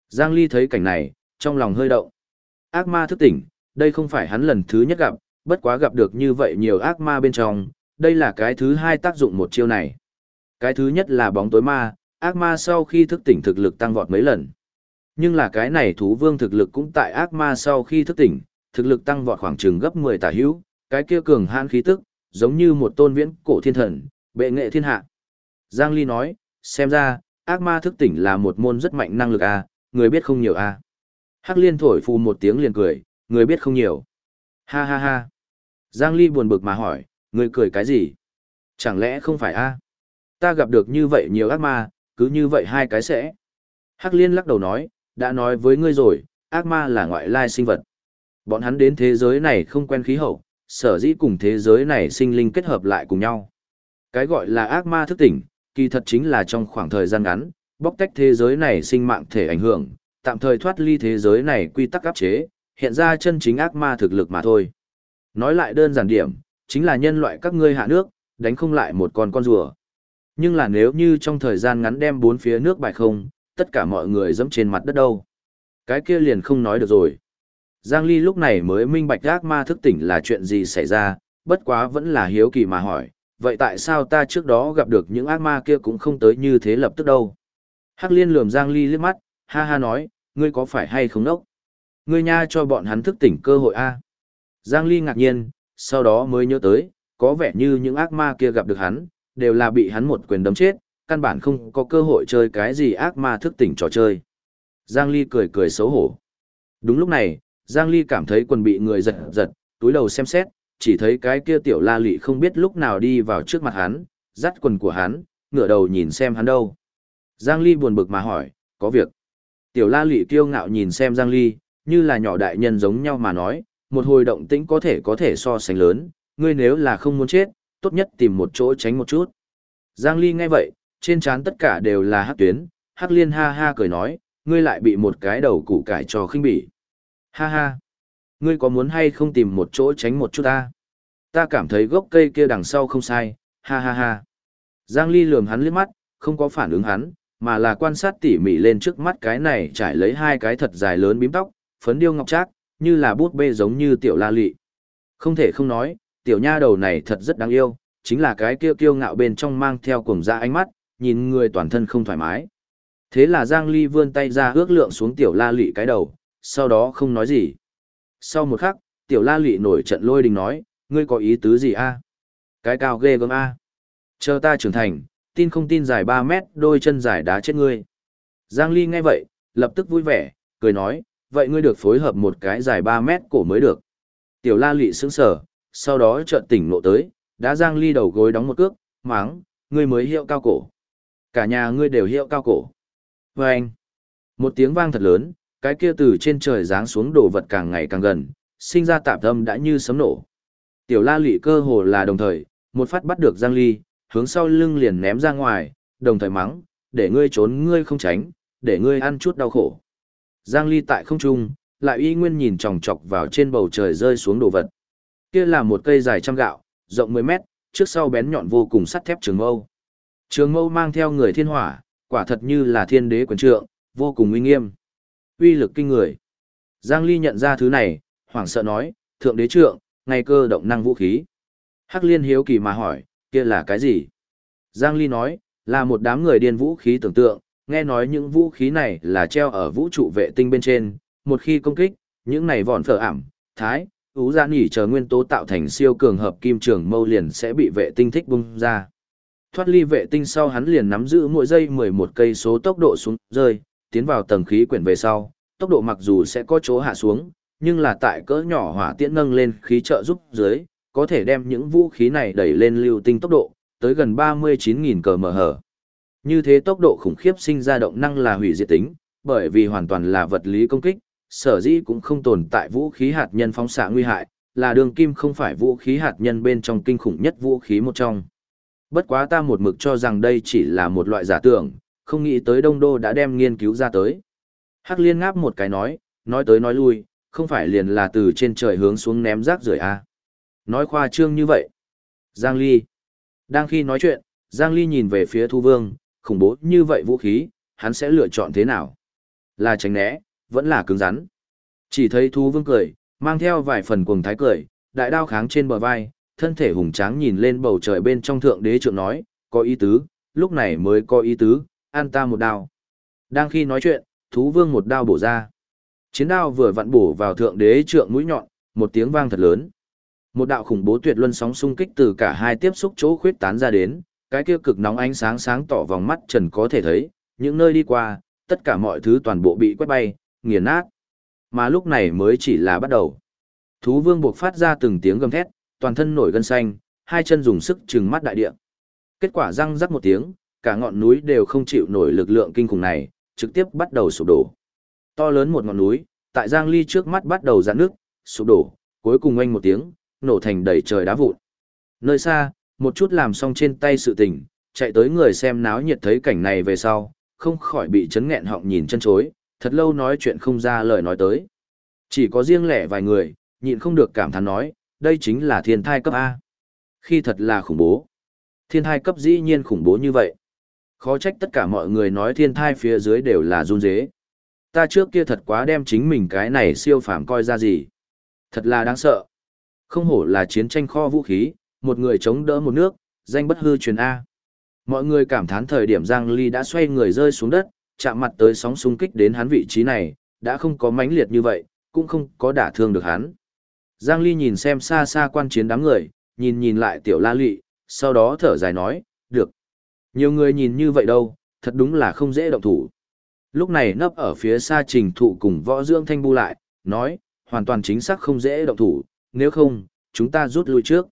Giang Ly thấy cảnh này, trong lòng hơi động. Ác ma thức tỉnh, đây không phải hắn lần thứ nhất gặp, bất quá gặp được như vậy nhiều ác ma bên trong, đây là cái thứ hai tác dụng một chiêu này. Cái thứ nhất là bóng tối ma, ác ma sau khi thức tỉnh thực lực tăng vọt mấy lần. Nhưng là cái này thú vương thực lực cũng tại ác ma sau khi thức tỉnh, thực lực tăng vọt khoảng chừng gấp 10 tả hữu, cái kia cường hãn khí tức, giống như một tôn viễn cổ thiên thần, bệ nghệ thiên hạ. Giang Ly nói, xem ra, ác ma thức tỉnh là một môn rất mạnh năng lực a, người biết không nhiều a. Hắc Liên thổi phù một tiếng liền cười, người biết không nhiều. Ha ha ha. Giang Ly buồn bực mà hỏi, người cười cái gì? Chẳng lẽ không phải a? Ta gặp được như vậy nhiều ác ma, cứ như vậy hai cái sẽ. Hắc Liên lắc đầu nói, đã nói với ngươi rồi, ác ma là ngoại lai sinh vật. Bọn hắn đến thế giới này không quen khí hậu, sở dĩ cùng thế giới này sinh linh kết hợp lại cùng nhau. Cái gọi là ác ma thức tỉnh, kỳ thật chính là trong khoảng thời gian ngắn, bóc tách thế giới này sinh mạng thể ảnh hưởng, tạm thời thoát ly thế giới này quy tắc áp chế, hiện ra chân chính ác ma thực lực mà thôi. Nói lại đơn giản điểm, chính là nhân loại các ngươi hạ nước, đánh không lại một con con rùa. Nhưng là nếu như trong thời gian ngắn đem bốn phía nước bài không, tất cả mọi người dẫm trên mặt đất đâu. Cái kia liền không nói được rồi. Giang Ly lúc này mới minh bạch ác ma thức tỉnh là chuyện gì xảy ra, bất quá vẫn là hiếu kỳ mà hỏi, vậy tại sao ta trước đó gặp được những ác ma kia cũng không tới như thế lập tức đâu? Hắc liên lườm Giang Ly liếc mắt, ha ha nói, ngươi có phải hay không nốc? Ngươi nha cho bọn hắn thức tỉnh cơ hội a. Giang Ly ngạc nhiên, sau đó mới nhớ tới, có vẻ như những ác ma kia gặp được hắn, đều là bị hắn một quyền đấm chết, căn bản không có cơ hội chơi cái gì ác ma thức tỉnh trò chơi. Giang Ly cười cười xấu hổ. Đúng lúc này, Giang Ly cảm thấy quần bị người giật giật, túi đầu xem xét, chỉ thấy cái kia tiểu la lị không biết lúc nào đi vào trước mặt hắn, dắt quần của hắn, ngửa đầu nhìn xem hắn đâu. Giang Ly buồn bực mà hỏi, có việc. Tiểu la lị kiêu ngạo nhìn xem Giang Ly, như là nhỏ đại nhân giống nhau mà nói, một hồi động tĩnh có thể có thể so sánh lớn, ngươi nếu là không muốn chết, tốt nhất tìm một chỗ tránh một chút. Giang Ly nghe vậy, trên trán tất cả đều là hắc tuyến, hắc liên ha ha cười nói, ngươi lại bị một cái đầu củ cải cho khinh bỉ. Ha ha, ngươi có muốn hay không tìm một chỗ tránh một chút ta? Ta cảm thấy gốc cây kia đằng sau không sai, ha ha ha. Giang Ly lườm hắn liếc mắt, không có phản ứng hắn, mà là quan sát tỉ mỉ lên trước mắt cái này trải lấy hai cái thật dài lớn bím tóc, phấn điêu ngọc trác, như là bút bê giống như tiểu la lị. Không thể không nói, tiểu nha đầu này thật rất đáng yêu, chính là cái kia kiêu ngạo bên trong mang theo cuồng ra ánh mắt, nhìn người toàn thân không thoải mái. Thế là Giang Ly vươn tay ra ước lượng xuống tiểu la lị cái đầu, sau đó không nói gì. Sau một khắc, tiểu la lị nổi trận lôi đình nói, ngươi có ý tứ gì a? Cái cao ghê gớm a. Chờ ta trưởng thành, tin không tin dài 3 mét, đôi chân dài đá chết ngươi. Giang Ly nghe vậy, lập tức vui vẻ, cười nói, vậy ngươi được phối hợp một cái dài 3 mét cổ mới được. Tiểu la lị sững sờ, sau đó chợt tỉnh ngộ tới, đã Giang Ly đầu gối đóng một cước, máng, ngươi mới hiệu cao cổ. Cả nhà ngươi đều hiệu cao cổ. Và anh, một tiếng vang thật lớn, cái kia từ trên trời giáng xuống đồ vật càng ngày càng gần, sinh ra tạm tâm đã như sấm nổ. Tiểu la lị cơ hồ là đồng thời, một phát bắt được Giang Ly, hướng sau lưng liền ném ra ngoài, đồng thời mắng, để ngươi trốn ngươi không tránh, để ngươi ăn chút đau khổ. Giang Ly tại không trung, lại y nguyên nhìn chòng chọc vào trên bầu trời rơi xuống đồ vật. Kia là một cây dài trăm gạo, rộng 10 mét, trước sau bén nhọn vô cùng sắt thép trường mâu. Trường mâu mang theo người thiên hỏa, quả thật như là thiên đế quyền trượng, vô cùng uy nghiêm. Uy lực kinh người. Giang Ly nhận ra thứ này, hoảng sợ nói, thượng đế trượng, ngay cơ động năng vũ khí. Hắc liên hiếu kỳ mà hỏi, kia là cái gì? Giang Ly nói, là một đám người điên vũ khí tưởng tượng, nghe nói những vũ khí này là treo ở vũ trụ vệ tinh bên trên, một khi công kích, những này vòn phở ảm, thái, ú ra nỉ chờ nguyên tố tạo thành siêu cường hợp kim trường mâu liền sẽ bị vệ tinh thích bung ra. Thoát ly vệ tinh sau hắn liền nắm giữ mỗi giây 11 cây số tốc độ xuống rơi, tiến vào tầng khí quyển về sau, tốc độ mặc dù sẽ có chỗ hạ xuống, nhưng là tại cỡ nhỏ hỏa tiễn nâng lên khí trợ giúp dưới, có thể đem những vũ khí này đẩy lên lưu tinh tốc độ, tới gần 39.000 cờ mở hở. Như thế tốc độ khủng khiếp sinh ra động năng là hủy diệt tính, bởi vì hoàn toàn là vật lý công kích, sở dĩ cũng không tồn tại vũ khí hạt nhân phóng xạ nguy hại, là đường kim không phải vũ khí hạt nhân bên trong kinh khủng nhất vũ khí một trong. Bất quá ta một mực cho rằng đây chỉ là một loại giả tưởng, không nghĩ tới Đông Đô đã đem nghiên cứu ra tới. Hắc Liên ngáp một cái nói, nói tới nói lui, không phải liền là từ trên trời hướng xuống ném rác rưởi à. Nói khoa trương như vậy. Giang Ly. Đang khi nói chuyện, Giang Ly nhìn về phía Thu Vương, khủng bố như vậy vũ khí, hắn sẽ lựa chọn thế nào? Là tránh né, vẫn là cứng rắn. Chỉ thấy thú Vương cười, mang theo vài phần cuồng thái cười, đại đao kháng trên bờ vai, thân thể hùng tráng nhìn lên bầu trời bên trong thượng đế trượng nói, có ý tứ, lúc này mới có ý tứ, an ta một đao. Đang khi nói chuyện, thú vương một đao bổ ra. Chiến đao vừa vặn bổ vào thượng đế trượng mũi nhọn, một tiếng vang thật lớn. Một đạo khủng bố tuyệt luân sóng xung kích từ cả hai tiếp xúc chỗ khuyết tán ra đến, cái kia cực nóng ánh sáng sáng tỏ vòng mắt trần có thể thấy, những nơi đi qua, tất cả mọi thứ toàn bộ bị quét bay, nghiền nát. Mà lúc này mới chỉ là bắt đầu. Thú vương buộc phát ra từng tiếng gầm thét, toàn thân nổi gân xanh, hai chân dùng sức trừng mắt đại địa. Kết quả răng rắc một tiếng, cả ngọn núi đều không chịu nổi lực lượng kinh khủng này, trực tiếp bắt đầu sụp đổ. To lớn một ngọn núi, tại Giang Ly trước mắt bắt đầu giãn nước, sụp đổ, cuối cùng oanh một tiếng, nổ thành đầy trời đá vụn. Nơi xa, một chút làm xong trên tay sự tình, chạy tới người xem náo nhiệt thấy cảnh này về sau, không khỏi bị chấn nghẹn họng nhìn chân chối, thật lâu nói chuyện không ra lời nói tới. Chỉ có riêng lẻ vài người, nhịn không được cảm thán nói, đây chính là thiên thai cấp A. Khi thật là khủng bố. Thiên thai cấp dĩ nhiên khủng bố như vậy. Khó trách tất cả mọi người nói thiên thai phía dưới đều là run dế. Ta trước kia thật quá đem chính mình cái này siêu phàm coi ra gì. Thật là đáng sợ. Không hổ là chiến tranh kho vũ khí, một người chống đỡ một nước, danh bất hư truyền A. Mọi người cảm thán thời điểm Giang Ly đã xoay người rơi xuống đất, chạm mặt tới sóng xung kích đến hắn vị trí này, đã không có mãnh liệt như vậy, cũng không có đả thương được hắn. Giang Ly nhìn xem xa xa quan chiến đám người, nhìn nhìn lại tiểu la lị, sau đó thở dài nói, được. Nhiều người nhìn như vậy đâu, thật đúng là không dễ động thủ. Lúc này nấp ở phía xa trình thụ cùng võ dưỡng thanh bu lại, nói, hoàn toàn chính xác không dễ động thủ, nếu không, chúng ta rút lui trước.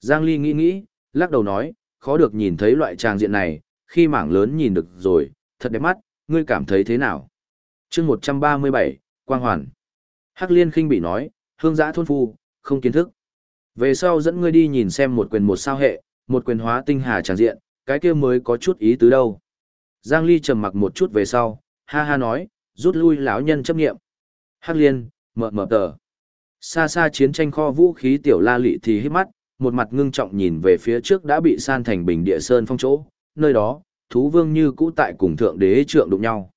Giang Ly nghĩ nghĩ, lắc đầu nói, khó được nhìn thấy loại trang diện này, khi mảng lớn nhìn được rồi, thật đẹp mắt, ngươi cảm thấy thế nào? chương 137, Quang Hoàn. Hắc Liên khinh bị nói, hương giã thôn phu, không kiến thức. Về sau dẫn ngươi đi nhìn xem một quyền một sao hệ, một quyền hóa tinh hà tràng diện, cái kia mới có chút ý tứ đâu. Giang Ly trầm mặc một chút về sau, ha ha nói, rút lui lão nhân chấp nghiệm. Hắc liên, mở mở tờ. Xa xa chiến tranh kho vũ khí tiểu la lị thì hít mắt, một mặt ngưng trọng nhìn về phía trước đã bị san thành bình địa sơn phong chỗ, nơi đó, thú vương như cũ tại cùng thượng đế trượng đụng nhau.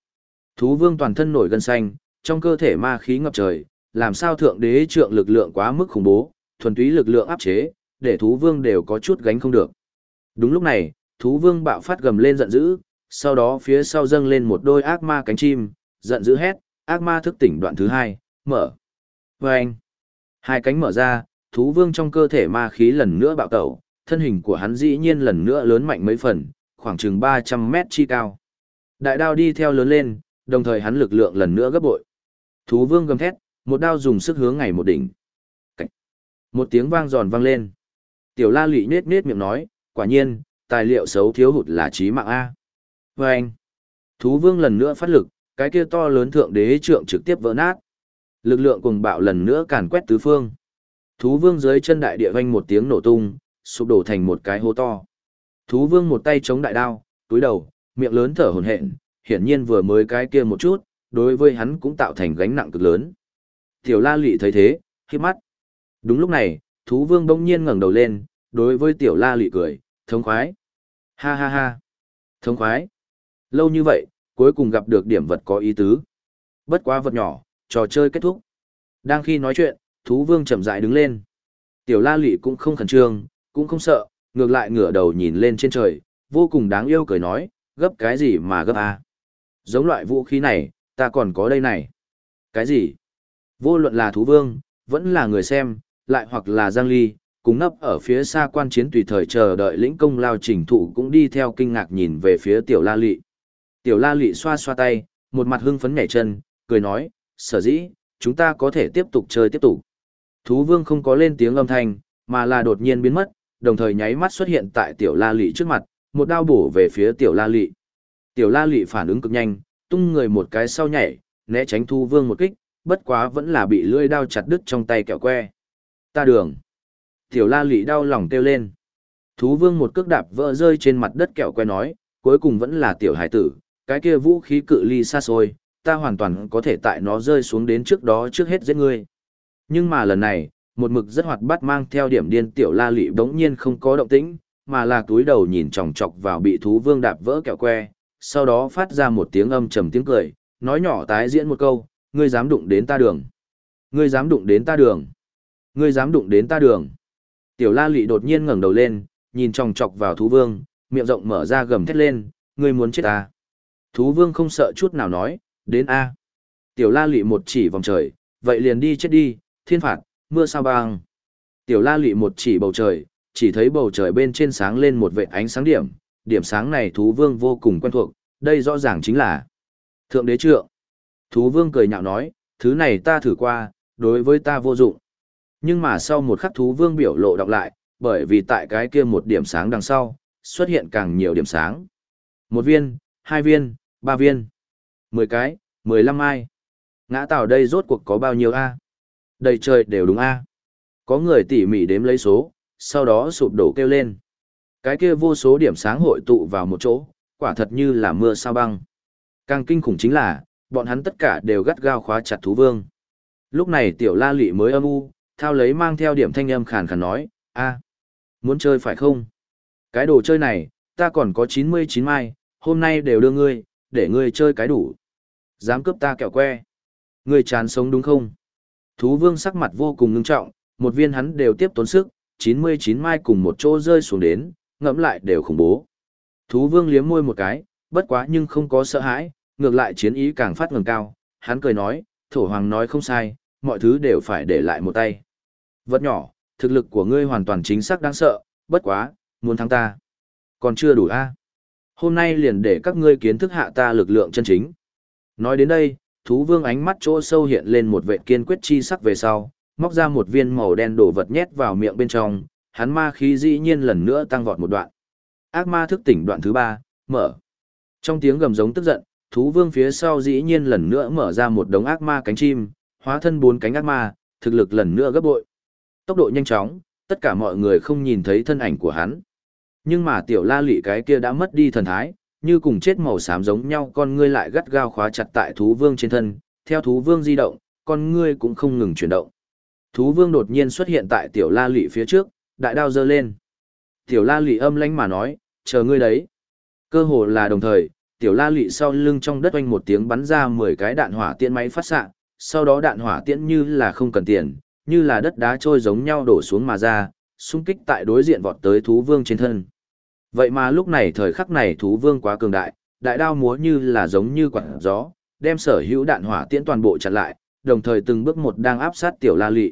Thú vương toàn thân nổi gân xanh, trong cơ thể ma khí ngập trời, làm sao thượng đế trượng lực lượng quá mức khủng bố, thuần túy lực lượng áp chế, để thú vương đều có chút gánh không được. Đúng lúc này, thú vương bạo phát gầm lên giận dữ, sau đó phía sau dâng lên một đôi ác ma cánh chim, giận dữ hét, ác ma thức tỉnh đoạn thứ hai, mở. Vâng! Hai cánh mở ra, thú vương trong cơ thể ma khí lần nữa bạo tẩu, thân hình của hắn dĩ nhiên lần nữa lớn mạnh mấy phần, khoảng chừng 300 mét chi cao. Đại đao đi theo lớn lên, đồng thời hắn lực lượng lần nữa gấp bội. Thú vương gầm thét, một đao dùng sức hướng ngày một đỉnh. Cách. Một tiếng vang giòn vang lên. Tiểu la lụy nết nết miệng nói, quả nhiên, tài liệu xấu thiếu hụt là trí mạng A. Và anh, thú vương lần nữa phát lực, cái kia to lớn thượng đế trượng trực tiếp vỡ nát. Lực lượng cùng bạo lần nữa càn quét tứ phương. Thú vương dưới chân đại địa vang một tiếng nổ tung, sụp đổ thành một cái hố to. Thú vương một tay chống đại đao, túi đầu, miệng lớn thở hổn hển, hiển nhiên vừa mới cái kia một chút, đối với hắn cũng tạo thành gánh nặng cực lớn. Tiểu La Lệ thấy thế, khi mắt. Đúng lúc này, thú vương bỗng nhiên ngẩng đầu lên, đối với Tiểu La Lệ cười, thống khoái. Ha ha ha. Thống khoái. Lâu như vậy, cuối cùng gặp được điểm vật có ý tứ. Bất quá vật nhỏ, trò chơi kết thúc. Đang khi nói chuyện, thú vương chậm rãi đứng lên. Tiểu la lị cũng không khẩn trương, cũng không sợ, ngược lại ngửa đầu nhìn lên trên trời, vô cùng đáng yêu cười nói, gấp cái gì mà gấp à? Giống loại vũ khí này, ta còn có đây này. Cái gì? Vô luận là thú vương, vẫn là người xem, lại hoặc là Giang Ly, cùng nấp ở phía xa quan chiến tùy thời chờ đợi lĩnh công lao trình thụ cũng đi theo kinh ngạc nhìn về phía tiểu la lị. Tiểu la lị xoa xoa tay, một mặt hưng phấn nhảy chân, cười nói, sở dĩ, chúng ta có thể tiếp tục chơi tiếp tục. Thú vương không có lên tiếng âm thanh, mà là đột nhiên biến mất, đồng thời nháy mắt xuất hiện tại tiểu la lị trước mặt, một đao bổ về phía tiểu la lị. Tiểu la lị phản ứng cực nhanh, tung người một cái sau nhảy, né tránh thú vương một kích, bất quá vẫn là bị lưỡi đao chặt đứt trong tay kẹo que. Ta đường. Tiểu la lị đau lòng kêu lên. Thú vương một cước đạp vỡ rơi trên mặt đất kẹo que nói, cuối cùng vẫn là tiểu hải tử, cái kia vũ khí cự ly xa xôi, ta hoàn toàn có thể tại nó rơi xuống đến trước đó trước hết giết ngươi. Nhưng mà lần này, một mực rất hoạt bát mang theo điểm điên tiểu la lị bỗng nhiên không có động tĩnh, mà là túi đầu nhìn chòng chọc vào bị thú vương đạp vỡ kẹo que, sau đó phát ra một tiếng âm trầm tiếng cười, nói nhỏ tái diễn một câu, ngươi dám đụng đến ta đường. Ngươi dám đụng đến ta đường. Ngươi dám đụng đến ta đường. Tiểu la lị đột nhiên ngẩng đầu lên, nhìn chòng chọc vào thú vương, miệng rộng mở ra gầm thét lên, ngươi muốn chết ta. Thú vương không sợ chút nào nói, đến A. Tiểu la lị một chỉ vòng trời, vậy liền đi chết đi, thiên phạt, mưa sao băng. Tiểu la lị một chỉ bầu trời, chỉ thấy bầu trời bên trên sáng lên một vệ ánh sáng điểm, điểm sáng này thú vương vô cùng quen thuộc, đây rõ ràng chính là Thượng đế trượng. Thú vương cười nhạo nói, thứ này ta thử qua, đối với ta vô dụng. Nhưng mà sau một khắc thú vương biểu lộ đọc lại, bởi vì tại cái kia một điểm sáng đằng sau, xuất hiện càng nhiều điểm sáng. Một viên, hai viên, ba viên, mười cái, mười lăm ai. Ngã tàu đây rốt cuộc có bao nhiêu A? Đầy trời đều đúng A. Có người tỉ mỉ đếm lấy số, sau đó sụp đổ kêu lên. Cái kia vô số điểm sáng hội tụ vào một chỗ, quả thật như là mưa sao băng. Càng kinh khủng chính là, bọn hắn tất cả đều gắt gao khóa chặt thú vương. Lúc này tiểu la lị mới âm u, thao lấy mang theo điểm thanh âm khàn khàn nói, a muốn chơi phải không? Cái đồ chơi này, ta còn có 99 mai, hôm nay đều đưa ngươi, để ngươi chơi cái đủ. Dám cướp ta kẹo que. Ngươi chán sống đúng không? Thú vương sắc mặt vô cùng ngưng trọng, một viên hắn đều tiếp tốn sức, 99 mai cùng một chỗ rơi xuống đến, ngẫm lại đều khủng bố. Thú vương liếm môi một cái, bất quá nhưng không có sợ hãi, ngược lại chiến ý càng phát ngừng cao, hắn cười nói, thổ hoàng nói không sai, mọi thứ đều phải để lại một tay. Vật nhỏ, thực lực của ngươi hoàn toàn chính xác đáng sợ, bất quá, muốn thắng ta. Còn chưa đủ a Hôm nay liền để các ngươi kiến thức hạ ta lực lượng chân chính. Nói đến đây, thú vương ánh mắt chỗ sâu hiện lên một vệ kiên quyết chi sắc về sau, móc ra một viên màu đen đổ vật nhét vào miệng bên trong, hắn ma khí dĩ nhiên lần nữa tăng vọt một đoạn. Ác ma thức tỉnh đoạn thứ ba, mở. Trong tiếng gầm giống tức giận, thú vương phía sau dĩ nhiên lần nữa mở ra một đống ác ma cánh chim, hóa thân bốn cánh ác ma, thực lực lần nữa gấp bội. Tốc độ nhanh chóng, tất cả mọi người không nhìn thấy thân ảnh của hắn. Nhưng mà tiểu la lị cái kia đã mất đi thần thái, như cùng chết màu xám giống nhau con ngươi lại gắt gao khóa chặt tại thú vương trên thân, theo thú vương di động, con ngươi cũng không ngừng chuyển động. Thú vương đột nhiên xuất hiện tại tiểu la lị phía trước, đại đao giơ lên. Tiểu la lị âm lánh mà nói, chờ ngươi đấy. Cơ hồ là đồng thời, tiểu la lị sau lưng trong đất oanh một tiếng bắn ra 10 cái đạn hỏa tiễn máy phát xạ sau đó đạn hỏa tiễn như là không cần tiền, như là đất đá trôi giống nhau đổ xuống mà ra, xung kích tại đối diện vọt tới thú vương trên thân. Vậy mà lúc này thời khắc này thú vương quá cường đại, đại đao múa như là giống như quạt gió, đem sở hữu đạn hỏa tiễn toàn bộ chặn lại, đồng thời từng bước một đang áp sát tiểu la Lệ.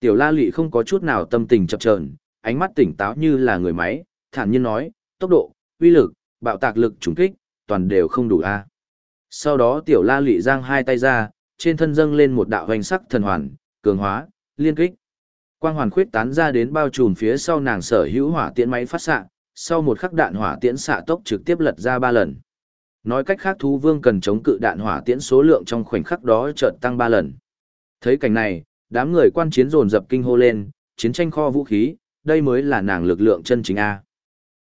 Tiểu la Lệ không có chút nào tâm tình chập chờn, ánh mắt tỉnh táo như là người máy, thản nhiên nói, tốc độ, uy lực, bạo tạc lực trùng kích, toàn đều không đủ a. Sau đó tiểu la Lệ giang hai tay ra, trên thân dâng lên một đạo hoành sắc thần hoàn, cường hóa, liên kích. Quang hoàn khuyết tán ra đến bao trùm phía sau nàng sở hữu hỏa tiễn máy phát xạ, sau một khắc đạn hỏa tiễn xạ tốc trực tiếp lật ra ba lần. Nói cách khác thú vương cần chống cự đạn hỏa tiễn số lượng trong khoảnh khắc đó chợt tăng ba lần. Thấy cảnh này, đám người quan chiến dồn dập kinh hô lên, chiến tranh kho vũ khí, đây mới là nàng lực lượng chân chính A.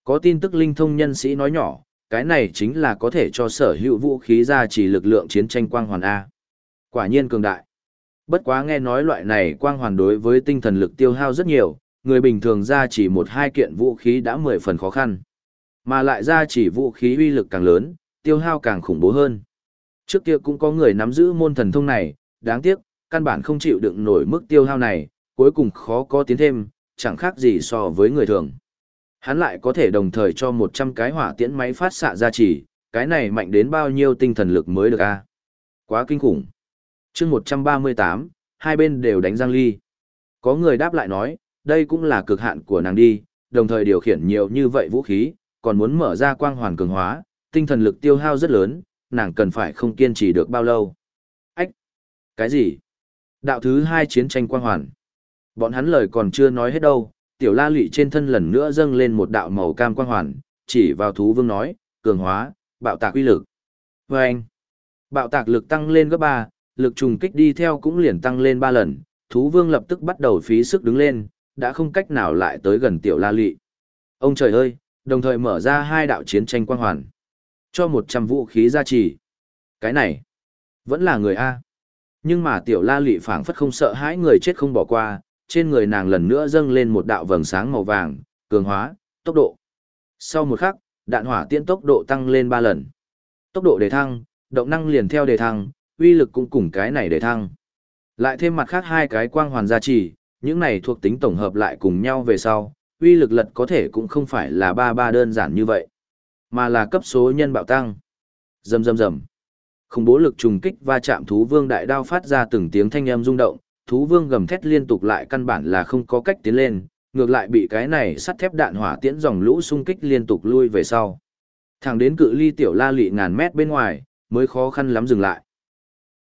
Có tin tức linh thông nhân sĩ nói nhỏ, cái này chính là có thể cho sở hữu vũ khí ra chỉ lực lượng chiến tranh quang hoàn A. Quả nhiên cường đại. Bất quá nghe nói loại này quang hoàn đối với tinh thần lực tiêu hao rất nhiều, người bình thường ra chỉ một hai kiện vũ khí đã mười phần khó khăn. Mà lại ra chỉ vũ khí uy lực càng lớn, tiêu hao càng khủng bố hơn. Trước kia cũng có người nắm giữ môn thần thông này, đáng tiếc, căn bản không chịu đựng nổi mức tiêu hao này, cuối cùng khó có tiến thêm, chẳng khác gì so với người thường. Hắn lại có thể đồng thời cho 100 cái hỏa tiễn máy phát xạ ra chỉ, cái này mạnh đến bao nhiêu tinh thần lực mới được a? Quá kinh khủng. chương 138, hai bên đều đánh Giang Ly. Có người đáp lại nói, đây cũng là cực hạn của nàng đi, đồng thời điều khiển nhiều như vậy vũ khí, còn muốn mở ra quang hoàn cường hóa, tinh thần lực tiêu hao rất lớn, nàng cần phải không kiên trì được bao lâu. Ách! Cái gì? Đạo thứ hai chiến tranh quang hoàn. Bọn hắn lời còn chưa nói hết đâu, tiểu la lụy trên thân lần nữa dâng lên một đạo màu cam quang hoàn, chỉ vào thú vương nói, cường hóa, bạo tạc uy lực. Và anh, bạo tạc lực tăng lên gấp ba, lực trùng kích đi theo cũng liền tăng lên ba lần, thú vương lập tức bắt đầu phí sức đứng lên, đã không cách nào lại tới gần tiểu la lị. Ông trời ơi, đồng thời mở ra hai đạo chiến tranh quang hoàn. Cho một trăm vũ khí gia trì. Cái này, Vẫn là người A. Nhưng mà tiểu la lị phảng phất không sợ hãi người chết không bỏ qua, trên người nàng lần nữa dâng lên một đạo vầng sáng màu vàng, cường hóa, tốc độ. Sau một khắc, đạn hỏa tiễn tốc độ tăng lên 3 lần. Tốc độ đề thăng, động năng liền theo đề thăng, uy lực cũng cùng cái này đề thăng. Lại thêm mặt khác hai cái quang hoàn gia trì, những này thuộc tính tổng hợp lại cùng nhau về sau, uy lực lật có thể cũng không phải là ba ba đơn giản như vậy, mà là cấp số nhân bạo tăng. Rầm rầm rầm. Khủng bố lực trùng kích va chạm thú vương đại đao phát ra từng tiếng thanh âm rung động, thú vương gầm thét liên tục lại căn bản là không có cách tiến lên, ngược lại bị cái này sắt thép đạn hỏa tiễn dòng lũ xung kích liên tục lui về sau. Thẳng đến cự ly tiểu la lị ngàn mét bên ngoài, mới khó khăn lắm dừng lại.